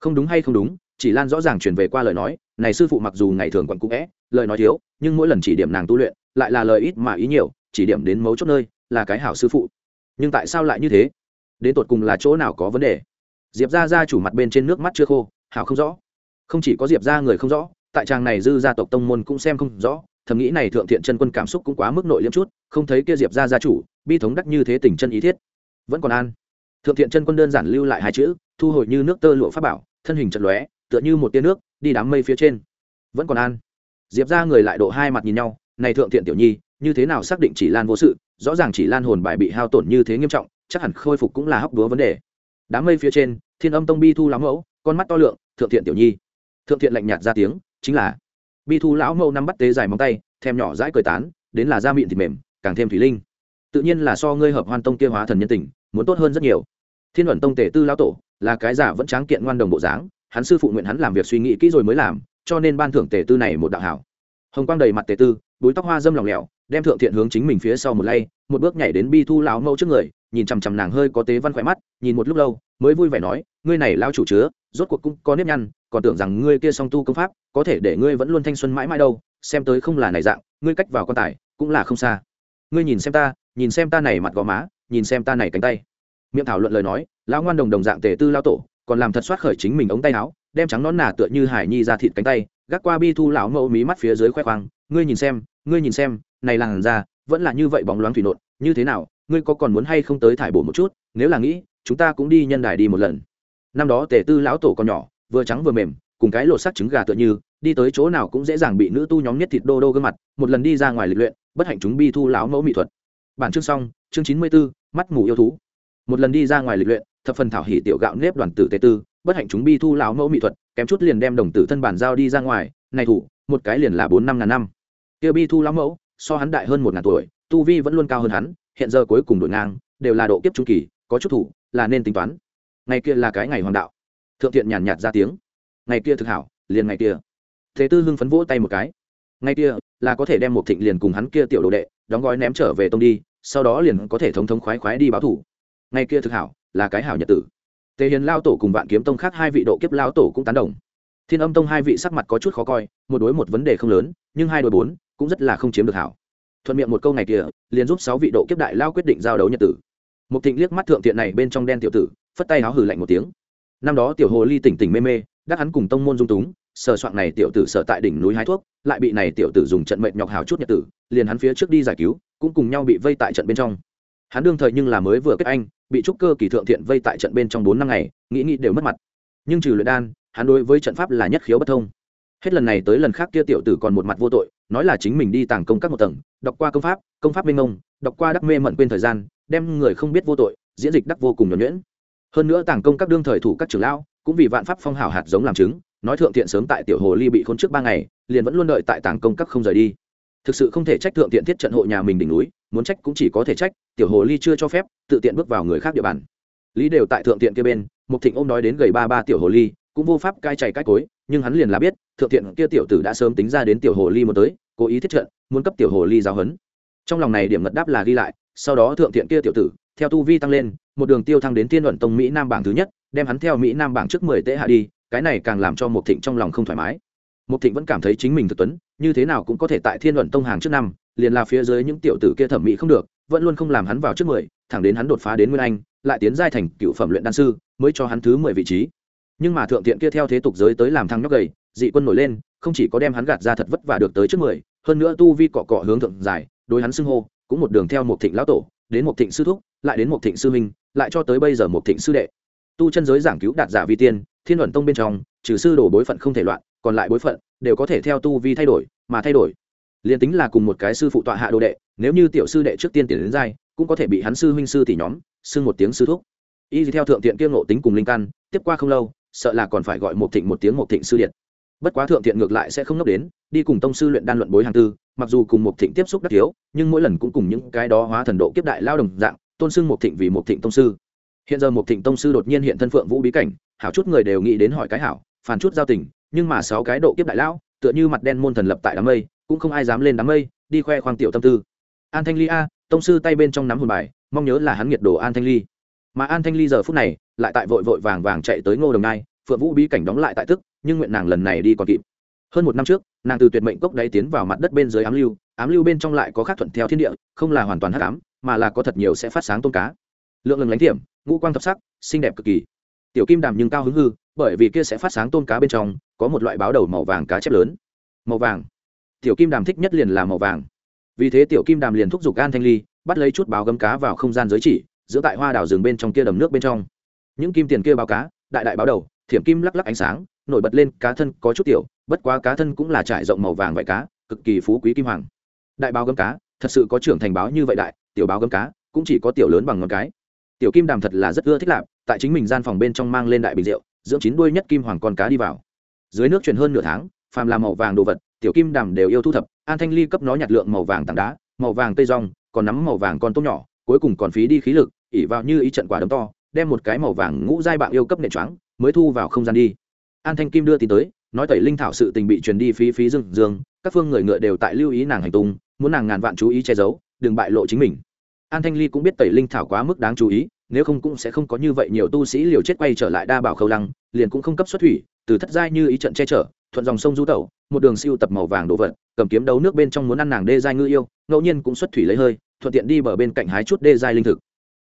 Không đúng hay không đúng chỉ lan rõ ràng truyền về qua lời nói, này sư phụ mặc dù ngày thường còn cũ vẽ lời nói thiếu, nhưng mỗi lần chỉ điểm nàng tu luyện, lại là lời ít mà ý nhiều, chỉ điểm đến mấu chốt nơi, là cái hảo sư phụ. Nhưng tại sao lại như thế? Đến tột cùng là chỗ nào có vấn đề? Diệp ra ra chủ mặt bên trên nước mắt chưa khô, hảo không rõ. Không chỉ có diệp ra người không rõ, tại trang này dư gia tộc tông môn cũng xem không rõ, thầm nghĩ này thượng thiện chân quân cảm xúc cũng quá mức nội liêm chút, không thấy kia diệp ra gia chủ, bi thống đắc như thế tình chân ý thiết. Vẫn còn an. Thượng thiện chân quân đơn giản lưu lại hai chữ, thu hồi như nước tơ lụa pháp bảo, thân hình trận lóe tựa như một tia nước đi đám mây phía trên. Vẫn còn an. Diệp ra người lại độ hai mặt nhìn nhau, này thượng thiện tiểu nhi, như thế nào xác định chỉ lan vô sự? Rõ ràng chỉ lan hồn bài bị hao tổn như thế nghiêm trọng, chắc hẳn khôi phục cũng là hóc đúa vấn đề. Đám mây phía trên, thiên âm tông bi thu lắm mẫu, con mắt to lượng, thượng thiện tiểu nhi. Thượng thiện lạnh nhạt ra tiếng, chính là, bi thu lão mẫu nắm bắt tế dài móng tay, thèm nhỏ dãi cười tán, đến là da miệng thịt mềm, càng thêm thủy linh. Tự nhiên là so ngươi hợp hoan tông kia hóa thần nhân tình, muốn tốt hơn rất nhiều. Thiên luận tông tể tư lão tổ, là cái giả vẫn tráng kiện ngoan đồng bộ dáng hắn sư phụ nguyện hắn làm việc suy nghĩ kỹ rồi mới làm, cho nên ban thưởng tề tư này một đạo hảo. Hồng quang đầy mặt tề tư, búi tóc hoa dâm lỏng lẻo, đem thượng thiện hướng chính mình phía sau một lay, một bước nhảy đến bi thu lão mẫu trước người, nhìn chằm chằm nàng hơi có tế văn khỏe mắt, nhìn một lúc lâu, mới vui vẻ nói, ngươi này lao chủ chứa, rốt cuộc cũng có nếp nhăn, còn tưởng rằng ngươi kia song tu công pháp, có thể để ngươi vẫn luôn thanh xuân mãi mãi đâu, xem tới không là này dạng, ngươi cách vào quan tài, cũng là không xa. Ngươi nhìn xem ta, nhìn xem ta này mặt gò má, nhìn xem ta này cánh tay. Miệng thảo luận lời nói, lão ngoan đồng đồng dạng tề tư lao tổ còn làm thật soát khởi chính mình ống tay áo đem trắng nón nà tựa như hải nhi ra thịt cánh tay gác qua bi thu lão mẫu mí mắt phía dưới khoe khoang ngươi nhìn xem ngươi nhìn xem này làn ra vẫn là như vậy bóng loáng thủy nộn như thế nào ngươi có còn muốn hay không tới thải bổ một chút nếu là nghĩ chúng ta cũng đi nhân đài đi một lần. Năm đó tề tư lão tổ còn nhỏ vừa trắng vừa mềm cùng cái lột sắc trứng gà tựa như đi tới chỗ nào cũng dễ dàng bị nữ tu nhóm nhất thịt đô đô gương mặt một lần đi ra ngoài lịch luyện bất hạnh chúng bi thu lão mẫu mỹ thuật. Bản chương xong chương chín mươi 94, mắt ngủ yêu thú. Một lần đi ra ngoài lịch luyện thập phần thảo hỉ tiểu gạo nếp đoàn tử tế tư, bất hạnh chúng bi thu lão mẫu mỹ thuật, kém chút liền đem đồng tử thân bản giao đi ra ngoài, này thủ, một cái liền là bốn năm ngàn năm. Kia bi thu lão mẫu, so hắn đại hơn một ngàn tuổi, tu vi vẫn luôn cao hơn hắn, hiện giờ cuối cùng đội ngang, đều là độ kiếp trung kỳ, có chút thủ, là nên tính toán. Ngày kia là cái ngày hoàng đạo. Thượng thiện nhàn nhạt ra tiếng. Ngày kia thực hảo, liền ngày kia. Thế tư hưng phấn vỗ tay một cái. Ngày kia, là có thể đem một thịnh liền cùng hắn kia tiểu đồ đệ, đóng gói ném trở về tông đi, sau đó liền có thể thống thống khoái khoái đi báo thủ. Ngày kia thực hảo là cái hảo nhật tử. Tề hiền lao tổ cùng vạn kiếm tông khác hai vị độ kiếp lao tổ cũng tán đồng. Thiên âm tông hai vị sắc mặt có chút khó coi, một đối một vấn đề không lớn, nhưng hai đối bốn cũng rất là không chiếm được hảo. Thuận miệng một câu này kia, liền giúp sáu vị độ kiếp đại lao quyết định giao đấu nhật tử. Một thịnh liếc mắt thượng tiện này bên trong đen tiểu tử, phất tay háo hử lạnh một tiếng. Năm đó tiểu hồ ly tỉnh tỉnh mê mê, đắc hắn cùng tông môn dung túng, sờ soạn này tiểu tử sợ tại đỉnh núi hái thuốc, lại bị này tiểu tử dùng trận mệnh nhọc hào chút nhật tử, liền hắn phía trước đi giải cứu, cũng cùng nhau bị vây tại trận bên trong hắn đương thời nhưng là mới vừa kết anh, bị trúc cơ kỳ thượng thiện vây tại trận bên trong bốn năm ngày, nghĩ nghĩ đều mất mặt. Nhưng trừ luyện đan, hắn đối với trận pháp là nhất khiếu bất thông. Hết lần này tới lần khác kia tiểu tử còn một mặt vô tội, nói là chính mình đi tàng công các một tầng, đọc qua công pháp công pháp minh ông đọc qua đắc mê mận quên thời gian, đem người không biết vô tội, diễn dịch đắc vô cùng nhuẩn nhuyễn. Hơn nữa tàng công các đương thời thủ các trưởng lão, cũng vì vạn pháp phong hào hạt giống làm chứng, nói thượng thiện sớm tại tiểu hồ ly bị khôn trước ba ngày, liền vẫn luôn đợi tại tàng công các không rời đi. Thực sự không thể trách thượng thiện thiết trận hộ nhà mình đỉnh núi muốn trách cũng chỉ có thể trách, tiểu hồ ly chưa cho phép, tự tiện bước vào người khác địa bàn. Lý đều tại thượng thiện kia bên một thịnh ôm nói đến gầy ba ba tiểu hồ ly, cũng vô pháp cai chạy cai cối, nhưng hắn liền là biết, thượng thiện kia tiểu tử đã sớm tính ra đến tiểu hồ ly muốn tới, cố ý thiết trận, muốn cấp tiểu hồ ly giáo hấn trong lòng này điểm ngật đáp là ghi lại, sau đó thượng thiện kia tiểu tử, theo tu vi tăng lên, một đường tiêu thăng đến tiên luận tông mỹ nam bảng thứ nhất, đem hắn theo mỹ nam bảng trước mười tệ hạ đi, cái này càng làm cho một thịnh trong lòng không thoải mái. Mục thịnh vẫn cảm thấy chính mình thực tuấn, như thế nào cũng có thể tại thiên luận tông hàng trước năm liền là phía dưới những tiểu tử kia thẩm mỹ không được, vẫn luôn không làm hắn vào trước mười, thẳng đến hắn đột phá đến nguyên anh, lại tiến giai thành cựu phẩm luyện đan sư, mới cho hắn thứ mười vị trí. Nhưng mà thượng tiện kia theo thế tục giới tới làm thăng nhóc gầy, dị quân nổi lên, không chỉ có đem hắn gạt ra thật vất vả được tới trước mười, hơn nữa tu vi cọ cọ hướng thượng dài, đối hắn xưng hô, cũng một đường theo một thịnh lão tổ, đến một thịnh sư thúc, lại đến một thịnh sư minh, lại cho tới bây giờ một thịnh sư đệ. Tu chân giới giảng cứu đạt giả vi tiên, thiên luận tông bên trong, trừ sư đổ bối phận không thể loạn, còn lại bối phận đều có thể theo tu vi thay đổi, mà thay đổi liền tính là cùng một cái sư phụ tọa hạ đồ đệ nếu như tiểu sư đệ trước tiên tiền đến giai cũng có thể bị hắn sư huynh sư tỷ nhóm xưng một tiếng sư thúc. Y theo thượng tiện kiêm ngộ tính cùng linh căn tiếp qua không lâu sợ là còn phải gọi một thịnh một tiếng một thịnh sư điện. Bất quá thượng thiện ngược lại sẽ không nốc đến đi cùng tông sư luyện đan luận bối hàng tư mặc dù cùng một thịnh tiếp xúc đắc thiếu nhưng mỗi lần cũng cùng những cái đó hóa thần độ kiếp đại lao đồng dạng tôn xưng một thịnh vì một thịnh tông sư. Hiện giờ một thịnh tông sư đột nhiên hiện thân phượng vũ bí cảnh hảo chút người đều nghĩ đến hỏi cái hảo phản chút giao tình nhưng mà sáu cái độ kiếp đại lao, tựa như mặt đen môn thần lập tại đám mây cũng không ai dám lên đám mây, đi khoe khoang tiểu tâm tư. An thanh ly a, tông sư tay bên trong nắm hồn bài, mong nhớ là hắn nhiệt đồ an thanh ly. Mà an thanh ly giờ phút này, lại tại vội vội vàng vàng chạy tới ngô đồng nai, phượng vũ bí cảnh đóng lại tại tức, nhưng nguyện nàng lần này đi còn kịp. Hơn một năm trước, nàng từ tuyệt mệnh cốc đáy tiến vào mặt đất bên dưới ám lưu ám lưu bên trong lại có khác thuận theo thiên địa, không là hoàn toàn hắc ám, mà là có thật nhiều sẽ phát sáng tôm cá. Lượng lần lánh thiểm, ngũ quang thập sắc, xinh đẹp cực kỳ. Tiểu kim đàm nhưng cao hứng hư, bởi vì kia sẽ phát sáng tôm cá bên trong, có một loại báo đầu màu vàng cá chép lớn. Màu vàng tiểu kim đàm thích nhất liền là màu vàng. Vì thế tiểu kim đàm liền thúc giục an thanh ly, bắt lấy chút báo gấm cá vào không gian giới chỉ, giữa tại hoa đảo rừng bên trong kia đầm nước bên trong. Những kim tiền kia báo cá, đại đại báo đầu, thiểm kim lắc lắc ánh sáng, nổi bật lên cá thân có chút tiểu, bất quá cá thân cũng là trải rộng màu vàng vải cá, cực kỳ phú quý kim hoàng. Đại báo gấm cá, thật sự có trưởng thành báo như vậy đại, tiểu báo gấm cá, cũng chỉ có tiểu lớn bằng ngón cái. Tiểu kim đàm thật là rất ưa thích lạp, tại chính mình gian phòng bên trong mang lên đại bình rượu, dưỡng chín đuôi nhất kim hoàng con cá đi vào. Dưới nước chuyển hơn nửa tháng, phàm làm màu vàng đồ vật tiểu kim đàm đều yêu thu thập, an thanh ly cấp nó nhặt lượng màu vàng tảng đá, màu vàng tây rong, còn nắm màu vàng con tôm nhỏ, cuối cùng còn phí đi khí lực, ỉ vào như ý trận quả đấm to, đem một cái màu vàng ngũ giai bạn yêu cấp nệ choáng, mới thu vào không gian đi. An thanh kim đưa tin tới, nói tẩy linh thảo sự tình bị truyền đi phí phí dương dương, các phương người ngựa đều tại lưu ý nàng hành tung, muốn nàng ngàn vạn chú ý che giấu, đừng bại lộ chính mình. An thanh ly cũng biết tẩy linh thảo quá mức đáng chú ý, nếu không cũng sẽ không có như vậy nhiều tu sĩ liều chết quay trở lại đa bảo khâu lăng, liền cũng không cấp xuất thủy, từ thất giai như ý trận che chở thuận dòng sông du tẩu, một đường siêu tập màu vàng đồ vật, cầm kiếm đấu nước bên trong muốn ăn nàng đê giai ngư yêu, ngẫu nhiên cũng xuất thủy lấy hơi, thuận tiện đi bờ bên cạnh hái chút đê giai linh thực.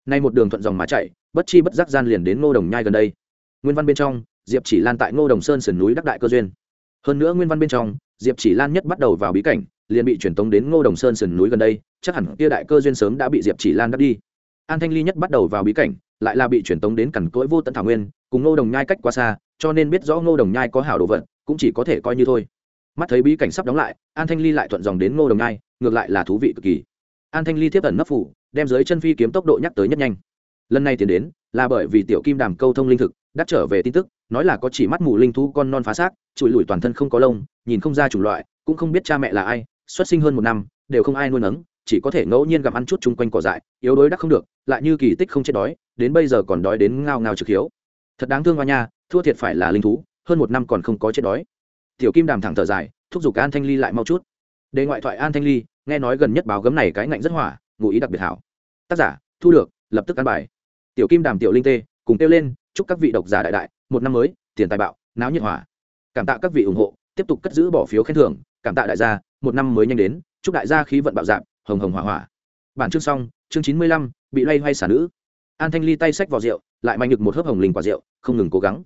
Nay một đường thuận dòng mà chạy, bất chi bất giác gian liền đến ngô đồng nhai gần đây. Nguyên văn bên trong, diệp chỉ lan tại ngô đồng sơn sườn núi đắc đại cơ duyên. Hơn nữa nguyên văn bên trong, diệp chỉ lan nhất bắt đầu vào bí cảnh, liền bị truyền tống đến ngô đồng sơn sườn núi gần đây, chắc hẳn kia đại cơ duyên sớm đã bị diệp chỉ lan đắc đi. An thanh ly nhất bắt đầu vào bí cảnh, lại là bị truyền tống đến cằn cỗi vô tận thảo nguyên, cùng ngô đồng nhai cách quá xa, cho nên biết rõ ngô đồng nhai có hảo đồ vật cũng chỉ có thể coi như thôi. Mắt thấy bí cảnh sắp đóng lại an thanh ly lại thuận dòng đến ngô đồng Nai, ngược lại là thú vị cực kỳ. An thanh ly tiếp ẩn nấp phủ đem dưới chân phi kiếm tốc độ nhắc tới nhất nhanh. Lần này tiến đến là bởi vì tiểu kim đàm câu thông linh thực đắc trở về tin tức nói là có chỉ mắt mù linh thú con non phá xác trụi lủi toàn thân không có lông nhìn không ra chủng loại cũng không biết cha mẹ là ai xuất sinh hơn một năm đều không ai nuôi nấng chỉ có thể ngẫu nhiên gặp ăn chút chung quanh cỏ dại yếu đuối đắc không được lại như kỳ tích không chết đói đến bây giờ còn đói đến ngao ngao trực hiếu. Thật đáng thương hoa nha thua thiệt phải là linh thú hơn một năm còn không có chết đói. Tiểu kim đàm thẳng thở dài, thúc giục an thanh ly lại mau chút. Đề ngoại thoại an thanh ly, nghe nói gần nhất báo gấm này cái ngạnh rất hỏa, ngụ ý đặc biệt hảo. Tác giả, thu được, lập tức ăn bài. Tiểu kim đàm tiểu linh tê, cùng kêu lên, chúc các vị độc giả đại đại, một năm mới, tiền tài bạo, náo nhiệt hỏa. Cảm tạ các vị ủng hộ, tiếp tục cất giữ bỏ phiếu khen thưởng, cảm tạ đại gia, một năm mới nhanh đến, chúc đại gia khí vận bạo dạng hồng hồng hỏa hỏa. Bản chương xong, chương chín mươi lăm, bị loay hoay xả nữ. An thanh ly tay xách vào rượu, lại mạnh được một hớp hồng linh quả rượu, không ngừng cố gắng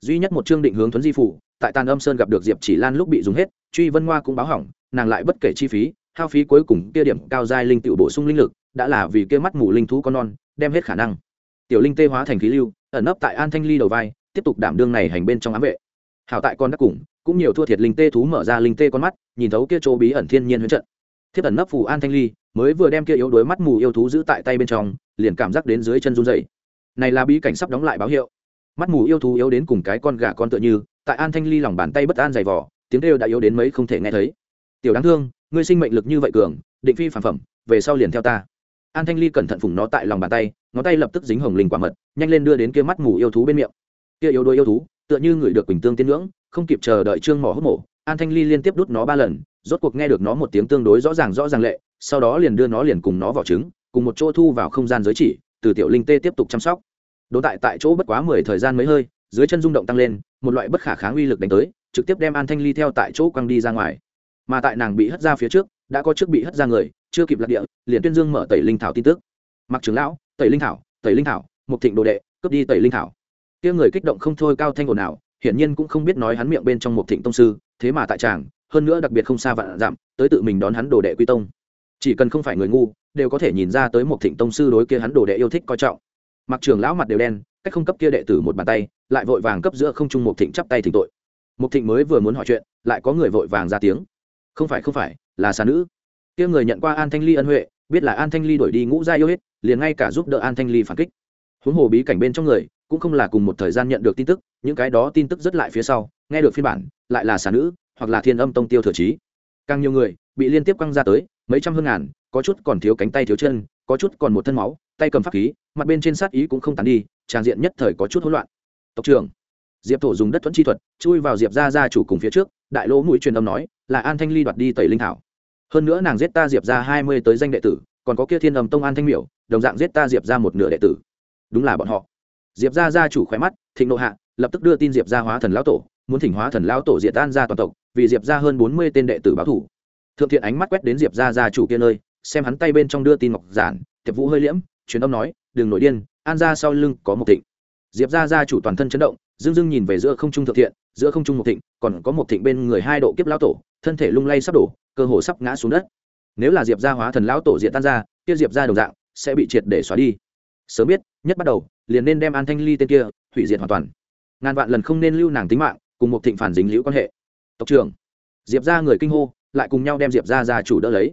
duy nhất một chương định hướng thuấn di phủ, tại tàn âm sơn gặp được diệp chỉ lan lúc bị dùng hết, truy vân hoa cũng báo hỏng, nàng lại bất kể chi phí, hao phí cuối cùng kia điểm cao giai linh tự bổ sung linh lực, đã là vì kia mắt mù linh thú con non, đem hết khả năng. Tiểu linh tê hóa thành khí lưu, ẩn nấp tại an thanh ly đầu vai, tiếp tục đảm đương này hành bên trong ám vệ. Hảo tại con đắc cùng, cũng nhiều thua thiệt linh tê thú mở ra linh tê con mắt, nhìn thấu kia chỗ bí ẩn thiên nhiên huyễn trận. Thiết ẩn nấp phù an thanh ly, mới vừa đem kia yếu đuối mắt mù yêu thú giữ tại tay bên trong, liền cảm giác đến dưới chân run dày này là bí cảnh sắp đóng lại báo hiệu mắt mù yêu thú yếu đến cùng cái con gà con tựa như, tại an thanh ly lòng bàn tay bất an dày vỏ tiếng kêu đã yếu đến mấy không thể nghe thấy. Tiểu đáng thương, ngươi sinh mệnh lực như vậy cường, định phi phản phẩm, về sau liền theo ta. An thanh ly cẩn thận phùng nó tại lòng bàn tay, ngón tay lập tức dính hồng linh quả mật, nhanh lên đưa đến kia mắt mù yêu thú bên miệng. Kia yếu đuối yêu thú, tựa như người được bình tương tiên ngưỡng, không kịp chờ đợi trương mỏ hốc mổ, an thanh ly liên tiếp đút nó ba lần, rốt cuộc nghe được nó một tiếng tương đối rõ ràng rõ ràng lệ, sau đó liền đưa nó liền cùng nó vào trứng, cùng một chỗ thu vào không gian giới chỉ, từ tiểu linh tê tiếp tục chăm sóc đỗ tại tại chỗ bất quá mười thời gian mấy hơi, dưới chân rung động tăng lên, một loại bất khả kháng uy lực đánh tới, trực tiếp đem an thanh ly theo tại chỗ quăng đi ra ngoài. Mà tại nàng bị hất ra phía trước, đã có trước bị hất ra người, chưa kịp lạc địa, liền tuyên dương mở tẩy linh thảo tin tức. Mặc trưởng lão, tẩy linh thảo, tẩy linh thảo, mục thịnh đồ đệ, cướp đi tẩy linh thảo. Kia người kích động không thôi cao thanh ồn nào hiển nhiên cũng không biết nói hắn miệng bên trong mục thịnh tông sư, thế mà tại tràng, hơn nữa đặc biệt không xa vạn giảm tới tự mình đón hắn đồ đệ quy tông. Chỉ cần không phải người ngu, đều có thể nhìn ra tới một thịnh tông sư đối kia hắn đồ đệ yêu thích coi trọng mặc trường lão mặt đều đen, cách không cấp kia đệ tử một bàn tay, lại vội vàng cấp giữa không trung một thịnh chắp tay thỉnh tội. Một thịnh mới vừa muốn hỏi chuyện, lại có người vội vàng ra tiếng. Không phải không phải, là xà nữ. Kia người nhận qua an thanh ly ân huệ, biết là an thanh ly đổi đi ngũ gia yêu hết, liền ngay cả giúp đỡ an thanh ly phản kích. Huống hồ bí cảnh bên trong người, cũng không là cùng một thời gian nhận được tin tức, những cái đó tin tức rất lại phía sau, nghe được phiên bản, lại là xà nữ, hoặc là thiên âm tông tiêu thừa trí càng nhiều người, bị liên tiếp quăng ra tới, mấy trăm hơn ngàn, có chút còn thiếu cánh tay thiếu chân, có chút còn một thân máu tay cầm pháp khí, mặt bên trên sát ý cũng không tàn đi, tràn diện nhất thời có chút hỗn loạn. Tộc trưởng. Diệp thổ dùng đất thuẫn chi thuật, chui vào diệp ra ra chủ cùng phía trước, đại lỗ mũi truyền âm nói, là an thanh ly đoạt đi tẩy linh thảo. Hơn nữa nàng giết ta diệp ra hai mươi tới danh đệ tử, còn có kia thiên âm tông an thanh miểu, đồng dạng giết ta diệp ra một nửa đệ tử. Đúng là bọn họ. Diệp ra gia chủ khỏe mắt, thịnh nộ hạ, lập tức đưa tin diệp ra hóa thần lão tổ, muốn thỉnh hóa thần lão tổ diệt tan ra toàn tộc, vì diệp ra hơn bốn mươi tên đệ tử báo thủ. Thượng thiện ánh mắt quét đến diệp ra gia chủ kia nơi, xem hắn tay bên trong đưa tin ngọc giản, tiệp vũ hơi liễm truyền âm nói, đừng nổi điên, an ra sau lưng có một thịnh. Diệp ra gia chủ toàn thân chấn động dưng dưng nhìn về giữa không trung thượng thiện, giữa không trung một thịnh, còn có một thịnh bên người hai độ kiếp lão tổ, thân thể lung lay sắp đổ, cơ hồ sắp ngã xuống đất. Nếu là diệp gia hóa thần lão tổ diệt tan ra kia diệp gia đồng dạng sẽ bị triệt để xóa đi. Sớm biết, nhất bắt đầu, liền nên đem an thanh ly tên kia hủy diệt hoàn toàn. Ngàn vạn lần không nên lưu nàng tính mạng, cùng một thịnh phản dính liễu quan hệ. Tộc trưởng, diệp gia người kinh hô, lại cùng nhau đem diệp gia ra chủ đỡ lấy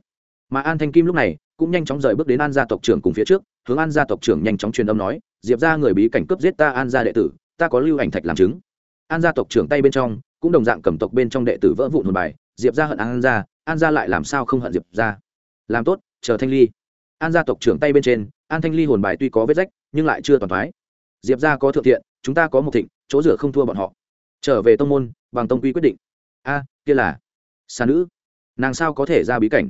mà an thanh kim lúc này cũng nhanh chóng rời bước đến an gia tộc trưởng cùng phía trước hướng an gia tộc trưởng nhanh chóng truyền âm nói diệp ra người bí cảnh cướp giết ta an gia đệ tử ta có lưu ảnh thạch làm chứng an gia tộc trưởng tay bên trong cũng đồng dạng cầm tộc bên trong đệ tử vỡ vụn hồn bài diệp ra hận an gia an gia lại làm sao không hận diệp ra làm tốt chờ thanh ly an gia tộc trưởng tay bên trên an thanh ly hồn bài tuy có vết rách nhưng lại chưa toàn thoái diệp ra có thượng thiện chúng ta có một thịnh chỗ rửa không thua bọn họ trở về tông môn bằng tông quy quyết định a kia là xa nữ nàng sao có thể ra bí cảnh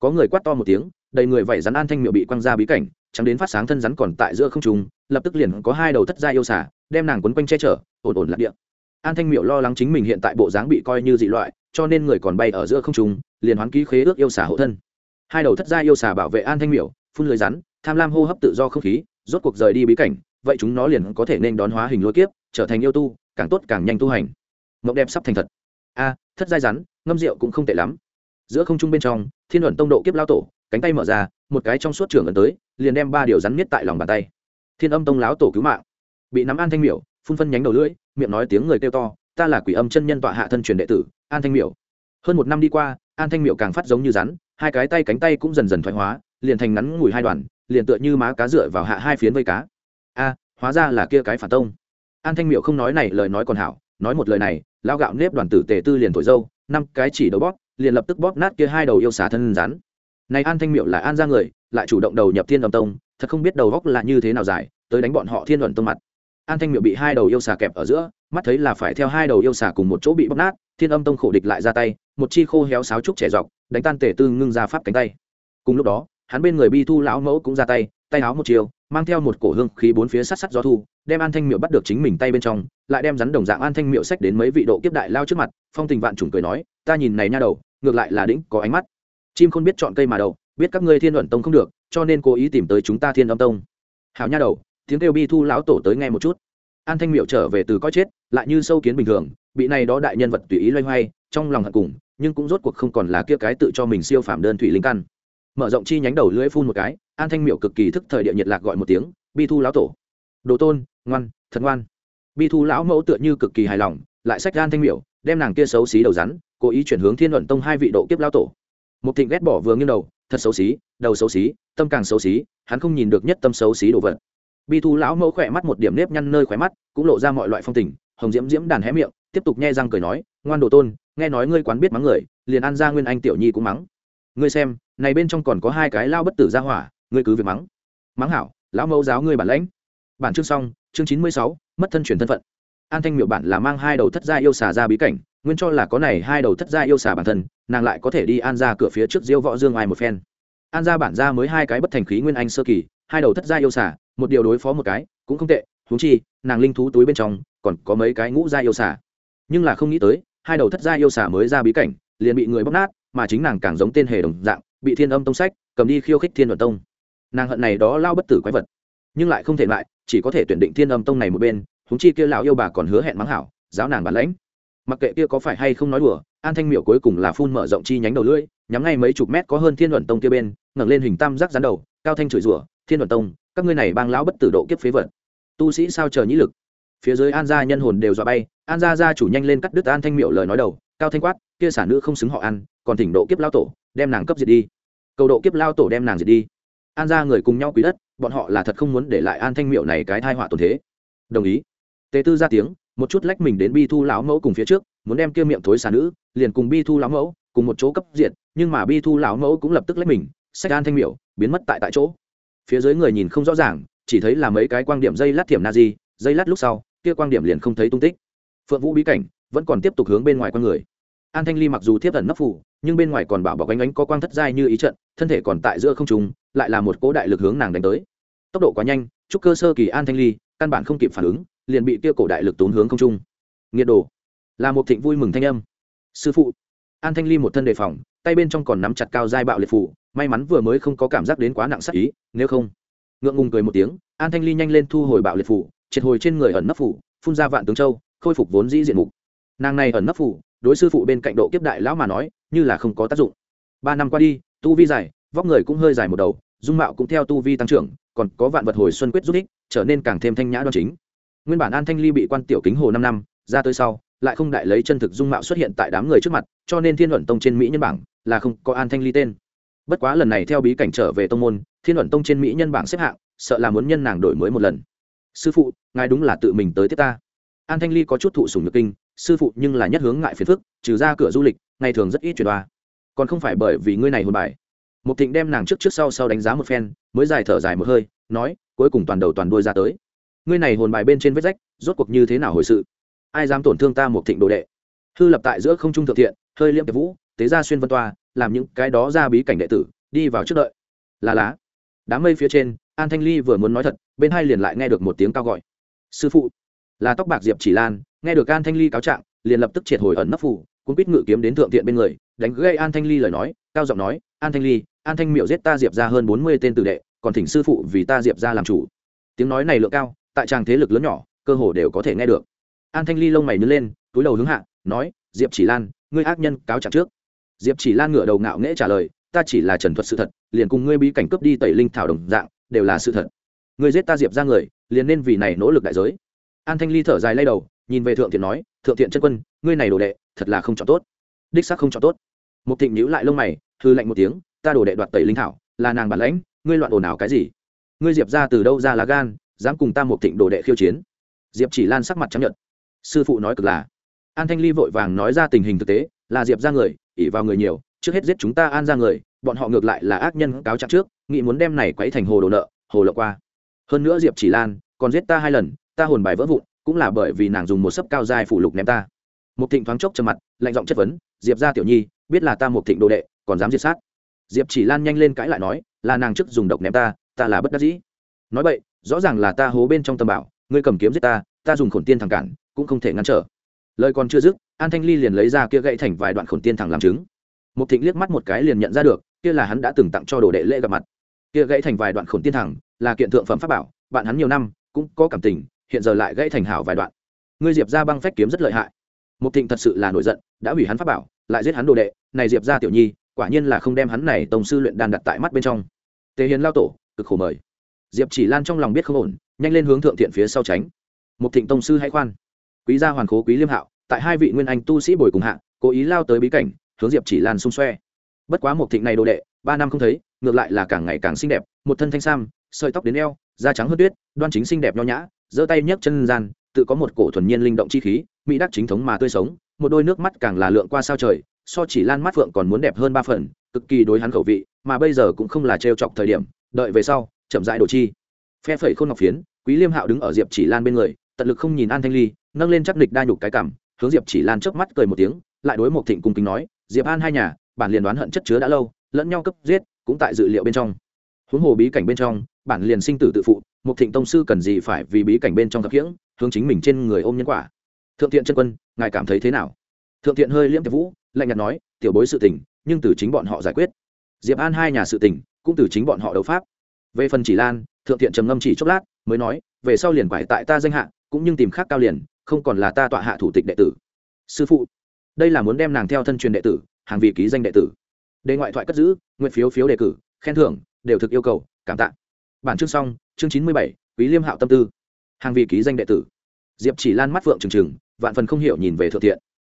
có người quát to một tiếng, đầy người vẩy rắn an thanh miệu bị quăng ra bí cảnh, chẳng đến phát sáng thân rắn còn tại giữa không trùng lập tức liền có hai đầu thất gia yêu xả đem nàng quấn quanh che chở, ổn ổn lạc địa. An thanh miệu lo lắng chính mình hiện tại bộ dáng bị coi như dị loại, cho nên người còn bay ở giữa không trùng liền hoán ký khế ước yêu xả hộ thân. Hai đầu thất gia yêu xả bảo vệ an thanh miệu phun lưới rắn, tham lam hô hấp tự do không khí, rốt cuộc rời đi bí cảnh, vậy chúng nó liền có thể nên đón hóa hình lôi kiếp, trở thành yêu tu, càng tốt càng nhanh tu hành. Mộng đẹp sắp thành thật. A, thất giai rắn, ngâm rượu cũng không tệ lắm giữa không trung bên trong, thiên luận tông độ kiếp lao tổ, cánh tay mở ra, một cái trong suốt trường ấn tới, liền đem ba điều rắn miết tại lòng bàn tay. Thiên âm tông láo tổ cứu mạng. Bị nắm an thanh miểu, phun phân nhánh đầu lưỡi, miệng nói tiếng người kêu to, ta là quỷ âm chân nhân tọa hạ thân truyền đệ tử, an thanh miểu. Hơn một năm đi qua, an thanh miểu càng phát giống như rắn, hai cái tay cánh tay cũng dần dần thoái hóa, liền thành ngắn ngủi hai đoàn, liền tựa như má cá dựa vào hạ hai phiến vây cá. A, hóa ra là kia cái phản tông. An thanh miệu không nói này lời nói còn hảo, nói một lời này lao gạo nếp đoàn tử tề tư liền thổi dâu, năm cái chỉ đầu bóp liền lập tức bóp nát kia hai đầu yêu xà thân rắn. Này an thanh miệu là an ra người, lại chủ động đầu nhập thiên âm tông, thật không biết đầu góc là như thế nào dài, tới đánh bọn họ thiên luận tông mặt. An thanh miệu bị hai đầu yêu xà kẹp ở giữa, mắt thấy là phải theo hai đầu yêu xà cùng một chỗ bị bóp nát, thiên âm tông khổ địch lại ra tay, một chi khô héo sáo trúc trẻ dọc, đánh tan tể tư ngưng ra pháp cánh tay. Cùng lúc đó, hắn bên người bi thu lão mẫu cũng ra tay tay áo một chiều, mang theo một cổ hương khí bốn phía sát sát gió thu, đem an thanh miệu bắt được chính mình tay bên trong, lại đem rắn đồng dạng an thanh miệu sách đến mấy vị độ kiếp đại lao trước mặt, phong tình vạn trùng cười nói, ta nhìn này nha đầu ngược lại là đĩnh có ánh mắt. Chim không biết chọn cây mà đầu biết các ngươi thiên luận tông không được, cho nên cố ý tìm tới chúng ta thiên âm tông. Hảo nha đầu, tiếng kêu bi thu lão tổ tới nghe một chút. An thanh miệu trở về từ coi chết, lại như sâu kiến bình thường, bị này đó đại nhân vật tùy ý loay hoay, trong lòng hận cùng, nhưng cũng rốt cuộc không còn là kia cái tự cho mình siêu phạm đơn thủy linh căn. Mở rộng chi nhánh đầu lưỡi phun một cái, an thanh miệu cực kỳ thức thời địa nhiệt lạc gọi một tiếng, bi thu lão tổ. Đồ tôn, ngoan, thật ngoan. Bi thu lão mẫu tựa như cực kỳ hài lòng, lại sách an thanh miệu đem nàng kia xấu xí đầu rắn cố ý chuyển hướng thiên luận tông hai vị độ kiếp lao tổ. Một thịnh ghét bỏ vừa nghiêng đầu, thật xấu xí, đầu xấu xí, tâm càng xấu xí, hắn không nhìn được nhất tâm xấu xí đồ vật. Bi thu lão mẫu khỏe mắt một điểm nếp nhăn nơi khỏe mắt, cũng lộ ra mọi loại phong tình, hồng diễm diễm đàn hé miệng, tiếp tục nghe răng cười nói, ngoan đồ tôn, nghe nói ngươi quán biết mắng người, liền ăn ra nguyên anh tiểu nhi cũng mắng. Ngươi xem, này bên trong còn có hai cái lao bất tử ra hỏa, ngươi cứ việc mắng. Mắng hảo, lão mẫu giáo ngươi bản lãnh. Bản chương xong, chương chín mươi sáu, mất thân chuyển thân phận. An thanh miệu bản là mang hai đầu thất gia yêu xà ra bí cảnh nguyên cho là có này hai đầu thất gia yêu xà bản thân, nàng lại có thể đi an ra cửa phía trước diêu võ dương ai một phen. An ra bản ra mới hai cái bất thành khí nguyên anh sơ kỳ, hai đầu thất gia yêu xà, một điều đối phó một cái, cũng không tệ thú chi, nàng linh thú túi bên trong, còn có mấy cái ngũ gia yêu xà. Nhưng là không nghĩ tới, hai đầu thất gia yêu xà mới ra bí cảnh, liền bị người bóc nát, mà chính nàng càng giống tên hề đồng dạng, bị thiên âm tông sách, cầm đi khiêu khích thiên luận tông. Nàng hận này đó lao bất tử quái vật. Nhưng lại không thể lại, chỉ có thể tuyển định thiên âm tông này một bên húng chi kia lão yêu bà còn hứa hẹn mắng hảo, giáo nàng bản lãnh mặc kệ kia có phải hay không nói đùa, an thanh miệu cuối cùng là phun mở rộng chi nhánh đầu lưỡi, nhắm ngay mấy chục mét có hơn thiên luận tông kia bên, ngẩng lên hình tam giác rắn đầu, cao thanh chửi rủa, thiên luận tông, các ngươi này bang lão bất tử độ kiếp phế vật. Tu sĩ sao chờ nhĩ lực? Phía dưới an gia nhân hồn đều dọa bay, an gia gia chủ nhanh lên cắt đứt an thanh miệu lời nói đầu, cao thanh quát, kia sản nữ không xứng họ ăn còn thỉnh độ kiếp lao tổ, đem nàng cấp diệt đi. Cầu độ kiếp lao tổ đem nàng diệt đi. An gia người cùng nhau quý đất, bọn họ là thật không muốn để lại an thanh miệu này cái thai họa tổn thế. Đồng ý. Tề tư ra tiếng một chút lách mình đến bi thu lão mẫu cùng phía trước muốn đem kia miệng thối xà nữ liền cùng bi thu lão mẫu cùng một chỗ cấp diện, nhưng mà bi thu lão mẫu cũng lập tức lách mình sách an thanh miểu biến mất tại tại chỗ. Phía dưới người nhìn không rõ ràng chỉ thấy là mấy cái quang điểm dây lát thiểm na di dây lát lúc sau kia quang điểm liền không thấy tung tích. Phượng vũ bí cảnh vẫn còn tiếp tục hướng bên ngoài con người. An thanh ly mặc dù tiếp ẩn nấp phủ nhưng bên ngoài còn bảo bọc ánh ánh có quang thất giai như ý trận thân thể còn tại giữa không trùng lại là một cố đại lực hướng nàng đánh tới. Tốc độ quá nhanh chúc cơ sơ kỳ an thanh ly căn bản không kịp phản ứng liền bị kia cổ đại lực tốn hướng không trung. Nghiệt đồ. Là một thịnh vui mừng thanh âm. Sư phụ. An thanh ly một thân đề phòng, tay bên trong còn nắm chặt cao giai bạo liệt phủ may mắn vừa mới không có cảm giác đến quá nặng sắc ý, nếu không. Ngượng ngùng cười một tiếng, an thanh ly nhanh lên thu hồi bạo liệt phủ triệt hồi trên người ẩn nấp phủ phun ra vạn tướng châu, khôi phục vốn dĩ diện mục. Nàng này ẩn nấp phủ đối sư phụ bên cạnh độ kiếp đại lão mà nói, như là không có tác dụng. Ba năm qua đi, tu vi dài, vóc người cũng hơi dài một đầu, dung mạo cũng theo tu vi tăng trưởng, còn có vạn vật hồi xuân quyết giúp ích, trở nên càng thêm thanh nhã đoan chính nguyên bản an thanh ly bị quan tiểu kính hồ năm năm, ra tới sau, lại không đại lấy chân thực dung mạo xuất hiện tại đám người trước mặt, cho nên thiên luận tông trên mỹ nhân bảng là không có an thanh ly tên. Bất quá lần này theo bí cảnh trở về tông môn, thiên luận tông trên mỹ nhân bảng xếp hạng, sợ là muốn nhân nàng đổi mới một lần. Sư phụ, ngài đúng là tự mình tới tiếp ta. An thanh ly có chút thụ sùng nhược kinh, sư phụ, nhưng là nhất hướng ngại phiền phức, trừ ra cửa du lịch, ngày thường rất ít chuyển đoa. Còn không phải bởi vì ngươi này hồn bài. Một thịnh đem nàng trước trước sau sau đánh giá một phen, mới dài thở dài một hơi, nói, cuối cùng toàn đầu toàn đuôi ra tới ngươi này hồn bài bên trên vết rách, rốt cuộc như thế nào hồi sự? Ai dám tổn thương ta một thịnh đồ đệ? Hư lập tại giữa không trung thượng thiện, hơi liễm tiệp vũ, tế ra xuyên vân toa, làm những cái đó ra bí cảnh đệ tử, đi vào trước đợi. Là lá đám mây phía trên, an thanh ly vừa muốn nói thật, bên hai liền lại nghe được một tiếng cao gọi. Sư phụ. Là tóc bạc diệp chỉ lan, nghe được an thanh ly cáo trạng, liền lập tức triệt hồi ẩn nấp phủ cũng biết ngự kiếm đến thượng thiện bên người, đánh gây an thanh ly lời nói, cao giọng nói, an thanh ly, an thanh miệu giết ta diệp ra hơn bốn mươi tên tử đệ, còn thỉnh sư phụ vì ta diệp ra làm chủ. Tiếng nói này lượng cao tại tràng thế lực lớn nhỏ, cơ hồ đều có thể nghe được. An thanh ly lông mày nhớ lên, túi đầu hướng hạ, nói, diệp chỉ lan, ngươi ác nhân cáo trạng trước. Diệp chỉ lan ngửa đầu ngạo nghễ trả lời, ta chỉ là trần thuật sự thật, liền cùng ngươi bí cảnh cướp đi tẩy linh thảo đồng dạng, đều là sự thật. Ngươi giết ta diệp ra người, liền nên vì này nỗ lực đại giới. An thanh ly thở dài lay đầu, nhìn về thượng thiện nói, thượng thiện chân quân, ngươi này đồ đệ, thật là không chọn tốt. Đích xác không chọn tốt. Một thịnh nhíu lại lông mày thư lạnh một tiếng, ta đồ đệ đoạt tẩy linh thảo, là nàng bản lãnh, ngươi loạn ồn ào cái gì? Ngươi diệp ra từ đâu ra lá gan dám cùng ta một thịnh đồ đệ khiêu chiến. Diệp chỉ lan sắc mặt chấp nhận sư phụ nói cực là. An thanh ly vội vàng nói ra tình hình thực tế, là diệp ra người ỉ vào người nhiều, trước hết giết chúng ta an ra người, bọn họ ngược lại là ác nhân cáo trạng trước nghị muốn đem này quấy thành hồ đồ nợ, hồ lộ qua. Hơn nữa diệp chỉ lan, còn giết ta hai lần, ta hồn bài vỡ vụn, cũng là bởi vì nàng dùng một sấp cao dài phủ lục ném ta. Một thịnh thoáng chốc trầm mặt, lạnh giọng chất vấn, diệp ra tiểu nhi, biết là ta một thịnh đồ đệ, còn dám diệt sát? Diệp chỉ lan nhanh lên cãi lại nói, là nàng trước dùng độc ném ta ta là bất đắc dĩ. Nói vậy rõ ràng là ta hố bên trong tầm bảo, ngươi cầm kiếm giết ta ta dùng khổn tiên thẳng cản, cũng không thể ngăn trở. Lời còn chưa dứt, an thanh ly liền lấy ra kia gãy thành vài đoạn khổn tiên thẳng làm chứng. Một thịnh liếc mắt một cái liền nhận ra được, kia là hắn đã từng tặng cho đồ đệ lễ gặp mặt. Kia gãy thành vài đoạn khổn tiên thẳng, là kiện thượng phẩm pháp bảo, bạn hắn nhiều năm, cũng có cảm tình, hiện giờ lại gãy thành hảo vài đoạn. Ngươi diệp ra băng phách kiếm rất lợi hại. Một thịnh thật sự là nổi giận, đã hủy hắn pháp bảo, lại giết hắn đồ đệ, này diệp ra tiểu nhi, quả nhiên là không đem hắn này tổng sư luyện đan đặt tại mắt bên trong. Tề hiền lao tổ, cực khổ mời diệp chỉ lan trong lòng biết không ổn, nhanh lên hướng thượng thiện phía sau tránh. Một thịnh tông sư hãy khoan. Quý gia hoàn khố quý liêm hạo, tại hai vị nguyên anh tu sĩ bồi cùng hạ, cố ý lao tới bí cảnh, hướng diệp chỉ lan xung xoe. Bất quá một thịnh này đồ đệ, ba năm không thấy, ngược lại là càng ngày càng xinh đẹp, một thân thanh sam, sợi tóc đến eo, da trắng hơn tuyết, đoan chính xinh đẹp nho nhã, giơ tay nhấc chân gian, tự có một cổ thuần nhiên linh động chi khí, mỹ đắc chính thống mà tươi sống, một đôi nước mắt càng là lượng qua sao trời, so chỉ lan mắt phượng còn muốn đẹp hơn ba phần, cực kỳ đối hắn khẩu vị, mà bây giờ cũng không là trêu chọc thời điểm, đợi về sau chậm rãi đổ chi. Phe phẩy khôn ngọc phiến, quý liêm hạo đứng ở diệp chỉ lan bên người, tận lực không nhìn an thanh ly, nâng lên chắc nịch đa nhục cái cảm, hướng diệp chỉ lan chớp mắt cười một tiếng, lại đối một thịnh cung kính nói, diệp an hai nhà, bản liền đoán hận chất chứa đã lâu, lẫn nhau cấp giết, cũng tại dự liệu bên trong. Huống hồ bí cảnh bên trong, bản liền sinh tử tự phụ một thịnh tông sư cần gì phải vì bí cảnh bên trong thập hiễng hướng chính mình trên người ôm nhân quả. Thượng thiện chân quân, ngài cảm thấy thế nào? Thượng thiện hơi liễm tiệp vũ, lạnh nhạt nói, tiểu bối sự tình, nhưng từ chính bọn họ giải quyết. Diệp an hai nhà sự tình, cũng từ chính bọn họ đấu pháp về phần chỉ lan, thượng thiện trầm ngâm chỉ chốc lát, mới nói, về sau liền quải tại ta danh hạ, cũng nhưng tìm khác cao liền, không còn là ta tọa hạ thủ tịch đệ tử. Sư phụ. Đây là muốn đem nàng theo thân truyền đệ tử, hàng vị ký danh đệ tử. Đề ngoại thoại cất giữ nguyện phiếu phiếu đề cử, khen thưởng, đều thực yêu cầu, cảm tạ. Bản chương xong, chương chín mươi bảy, quý liêm hạo tâm tư. Hàng vị ký danh đệ tử. Diệp chỉ lan mắt phượng trừng trừng, vạn phần không hiểu nhìn về thượng thiện.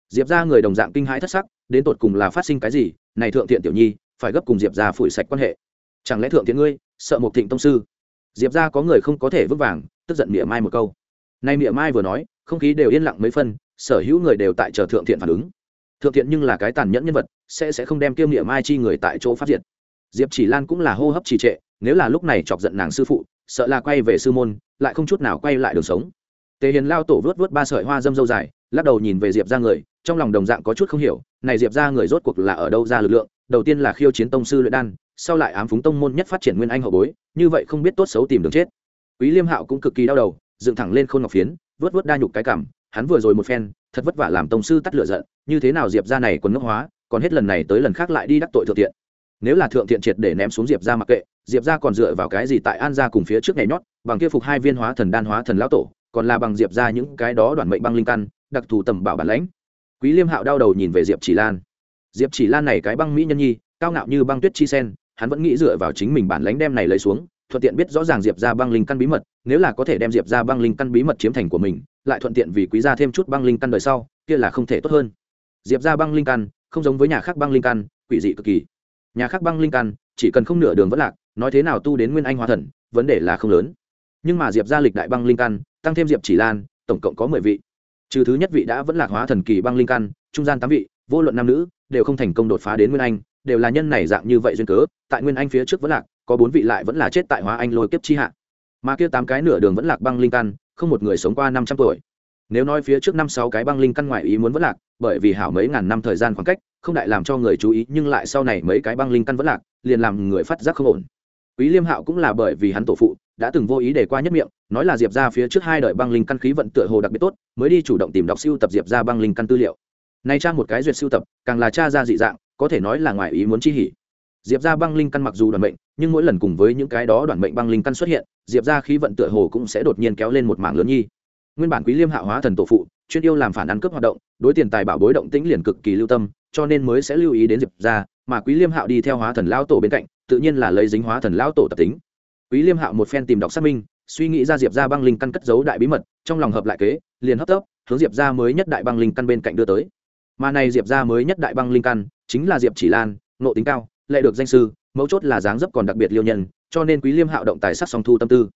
Diệp ra người đồng dạng kinh hãi thất sắc, đến tột cùng là phát sinh cái gì, này thượng thiện tiểu nhi, phải gấp cùng diệp ra phủi sạch quan hệ. Chẳng lẽ thượng thiện ngươi sợ một thịnh tông sư. Diệp ra có người không có thể vững vàng, tức giận miệng mai một câu. Nay miệng mai vừa nói, không khí đều yên lặng mấy phân, sở hữu người đều tại chờ thượng thiện phản ứng. Thượng thiện nhưng là cái tàn nhẫn nhân vật, sẽ sẽ không đem kiêm miệng mai chi người tại chỗ phát diệt. Diệp chỉ lan cũng là hô hấp trì trệ, nếu là lúc này chọc giận nàng sư phụ, sợ là quay về sư môn, lại không chút nào quay lại đường sống. Tề hiền lao tổ vớt vớt ba sợi hoa dâm dâu dài, lắc đầu nhìn về diệp ra người, trong lòng đồng dạng có chút không hiểu, này diệp ra người rốt cuộc là ở đâu ra lực lượng? Đầu tiên là khiêu chiến tông sư luyện đan sau lại ám phúng tông môn nhất phát triển nguyên anh hậu bối, như vậy không biết tốt xấu tìm đường chết. Quý liêm hạo cũng cực kỳ đau đầu, dựng thẳng lên khôn ngọc phiến, vớt vớt đa nhục cái cảm, hắn vừa rồi một phen, thật vất vả làm tông sư tắt lửa giận, như thế nào diệp ra này quần ngốc hóa, còn hết lần này tới lần khác lại đi đắc tội thượng thiện nếu là thượng thiện triệt để ném xuống diệp ra mặc kệ, diệp ra còn dựa vào cái gì tại an ra cùng phía trước ngày nhót, bằng kia phục hai viên hóa thần đan hóa thần lão tổ, còn là bằng diệp ra những cái đó đoàn mệnh băng linh căn, đặc thù tầm bảo bản lãnh. Quý liêm hạo đau đầu nhìn về diệp chỉ lan. Diệp chỉ lan này cái băng mỹ nhân nhi, cao ngạo như băng tuyết chi sen hắn vẫn nghĩ dựa vào chính mình bản lãnh đem này lấy xuống, thuận tiện biết rõ ràng diệp ra băng linh căn bí mật, nếu là có thể đem diệp ra băng linh căn bí mật chiếm thành của mình, lại thuận tiện vì quý gia thêm chút băng linh căn đời sau, kia là không thể tốt hơn. Diệp ra băng linh căn không giống với nhà khác băng linh căn, quỷ dị cực kỳ. Nhà khác băng linh căn, chỉ cần không nửa đường vẫn lạc, nói thế nào tu đến nguyên anh hóa thần, vấn đề là không lớn. Nhưng mà diệp ra lịch đại băng linh căn, tăng thêm diệp chỉ lan, tổng cộng có mười vị. Trừ thứ nhất vị đã vẫn lạc hóa thần kỳ băng linh căn, trung gian tám vị, vô luận nam nữ, đều không thành công đột phá đến nguyên anh đều là nhân này dạng như vậy duyên cớ, tại nguyên anh phía trước vẫn lạc, có bốn vị lại vẫn là chết tại hóa anh lôi kiếp chi hạ. Mà kia tám cái nửa đường vẫn lạc băng linh căn, không một người sống qua năm trăm tuổi. Nếu nói phía trước năm sáu cái băng linh căn ngoại ý muốn vẫn lạc, bởi vì hảo mấy ngàn năm thời gian khoảng cách, không đại làm cho người chú ý, nhưng lại sau này mấy cái băng linh căn vẫn lạc, liền làm người phát giác không ổn. Quý liêm hạo cũng là bởi vì hắn tổ phụ, đã từng vô ý để qua nhất miệng, nói là diệp ra phía trước hai đời băng linh căn khí vận tựa hồ đặc biệt tốt, mới đi chủ động tìm đọc siêu tập diệp ra băng linh căn tư liệu. Nay tra một cái duyệt siêu tập, càng là cha ra dị dạng có thể nói là ngoài ý muốn chi hỉ. Diệp ra băng linh căn mặc dù đoàn mệnh, nhưng mỗi lần cùng với những cái đó đoàn mệnh băng linh căn xuất hiện, diệp ra khí vận tựa hồ cũng sẽ đột nhiên kéo lên một mảng lớn nhi. Nguyên bản quý liêm hạ hóa thần tổ phụ, chuyên yêu làm phản ăn cướp hoạt động, đối tiền tài bảo bối động tĩnh liền cực kỳ lưu tâm, cho nên mới sẽ lưu ý đến diệp ra mà quý liêm hạo đi theo hóa thần lão tổ bên cạnh, tự nhiên là lấy dính hóa thần lão tổ tập tính. Quý liêm hạo một phen tìm đọc xác minh, suy nghĩ ra diệp ra băng linh căn cất giấu đại bí mật, trong lòng hợp lại kế, liền hấp tấp, hướng diệp ra mới nhất đại băng linh căn bên cạnh đưa tới mà này diệp ra mới nhất đại băng linh căn chính là diệp chỉ lan nộ tính cao lại được danh sư mấu chốt là dáng dấp còn đặc biệt liêu nhân cho nên quý liêm hạo động tài sắc song thu tâm tư.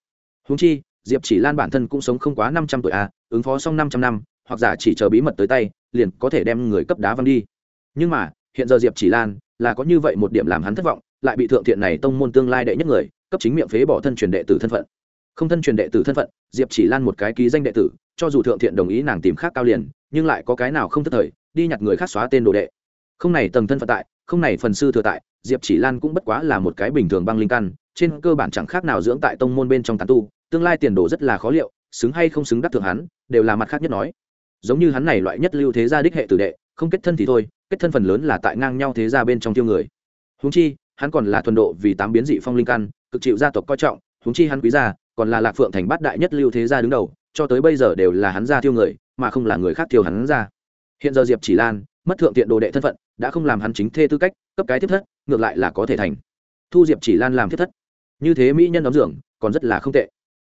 Húng chi diệp chỉ lan bản thân cũng sống không quá năm trăm tuổi a à, ứng phó xong năm trăm năm hoặc giả chỉ chờ bí mật tới tay liền có thể đem người cấp đá văng đi. Nhưng mà hiện giờ diệp chỉ lan là có như vậy một điểm làm hắn thất vọng lại bị thượng thiện này tông môn tương lai đệ nhất người cấp chính miệng phế bỏ thân truyền đệ tử thân phận. Không thân truyền đệ tử thân phận diệp chỉ lan một cái ký danh đệ tử cho dù thượng thiện đồng ý nàng tìm khác cao liền nhưng lại có cái nào không thất thời đi nhặt người khác xóa tên đồ đệ. Không này tầng thân phận tại, không này phần sư thừa tại, diệp chỉ lan cũng bất quá là một cái bình thường băng linh căn, trên cơ bản chẳng khác nào dưỡng tại tông môn bên trong tán tu, tương lai tiền đồ rất là khó liệu, xứng hay không xứng đắc thượng hắn, đều là mặt khác nhất nói. Giống như hắn này loại nhất lưu thế gia đích hệ tử đệ, không kết thân thì thôi, kết thân phần lớn là tại ngang nhau thế gia bên trong tiêu người. Huống chi, hắn còn là thuần độ vì tám biến dị phong linh căn, cực chịu gia tộc coi trọng, huống chi hắn quý gia, còn là lạc phượng thành bát đại nhất lưu thế gia đứng đầu, cho tới bây giờ đều là hắn gia tiêu người, mà không là người khác tiêu hắn ra hiện giờ diệp chỉ lan, mất thượng tiện đồ đệ thân phận, đã không làm hắn chính thê tư cách, cấp cái thiết thất, ngược lại là có thể thành. Thu diệp chỉ lan làm thiết thất. Như thế mỹ nhân đóng dưỡng còn rất là không tệ.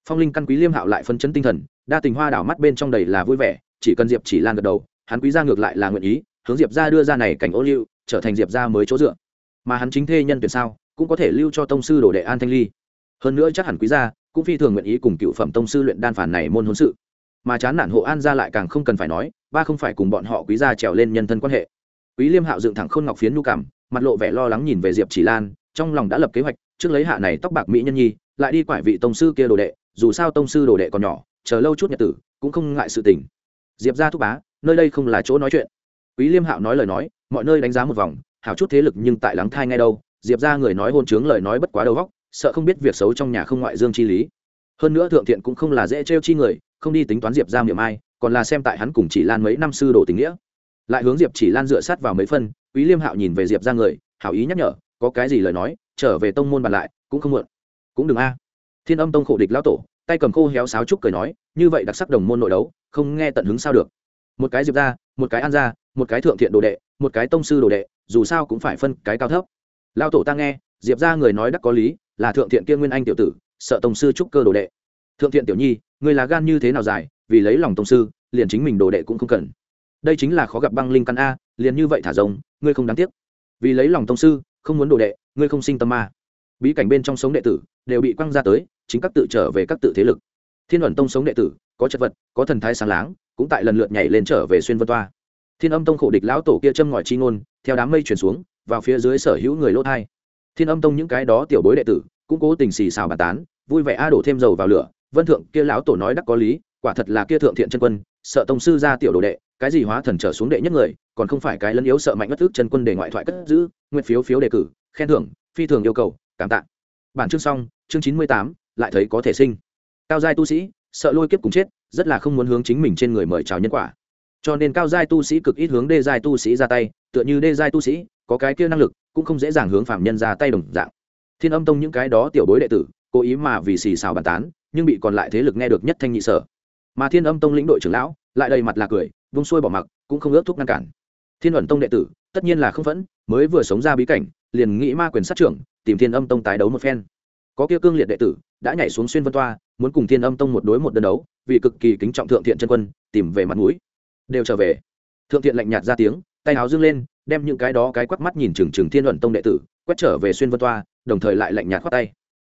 Phong linh căn quý liêm hạo lại phân chấn tinh thần, đa tình hoa đảo mắt bên trong đầy là vui vẻ, chỉ cần diệp chỉ lan gật đầu, hắn quý ra ngược lại là nguyện ý, hướng diệp ra đưa ra này cảnh ô liu, trở thành diệp ra mới chỗ dựa. Mà hắn chính thê nhân tuyệt sao, cũng có thể lưu cho tông sư đồ đệ an thanh ly. Hơn nữa chắc hẳn quý gia cũng phi thường nguyện ý cùng cựu phẩm tông sư luyện đan phản này môn hôn sự mà chán nản hộ an ra lại càng không cần phải nói, ba không phải cùng bọn họ quý gia trèo lên nhân thân quan hệ. Quý liêm hạo dựng thẳng khôn ngọc phiến nhu cảm, mặt lộ vẻ lo lắng nhìn về diệp chỉ lan, trong lòng đã lập kế hoạch, trước lấy hạ này tóc bạc mỹ nhân nhi, lại đi quải vị tông sư kia đồ đệ, dù sao tông sư đồ đệ còn nhỏ, chờ lâu chút nhật tử, cũng không ngại sự tình. Diệp ra thúc bá, nơi đây không là chỗ nói chuyện. Quý liêm hạo nói lời nói, mọi nơi đánh giá một vòng, hảo chút thế lực nhưng tại lắng thai ngay đâu, diệp ra người nói hôn chướng lời nói bất quá đầu góc sợ không biết việc xấu trong nhà không ngoại dương chi lý. Hơn nữa thượng thiện cũng không là dễ trêu chi người không đi tính toán diệp ra miệng ai, còn là xem tại hắn cùng chỉ lan mấy năm sư đồ tình nghĩa. Lại hướng diệp chỉ lan dựa sát vào mấy phân, quý liêm hạo nhìn về diệp ra người, hảo ý nhắc nhở, có cái gì lời nói, trở về tông môn bàn lại, cũng không muộn. Cũng đừng a. Thiên âm tông khổ địch lão tổ, tay cầm khô héo sáo trúc cười nói, như vậy đặc sắc đồng môn nội đấu, không nghe tận hứng sao được. Một cái diệp ra một cái an ra một cái thượng thiện đồ đệ, một cái tông sư đồ đệ, dù sao cũng phải phân cái cao thấp. Lao tổ ta nghe, diệp ra người nói đắc có lý, là thượng thiện kia nguyên anh tiểu tử, sợ tông sư trúc cơ đồ đệ. Thượng thiện tiểu nhi người là gan như thế nào dài, vì lấy lòng tông sư, liền chính mình đồ đệ cũng không cần. Đây chính là khó gặp băng linh căn a, liền như vậy thả rồng ngươi không đáng tiếc. Vì lấy lòng tông sư, không muốn đồ đệ, ngươi không sinh tâm ma. Bí cảnh bên trong sống đệ tử, đều bị quăng ra tới, chính các tự trở về các tự thế lực. Thiên ẩn tông sống đệ tử, có chất vật, có thần thái sáng láng, cũng tại lần lượt nhảy lên trở về xuyên vân toa. Thiên âm tông khổ địch lão tổ kia châm ngòi chi ngôn, theo đám mây chuyển xuống, vào phía dưới sở hữu người lỗ thai. Thiên âm tông những cái đó tiểu bối đệ tử, cũng cố tình xì xào bàn tán, vui vẻ a đổ thêm dầu vào lửa vân thượng, kia lão tổ nói đắc có lý, quả thật là kia thượng thiện chân quân, sợ tông sư ra tiểu đồ đệ, cái gì hóa thần trở xuống đệ nhất người, còn không phải cái lấn yếu sợ mạnh bất thức chân quân để ngoại thoại cất giữ, nguyện phiếu phiếu đề cử, khen thưởng, phi thường yêu cầu, cảm tạ. Bản chương xong, chương chín mươi tám, lại thấy có thể sinh. Cao giai tu sĩ, sợ lôi kiếp cùng chết, rất là không muốn hướng chính mình trên người mời chào nhân quả. Cho nên cao giai tu sĩ cực ít hướng đê giai tu sĩ ra tay, tựa như đê giai tu sĩ, có cái kia năng lực, cũng không dễ dàng hướng phạm nhân ra tay đồng dạng. Thiên âm tông những cái đó tiểu bối đệ tử, cố ý mà vì xì xào bàn tán nhưng bị còn lại thế lực nghe được nhất thanh nhị sở. Mà thiên âm tông lĩnh đội trưởng lão lại đầy mặt là cười, vung xuôi bỏ mặc, cũng không ước thúc ngăn cản. Thiên ẩn tông đệ tử, tất nhiên là không phẫn, mới vừa sống ra bí cảnh, liền nghĩ ma quyền sát trưởng, tìm thiên âm tông tái đấu một phen. Có kia cương liệt đệ tử, đã nhảy xuống xuyên vân toa, muốn cùng thiên âm tông một đối một đơn đấu, vì cực kỳ kính trọng thượng thiện chân quân, tìm về mặt mũi. Đều trở về. Thượng thiện lạnh nhạt ra tiếng, tay áo dương lên, đem những cái đó cái quắc mắt nhìn chừng chừng thiên luận tông đệ tử, quét trở về xuyên vân toa, đồng thời lại lạnh nhạt khoát tay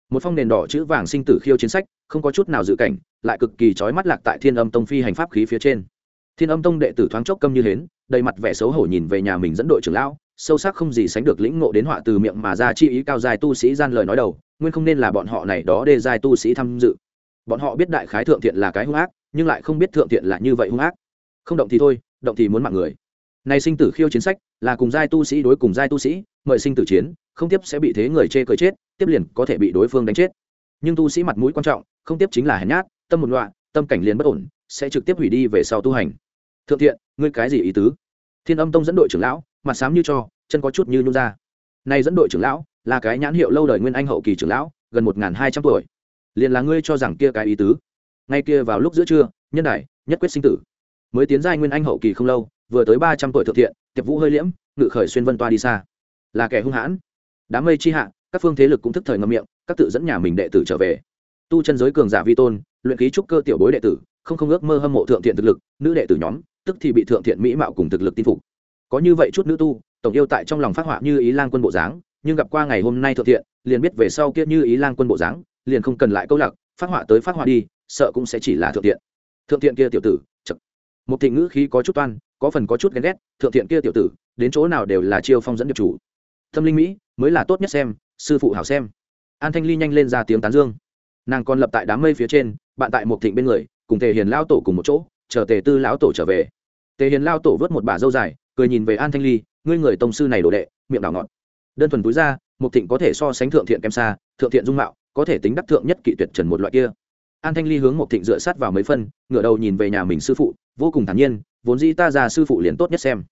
một phong nền đỏ chữ vàng sinh tử khiêu chiến sách, không có chút nào dự cảnh, lại cực kỳ trói mắt lạc tại thiên âm tông phi hành pháp khí phía trên. Thiên âm tông đệ tử thoáng chốc câm như hến, đầy mặt vẻ xấu hổ nhìn về nhà mình dẫn đội trưởng lão, sâu sắc không gì sánh được lĩnh ngộ đến họa từ miệng mà ra chi ý cao dài tu sĩ gian lời nói đầu, nguyên không nên là bọn họ này đó đê giai tu sĩ tham dự. Bọn họ biết đại khái thượng thiện là cái hung ác, nhưng lại không biết thượng thiện là như vậy hung ác. Không động thì thôi, động thì muốn mạng người. Này sinh tử khiêu chiến sách, là cùng giai tu sĩ đối cùng giai tu sĩ mời sinh tử chiến, không tiếp sẽ bị thế người chê cười chết, tiếp liền có thể bị đối phương đánh chết. Nhưng tu sĩ mặt mũi quan trọng, không tiếp chính là hèn nhát, tâm một loạn, tâm cảnh liền bất ổn, sẽ trực tiếp hủy đi về sau tu hành. Thượng thiện, ngươi cái gì ý tứ? Thiên âm tông dẫn đội trưởng lão, mặt xám như cho, chân có chút như nhung ra. Nay dẫn đội trưởng lão, là cái nhãn hiệu lâu đời nguyên anh hậu kỳ trưởng lão, gần một hai trăm tuổi. Liền là ngươi cho rằng kia cái ý tứ? Ngay kia vào lúc giữa trưa, nhân đại, nhất quyết sinh tử. Mới tiến giai nguyên anh hậu kỳ không lâu, vừa tới ba trăm tuổi thượng thiện, tiệp vũ hơi liễm, ngự khởi xuyên vân toa đi xa là kẻ hung hãn. Đám mây chi hạ, các phương thế lực cũng thức thời ngâm miệng, các tự dẫn nhà mình đệ tử trở về. Tu chân giới cường giả vi tôn, luyện ký trúc cơ tiểu bối đệ tử, không không ước mơ hâm mộ thượng thiện thực lực, nữ đệ tử nhóm, tức thì bị thượng thiện mỹ mạo cùng thực lực tin phục. Có như vậy chút nữ tu, tổng yêu tại trong lòng phát họa như ý lang quân bộ dáng, nhưng gặp qua ngày hôm nay thượng thiện, liền biết về sau kia như ý lang quân bộ dáng, liền không cần lại câu lạc, phát họa tới phát họa đi, sợ cũng sẽ chỉ là thượng thiện. Thượng thiện kia tiểu tử, chật. Một thị ngữ khí có chút toan, có phần có chút ghen ghét, thượng thiện kia tiểu tử, đến chỗ nào đều là chiêu phong dẫn điệp chủ tâm linh mỹ, mới là tốt nhất xem, sư phụ hảo xem. An thanh ly nhanh lên ra tiếng tán dương. Nàng còn lập tại đám mây phía trên, bạn tại một thịnh bên người, cùng tề hiền lao tổ cùng một chỗ, chờ tề tư lão tổ trở về. Tề hiền lao tổ vớt một bà dâu dài, cười nhìn về an thanh ly, ngươi người tông sư này đồ đệ, miệng đảo ngọt. Đơn thuần túi ra một thịnh có thể so sánh thượng thiện kém xa, thượng thiện dung mạo, có thể tính đắc thượng nhất kỵ tuyệt trần một loại kia. An thanh ly hướng một thịnh dựa sát vào mấy phân, ngửa đầu nhìn về nhà mình sư phụ, vô cùng thản nhiên, vốn dĩ ta ra sư phụ liền tốt nhất xem.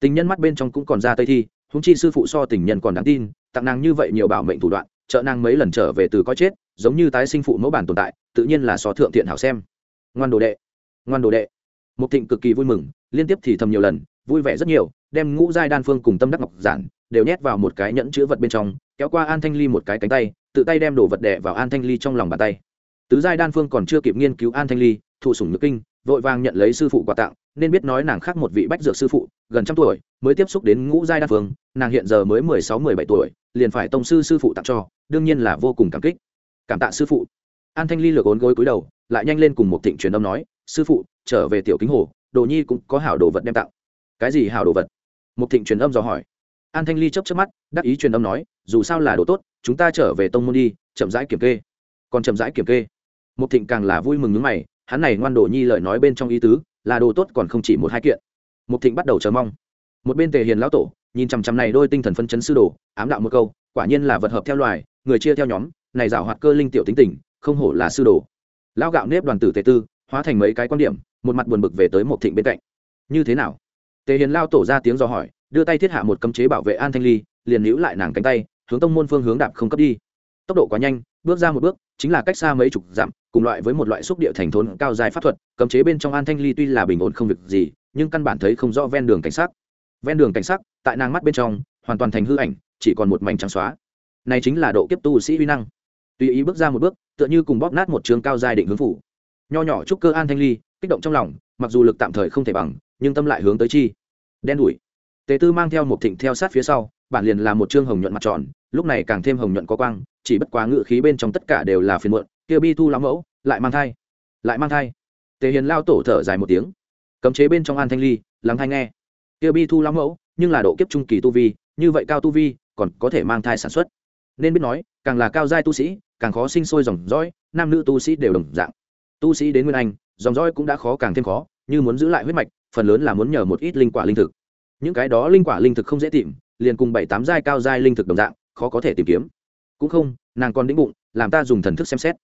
Tình nhân mắt bên trong cũng còn ra tây thi húng chi sư phụ so tình nhân còn đáng tin, tặng nàng như vậy nhiều bảo mệnh thủ đoạn, trợ nàng mấy lần trở về từ có chết, giống như tái sinh phụ mẫu bản tồn tại, tự nhiên là so thượng thiện hảo xem. Ngoan đồ đệ, ngoan đồ đệ. Mục thịnh cực kỳ vui mừng, liên tiếp thì thầm nhiều lần, vui vẻ rất nhiều, đem ngũ giai đan phương cùng tâm đắc ngọc giản, đều nhét vào một cái nhẫn chữ vật bên trong, kéo qua an thanh ly một cái cánh tay, tự tay đem đồ vật đẻ vào an thanh ly trong lòng bàn tay. Tứ giai đan phương còn chưa kịp nghiên cứu an thanh ly, thụ sủng nhược kinh, vội vàng nhận lấy sư phụ quà tặng nên biết nói nàng khác một vị bách dược sư phụ, gần trăm tuổi, mới tiếp xúc đến ngũ giai đan phương, nàng hiện giờ mới mười sáu, mười bảy tuổi, liền phải tông sư sư phụ tặng cho, đương nhiên là vô cùng cảm kích. Cảm tạ sư phụ. An thanh ly lược ốn gối cúi đầu, lại nhanh lên cùng một thịnh truyền âm nói, sư phụ, trở về tiểu kính hồ, đồ nhi cũng có hảo đồ vật đem tặng. Cái gì hảo đồ vật? Một thịnh truyền âm dò hỏi. An thanh ly chấp chấp mắt, đắc ý truyền âm nói, dù sao là đồ tốt, chúng ta trở về tông môn đi, chậm rãi kiểm kê. Còn chậm rãi kiểm kê. Một thịnh càng là vui mừng nhướng mày, hắn này ngoan đồ nhi lời nói bên trong ý tứ là đồ tốt còn không chỉ một hai kiện. Một thịnh bắt đầu chờ mong. Một bên tề hiền lão tổ, nhìn chằm chằm này đôi tinh thần phân chấn sư đồ, ám đạo một câu, quả nhiên là vật hợp theo loài, người chia theo nhóm, này giảo hoạt cơ linh tiểu tính tình, không hổ là sư đồ. Lão gạo nếp đoàn tử tề tư, hóa thành mấy cái quan điểm, một mặt buồn bực về tới một thịnh bên cạnh. Như thế nào? Tề hiền lao tổ ra tiếng dò hỏi, đưa tay thiết hạ một cấm chế bảo vệ an thanh ly, liền níu lại nàng cánh tay, hướng tông môn phương hướng đạp không cấp đi. Tốc độ quá nhanh, bước ra một bước, chính là cách xa mấy chục dặm cùng loại với một loại xúc địa thành thốn cao dài pháp thuật, cấm chế bên trong an thanh ly tuy là bình ổn không việc gì, nhưng căn bản thấy không rõ ven đường cảnh sắc. Ven đường cảnh sắc, tại nàng mắt bên trong, hoàn toàn thành hư ảnh, chỉ còn một mảnh trắng xóa. Này chính là độ kiếp tu sĩ uy năng. Tùy ý bước ra một bước, tựa như cùng bóp nát một trường cao dài định hướng phủ. Nho nhỏ trúc cơ an thanh ly, kích động trong lòng, mặc dù lực tạm thời không thể bằng, nhưng tâm lại hướng tới chi. Đen đủi. Tề tư mang theo một thịnh theo sát phía sau, bản liền là một trương hồng nhuận mặt tròn, lúc này càng thêm hồng nhuận có quang, chỉ bất quá ngự khí bên trong tất cả đều là phiền muộn kia bi thu lão mẫu, lại mang thai. Lại mang thai. Tề hiền lao tổ thở dài một tiếng. Cấm chế bên trong an thanh ly, lắng thai nghe. Kia bi thu lão mẫu, nhưng là độ kiếp trung kỳ tu vi, như vậy cao tu vi, còn có thể mang thai sản xuất. Nên biết nói, càng là cao giai tu sĩ, càng khó sinh sôi dòng dõi, nam nữ tu sĩ đều đồng dạng. Tu sĩ đến nguyên anh, dòng dõi cũng đã khó càng thêm khó, như muốn giữ lại huyết mạch, phần lớn là muốn nhờ một ít linh quả linh thực. Những cái đó linh quả linh thực không dễ tìm, liền cùng bảy tám giai cao giai linh thực đồng dạng, khó có thể tìm kiếm. Cũng không, nàng còn đĩnh bụng, làm ta dùng thần thức xem xét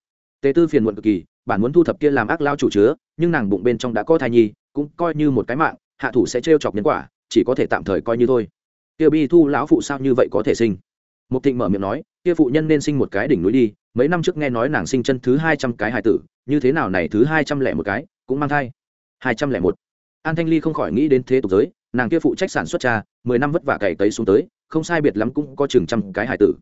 tề tư phiền muộn cực kỳ, bản muốn thu thập kia làm ác lao chủ chứa, nhưng nàng bụng bên trong đã có thai nhi, cũng coi như một cái mạng, hạ thủ sẽ trêu chọc nhân quả, chỉ có thể tạm thời coi như thôi. Kia bi thu lão phụ sao như vậy có thể sinh? Mục thịnh mở miệng nói, kia phụ nhân nên sinh một cái đỉnh núi đi, mấy năm trước nghe nói nàng sinh chân thứ hai trăm cái hài tử, như thế nào này thứ hai trăm lẻ một cái, cũng mang thai. Hai trăm lẻ một. An thanh ly không khỏi nghĩ đến thế tục giới, nàng kia phụ trách sản xuất cha, mười năm vất vả cày tấy xuống tới, không sai biệt lắm cũng có chừng trăm cái hải tử.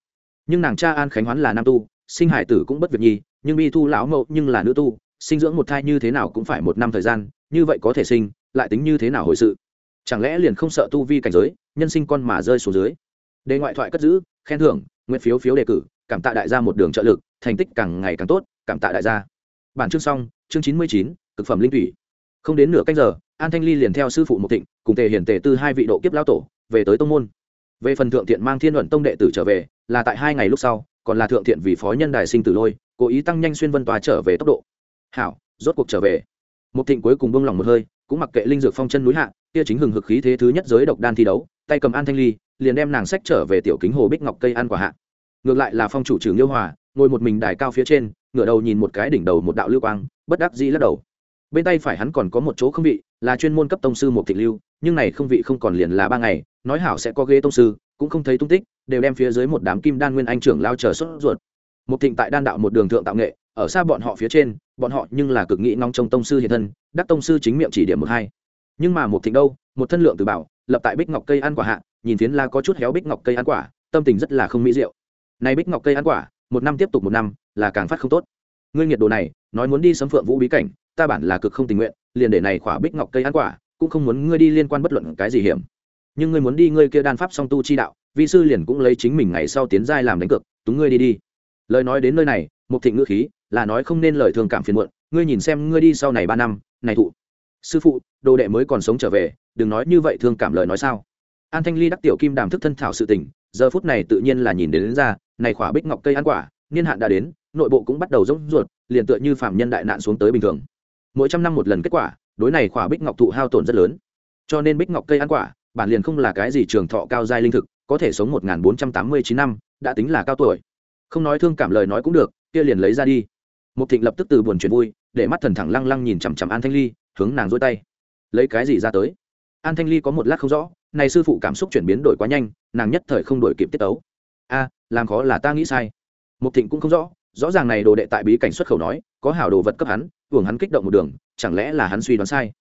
Nhưng nàng cha an khánh hoán là nam tu, sinh hải tử cũng bất việc nhi nhưng bi thu lão mẫu nhưng là nữ tu, sinh dưỡng một thai như thế nào cũng phải một năm thời gian, như vậy có thể sinh, lại tính như thế nào hồi sự? Chẳng lẽ liền không sợ tu vi cảnh giới, nhân sinh con mà rơi xuống dưới? Đề ngoại thoại cất giữ, khen thưởng, nguyện phiếu phiếu đề cử, cảm tạ đại gia một đường trợ lực, thành tích càng ngày càng tốt, cảm tạ đại gia. Bản chương xong, chương chín mươi chín thực phẩm linh thủy. Không đến nửa canh giờ, an thanh ly liền theo sư phụ mục thịnh, cùng tề hiển tề tư hai vị độ kiếp lao tổ, về tới tông môn. Về phần thượng thiện mang thiên luận tông đệ tử trở về, là tại hai ngày lúc sau còn là thượng thiện vì phó nhân đài sinh tử lôi, cố ý tăng nhanh xuyên vân tòa trở về tốc độ. Hảo, rốt cuộc trở về. Mục thịnh cuối cùng bông lòng một hơi, cũng mặc kệ linh dược phong chân núi hạ, kia chính hừng hực khí thế thứ nhất giới độc đan thi đấu, tay cầm an thanh ly, liền đem nàng sách trở về tiểu kính hồ bích ngọc cây ăn quả hạ. Ngược lại là phong chủ trưởng liêu hòa, ngồi một mình đài cao phía trên, ngửa đầu nhìn một cái đỉnh đầu một đạo lưu quang, bất đắc dĩ lắc đầu. Bên tay phải hắn còn có một chỗ không vị, là chuyên môn cấp tông sư một thịnh lưu, nhưng này không vị không còn liền là ba ngày, nói hảo sẽ có ghế tông sư, cũng không thấy tung tích đều đem phía dưới một đám kim đan nguyên anh trưởng lao chờ sốt ruột. Một thịnh tại đan đạo một đường thượng tạo nghệ, ở xa bọn họ phía trên, bọn họ nhưng là cực nghĩ nóng trong tông sư hiện thân, đắc tông sư chính miệng chỉ điểm một hai. Nhưng mà một thịnh đâu, một thân lượng từ bảo, lập tại bích ngọc cây ăn quả hạ, nhìn phiến la có chút héo bích ngọc cây ăn quả, tâm tình rất là không mỹ diệu. Này bích ngọc cây ăn quả, một năm tiếp tục một năm, là càng phát không tốt. Ngươi nghiệt đồ này, nói muốn đi sấm phượng vũ bí cảnh, ta bản là cực không tình nguyện, liền để này khỏa bích ngọc cây ăn quả, cũng không muốn ngươi đi liên quan bất luận cái gì hiểm nhưng ngươi muốn đi ngươi kia đan pháp song tu chi đạo vi sư liền cũng lấy chính mình ngày sau tiến giai làm đánh cược túng ngươi đi đi. Lời nói đến nơi này mục thịnh ngữ khí là nói không nên lời thương cảm phiền muộn ngươi nhìn xem ngươi đi sau này ba năm này thụ. Sư phụ đồ đệ mới còn sống trở về đừng nói như vậy thương cảm lời nói sao. An thanh ly đắc tiểu kim đàm thức thân thảo sự tình giờ phút này tự nhiên là nhìn đến, đến ra này khỏa bích ngọc cây ăn quả niên hạn đã đến nội bộ cũng bắt đầu rỗng ruột liền tựa như phạm nhân đại nạn xuống tới bình thường. Mỗi trăm năm một lần kết quả đối này khỏa bích ngọc thụ hao tổn rất lớn. Cho nên bích ngọc cây ăn quả bản liền không là cái gì trường thọ cao giai linh thực, có thể sống một nghìn bốn trăm tám mươi chín năm, đã tính là cao tuổi. Không nói thương cảm lời nói cũng được, kia liền lấy ra đi. Mục thịnh lập tức từ buồn chuyển vui, để mắt thần thẳng lăng lăng nhìn chằm chằm an thanh ly, hướng nàng dối tay. Lấy cái gì ra tới? An thanh ly có một lát không rõ, này sư phụ cảm xúc chuyển biến đổi quá nhanh, nàng nhất thời không đổi kịp tiết tấu. A, làm khó là ta nghĩ sai. Mục thịnh cũng không rõ rõ ràng này đồ đệ tại bí cảnh xuất khẩu nói, có hảo đồ vật cấp hắn, hưởng hắn kích động một đường, chẳng lẽ là hắn suy đoán sai?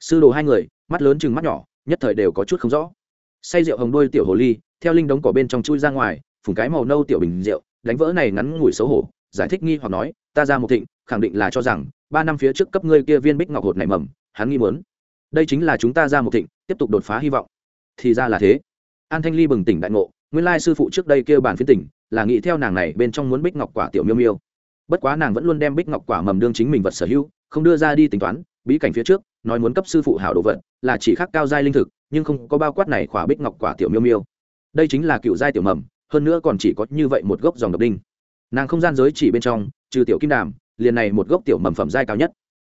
Sư đồ hai người, mắt lớn chừng mắt nhỏ nhất thời đều có chút không rõ. Say rượu hồng đôi tiểu hồ ly, theo linh đống cỏ bên trong chui ra ngoài, phùng cái màu nâu tiểu bình rượu, đánh vỡ này ngắn ngủi xấu hổ, giải thích nghi hoặc nói, ta ra một thịnh, khẳng định là cho rằng, ba năm phía trước cấp ngươi kia viên bích ngọc hột này mầm, hắn nghi muốn. Đây chính là chúng ta ra một thịnh, tiếp tục đột phá hy vọng. Thì ra là thế. An thanh ly bừng tỉnh đại ngộ, nguyên lai sư phụ trước đây kêu bản phiến tỉnh, là nghĩ theo nàng này bên trong muốn bích ngọc quả tiểu miêu miêu. Bất quá nàng vẫn luôn đem bích ngọc quả mầm đương chính mình vật sở hữu, không đưa ra đi tính toán, bí cảnh phía trước nói muốn cấp sư phụ hảo đồ vật, là chỉ khác cao giai linh thực, nhưng không có bao quát này khỏa bích ngọc, quả tiểu miêu miêu. Đây chính là cựu giai tiểu mầm, hơn nữa còn chỉ có như vậy một gốc dòng độc đinh. Nàng không gian giới chỉ bên trong, trừ tiểu kim đàm, liền này một gốc tiểu mầm phẩm giai cao nhất.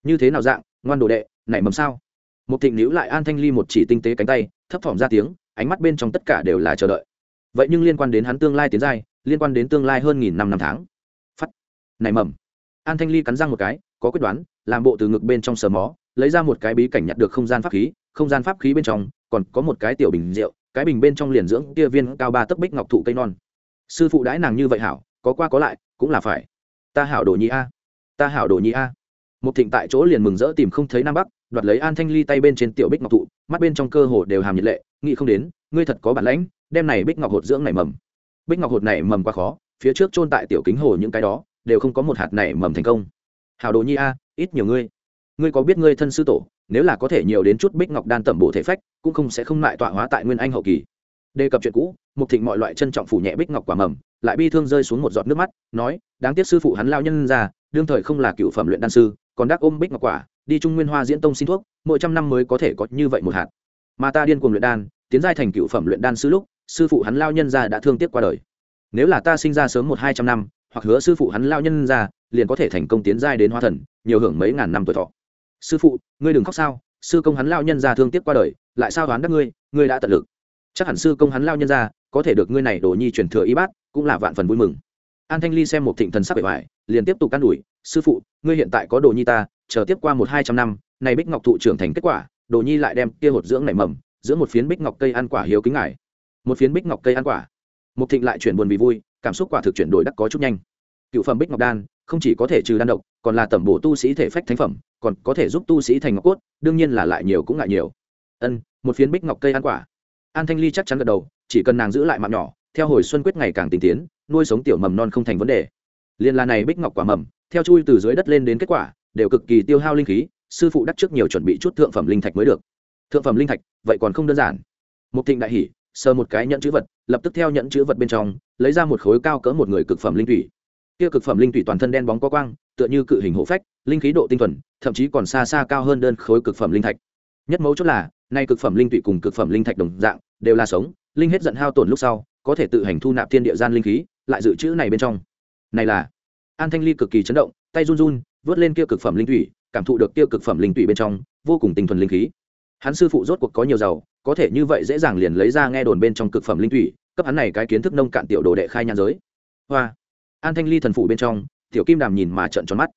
Như thế nào dạng, ngoan đồ đệ nảy mầm sao? Một thịnh níu lại an thanh ly một chỉ tinh tế cánh tay, thấp thỏm ra tiếng, ánh mắt bên trong tất cả đều là chờ đợi. Vậy nhưng liên quan đến hắn tương lai tiến giai, liên quan đến tương lai hơn nghìn năm năm tháng. Phát nảy mầm. An thanh ly cắn răng một cái, có quyết đoán, làm bộ từ ngực bên trong sờ mó lấy ra một cái bí cảnh nhặt được không gian pháp khí, không gian pháp khí bên trong còn có một cái tiểu bình rượu, cái bình bên trong liền dưỡng kia viên cao ba tấc bích ngọc thụ cây non. Sư phụ đãi nàng như vậy hảo, có qua có lại, cũng là phải. Ta hảo đồ nhi a, ta hảo đồ nhi a. Một thịnh tại chỗ liền mừng rỡ tìm không thấy nam bắc, đoạt lấy an thanh ly tay bên trên tiểu bích ngọc thụ, mắt bên trong cơ hồ đều hàm nhiệt lệ, nghĩ không đến, ngươi thật có bản lãnh, đem này bích ngọc hột dưỡng nảy mầm. Bích ngọc hột này mầm quá khó, phía trước chôn tại tiểu kính hồ những cái đó, đều không có một hạt này mầm thành công. Hảo đồ nhi a, ít nhiều ngươi ngươi có biết ngươi thân sư tổ, nếu là có thể nhiều đến chút bích ngọc đan tẩm bổ thể phách, cũng không sẽ không lại tọa hóa tại nguyên anh hậu kỳ. Đề cập chuyện cũ, mục thịnh mọi loại trân trọng phủ nhẹ bích ngọc quả mầm, lại bi thương rơi xuống một giọt nước mắt, nói, đáng tiếc sư phụ hắn lao nhân ra, đương thời không là cựu phẩm luyện đan sư, còn đắc ôm bích ngọc quả, đi trung nguyên hoa diễn tông xin thuốc, mỗi trăm năm mới có thể có như vậy một hạt. Mà ta điên cuồng luyện đan, tiến giai thành cựu phẩm luyện đan sư lúc, sư phụ hắn lao nhân ra đã thương tiếc qua đời. Nếu là ta sinh ra sớm một hai trăm năm, hoặc hứa sư phụ hắn lao nhân ra, liền có thể thành công tiến giai đến hoa thần, nhiều hưởng mấy ngàn năm tuổi thọ sư phụ, ngươi đừng khóc sao? Sư công hắn lao nhân ra thương tiếc qua đời, lại sao đoán đắc ngươi? Ngươi đã tận lực. Chắc hẳn sư công hắn lao nhân ra, có thể được ngươi này đồ nhi truyền thừa y bát, cũng là vạn phần vui mừng. An thanh ly xem một thịnh thần sắc bề ngoài, liền tiếp tục can đuổi sư phụ, ngươi hiện tại có đồ nhi ta, chờ tiếp qua một hai trăm năm, này bích ngọc thụ trưởng thành kết quả, đồ nhi lại đem kia hột dưỡng nảy mầm giữa một phiến bích ngọc cây ăn quả hiếu kính ngài. Một phiến bích ngọc cây ăn quả. Một thịnh lại chuyển buồn vì vui, cảm xúc quả thực chuyển đổi đắc có chút nhanh. Cựu phẩm bích ngọc đan không chỉ có thể trừ đan độc, còn là tẩm bổ tu sĩ thể phách thánh phẩm, còn có thể giúp tu sĩ thành ngọc cốt, đương nhiên là lại nhiều cũng ngại nhiều. Ân, một phiến bích ngọc cây ăn quả. An thanh ly chắc chắn gật đầu, chỉ cần nàng giữ lại mạng nhỏ, theo hồi xuân quyết ngày càng tinh tiến, nuôi sống tiểu mầm non không thành vấn đề. Liên là này bích ngọc quả mầm, theo chui từ dưới đất lên đến kết quả, đều cực kỳ tiêu hao linh khí, sư phụ đắc trước nhiều chuẩn bị chút thượng phẩm linh thạch mới được. Thượng phẩm linh thạch, vậy còn không đơn giản. Một thịnh đại hỉ, sờ một cái nhẫn chữ vật, lập tức theo nhẫn chữ vật bên trong, lấy ra một khối cao cỡ một người cực phẩm linh thủy kia cực phẩm linh thủy toàn thân đen bóng có quang, tựa như cự hình hộ phách, linh khí độ tinh thuần, thậm chí còn xa xa cao hơn đơn khối cực phẩm linh thạch. Nhất mấu chốt là, nay cực phẩm linh thủy cùng cực phẩm linh thạch đồng dạng, đều là sống, linh hết giận hao tổn lúc sau, có thể tự hành thu nạp thiên địa gian linh khí, lại dự trữ này bên trong. Này là, an thanh ly cực kỳ chấn động, tay run run, vớt lên kia cực phẩm linh thủy cảm thụ được kia cực phẩm linh thủy bên trong, vô cùng tinh thuần linh khí. Hắn sư phụ rốt cuộc có nhiều giàu, có thể như vậy dễ dàng liền lấy ra nghe đồn bên trong cực phẩm linh thủy cấp hắn này cái kiến thức nông cạn tiểu đồ đệ khai nhan giới. Hoa an thanh ly thần phụ bên trong, tiểu kim đàm nhìn mà trợn tròn mắt.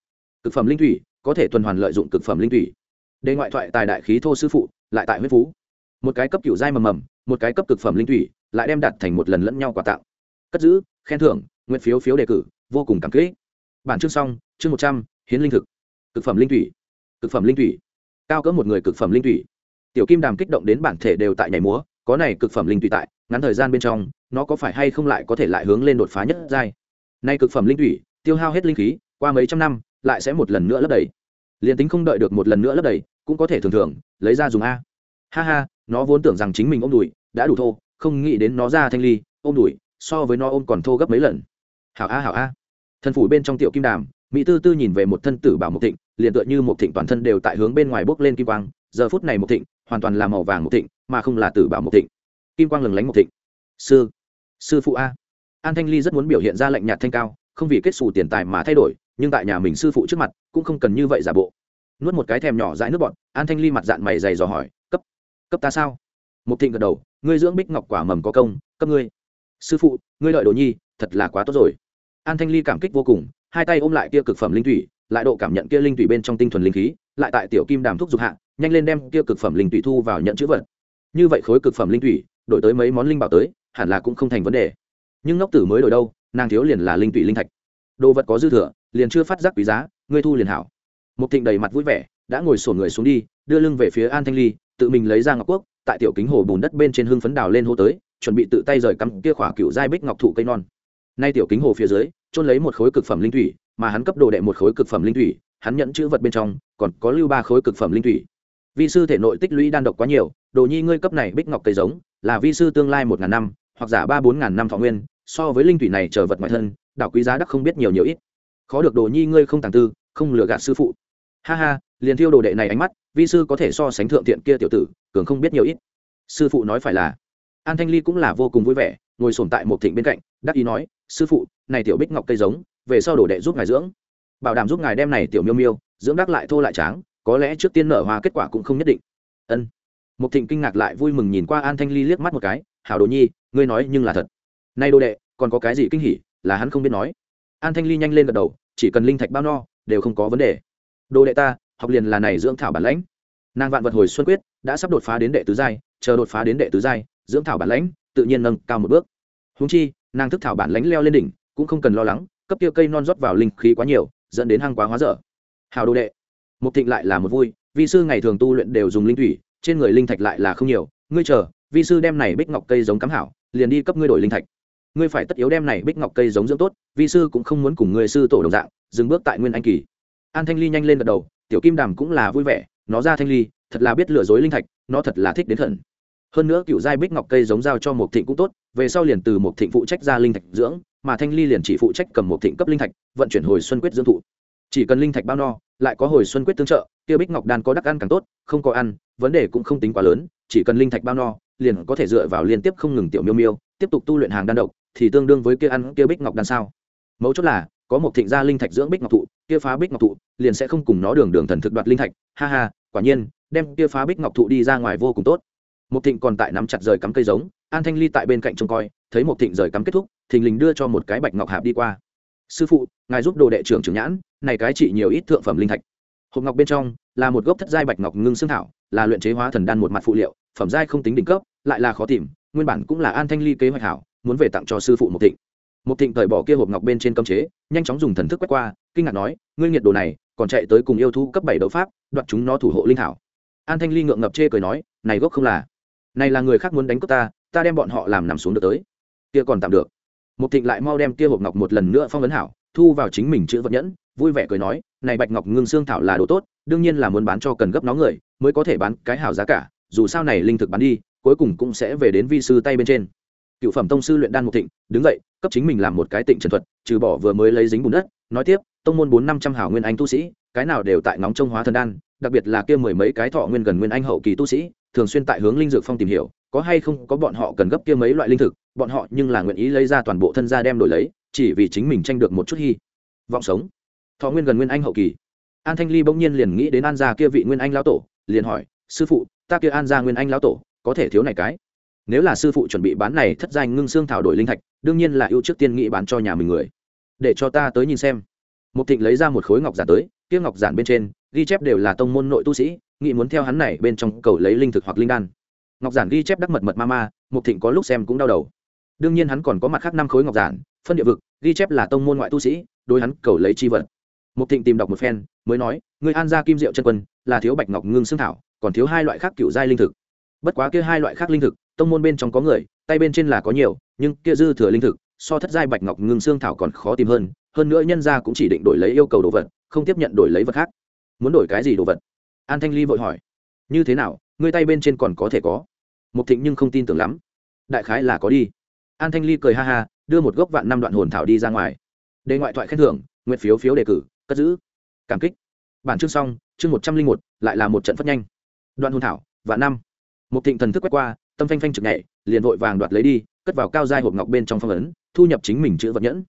Cực phẩm linh thủy, có thể tuần hoàn lợi dụng cực phẩm linh thủy. Đề ngoại thoại tài đại khí thô sư phụ, lại tại huyết phú. Một cái cấp kiểu dai mầm mầm, một cái cấp cực phẩm linh thủy, lại đem đặt thành một lần lẫn nhau quà tặng. Cất giữ, khen thưởng, nguyện phiếu phiếu đề cử, vô cùng cảm kích. Bản chương xong, chương một trăm, hiến linh thực. Cực phẩm linh thủy. Cực phẩm linh thủy. Cao cỡ một người cực phẩm linh thủy. Tiểu kim đàm kích động đến bản thể đều tại nhảy múa, có này cực phẩm linh thủy tại, ngắn thời gian bên trong, nó có phải hay không lại có thể lại hướng lên đột phá nhất giai? Nay cực phẩm linh thủy, tiêu hao hết linh khí, qua mấy trăm năm, lại sẽ một lần nữa lấp đầy. Liền tính không đợi được một lần nữa lấp đầy, cũng có thể thường thường, lấy ra dùng a. Ha ha, nó vốn tưởng rằng chính mình ôm đùi, đã đủ thô, không nghĩ đến nó ra thanh ly, ôm đùi, so với nó ôm còn thô gấp mấy lần. Hảo a hảo a. Thần phủ bên trong tiểu kim đàm, mỹ tư tư nhìn về một thân tử bảo một thịnh, liền tựa như một thịnh toàn thân đều tại hướng bên ngoài bốc lên kim quang. Giờ phút này một thịnh hoàn toàn là màu vàng một thịnh, mà không là tử bảo một thịnh. Kim quang lừng lánh một thịnh. Sư sư phụ a an thanh ly rất muốn biểu hiện ra lệnh nhạt thanh cao, không vì kết xù tiền tài mà thay đổi, nhưng tại nhà mình sư phụ trước mặt, cũng không cần như vậy giả bộ. Nuốt một cái thèm nhỏ dãi nước bọn an thanh ly mặt dạng mày dày dò hỏi, cấp cấp ta sao? Một thịnh gật đầu, ngươi dưỡng bích ngọc quả mầm có công, cấp ngươi. Sư phụ, ngươi lợi đồ nhi, thật là quá tốt rồi. An thanh ly cảm kích vô cùng, hai tay ôm lại kia cực phẩm linh thủy, lại độ cảm nhận kia linh thủy bên trong tinh thuần linh khí, lại tại tiểu kim đàm thuốc dục hạ, nhanh lên đem kia cực phẩm linh thủy thu vào nhận chữ vật. Như vậy khối cực phẩm linh thủy, đổi tới mấy món linh bảo tới, hẳn là cũng không thành vấn đề nhưng ngốc tử mới đổi đâu, nàng thiếu liền là linh thủy linh thạch. Đồ vật có dư thừa, liền chưa phát giác quý giá, ngươi thu liền hảo. Một thịnh đầy mặt vui vẻ, đã ngồi sổ người xuống đi, đưa lưng về phía an thanh ly, tự mình lấy ra ngọc quốc, tại tiểu kính hồ bùn đất bên trên hương phấn đào lên hô tới, chuẩn bị tự tay rời cắm kia khỏa cựu giai bích ngọc thụ cây non. Nay tiểu kính hồ phía dưới trôn lấy một khối cực phẩm linh thủy, mà hắn cấp đồ đệ một khối cực phẩm linh thủy, hắn nhận chữ vật bên trong, còn có lưu ba khối cực phẩm linh thủy. Vi sư thể nội tích lũy đan độc quá nhiều, đồ nhi ngươi cấp này bích ngọc cây giống, là vi sư tương lai một ngàn năm, hoặc giả ba bốn ngàn năm thọ nguyên so với linh thủy này trở vật ngoại thân, đảo quý giá đắc không biết nhiều nhiều ít. Khó được đồ nhi ngươi không tàng tư, không lừa gạt sư phụ. Ha ha, liền thiêu đồ đệ này ánh mắt, vi sư có thể so sánh thượng thiện kia tiểu tử, cường không biết nhiều ít. Sư phụ nói phải là, an thanh ly cũng là vô cùng vui vẻ, ngồi sồn tại một thịnh bên cạnh, đắc ý nói, sư phụ, này tiểu bích ngọc cây giống, về sau đồ đệ giúp ngài dưỡng. Bảo đảm giúp ngài đem này tiểu miêu miêu, dưỡng đắc lại thô lại tráng, có lẽ trước tiên nở hoa kết quả cũng không nhất định. Ân. Một thịnh kinh ngạc lại vui mừng nhìn qua an thanh ly liếc mắt một cái, hảo đồ nhi, ngươi nói nhưng là thật nay đồ đệ, còn có cái gì kinh hỉ, là hắn không biết nói. An thanh ly nhanh lên gật đầu, chỉ cần linh thạch bao no, đều không có vấn đề. Đồ đệ ta, học liền là này dưỡng thảo bản lãnh. Nàng vạn vật hồi xuân quyết, đã sắp đột phá đến đệ tứ giai, chờ đột phá đến đệ tứ giai, dưỡng thảo bản lãnh, tự nhiên nâng cao một bước. Húng chi, nàng thức thảo bản lãnh leo lên đỉnh, cũng không cần lo lắng, cấp tiêu cây non rót vào linh khí quá nhiều, dẫn đến hang quá hóa dở. Hào đồ đệ. Mục thịnh lại là một vui, vi sư ngày thường tu luyện đều dùng linh thủy, trên người linh thạch lại là không nhiều, ngươi chờ, vi sư đem này bích ngọc cây giống cắm hảo, liền đi cấp ngươi đổi linh thạch ngươi phải tất yếu đem này bích ngọc cây giống dưỡng tốt, vi sư cũng không muốn cùng ngươi sư tổ đồng dạng, dừng bước tại nguyên anh kỳ. An thanh ly nhanh lên gật đầu, tiểu kim đàm cũng là vui vẻ, nó ra thanh ly, thật là biết lừa dối linh thạch, nó thật là thích đến thần. Hơn nữa cựu giai bích ngọc cây giống giao cho một thịnh cũng tốt, về sau liền từ một thịnh phụ trách ra linh thạch dưỡng, mà thanh ly liền chỉ phụ trách cầm một thịnh cấp linh thạch, vận chuyển hồi xuân quyết dưỡng thụ. Chỉ cần linh thạch bao no, lại có hồi xuân quyết tương trợ, kia bích ngọc đan có đắc ăn càng tốt, không có ăn, vấn đề cũng không tính quá lớn, chỉ cần linh thạch bao no, liền có thể dựa vào liên tiếp không ngừng tiểu miêu miêu, tiếp tục tu luyện hàng đan độc thì tương đương với kia ăn kia bích ngọc đan sao? Mấu chốt là, có một thịnh gia linh thạch dưỡng bích ngọc thụ, kia phá bích ngọc thụ, liền sẽ không cùng nó đường đường thần thực đoạt linh thạch. Ha ha, quả nhiên, đem kia phá bích ngọc thụ đi ra ngoài vô cùng tốt. Một thịnh còn tại nắm chặt rời cắm cây giống, an thanh ly tại bên cạnh trông coi, thấy một thịnh rời cắm kết thúc, thình lình đưa cho một cái bạch ngọc hạp đi qua. Sư phụ, ngài giúp đồ đệ trưởng trưởng nhãn, này cái trị nhiều ít thượng phẩm linh thạch. Hộp ngọc bên trong là một gốc thất giai bạch ngọc ngưng xương thảo, là luyện chế hóa thần đan một mặt phụ liệu, phẩm giai không tính đỉnh cấp, lại là khó tìm, nguyên bản cũng là an thanh ly kế hoạch hảo muốn về tặng cho sư phụ một thịnh. Một thịnh cởi bỏ kia hộp ngọc bên trên cấm chế, nhanh chóng dùng thần thức quét qua, kinh ngạc nói, ngươi nghiệt đồ này, còn chạy tới cùng yêu thú cấp bảy đấu pháp, đoạt chúng nó thủ hộ linh thảo. An thanh ly ngượng ngập chê cười nói, này gốc không là. Này là người khác muốn đánh cướp ta ta đem bọn họ làm nằm xuống được tới. Kia còn tạm được. Một thịnh lại mau đem kia hộp ngọc một lần nữa phong vấn hảo, thu vào chính mình chữ vật nhẫn, vui vẻ cười nói, này bạch ngọc ngưng xương thảo là đồ tốt, đương nhiên là muốn bán cho cần gấp nó người, mới có thể bán cái hảo giá cả, dù sao này linh thực bán đi, cuối cùng cũng sẽ về đến vi sư tay bên trên cựu phẩm tông sư luyện đan một thịnh, đứng dậy, cấp chính mình làm một cái tịnh trần thuật, trừ bỏ vừa mới lấy dính bùn đất, nói tiếp, tông môn bốn năm trăm hảo nguyên anh tu sĩ, cái nào đều tại ngóng trông hóa thần đan, đặc biệt là kia mười mấy cái thọ nguyên gần nguyên anh hậu kỳ tu sĩ, thường xuyên tại hướng linh dược phong tìm hiểu, có hay không có bọn họ cần gấp kia mấy loại linh thực, bọn họ nhưng là nguyện ý lấy ra toàn bộ thân gia đem đổi lấy, chỉ vì chính mình tranh được một chút hy vọng sống. Thọ nguyên gần nguyên anh hậu kỳ. An thanh ly bỗng nhiên liền nghĩ đến an gia kia vị nguyên anh lão tổ, liền hỏi, sư phụ, ta kia an gia nguyên anh lão tổ, có thể thiếu này cái? Nếu là sư phụ chuẩn bị bán này thất danh ngưng xương thảo đổi linh thạch, đương nhiên là ưu trước tiên nghĩ bán cho nhà mình người. Để cho ta tới nhìn xem. Một thịnh lấy ra một khối ngọc giản tới, kia ngọc giản bên trên, ghi chép đều là tông môn nội tu sĩ, nghĩ muốn theo hắn này bên trong cầu lấy linh thực hoặc linh đan. Ngọc giản ghi chép đắc mật mật ma ma một thịnh có lúc xem cũng đau đầu. Đương nhiên hắn còn có mặt khác năm khối ngọc giản, phân địa vực, ghi chép là tông môn ngoại tu sĩ, đối hắn cầu lấy chi vật. Một thịnh tìm đọc một phen, mới nói người an gia kim diệu chân quân, là thiếu bạch ngọc ngưng xương thảo, còn thiếu hai loại khác cựu giai linh thực. Bất quá kia hai loại khác linh thực tông môn bên trong có người, tay bên trên là có nhiều, nhưng kia dư thừa linh thực, so thất giai bạch ngọc ngưng xương thảo còn khó tìm hơn hơn nữa nhân gia cũng chỉ định đổi lấy yêu cầu đồ vật, không tiếp nhận đổi lấy vật khác. Muốn đổi cái gì đồ vật? An thanh ly vội hỏi. Như thế nào ngươi tay bên trên còn có thể có? Mục thịnh nhưng không tin tưởng lắm. Đại khái là có đi. An thanh ly cười ha ha, đưa một gốc vạn năm đoạn hồn thảo đi ra ngoài. Đề ngoại thoại khen thưởng, nguyện phiếu phiếu đề cử, cất giữ. Cảm kích. Bản chương xong, chương một trăm linh một, lại là một trận phất nhanh. Đoạn hồn thảo, vạn năm. Mục thịnh thần thức quét qua tâm phanh phanh trực nhảy, liền vội vàng đoạt lấy đi, cất vào cao giai hộp ngọc bên trong phong ấn, thu nhập chính mình chữ vật nhẫn.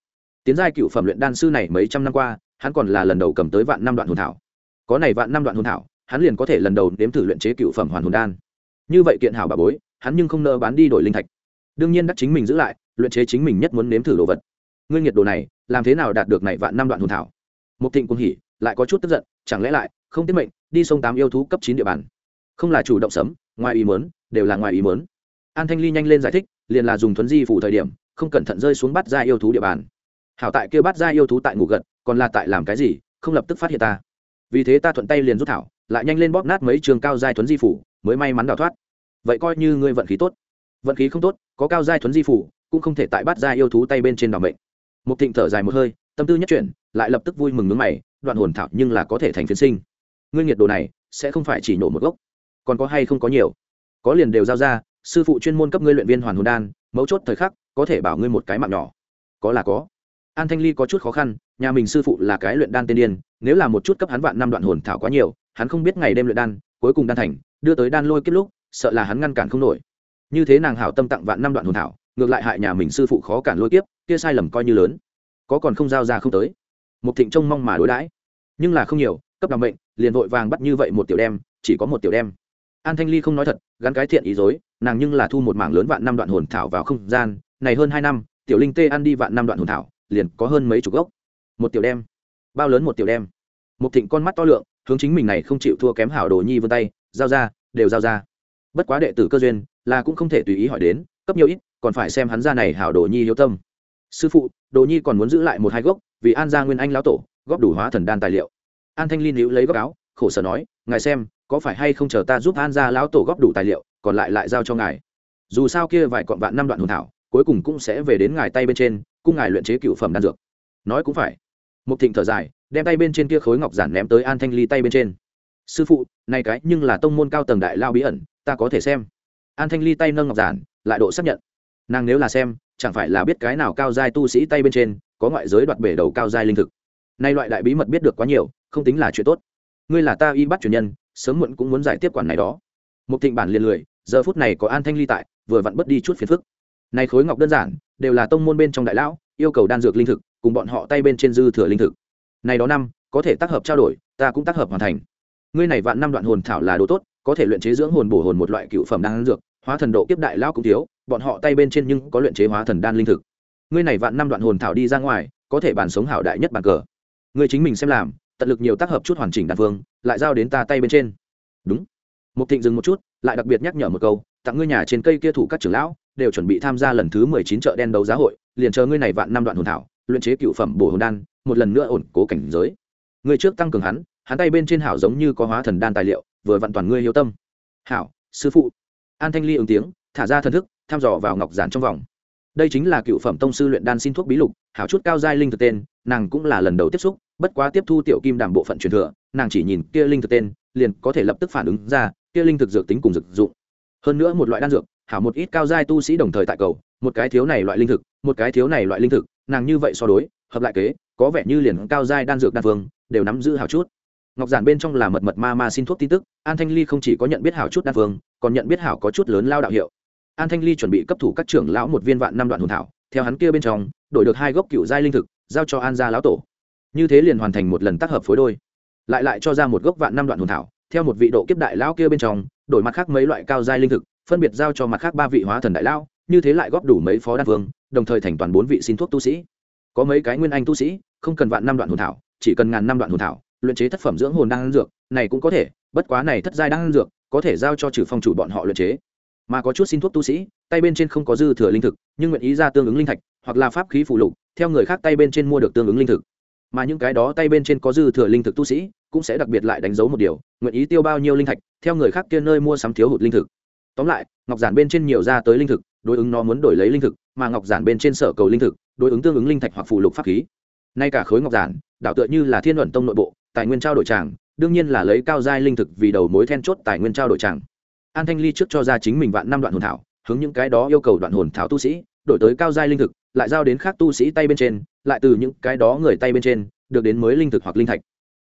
Tiến giai cựu phẩm luyện đan sư này mấy trăm năm qua, hắn còn là lần đầu cầm tới vạn năm đoạn hồn thảo. Có này vạn năm đoạn hồn thảo, hắn liền có thể lần đầu nếm thử luyện chế cựu phẩm hoàn hồn đan. Như vậy kiện hảo bà bối, hắn nhưng không nỡ bán đi đổi linh thạch. Đương nhiên đắc chính mình giữ lại, luyện chế chính mình nhất muốn nếm thử đồ vật. Nguyên nhiệt đồ này, làm thế nào đạt được này vạn năm đoạn hồn thảo? Một thịnh cũng hỉ, lại có chút tức giận, chẳng lẽ lại không tiết mệnh, đi sông tám yêu thú cấp chín địa bàn. Không là chủ động sấm, ngoài ý muốn đều là ngoài ý mớn an thanh ly nhanh lên giải thích, liền là dùng thuấn di phủ thời điểm, không cẩn thận rơi xuống bắt ra yêu thú địa bàn. Hảo tại kia bắt ra yêu thú tại ngủ gật, còn là tại làm cái gì, không lập tức phát hiện ta. Vì thế ta thuận tay liền rút thảo, lại nhanh lên bóp nát mấy trường cao giai thuấn di phủ, mới may mắn đào thoát. Vậy coi như ngươi vận khí tốt. Vận khí không tốt, có cao giai thuấn di phủ, cũng không thể tại bắt ra yêu thú tay bên trên đ ỏ mệnh. Một thịnh thở dài một hơi, tâm tư nhất chuyển, lại lập tức vui mừng nước mày, đoạn hồn thảo nhưng là có thể thành phiến sinh. Ngươi nhiệt đồ này, sẽ không phải chỉ nổ một gốc. Còn có hay không có nhiều? Có liền đều giao ra, sư phụ chuyên môn cấp ngươi luyện viên hoàn hồn đan, mấu chốt thời khắc, có thể bảo ngươi một cái mạng nhỏ. Có là có. An thanh ly có chút khó khăn, nhà mình sư phụ là cái luyện đan tiên điên, nếu là một chút cấp hắn vạn năm đoạn hồn thảo quá nhiều, hắn không biết ngày đêm luyện đan, cuối cùng đan thành, đưa tới đan lôi kết lúc, sợ là hắn ngăn cản không nổi. Như thế nàng hảo tâm tặng vạn năm đoạn hồn thảo, ngược lại hại nhà mình sư phụ khó cản lôi kiếp, kia sai lầm coi như lớn. Có còn không giao ra không tới. Một thịnh trông mong mà đối đãi. Nhưng là không nhiều, cấp đảm bệnh liền vội vàng bắt như vậy một tiểu đem, chỉ có một tiểu đem an thanh ly không nói thật, gắn cái thiện ý dối, nàng nhưng là thu một mảng lớn vạn năm đoạn hồn thảo vào không gian, này hơn hai năm, tiểu linh tê ăn đi vạn năm đoạn hồn thảo, liền có hơn mấy chục gốc. Một tiểu đem. Bao lớn một tiểu đem. Một thịnh con mắt to lượng, hướng chính mình này không chịu thua kém hảo đồ nhi vươn tay, giao ra, đều giao ra. Bất quá đệ tử cơ duyên, là cũng không thể tùy ý hỏi đến, cấp nhiều ít, còn phải xem hắn ra này hảo đồ nhi hiếu tâm. Sư phụ, đồ nhi còn muốn giữ lại một hai gốc, vì an gia nguyên anh lão tổ, góp đủ hóa thần đan tài liệu. An thanh Ly hữu lấy gốc áo, khổ sở nói, ngài xem có phải hay không chờ ta giúp an gia lão tổ góp đủ tài liệu, còn lại lại giao cho ngài. Dù sao kia vài cọn vạn năm đoạn hồn thảo, cuối cùng cũng sẽ về đến ngài tay bên trên, cung ngài luyện chế cựu phẩm đan dược. Nói cũng phải. Một thịnh thở dài, đem tay bên trên kia khối ngọc giản ném tới an thanh ly tay bên trên. Sư phụ, này cái nhưng là tông môn cao tầng đại lao bí ẩn, ta có thể xem. An thanh ly tay nâng ngọc giản, lại độ xác nhận. Nàng nếu là xem, chẳng phải là biết cái nào cao giai tu sĩ tay bên trên, có ngoại giới đoạt bể đầu cao giai linh thực. Nay loại đại bí mật biết được quá nhiều, không tính là chuyện tốt. Ngươi là ta y bắt truyền nhân sớm muộn cũng muốn giải tiếp quản này đó. Một thịnh bản liền lười, giờ phút này có an thanh ly tại, vừa vặn bớt đi chút phiền phức. Này khối ngọc đơn giản, đều là tông môn bên trong đại lão, yêu cầu đan dược linh thực, cùng bọn họ tay bên trên dư thừa linh thực. Này đó năm, có thể tác hợp trao đổi, ta cũng tác hợp hoàn thành. Ngươi này vạn năm đoạn hồn thảo là đồ tốt, có thể luyện chế dưỡng hồn bổ hồn một loại cựu phẩm đan dược, hóa thần độ kiếp đại lão cũng thiếu, bọn họ tay bên trên nhưng có luyện chế hóa thần đan linh thực. Ngươi này vạn năm đoạn hồn thảo đi ra ngoài, có thể bản sống hảo đại nhất bàn cờ. Ngươi chính mình xem làm tận lực nhiều tác hợp chút hoàn chỉnh đan phương lại giao đến ta tay bên trên. Đúng. Một thịnh dừng một chút, lại đặc biệt nhắc nhở một câu, tặng ngươi nhà trên cây kia thủ các trưởng lão, đều chuẩn bị tham gia lần thứ mười chín chợ đen đấu giá hội, liền chờ ngươi này vạn năm đoạn hồn thảo, luyện chế cựu phẩm bổ hồn đan, một lần nữa ổn cố cảnh giới. Ngươi trước tăng cường hắn hắn tay bên trên hảo giống như có hóa thần đan tài liệu, vừa vặn toàn ngươi hiếu tâm. Hảo, sư phụ. An thanh ly ứng tiếng, thả ra thần thức, thăm dò vào ngọc giản trong vòng. Đây chính là cựu phẩm tông sư luyện đan xin thuốc bí lục, hảo chút cao giai linh thực tên, nàng cũng là lần đầu tiếp xúc bất quá tiếp thu tiểu kim đàm bộ phận truyền thừa, nàng chỉ nhìn kia linh thực tên, liền có thể lập tức phản ứng ra, kia linh thực dược tính cùng dược dụng. Hơn nữa một loại đan dược, hảo một ít cao giai tu sĩ đồng thời tại cầu, một cái thiếu này loại linh thực, một cái thiếu này loại linh thực, nàng như vậy so đối, hợp lại kế, có vẻ như liền cao giai đan dược đan phương đều nắm giữ hảo chút. Ngọc giản bên trong là mật mật ma ma xin thuốc tin tức, an thanh ly không chỉ có nhận biết hảo chút đan phương còn nhận biết hảo có chút lớn lao đạo hiệu. An thanh ly chuẩn bị cấp thủ các trưởng lão một viên vạn năm đoạn hồn thảo, theo hắn kia bên trong, đổi được hai gốc cựu giai linh thực, giao cho an gia lão tổ như thế liền hoàn thành một lần tác hợp phối đôi. Lại lại cho ra một gốc vạn năm đoạn hồn thảo, theo một vị độ kiếp đại lão kia bên trong, đổi mặt khác mấy loại cao giai linh thực, phân biệt giao cho mặt khác ba vị hóa thần đại lão, như thế lại góp đủ mấy phó đan vương, đồng thời thành toàn bốn vị xin thuốc tu sĩ. Có mấy cái nguyên anh tu sĩ, không cần vạn năm đoạn hồn thảo, chỉ cần ngàn năm đoạn hồn thảo, luyện chế thất phẩm dưỡng hồn đan dược, này cũng có thể, bất quá này thất giai đan dược, có thể giao cho trừ phong chủ bọn họ luyện chế. Mà có chút xin thuốc tu sĩ, tay bên trên không có dư thừa linh thực, nhưng nguyện ý ra tương ứng linh thạch, hoặc là pháp khí phụ lục, theo người khác tay bên trên mua được tương ứng linh thực mà những cái đó tay bên trên có dư thừa linh thực tu sĩ cũng sẽ đặc biệt lại đánh dấu một điều, nguyện ý tiêu bao nhiêu linh thạch, theo người khác kia nơi mua sắm thiếu hụt linh thực. Tóm lại, ngọc giản bên trên nhiều ra tới linh thực, đối ứng nó muốn đổi lấy linh thực, mà ngọc giản bên trên sở cầu linh thực, đối ứng tương ứng linh thạch hoặc phụ lục pháp khí. Nay cả khối ngọc giản, đảo tựa như là thiên luận tông nội bộ, tài nguyên trao đổi tràng, đương nhiên là lấy cao giai linh thực vì đầu mối then chốt tài nguyên trao đổi tràng. An thanh ly trước cho ra chính mình vạn năm đoạn hồn thảo, hướng những cái đó yêu cầu đoạn hồn thảo tu sĩ, đổi tới cao giai linh thực lại giao đến khác tu sĩ tay bên trên, lại từ những cái đó người tay bên trên, được đến mới linh thực hoặc linh thạch.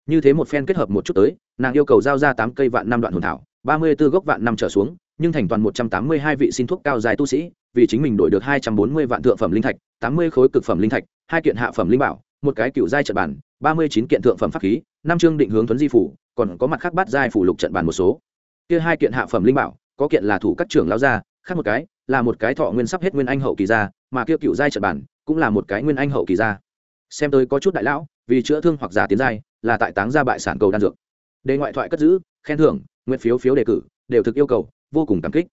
Như thế một phen kết hợp một chút tới, nàng yêu cầu giao ra tám cây vạn năm đoạn hồn thảo, ba mươi b ố gốc vạn năm trở xuống, nhưng thành toàn một trăm tám mươi hai vị xin thuốc cao dài tu sĩ, vì chính mình đổi được hai trăm bốn mươi vạn thượng phẩm linh thạch, tám mươi khối cực phẩm linh thạch, hai kiện hạ phẩm linh bảo, một cái cựu giai trận bản ba mươi chín kiện thượng phẩm pháp khí, năm chương định hướng thuấn di phủ, còn có mặt khác bát giai phủ lục trận bản một số. Kia hai kiện hạ phẩm linh bảo, có kiện là thủ các trưởng lao gia, khác một cái là một cái thọ nguyên sắp hết nguyên anh hậu kỳ ra, mà kia cựu giai trận bản cũng là một cái nguyên anh hậu kỳ ra. xem tới có chút đại lão vì chữa thương hoặc giả tiến giai là tại táng gia bại sản cầu đan dược. Đề ngoại thoại cất giữ khen thưởng nguyện phiếu phiếu đề cử đều thực yêu cầu vô cùng cảm kích.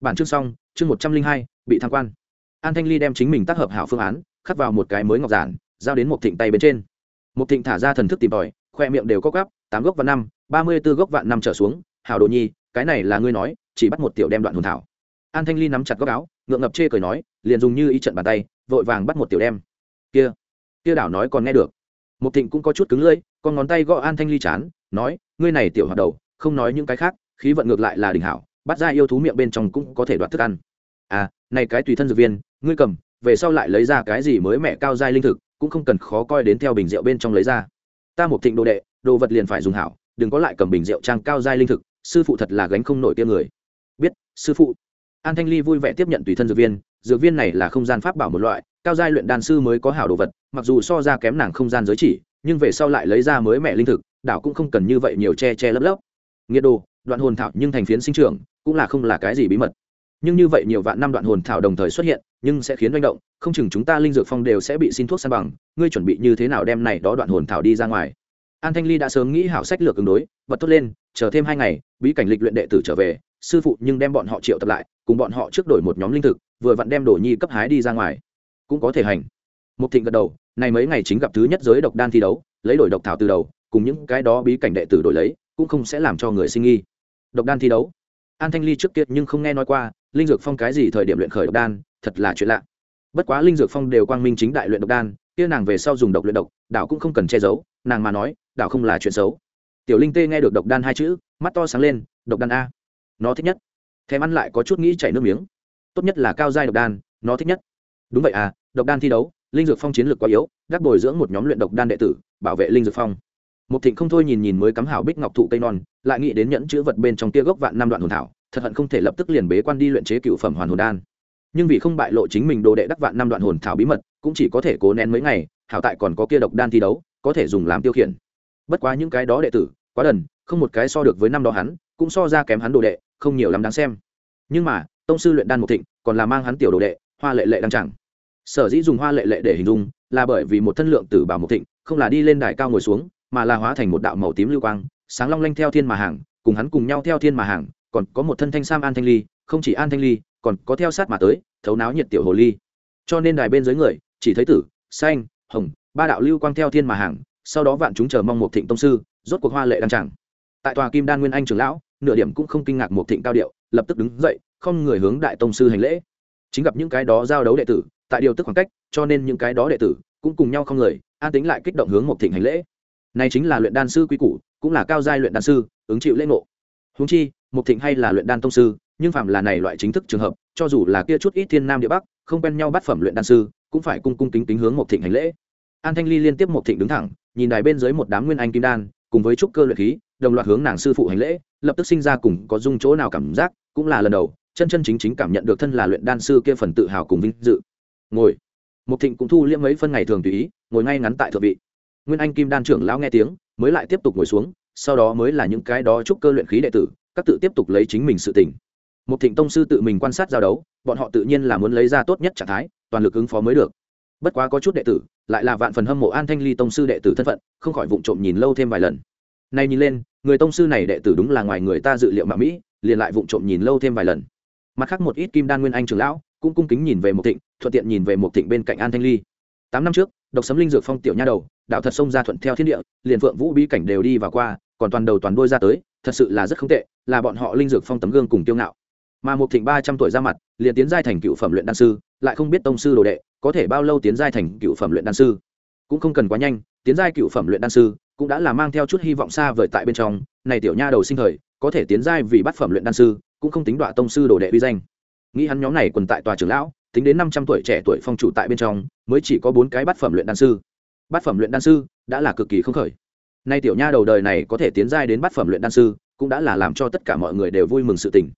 Bản chương xong chương một trăm linh hai bị tham quan. An thanh ly đem chính mình tác hợp hảo phương án khắc vào một cái mới ngọc giản giao đến một thịnh tay bên trên. Một thịnh thả ra thần thức tìm tòi khoe miệng đều có gắp tám gốc vạn năm ba mươi b ố gốc vạn năm trở xuống. Hảo đồ nhi cái này là ngươi nói chỉ bắt một tiểu đem đoạn hồn thảo an thanh ly nắm chặt góc áo, ngượng ngập chê cười nói, liền dùng như ý trận bàn tay, vội vàng bắt một tiểu đem. Kia kia đảo nói còn nghe được. Một thịnh cũng có chút cứng lưỡi, con ngón tay gõ an thanh ly chán, nói, ngươi này tiểu hoạt đầu, không nói những cái khác, khí vận ngược lại là đình hảo, bắt ra yêu thú miệng bên trong cũng có thể đoạt thức ăn. À này cái tùy thân dược viên, ngươi cầm, về sau lại lấy ra cái gì mới mẹ cao giai linh thực, cũng không cần khó coi đến theo bình rượu bên trong lấy ra. Ta một thịnh đồ đệ, đồ vật liền phải dùng hảo, đừng có lại cầm bình rượu trang cao giai linh thực, sư phụ thật là gánh không nổi tiêm người. Biết, sư phụ an thanh ly vui vẻ tiếp nhận tùy thân dược viên dược viên này là không gian pháp bảo một loại, cao giai luyện đan sư mới có hảo đồ vật, mặc dù so ra kém nàng không gian giới chỉ, nhưng về sau lại lấy ra mới mẹ linh thực, đảo cũng không cần như vậy nhiều che che lấp lấp. Nghĩa đồ, đoạn hồn thảo nhưng thành phiến sinh trưởng, cũng là không là cái gì bí mật. Nhưng như vậy nhiều vạn năm đoạn hồn thảo đồng thời xuất hiện, nhưng sẽ khiến manh động, không chừng chúng ta linh dược phong đều sẽ bị xin thuốc san bằng, ngươi chuẩn bị như thế nào đem này đó đoạn hồn thảo đi ra ngoài? An thanh ly đã sớm nghĩ hảo sách lược ứng đối, bật tốt lên, chờ thêm hai ngày, bí cảnh lịch luyện đệ tử trở về sư phụ nhưng đem bọn họ triệu tập lại, cùng bọn họ trước đổi một nhóm linh thực, vừa vặn đem đồ nhi cấp hái đi ra ngoài. Cũng có thể hành. Một thịnh gật đầu, này mấy ngày chính gặp thứ nhất giới độc đan thi đấu, lấy đổi độc thảo từ đầu, cùng những cái đó bí cảnh đệ tử đổi lấy, cũng không sẽ làm cho người sinh nghi. Độc đan thi đấu. An thanh ly trước kia nhưng không nghe nói qua, linh dược phong cái gì thời điểm luyện khởi độc đan, thật là chuyện lạ. Bất quá linh dược phong đều quang minh chính đại luyện độc đan, kia nàng về sau dùng độc luyện độc, đảo cũng không cần che giấu, nàng mà nói, đảo không là chuyện xấu. Tiểu linh tê nghe được độc đan hai chữ, mắt to sáng lên, độc đan a nó thích nhất. Thèm ăn lại có chút nghĩ chảy nước miếng. Tốt nhất là cao giai độc đan, nó thích nhất. Đúng vậy à độc đan thi đấu, linh dược phong chiến lược quá yếu, gác bồi dưỡng một nhóm luyện độc đan đệ tử, bảo vệ linh dược phong. Một thịnh không thôi nhìn nhìn mới cắm hảo bích ngọc thụ cây non, lại nghĩ đến nhẫn chữ vật bên trong tia gốc vạn năm đoạn hồn thảo, thật hận không thể lập tức liền bế quan đi luyện chế cựu phẩm hoàn hồn đan. Nhưng vì không bại lộ chính mình đồ đệ đắc vạn năm đoạn hồn thảo bí mật, cũng chỉ có thể cố nén mấy ngày, hảo tại còn có kia độc đan thi đấu, có thể dùng làm tiêu khiển. Bất quá những cái đó đệ tử, quá đần, không một cái so được với năm đó hắn, cũng so ra kém hắn đồ đệ không nhiều lắm đáng xem. Nhưng mà, tông sư luyện đan một thịnh, còn là mang hắn tiểu đồ đệ, hoa lệ lệ đang chẳng. Sở dĩ dùng hoa lệ lệ để hình dung, là bởi vì một thân lượng tử bảo một thịnh, không là đi lên đài cao ngồi xuống, mà là hóa thành một đạo màu tím lưu quang, sáng long lanh theo thiên mà hàng, cùng hắn cùng nhau theo thiên mà hàng, còn có một thân thanh sam an thanh ly, không chỉ an thanh ly, còn có theo sát mà tới, thấu náo nhiệt tiểu hồ ly. Cho nên đài bên dưới người, chỉ thấy tử, xanh, hồng, ba đạo lưu quang theo thiên mà hàng, sau đó vạn chúng chờ mong một thịnh tông sư, rốt cuộc hoa lệ đăng chẳng. Tại tòa kim đan nguyên anh trưởng lão nửa điểm cũng không kinh ngạc một thịnh cao điệu, lập tức đứng dậy, không người hướng đại tông sư hành lễ. Chính gặp những cái đó giao đấu đệ tử, tại điều tức khoảng cách, cho nên những cái đó đệ tử cũng cùng nhau không người, an tính lại kích động hướng một thịnh hành lễ. Này chính là luyện đan sư quý củ, cũng là cao giai luyện đan sư, ứng chịu lễ ngộ. Huống chi một thịnh hay là luyện đan tông sư, nhưng phạm là này loại chính thức trường hợp, cho dù là kia chút ít thiên nam địa bắc, không quen nhau bắt phẩm luyện đan sư, cũng phải cung cung kính kính hướng một thịnh hành lễ. An thanh ly liên tiếp một thịnh đứng thẳng, nhìn đài bên dưới một đám nguyên anh kim đan, cùng với trúc cơ luyện khí, đồng loạt hướng nàng sư phụ hành lễ lập tức sinh ra cùng có dung chỗ nào cảm giác, cũng là lần đầu, chân chân chính chính cảm nhận được thân là luyện đan sư kia phần tự hào cùng vinh dự. Ngồi. Một thịnh cũng thu liễm mấy phân ngày thường tùy ý, ngồi ngay ngắn tại thượng vị. Nguyên anh kim đan trưởng lão nghe tiếng, mới lại tiếp tục ngồi xuống, sau đó mới là những cái đó trúc cơ luyện khí đệ tử, các tự tiếp tục lấy chính mình sự tỉnh một thịnh tông sư tự mình quan sát giao đấu, bọn họ tự nhiên là muốn lấy ra tốt nhất trạng thái, toàn lực ứng phó mới được. Bất quá có chút đệ tử, lại là vạn phần hâm mộ an thanh ly tông sư đệ tử thân phận, không khỏi vụng trộm nhìn lâu thêm vài lần nay nhìn lên, người tông sư này đệ tử đúng là ngoài người ta dự liệu mà mỹ, liền lại vụng trộm nhìn lâu thêm vài lần. Mặt khác một ít kim đan nguyên anh trưởng lão, cũng cung kính nhìn về một thịnh, thuận tiện nhìn về một thịnh bên cạnh an thanh ly. Tám năm trước, độc sấm linh dược phong tiểu nha đầu, đạo thật sông ra thuận theo thiên địa, liền phượng vũ bí cảnh đều đi và qua, còn toàn đầu toàn đôi ra tới, thật sự là rất không tệ, là bọn họ linh dược phong tấm gương cùng tiêu ngạo. Mà một thịnh ba trăm tuổi ra mặt, liền tiến giai thành cựu phẩm luyện đan sư, lại không biết tông sư đồ đệ, có thể bao lâu tiến giai thành cựu phẩm luyện đan sư. Cũng không cần quá nhanh, tiến giai cựu phẩm luyện đan sư cũng đã là mang theo chút hy vọng xa vời tại bên trong, này tiểu nha đầu sinh thời, có thể tiến giai vì bát phẩm luyện đan sư, cũng không tính đọa tông sư đồ đệ uy danh. Nghĩ hắn nhóm này quần tại tòa trưởng lão, tính đến năm trăm tuổi trẻ tuổi phong chủ tại bên trong, mới chỉ có bốn cái bát phẩm luyện đan sư. Bát phẩm luyện đan sư đã là cực kỳ không khởi. Nay tiểu nha đầu đời này có thể tiến giai đến bát phẩm luyện đan sư, cũng đã là làm cho tất cả mọi người đều vui mừng sự tình.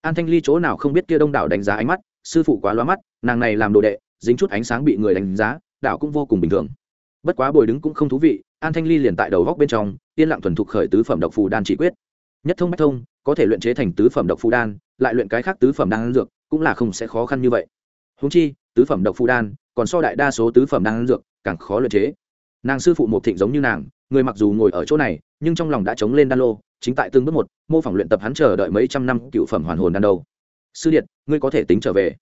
An thanh ly chỗ nào không biết kia đông đảo đánh giá ánh mắt, sư phụ quá loa mắt, nàng này làm đồ đệ, dính chút ánh sáng bị người đánh giá, đảo cũng vô cùng bình thường. Bất quá bồi đứng cũng không thú vị an thanh ly liền tại đầu góc bên trong, yên lặng thuần thục khởi tứ phẩm độc phù đan chỉ quyết. Nhất thông bách thông, có thể luyện chế thành tứ phẩm độc phù đan, lại luyện cái khác tứ phẩm đan dược, cũng là không sẽ khó khăn như vậy. Húng chi, tứ phẩm độc phù đan, còn so đại đa số tứ phẩm đan dược, càng khó luyện chế. Nàng sư phụ một thịnh giống như nàng, người mặc dù ngồi ở chỗ này, nhưng trong lòng đã chống lên đan lô, chính tại tương bước một, mô phỏng luyện tập hắn chờ đợi mấy trăm năm cựu phẩm hoàn hồn đan đâu. Sư điện ngươi có thể tính trở về.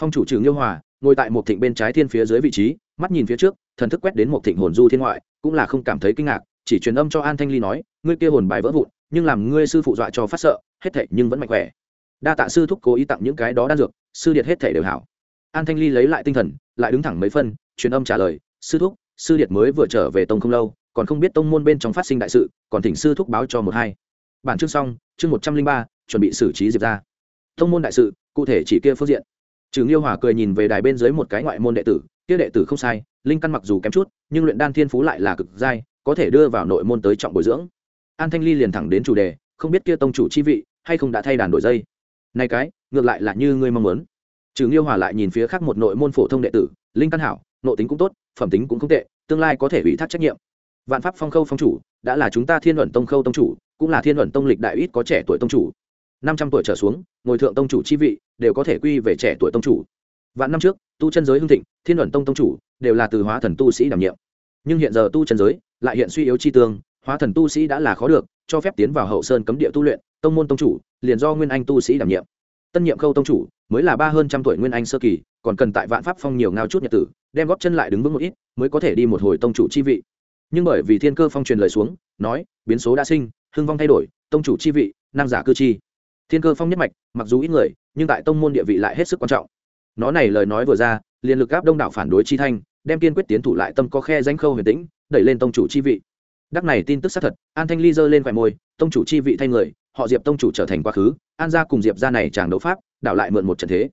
Phong chủ trừ nghiêu hòa, ngồi tại một thịnh bên trái thiên phía dưới vị trí mắt nhìn phía trước, thần thức quét đến một thịnh hồn du thiên ngoại, cũng là không cảm thấy kinh ngạc, chỉ truyền âm cho an thanh ly nói, ngươi kia hồn bài vỡ vụn, nhưng làm ngươi sư phụ dọa cho phát sợ, hết thảy nhưng vẫn mạnh khỏe. Đa tạ sư thúc cố ý tặng những cái đó đan dược, sư điệt hết thảy đều hảo. An thanh ly lấy lại tinh thần, lại đứng thẳng mấy phân, truyền âm trả lời, sư thúc, sư điệt mới vừa trở về tông không lâu, còn không biết tông môn bên trong phát sinh đại sự, còn thỉnh sư thúc báo cho một hai. Bản chương xong, chương một trăm linh ba, chuẩn bị xử trí diệp ra tông môn đại sự, cụ thể chỉ kia phương diện trừ nghiêu hòa cười nhìn về đài bên dưới một cái ngoại môn đệ tử, kia đệ tử không sai, linh căn mặc dù kém chút, nhưng luyện đan thiên phú lại là cực giai có thể đưa vào nội môn tới trọng bồi dưỡng. An thanh ly liền thẳng đến chủ đề, không biết kia tông chủ chi vị, hay không đã thay đàn đổi dây. Này cái, ngược lại là như ngươi mong muốn. Trừ nghiêu hòa lại nhìn phía khác một nội môn phổ thông đệ tử, linh căn hảo, nội tính cũng tốt, phẩm tính cũng không tệ, tương lai có thể ủy thác trách nhiệm. Vạn pháp phong khâu phong chủ, đã là chúng ta thiên luận tông khâu tông chủ, cũng là thiên luận tông lịch đại ít có trẻ tuổi tông chủ năm trăm tuổi trở xuống, ngồi thượng tông chủ chi vị, đều có thể quy về trẻ tuổi tông chủ. Vạn năm trước, tu chân giới hưng thịnh, thiên luận tông tông chủ đều là từ hóa thần tu sĩ đảm nhiệm. Nhưng hiện giờ tu chân giới lại hiện suy yếu chi tương, hóa thần tu sĩ đã là khó được, cho phép tiến vào hậu sơn cấm địa tu luyện, tông môn tông chủ liền do nguyên anh tu sĩ đảm nhiệm. Tân nhiệm khâu tông chủ mới là ba hơn trăm tuổi nguyên anh sơ kỳ, còn cần tại vạn pháp phong nhiều ngao chút nhật tử, đem góp chân lại đứng vững một ít, mới có thể đi một hồi tông chủ chi vị. Nhưng bởi vì thiên cơ phong truyền lời xuống, nói, biến số đã sinh, hưng vong thay đổi, tông chủ chi vị, năng giả cư chi thiên cơ phong nhất mạch mặc dù ít người nhưng tại tông môn địa vị lại hết sức quan trọng. Nó này lời nói vừa ra liền lực gáp đông đảo phản đối chi thanh đem kiên quyết tiến thủ lại tâm có khe danh khâu huyền tĩnh đẩy lên tông chủ chi vị. Đắc này tin tức xác thật an thanh ly giơ lên vài môi tông chủ chi vị thay người họ diệp tông chủ trở thành quá khứ an gia cùng diệp gia này chàng đấu pháp đảo lại mượn một trận thế.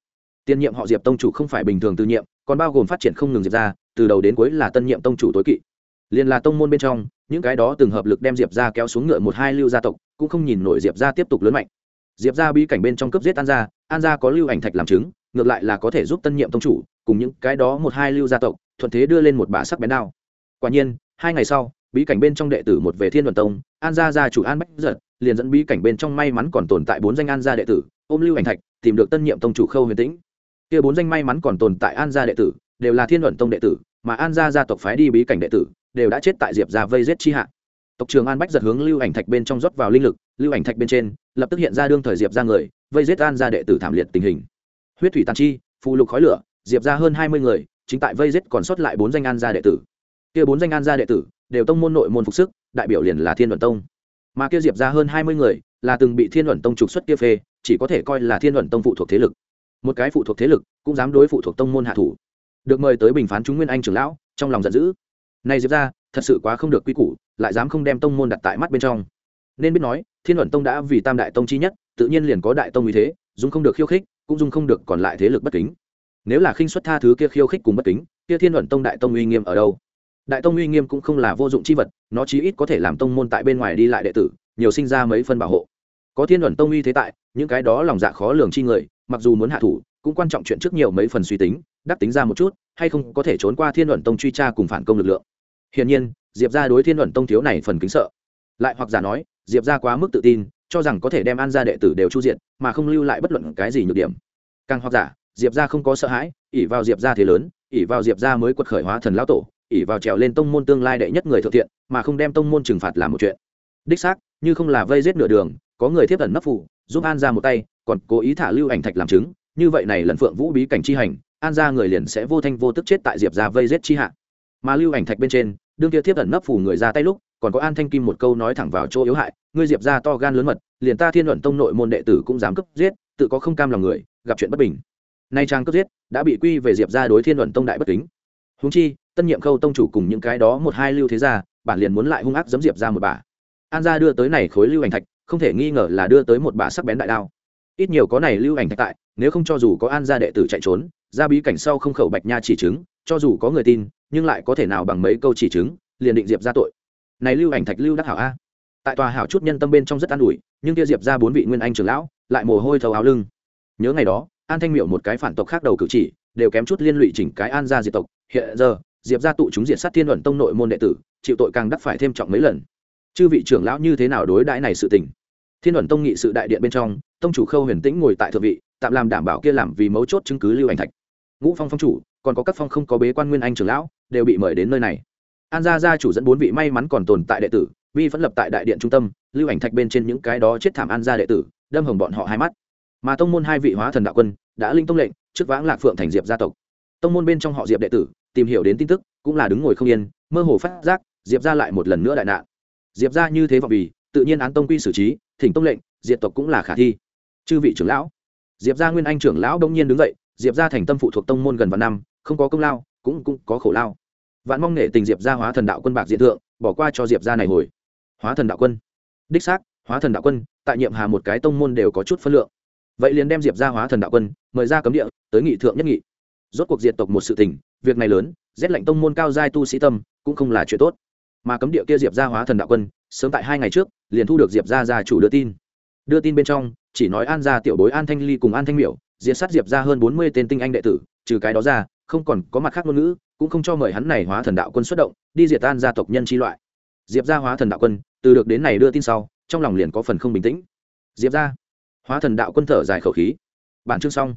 Tiên nhiệm họ diệp tông chủ không phải bình thường từ nhiệm còn bao gồm phát triển không ngừng diệp gia, từ đầu đến cuối là tân nhiệm tông chủ tối kỵ. Liền là tông môn bên trong những cái đó từng hợp lực đem diệp gia kéo xuống ngựa một hai lưu gia tộc cũng không nhìn nổi diệp gia tiếp tục lớn mạnh diệp ra bí cảnh bên trong cướp giết an gia an gia có lưu ảnh thạch làm chứng, ngược lại là có thể giúp tân nhiệm tông chủ, cùng những cái đó một hai lưu gia tộc, thuận thế đưa lên một bả sắc bén đao. Quả nhiên, hai ngày sau, bí cảnh bên trong đệ tử một về thiên đoàn tông, an gia gia chủ an bách giật, liền dẫn bí cảnh bên trong may mắn còn tồn tại bốn danh an gia đệ tử, ôm lưu ảnh thạch, tìm được tân nhiệm tông chủ khâu huyền tĩnh. Kia bốn danh may mắn còn tồn tại an gia đệ tử, đều là thiên luận tông đệ tử, mà an gia gia tộc phái đi bí cảnh đệ tử, đều đã chết tại diệp gia vây giết chi hạ tộc trường an bách giật hướng lưu ảnh thạch bên trong rót vào linh lực, lưu ảnh thạch bên trên, lập tức hiện ra đương thời diệp ra người, vây giết an gia đệ tử thảm liệt tình hình. Huyết thủy tàn chi phụ lục khói lửa, diệp ra hơn hai mươi người, chính tại vây giết còn sót lại bốn danh an gia đệ tử. Kia bốn danh an gia đệ tử, đều tông môn nội môn phục sức, đại biểu liền là thiên luận tông. Mà kia diệp ra hơn hai mươi người, là từng bị thiên luận tông trục xuất kia phê, chỉ có thể coi là thiên luận tông phụ thuộc thế lực. Một cái phụ thuộc thế lực, cũng dám đối phụ thuộc tông môn hạ thủ. Được mời tới bình phán chúng nguyên anh trưởng lão, trong lòng giận dữ. Nay diệp ra thật sự quá không được quy củ, lại dám không đem tông môn đặt tại mắt bên trong. Nên biết nói, thiên luận tông đã vì tam đại tông chi nhất, tự nhiên liền có đại tông uy thế dung không được khiêu khích, cũng dung không được còn lại thế lực bất kính. Nếu là khinh xuất tha thứ kia khiêu khích cùng bất kính, kia thiên luận tông đại tông uy nghiêm ở đâu? Đại tông uy nghiêm cũng không là vô dụng chi vật, nó chí ít có thể làm tông môn tại bên ngoài đi lại đệ tử, nhiều sinh ra mấy phân bảo hộ. Có thiên luận tông uy thế tại, những cái đó lòng dạ khó lường chi người, mặc dù muốn hạ thủ, cũng quan trọng chuyện trước nhiều mấy phần suy tính, đắc tính ra một chút, hay không có thể trốn qua thiên luận tông truy tra cùng phản công lực lượng hiển nhiên, diệp ra đối thiên luận tông thiếu này phần kính sợ. Lại hoặc giả nói, diệp ra quá mức tự tin, cho rằng có thể đem an gia đệ tử đều chu diện mà không lưu lại bất luận cái gì nhược điểm. Càng hoặc giả, diệp ra không có sợ hãi ỉ vào diệp ra thế lớn ỉ vào diệp ra mới quật khởi hóa thần lão tổ ỉ vào trèo lên tông môn tương lai đệ nhất người thượng thiện, mà không đem tông môn trừng phạt làm một chuyện. Đích xác, như không là vây giết nửa đường, có người tiếp ẩn nấp phủ giúp an ra một tay, còn cố ý thả lưu ảnh thạch làm chứng, như vậy này lần phượng vũ bí cảnh chi hành, an ra người liền sẽ vô thanh vô tức chết tại diệp ra vây giết chi hạ mà lưu ảnh thạch bên trên, đương kia thiếp ẩn nấp phủ người ra tay lúc, còn có an thanh kim một câu nói thẳng vào chỗ yếu hại, ngươi diệp ra to gan lớn mật, liền ta thiên luận tông nội môn đệ tử cũng dám cấp giết, tự có không cam lòng người, gặp chuyện bất bình. Nay trang cấp giết, đã bị quy về diệp ra đối thiên luận tông đại bất kính. Húng chi, tân nhiệm khâu tông chủ cùng những cái đó một hai lưu thế gia, bản liền muốn lại hung ác giấm diệp ra một bà. An gia đưa tới này khối lưu ảnh thạch, không thể nghi ngờ là đưa tới một bà sắc bén đại đao. Ít nhiều có này lưu ảnh thạch tại, nếu không cho dù có an gia đệ tử chạy trốn ra bí cảnh sau không khẩu bạch nha chỉ chứng cho dù có người tin, nhưng lại có thể nào bằng mấy câu chỉ chứng, liền định diệp ra tội. Này lưu ảnh thạch lưu đắc hảo a. Tại tòa hảo chút nhân tâm bên trong rất an ủi, nhưng kia diệp ra bốn vị nguyên anh trưởng lão, lại mồ hôi thầu áo lưng. Nhớ ngày đó, an thanh miệu một cái phản tộc khác đầu cử chỉ, đều kém chút liên lụy chỉnh cái an gia diệt tộc. Hiện giờ, diệp ra tụ chúng diệt sát thiên luận tông nội môn đệ tử, chịu tội càng đắc phải thêm trọng mấy lần. Chư vị trưởng lão như thế nào đối đãi này sự tình? Thiên luận tông nghị sự đại điện bên trong, tông chủ khâu huyền tĩnh ngồi tại thượng vị, tạm làm đảm bảo kia làm vì mấu chốt chứng cứ lưu ảnh thạch. Ngũ phong phong chủ còn có các phong không có bế quan nguyên anh trưởng lão, đều bị mời đến nơi này. An gia gia chủ dẫn bốn vị may mắn còn tồn tại đệ tử, vi vẫn lập tại đại điện trung tâm, lưu ảnh thạch bên trên những cái đó chết thảm an gia đệ tử, đâm hồng bọn họ hai mắt. Mà tông môn hai vị hóa thần đạo quân, đã linh tông lệnh, trước vãng lạc phượng thành diệp gia tộc. Tông môn bên trong họ diệp đệ tử, tìm hiểu đến tin tức, cũng là đứng ngồi không yên, mơ hồ phát giác, diệp ra lại một lần nữa đại nạn. Diệp ra như thế vọng vì, tự nhiên án tông quy xử trí, thỉnh tông lệnh, diệt tộc cũng là khả thi. Chư vị trưởng lão. Diệp ra nguyên anh trưởng lão đông nhiên đứng dậy, diệp ra thành tâm phụ thuộc tông môn gần vạn năm không có công lao, cũng cũng có khổ lao. Vạn mong nghệ tình diệp ra hóa thần đạo quân bạc diện thượng, bỏ qua cho diệp ra này hồi. Hóa thần đạo quân. Đích xác, hóa thần đạo quân, tại nhiệm hà một cái tông môn đều có chút phân lượng. Vậy liền đem diệp ra hóa thần đạo quân, mời ra cấm địa, tới nghị thượng nhất nghị. Rốt cuộc diệt tộc một sự tình, việc này lớn, rét lệnh tông môn cao giai tu sĩ tâm, cũng không là chuyện tốt. Mà cấm địa kia diệp ra hóa thần đạo quân, sớm tại hai ngày trước, liền thu được diệp ra gia chủ đưa tin. Đưa tin bên trong, chỉ nói an gia tiểu bối an thanh ly cùng an thanh miểu, diệt sát diệp ra hơn bốn mươi tên tinh anh đệ tử, trừ cái đó ra không còn có mặt khác ngôn ngữ, cũng không cho mời hắn này hóa thần đạo quân xuất động, đi diệt tan gia tộc nhân chi loại. Diệp ra hóa thần đạo quân, từ được đến này đưa tin sau, trong lòng liền có phần không bình tĩnh. Diệp ra hóa thần đạo quân thở dài khẩu khí. Bản chương xong.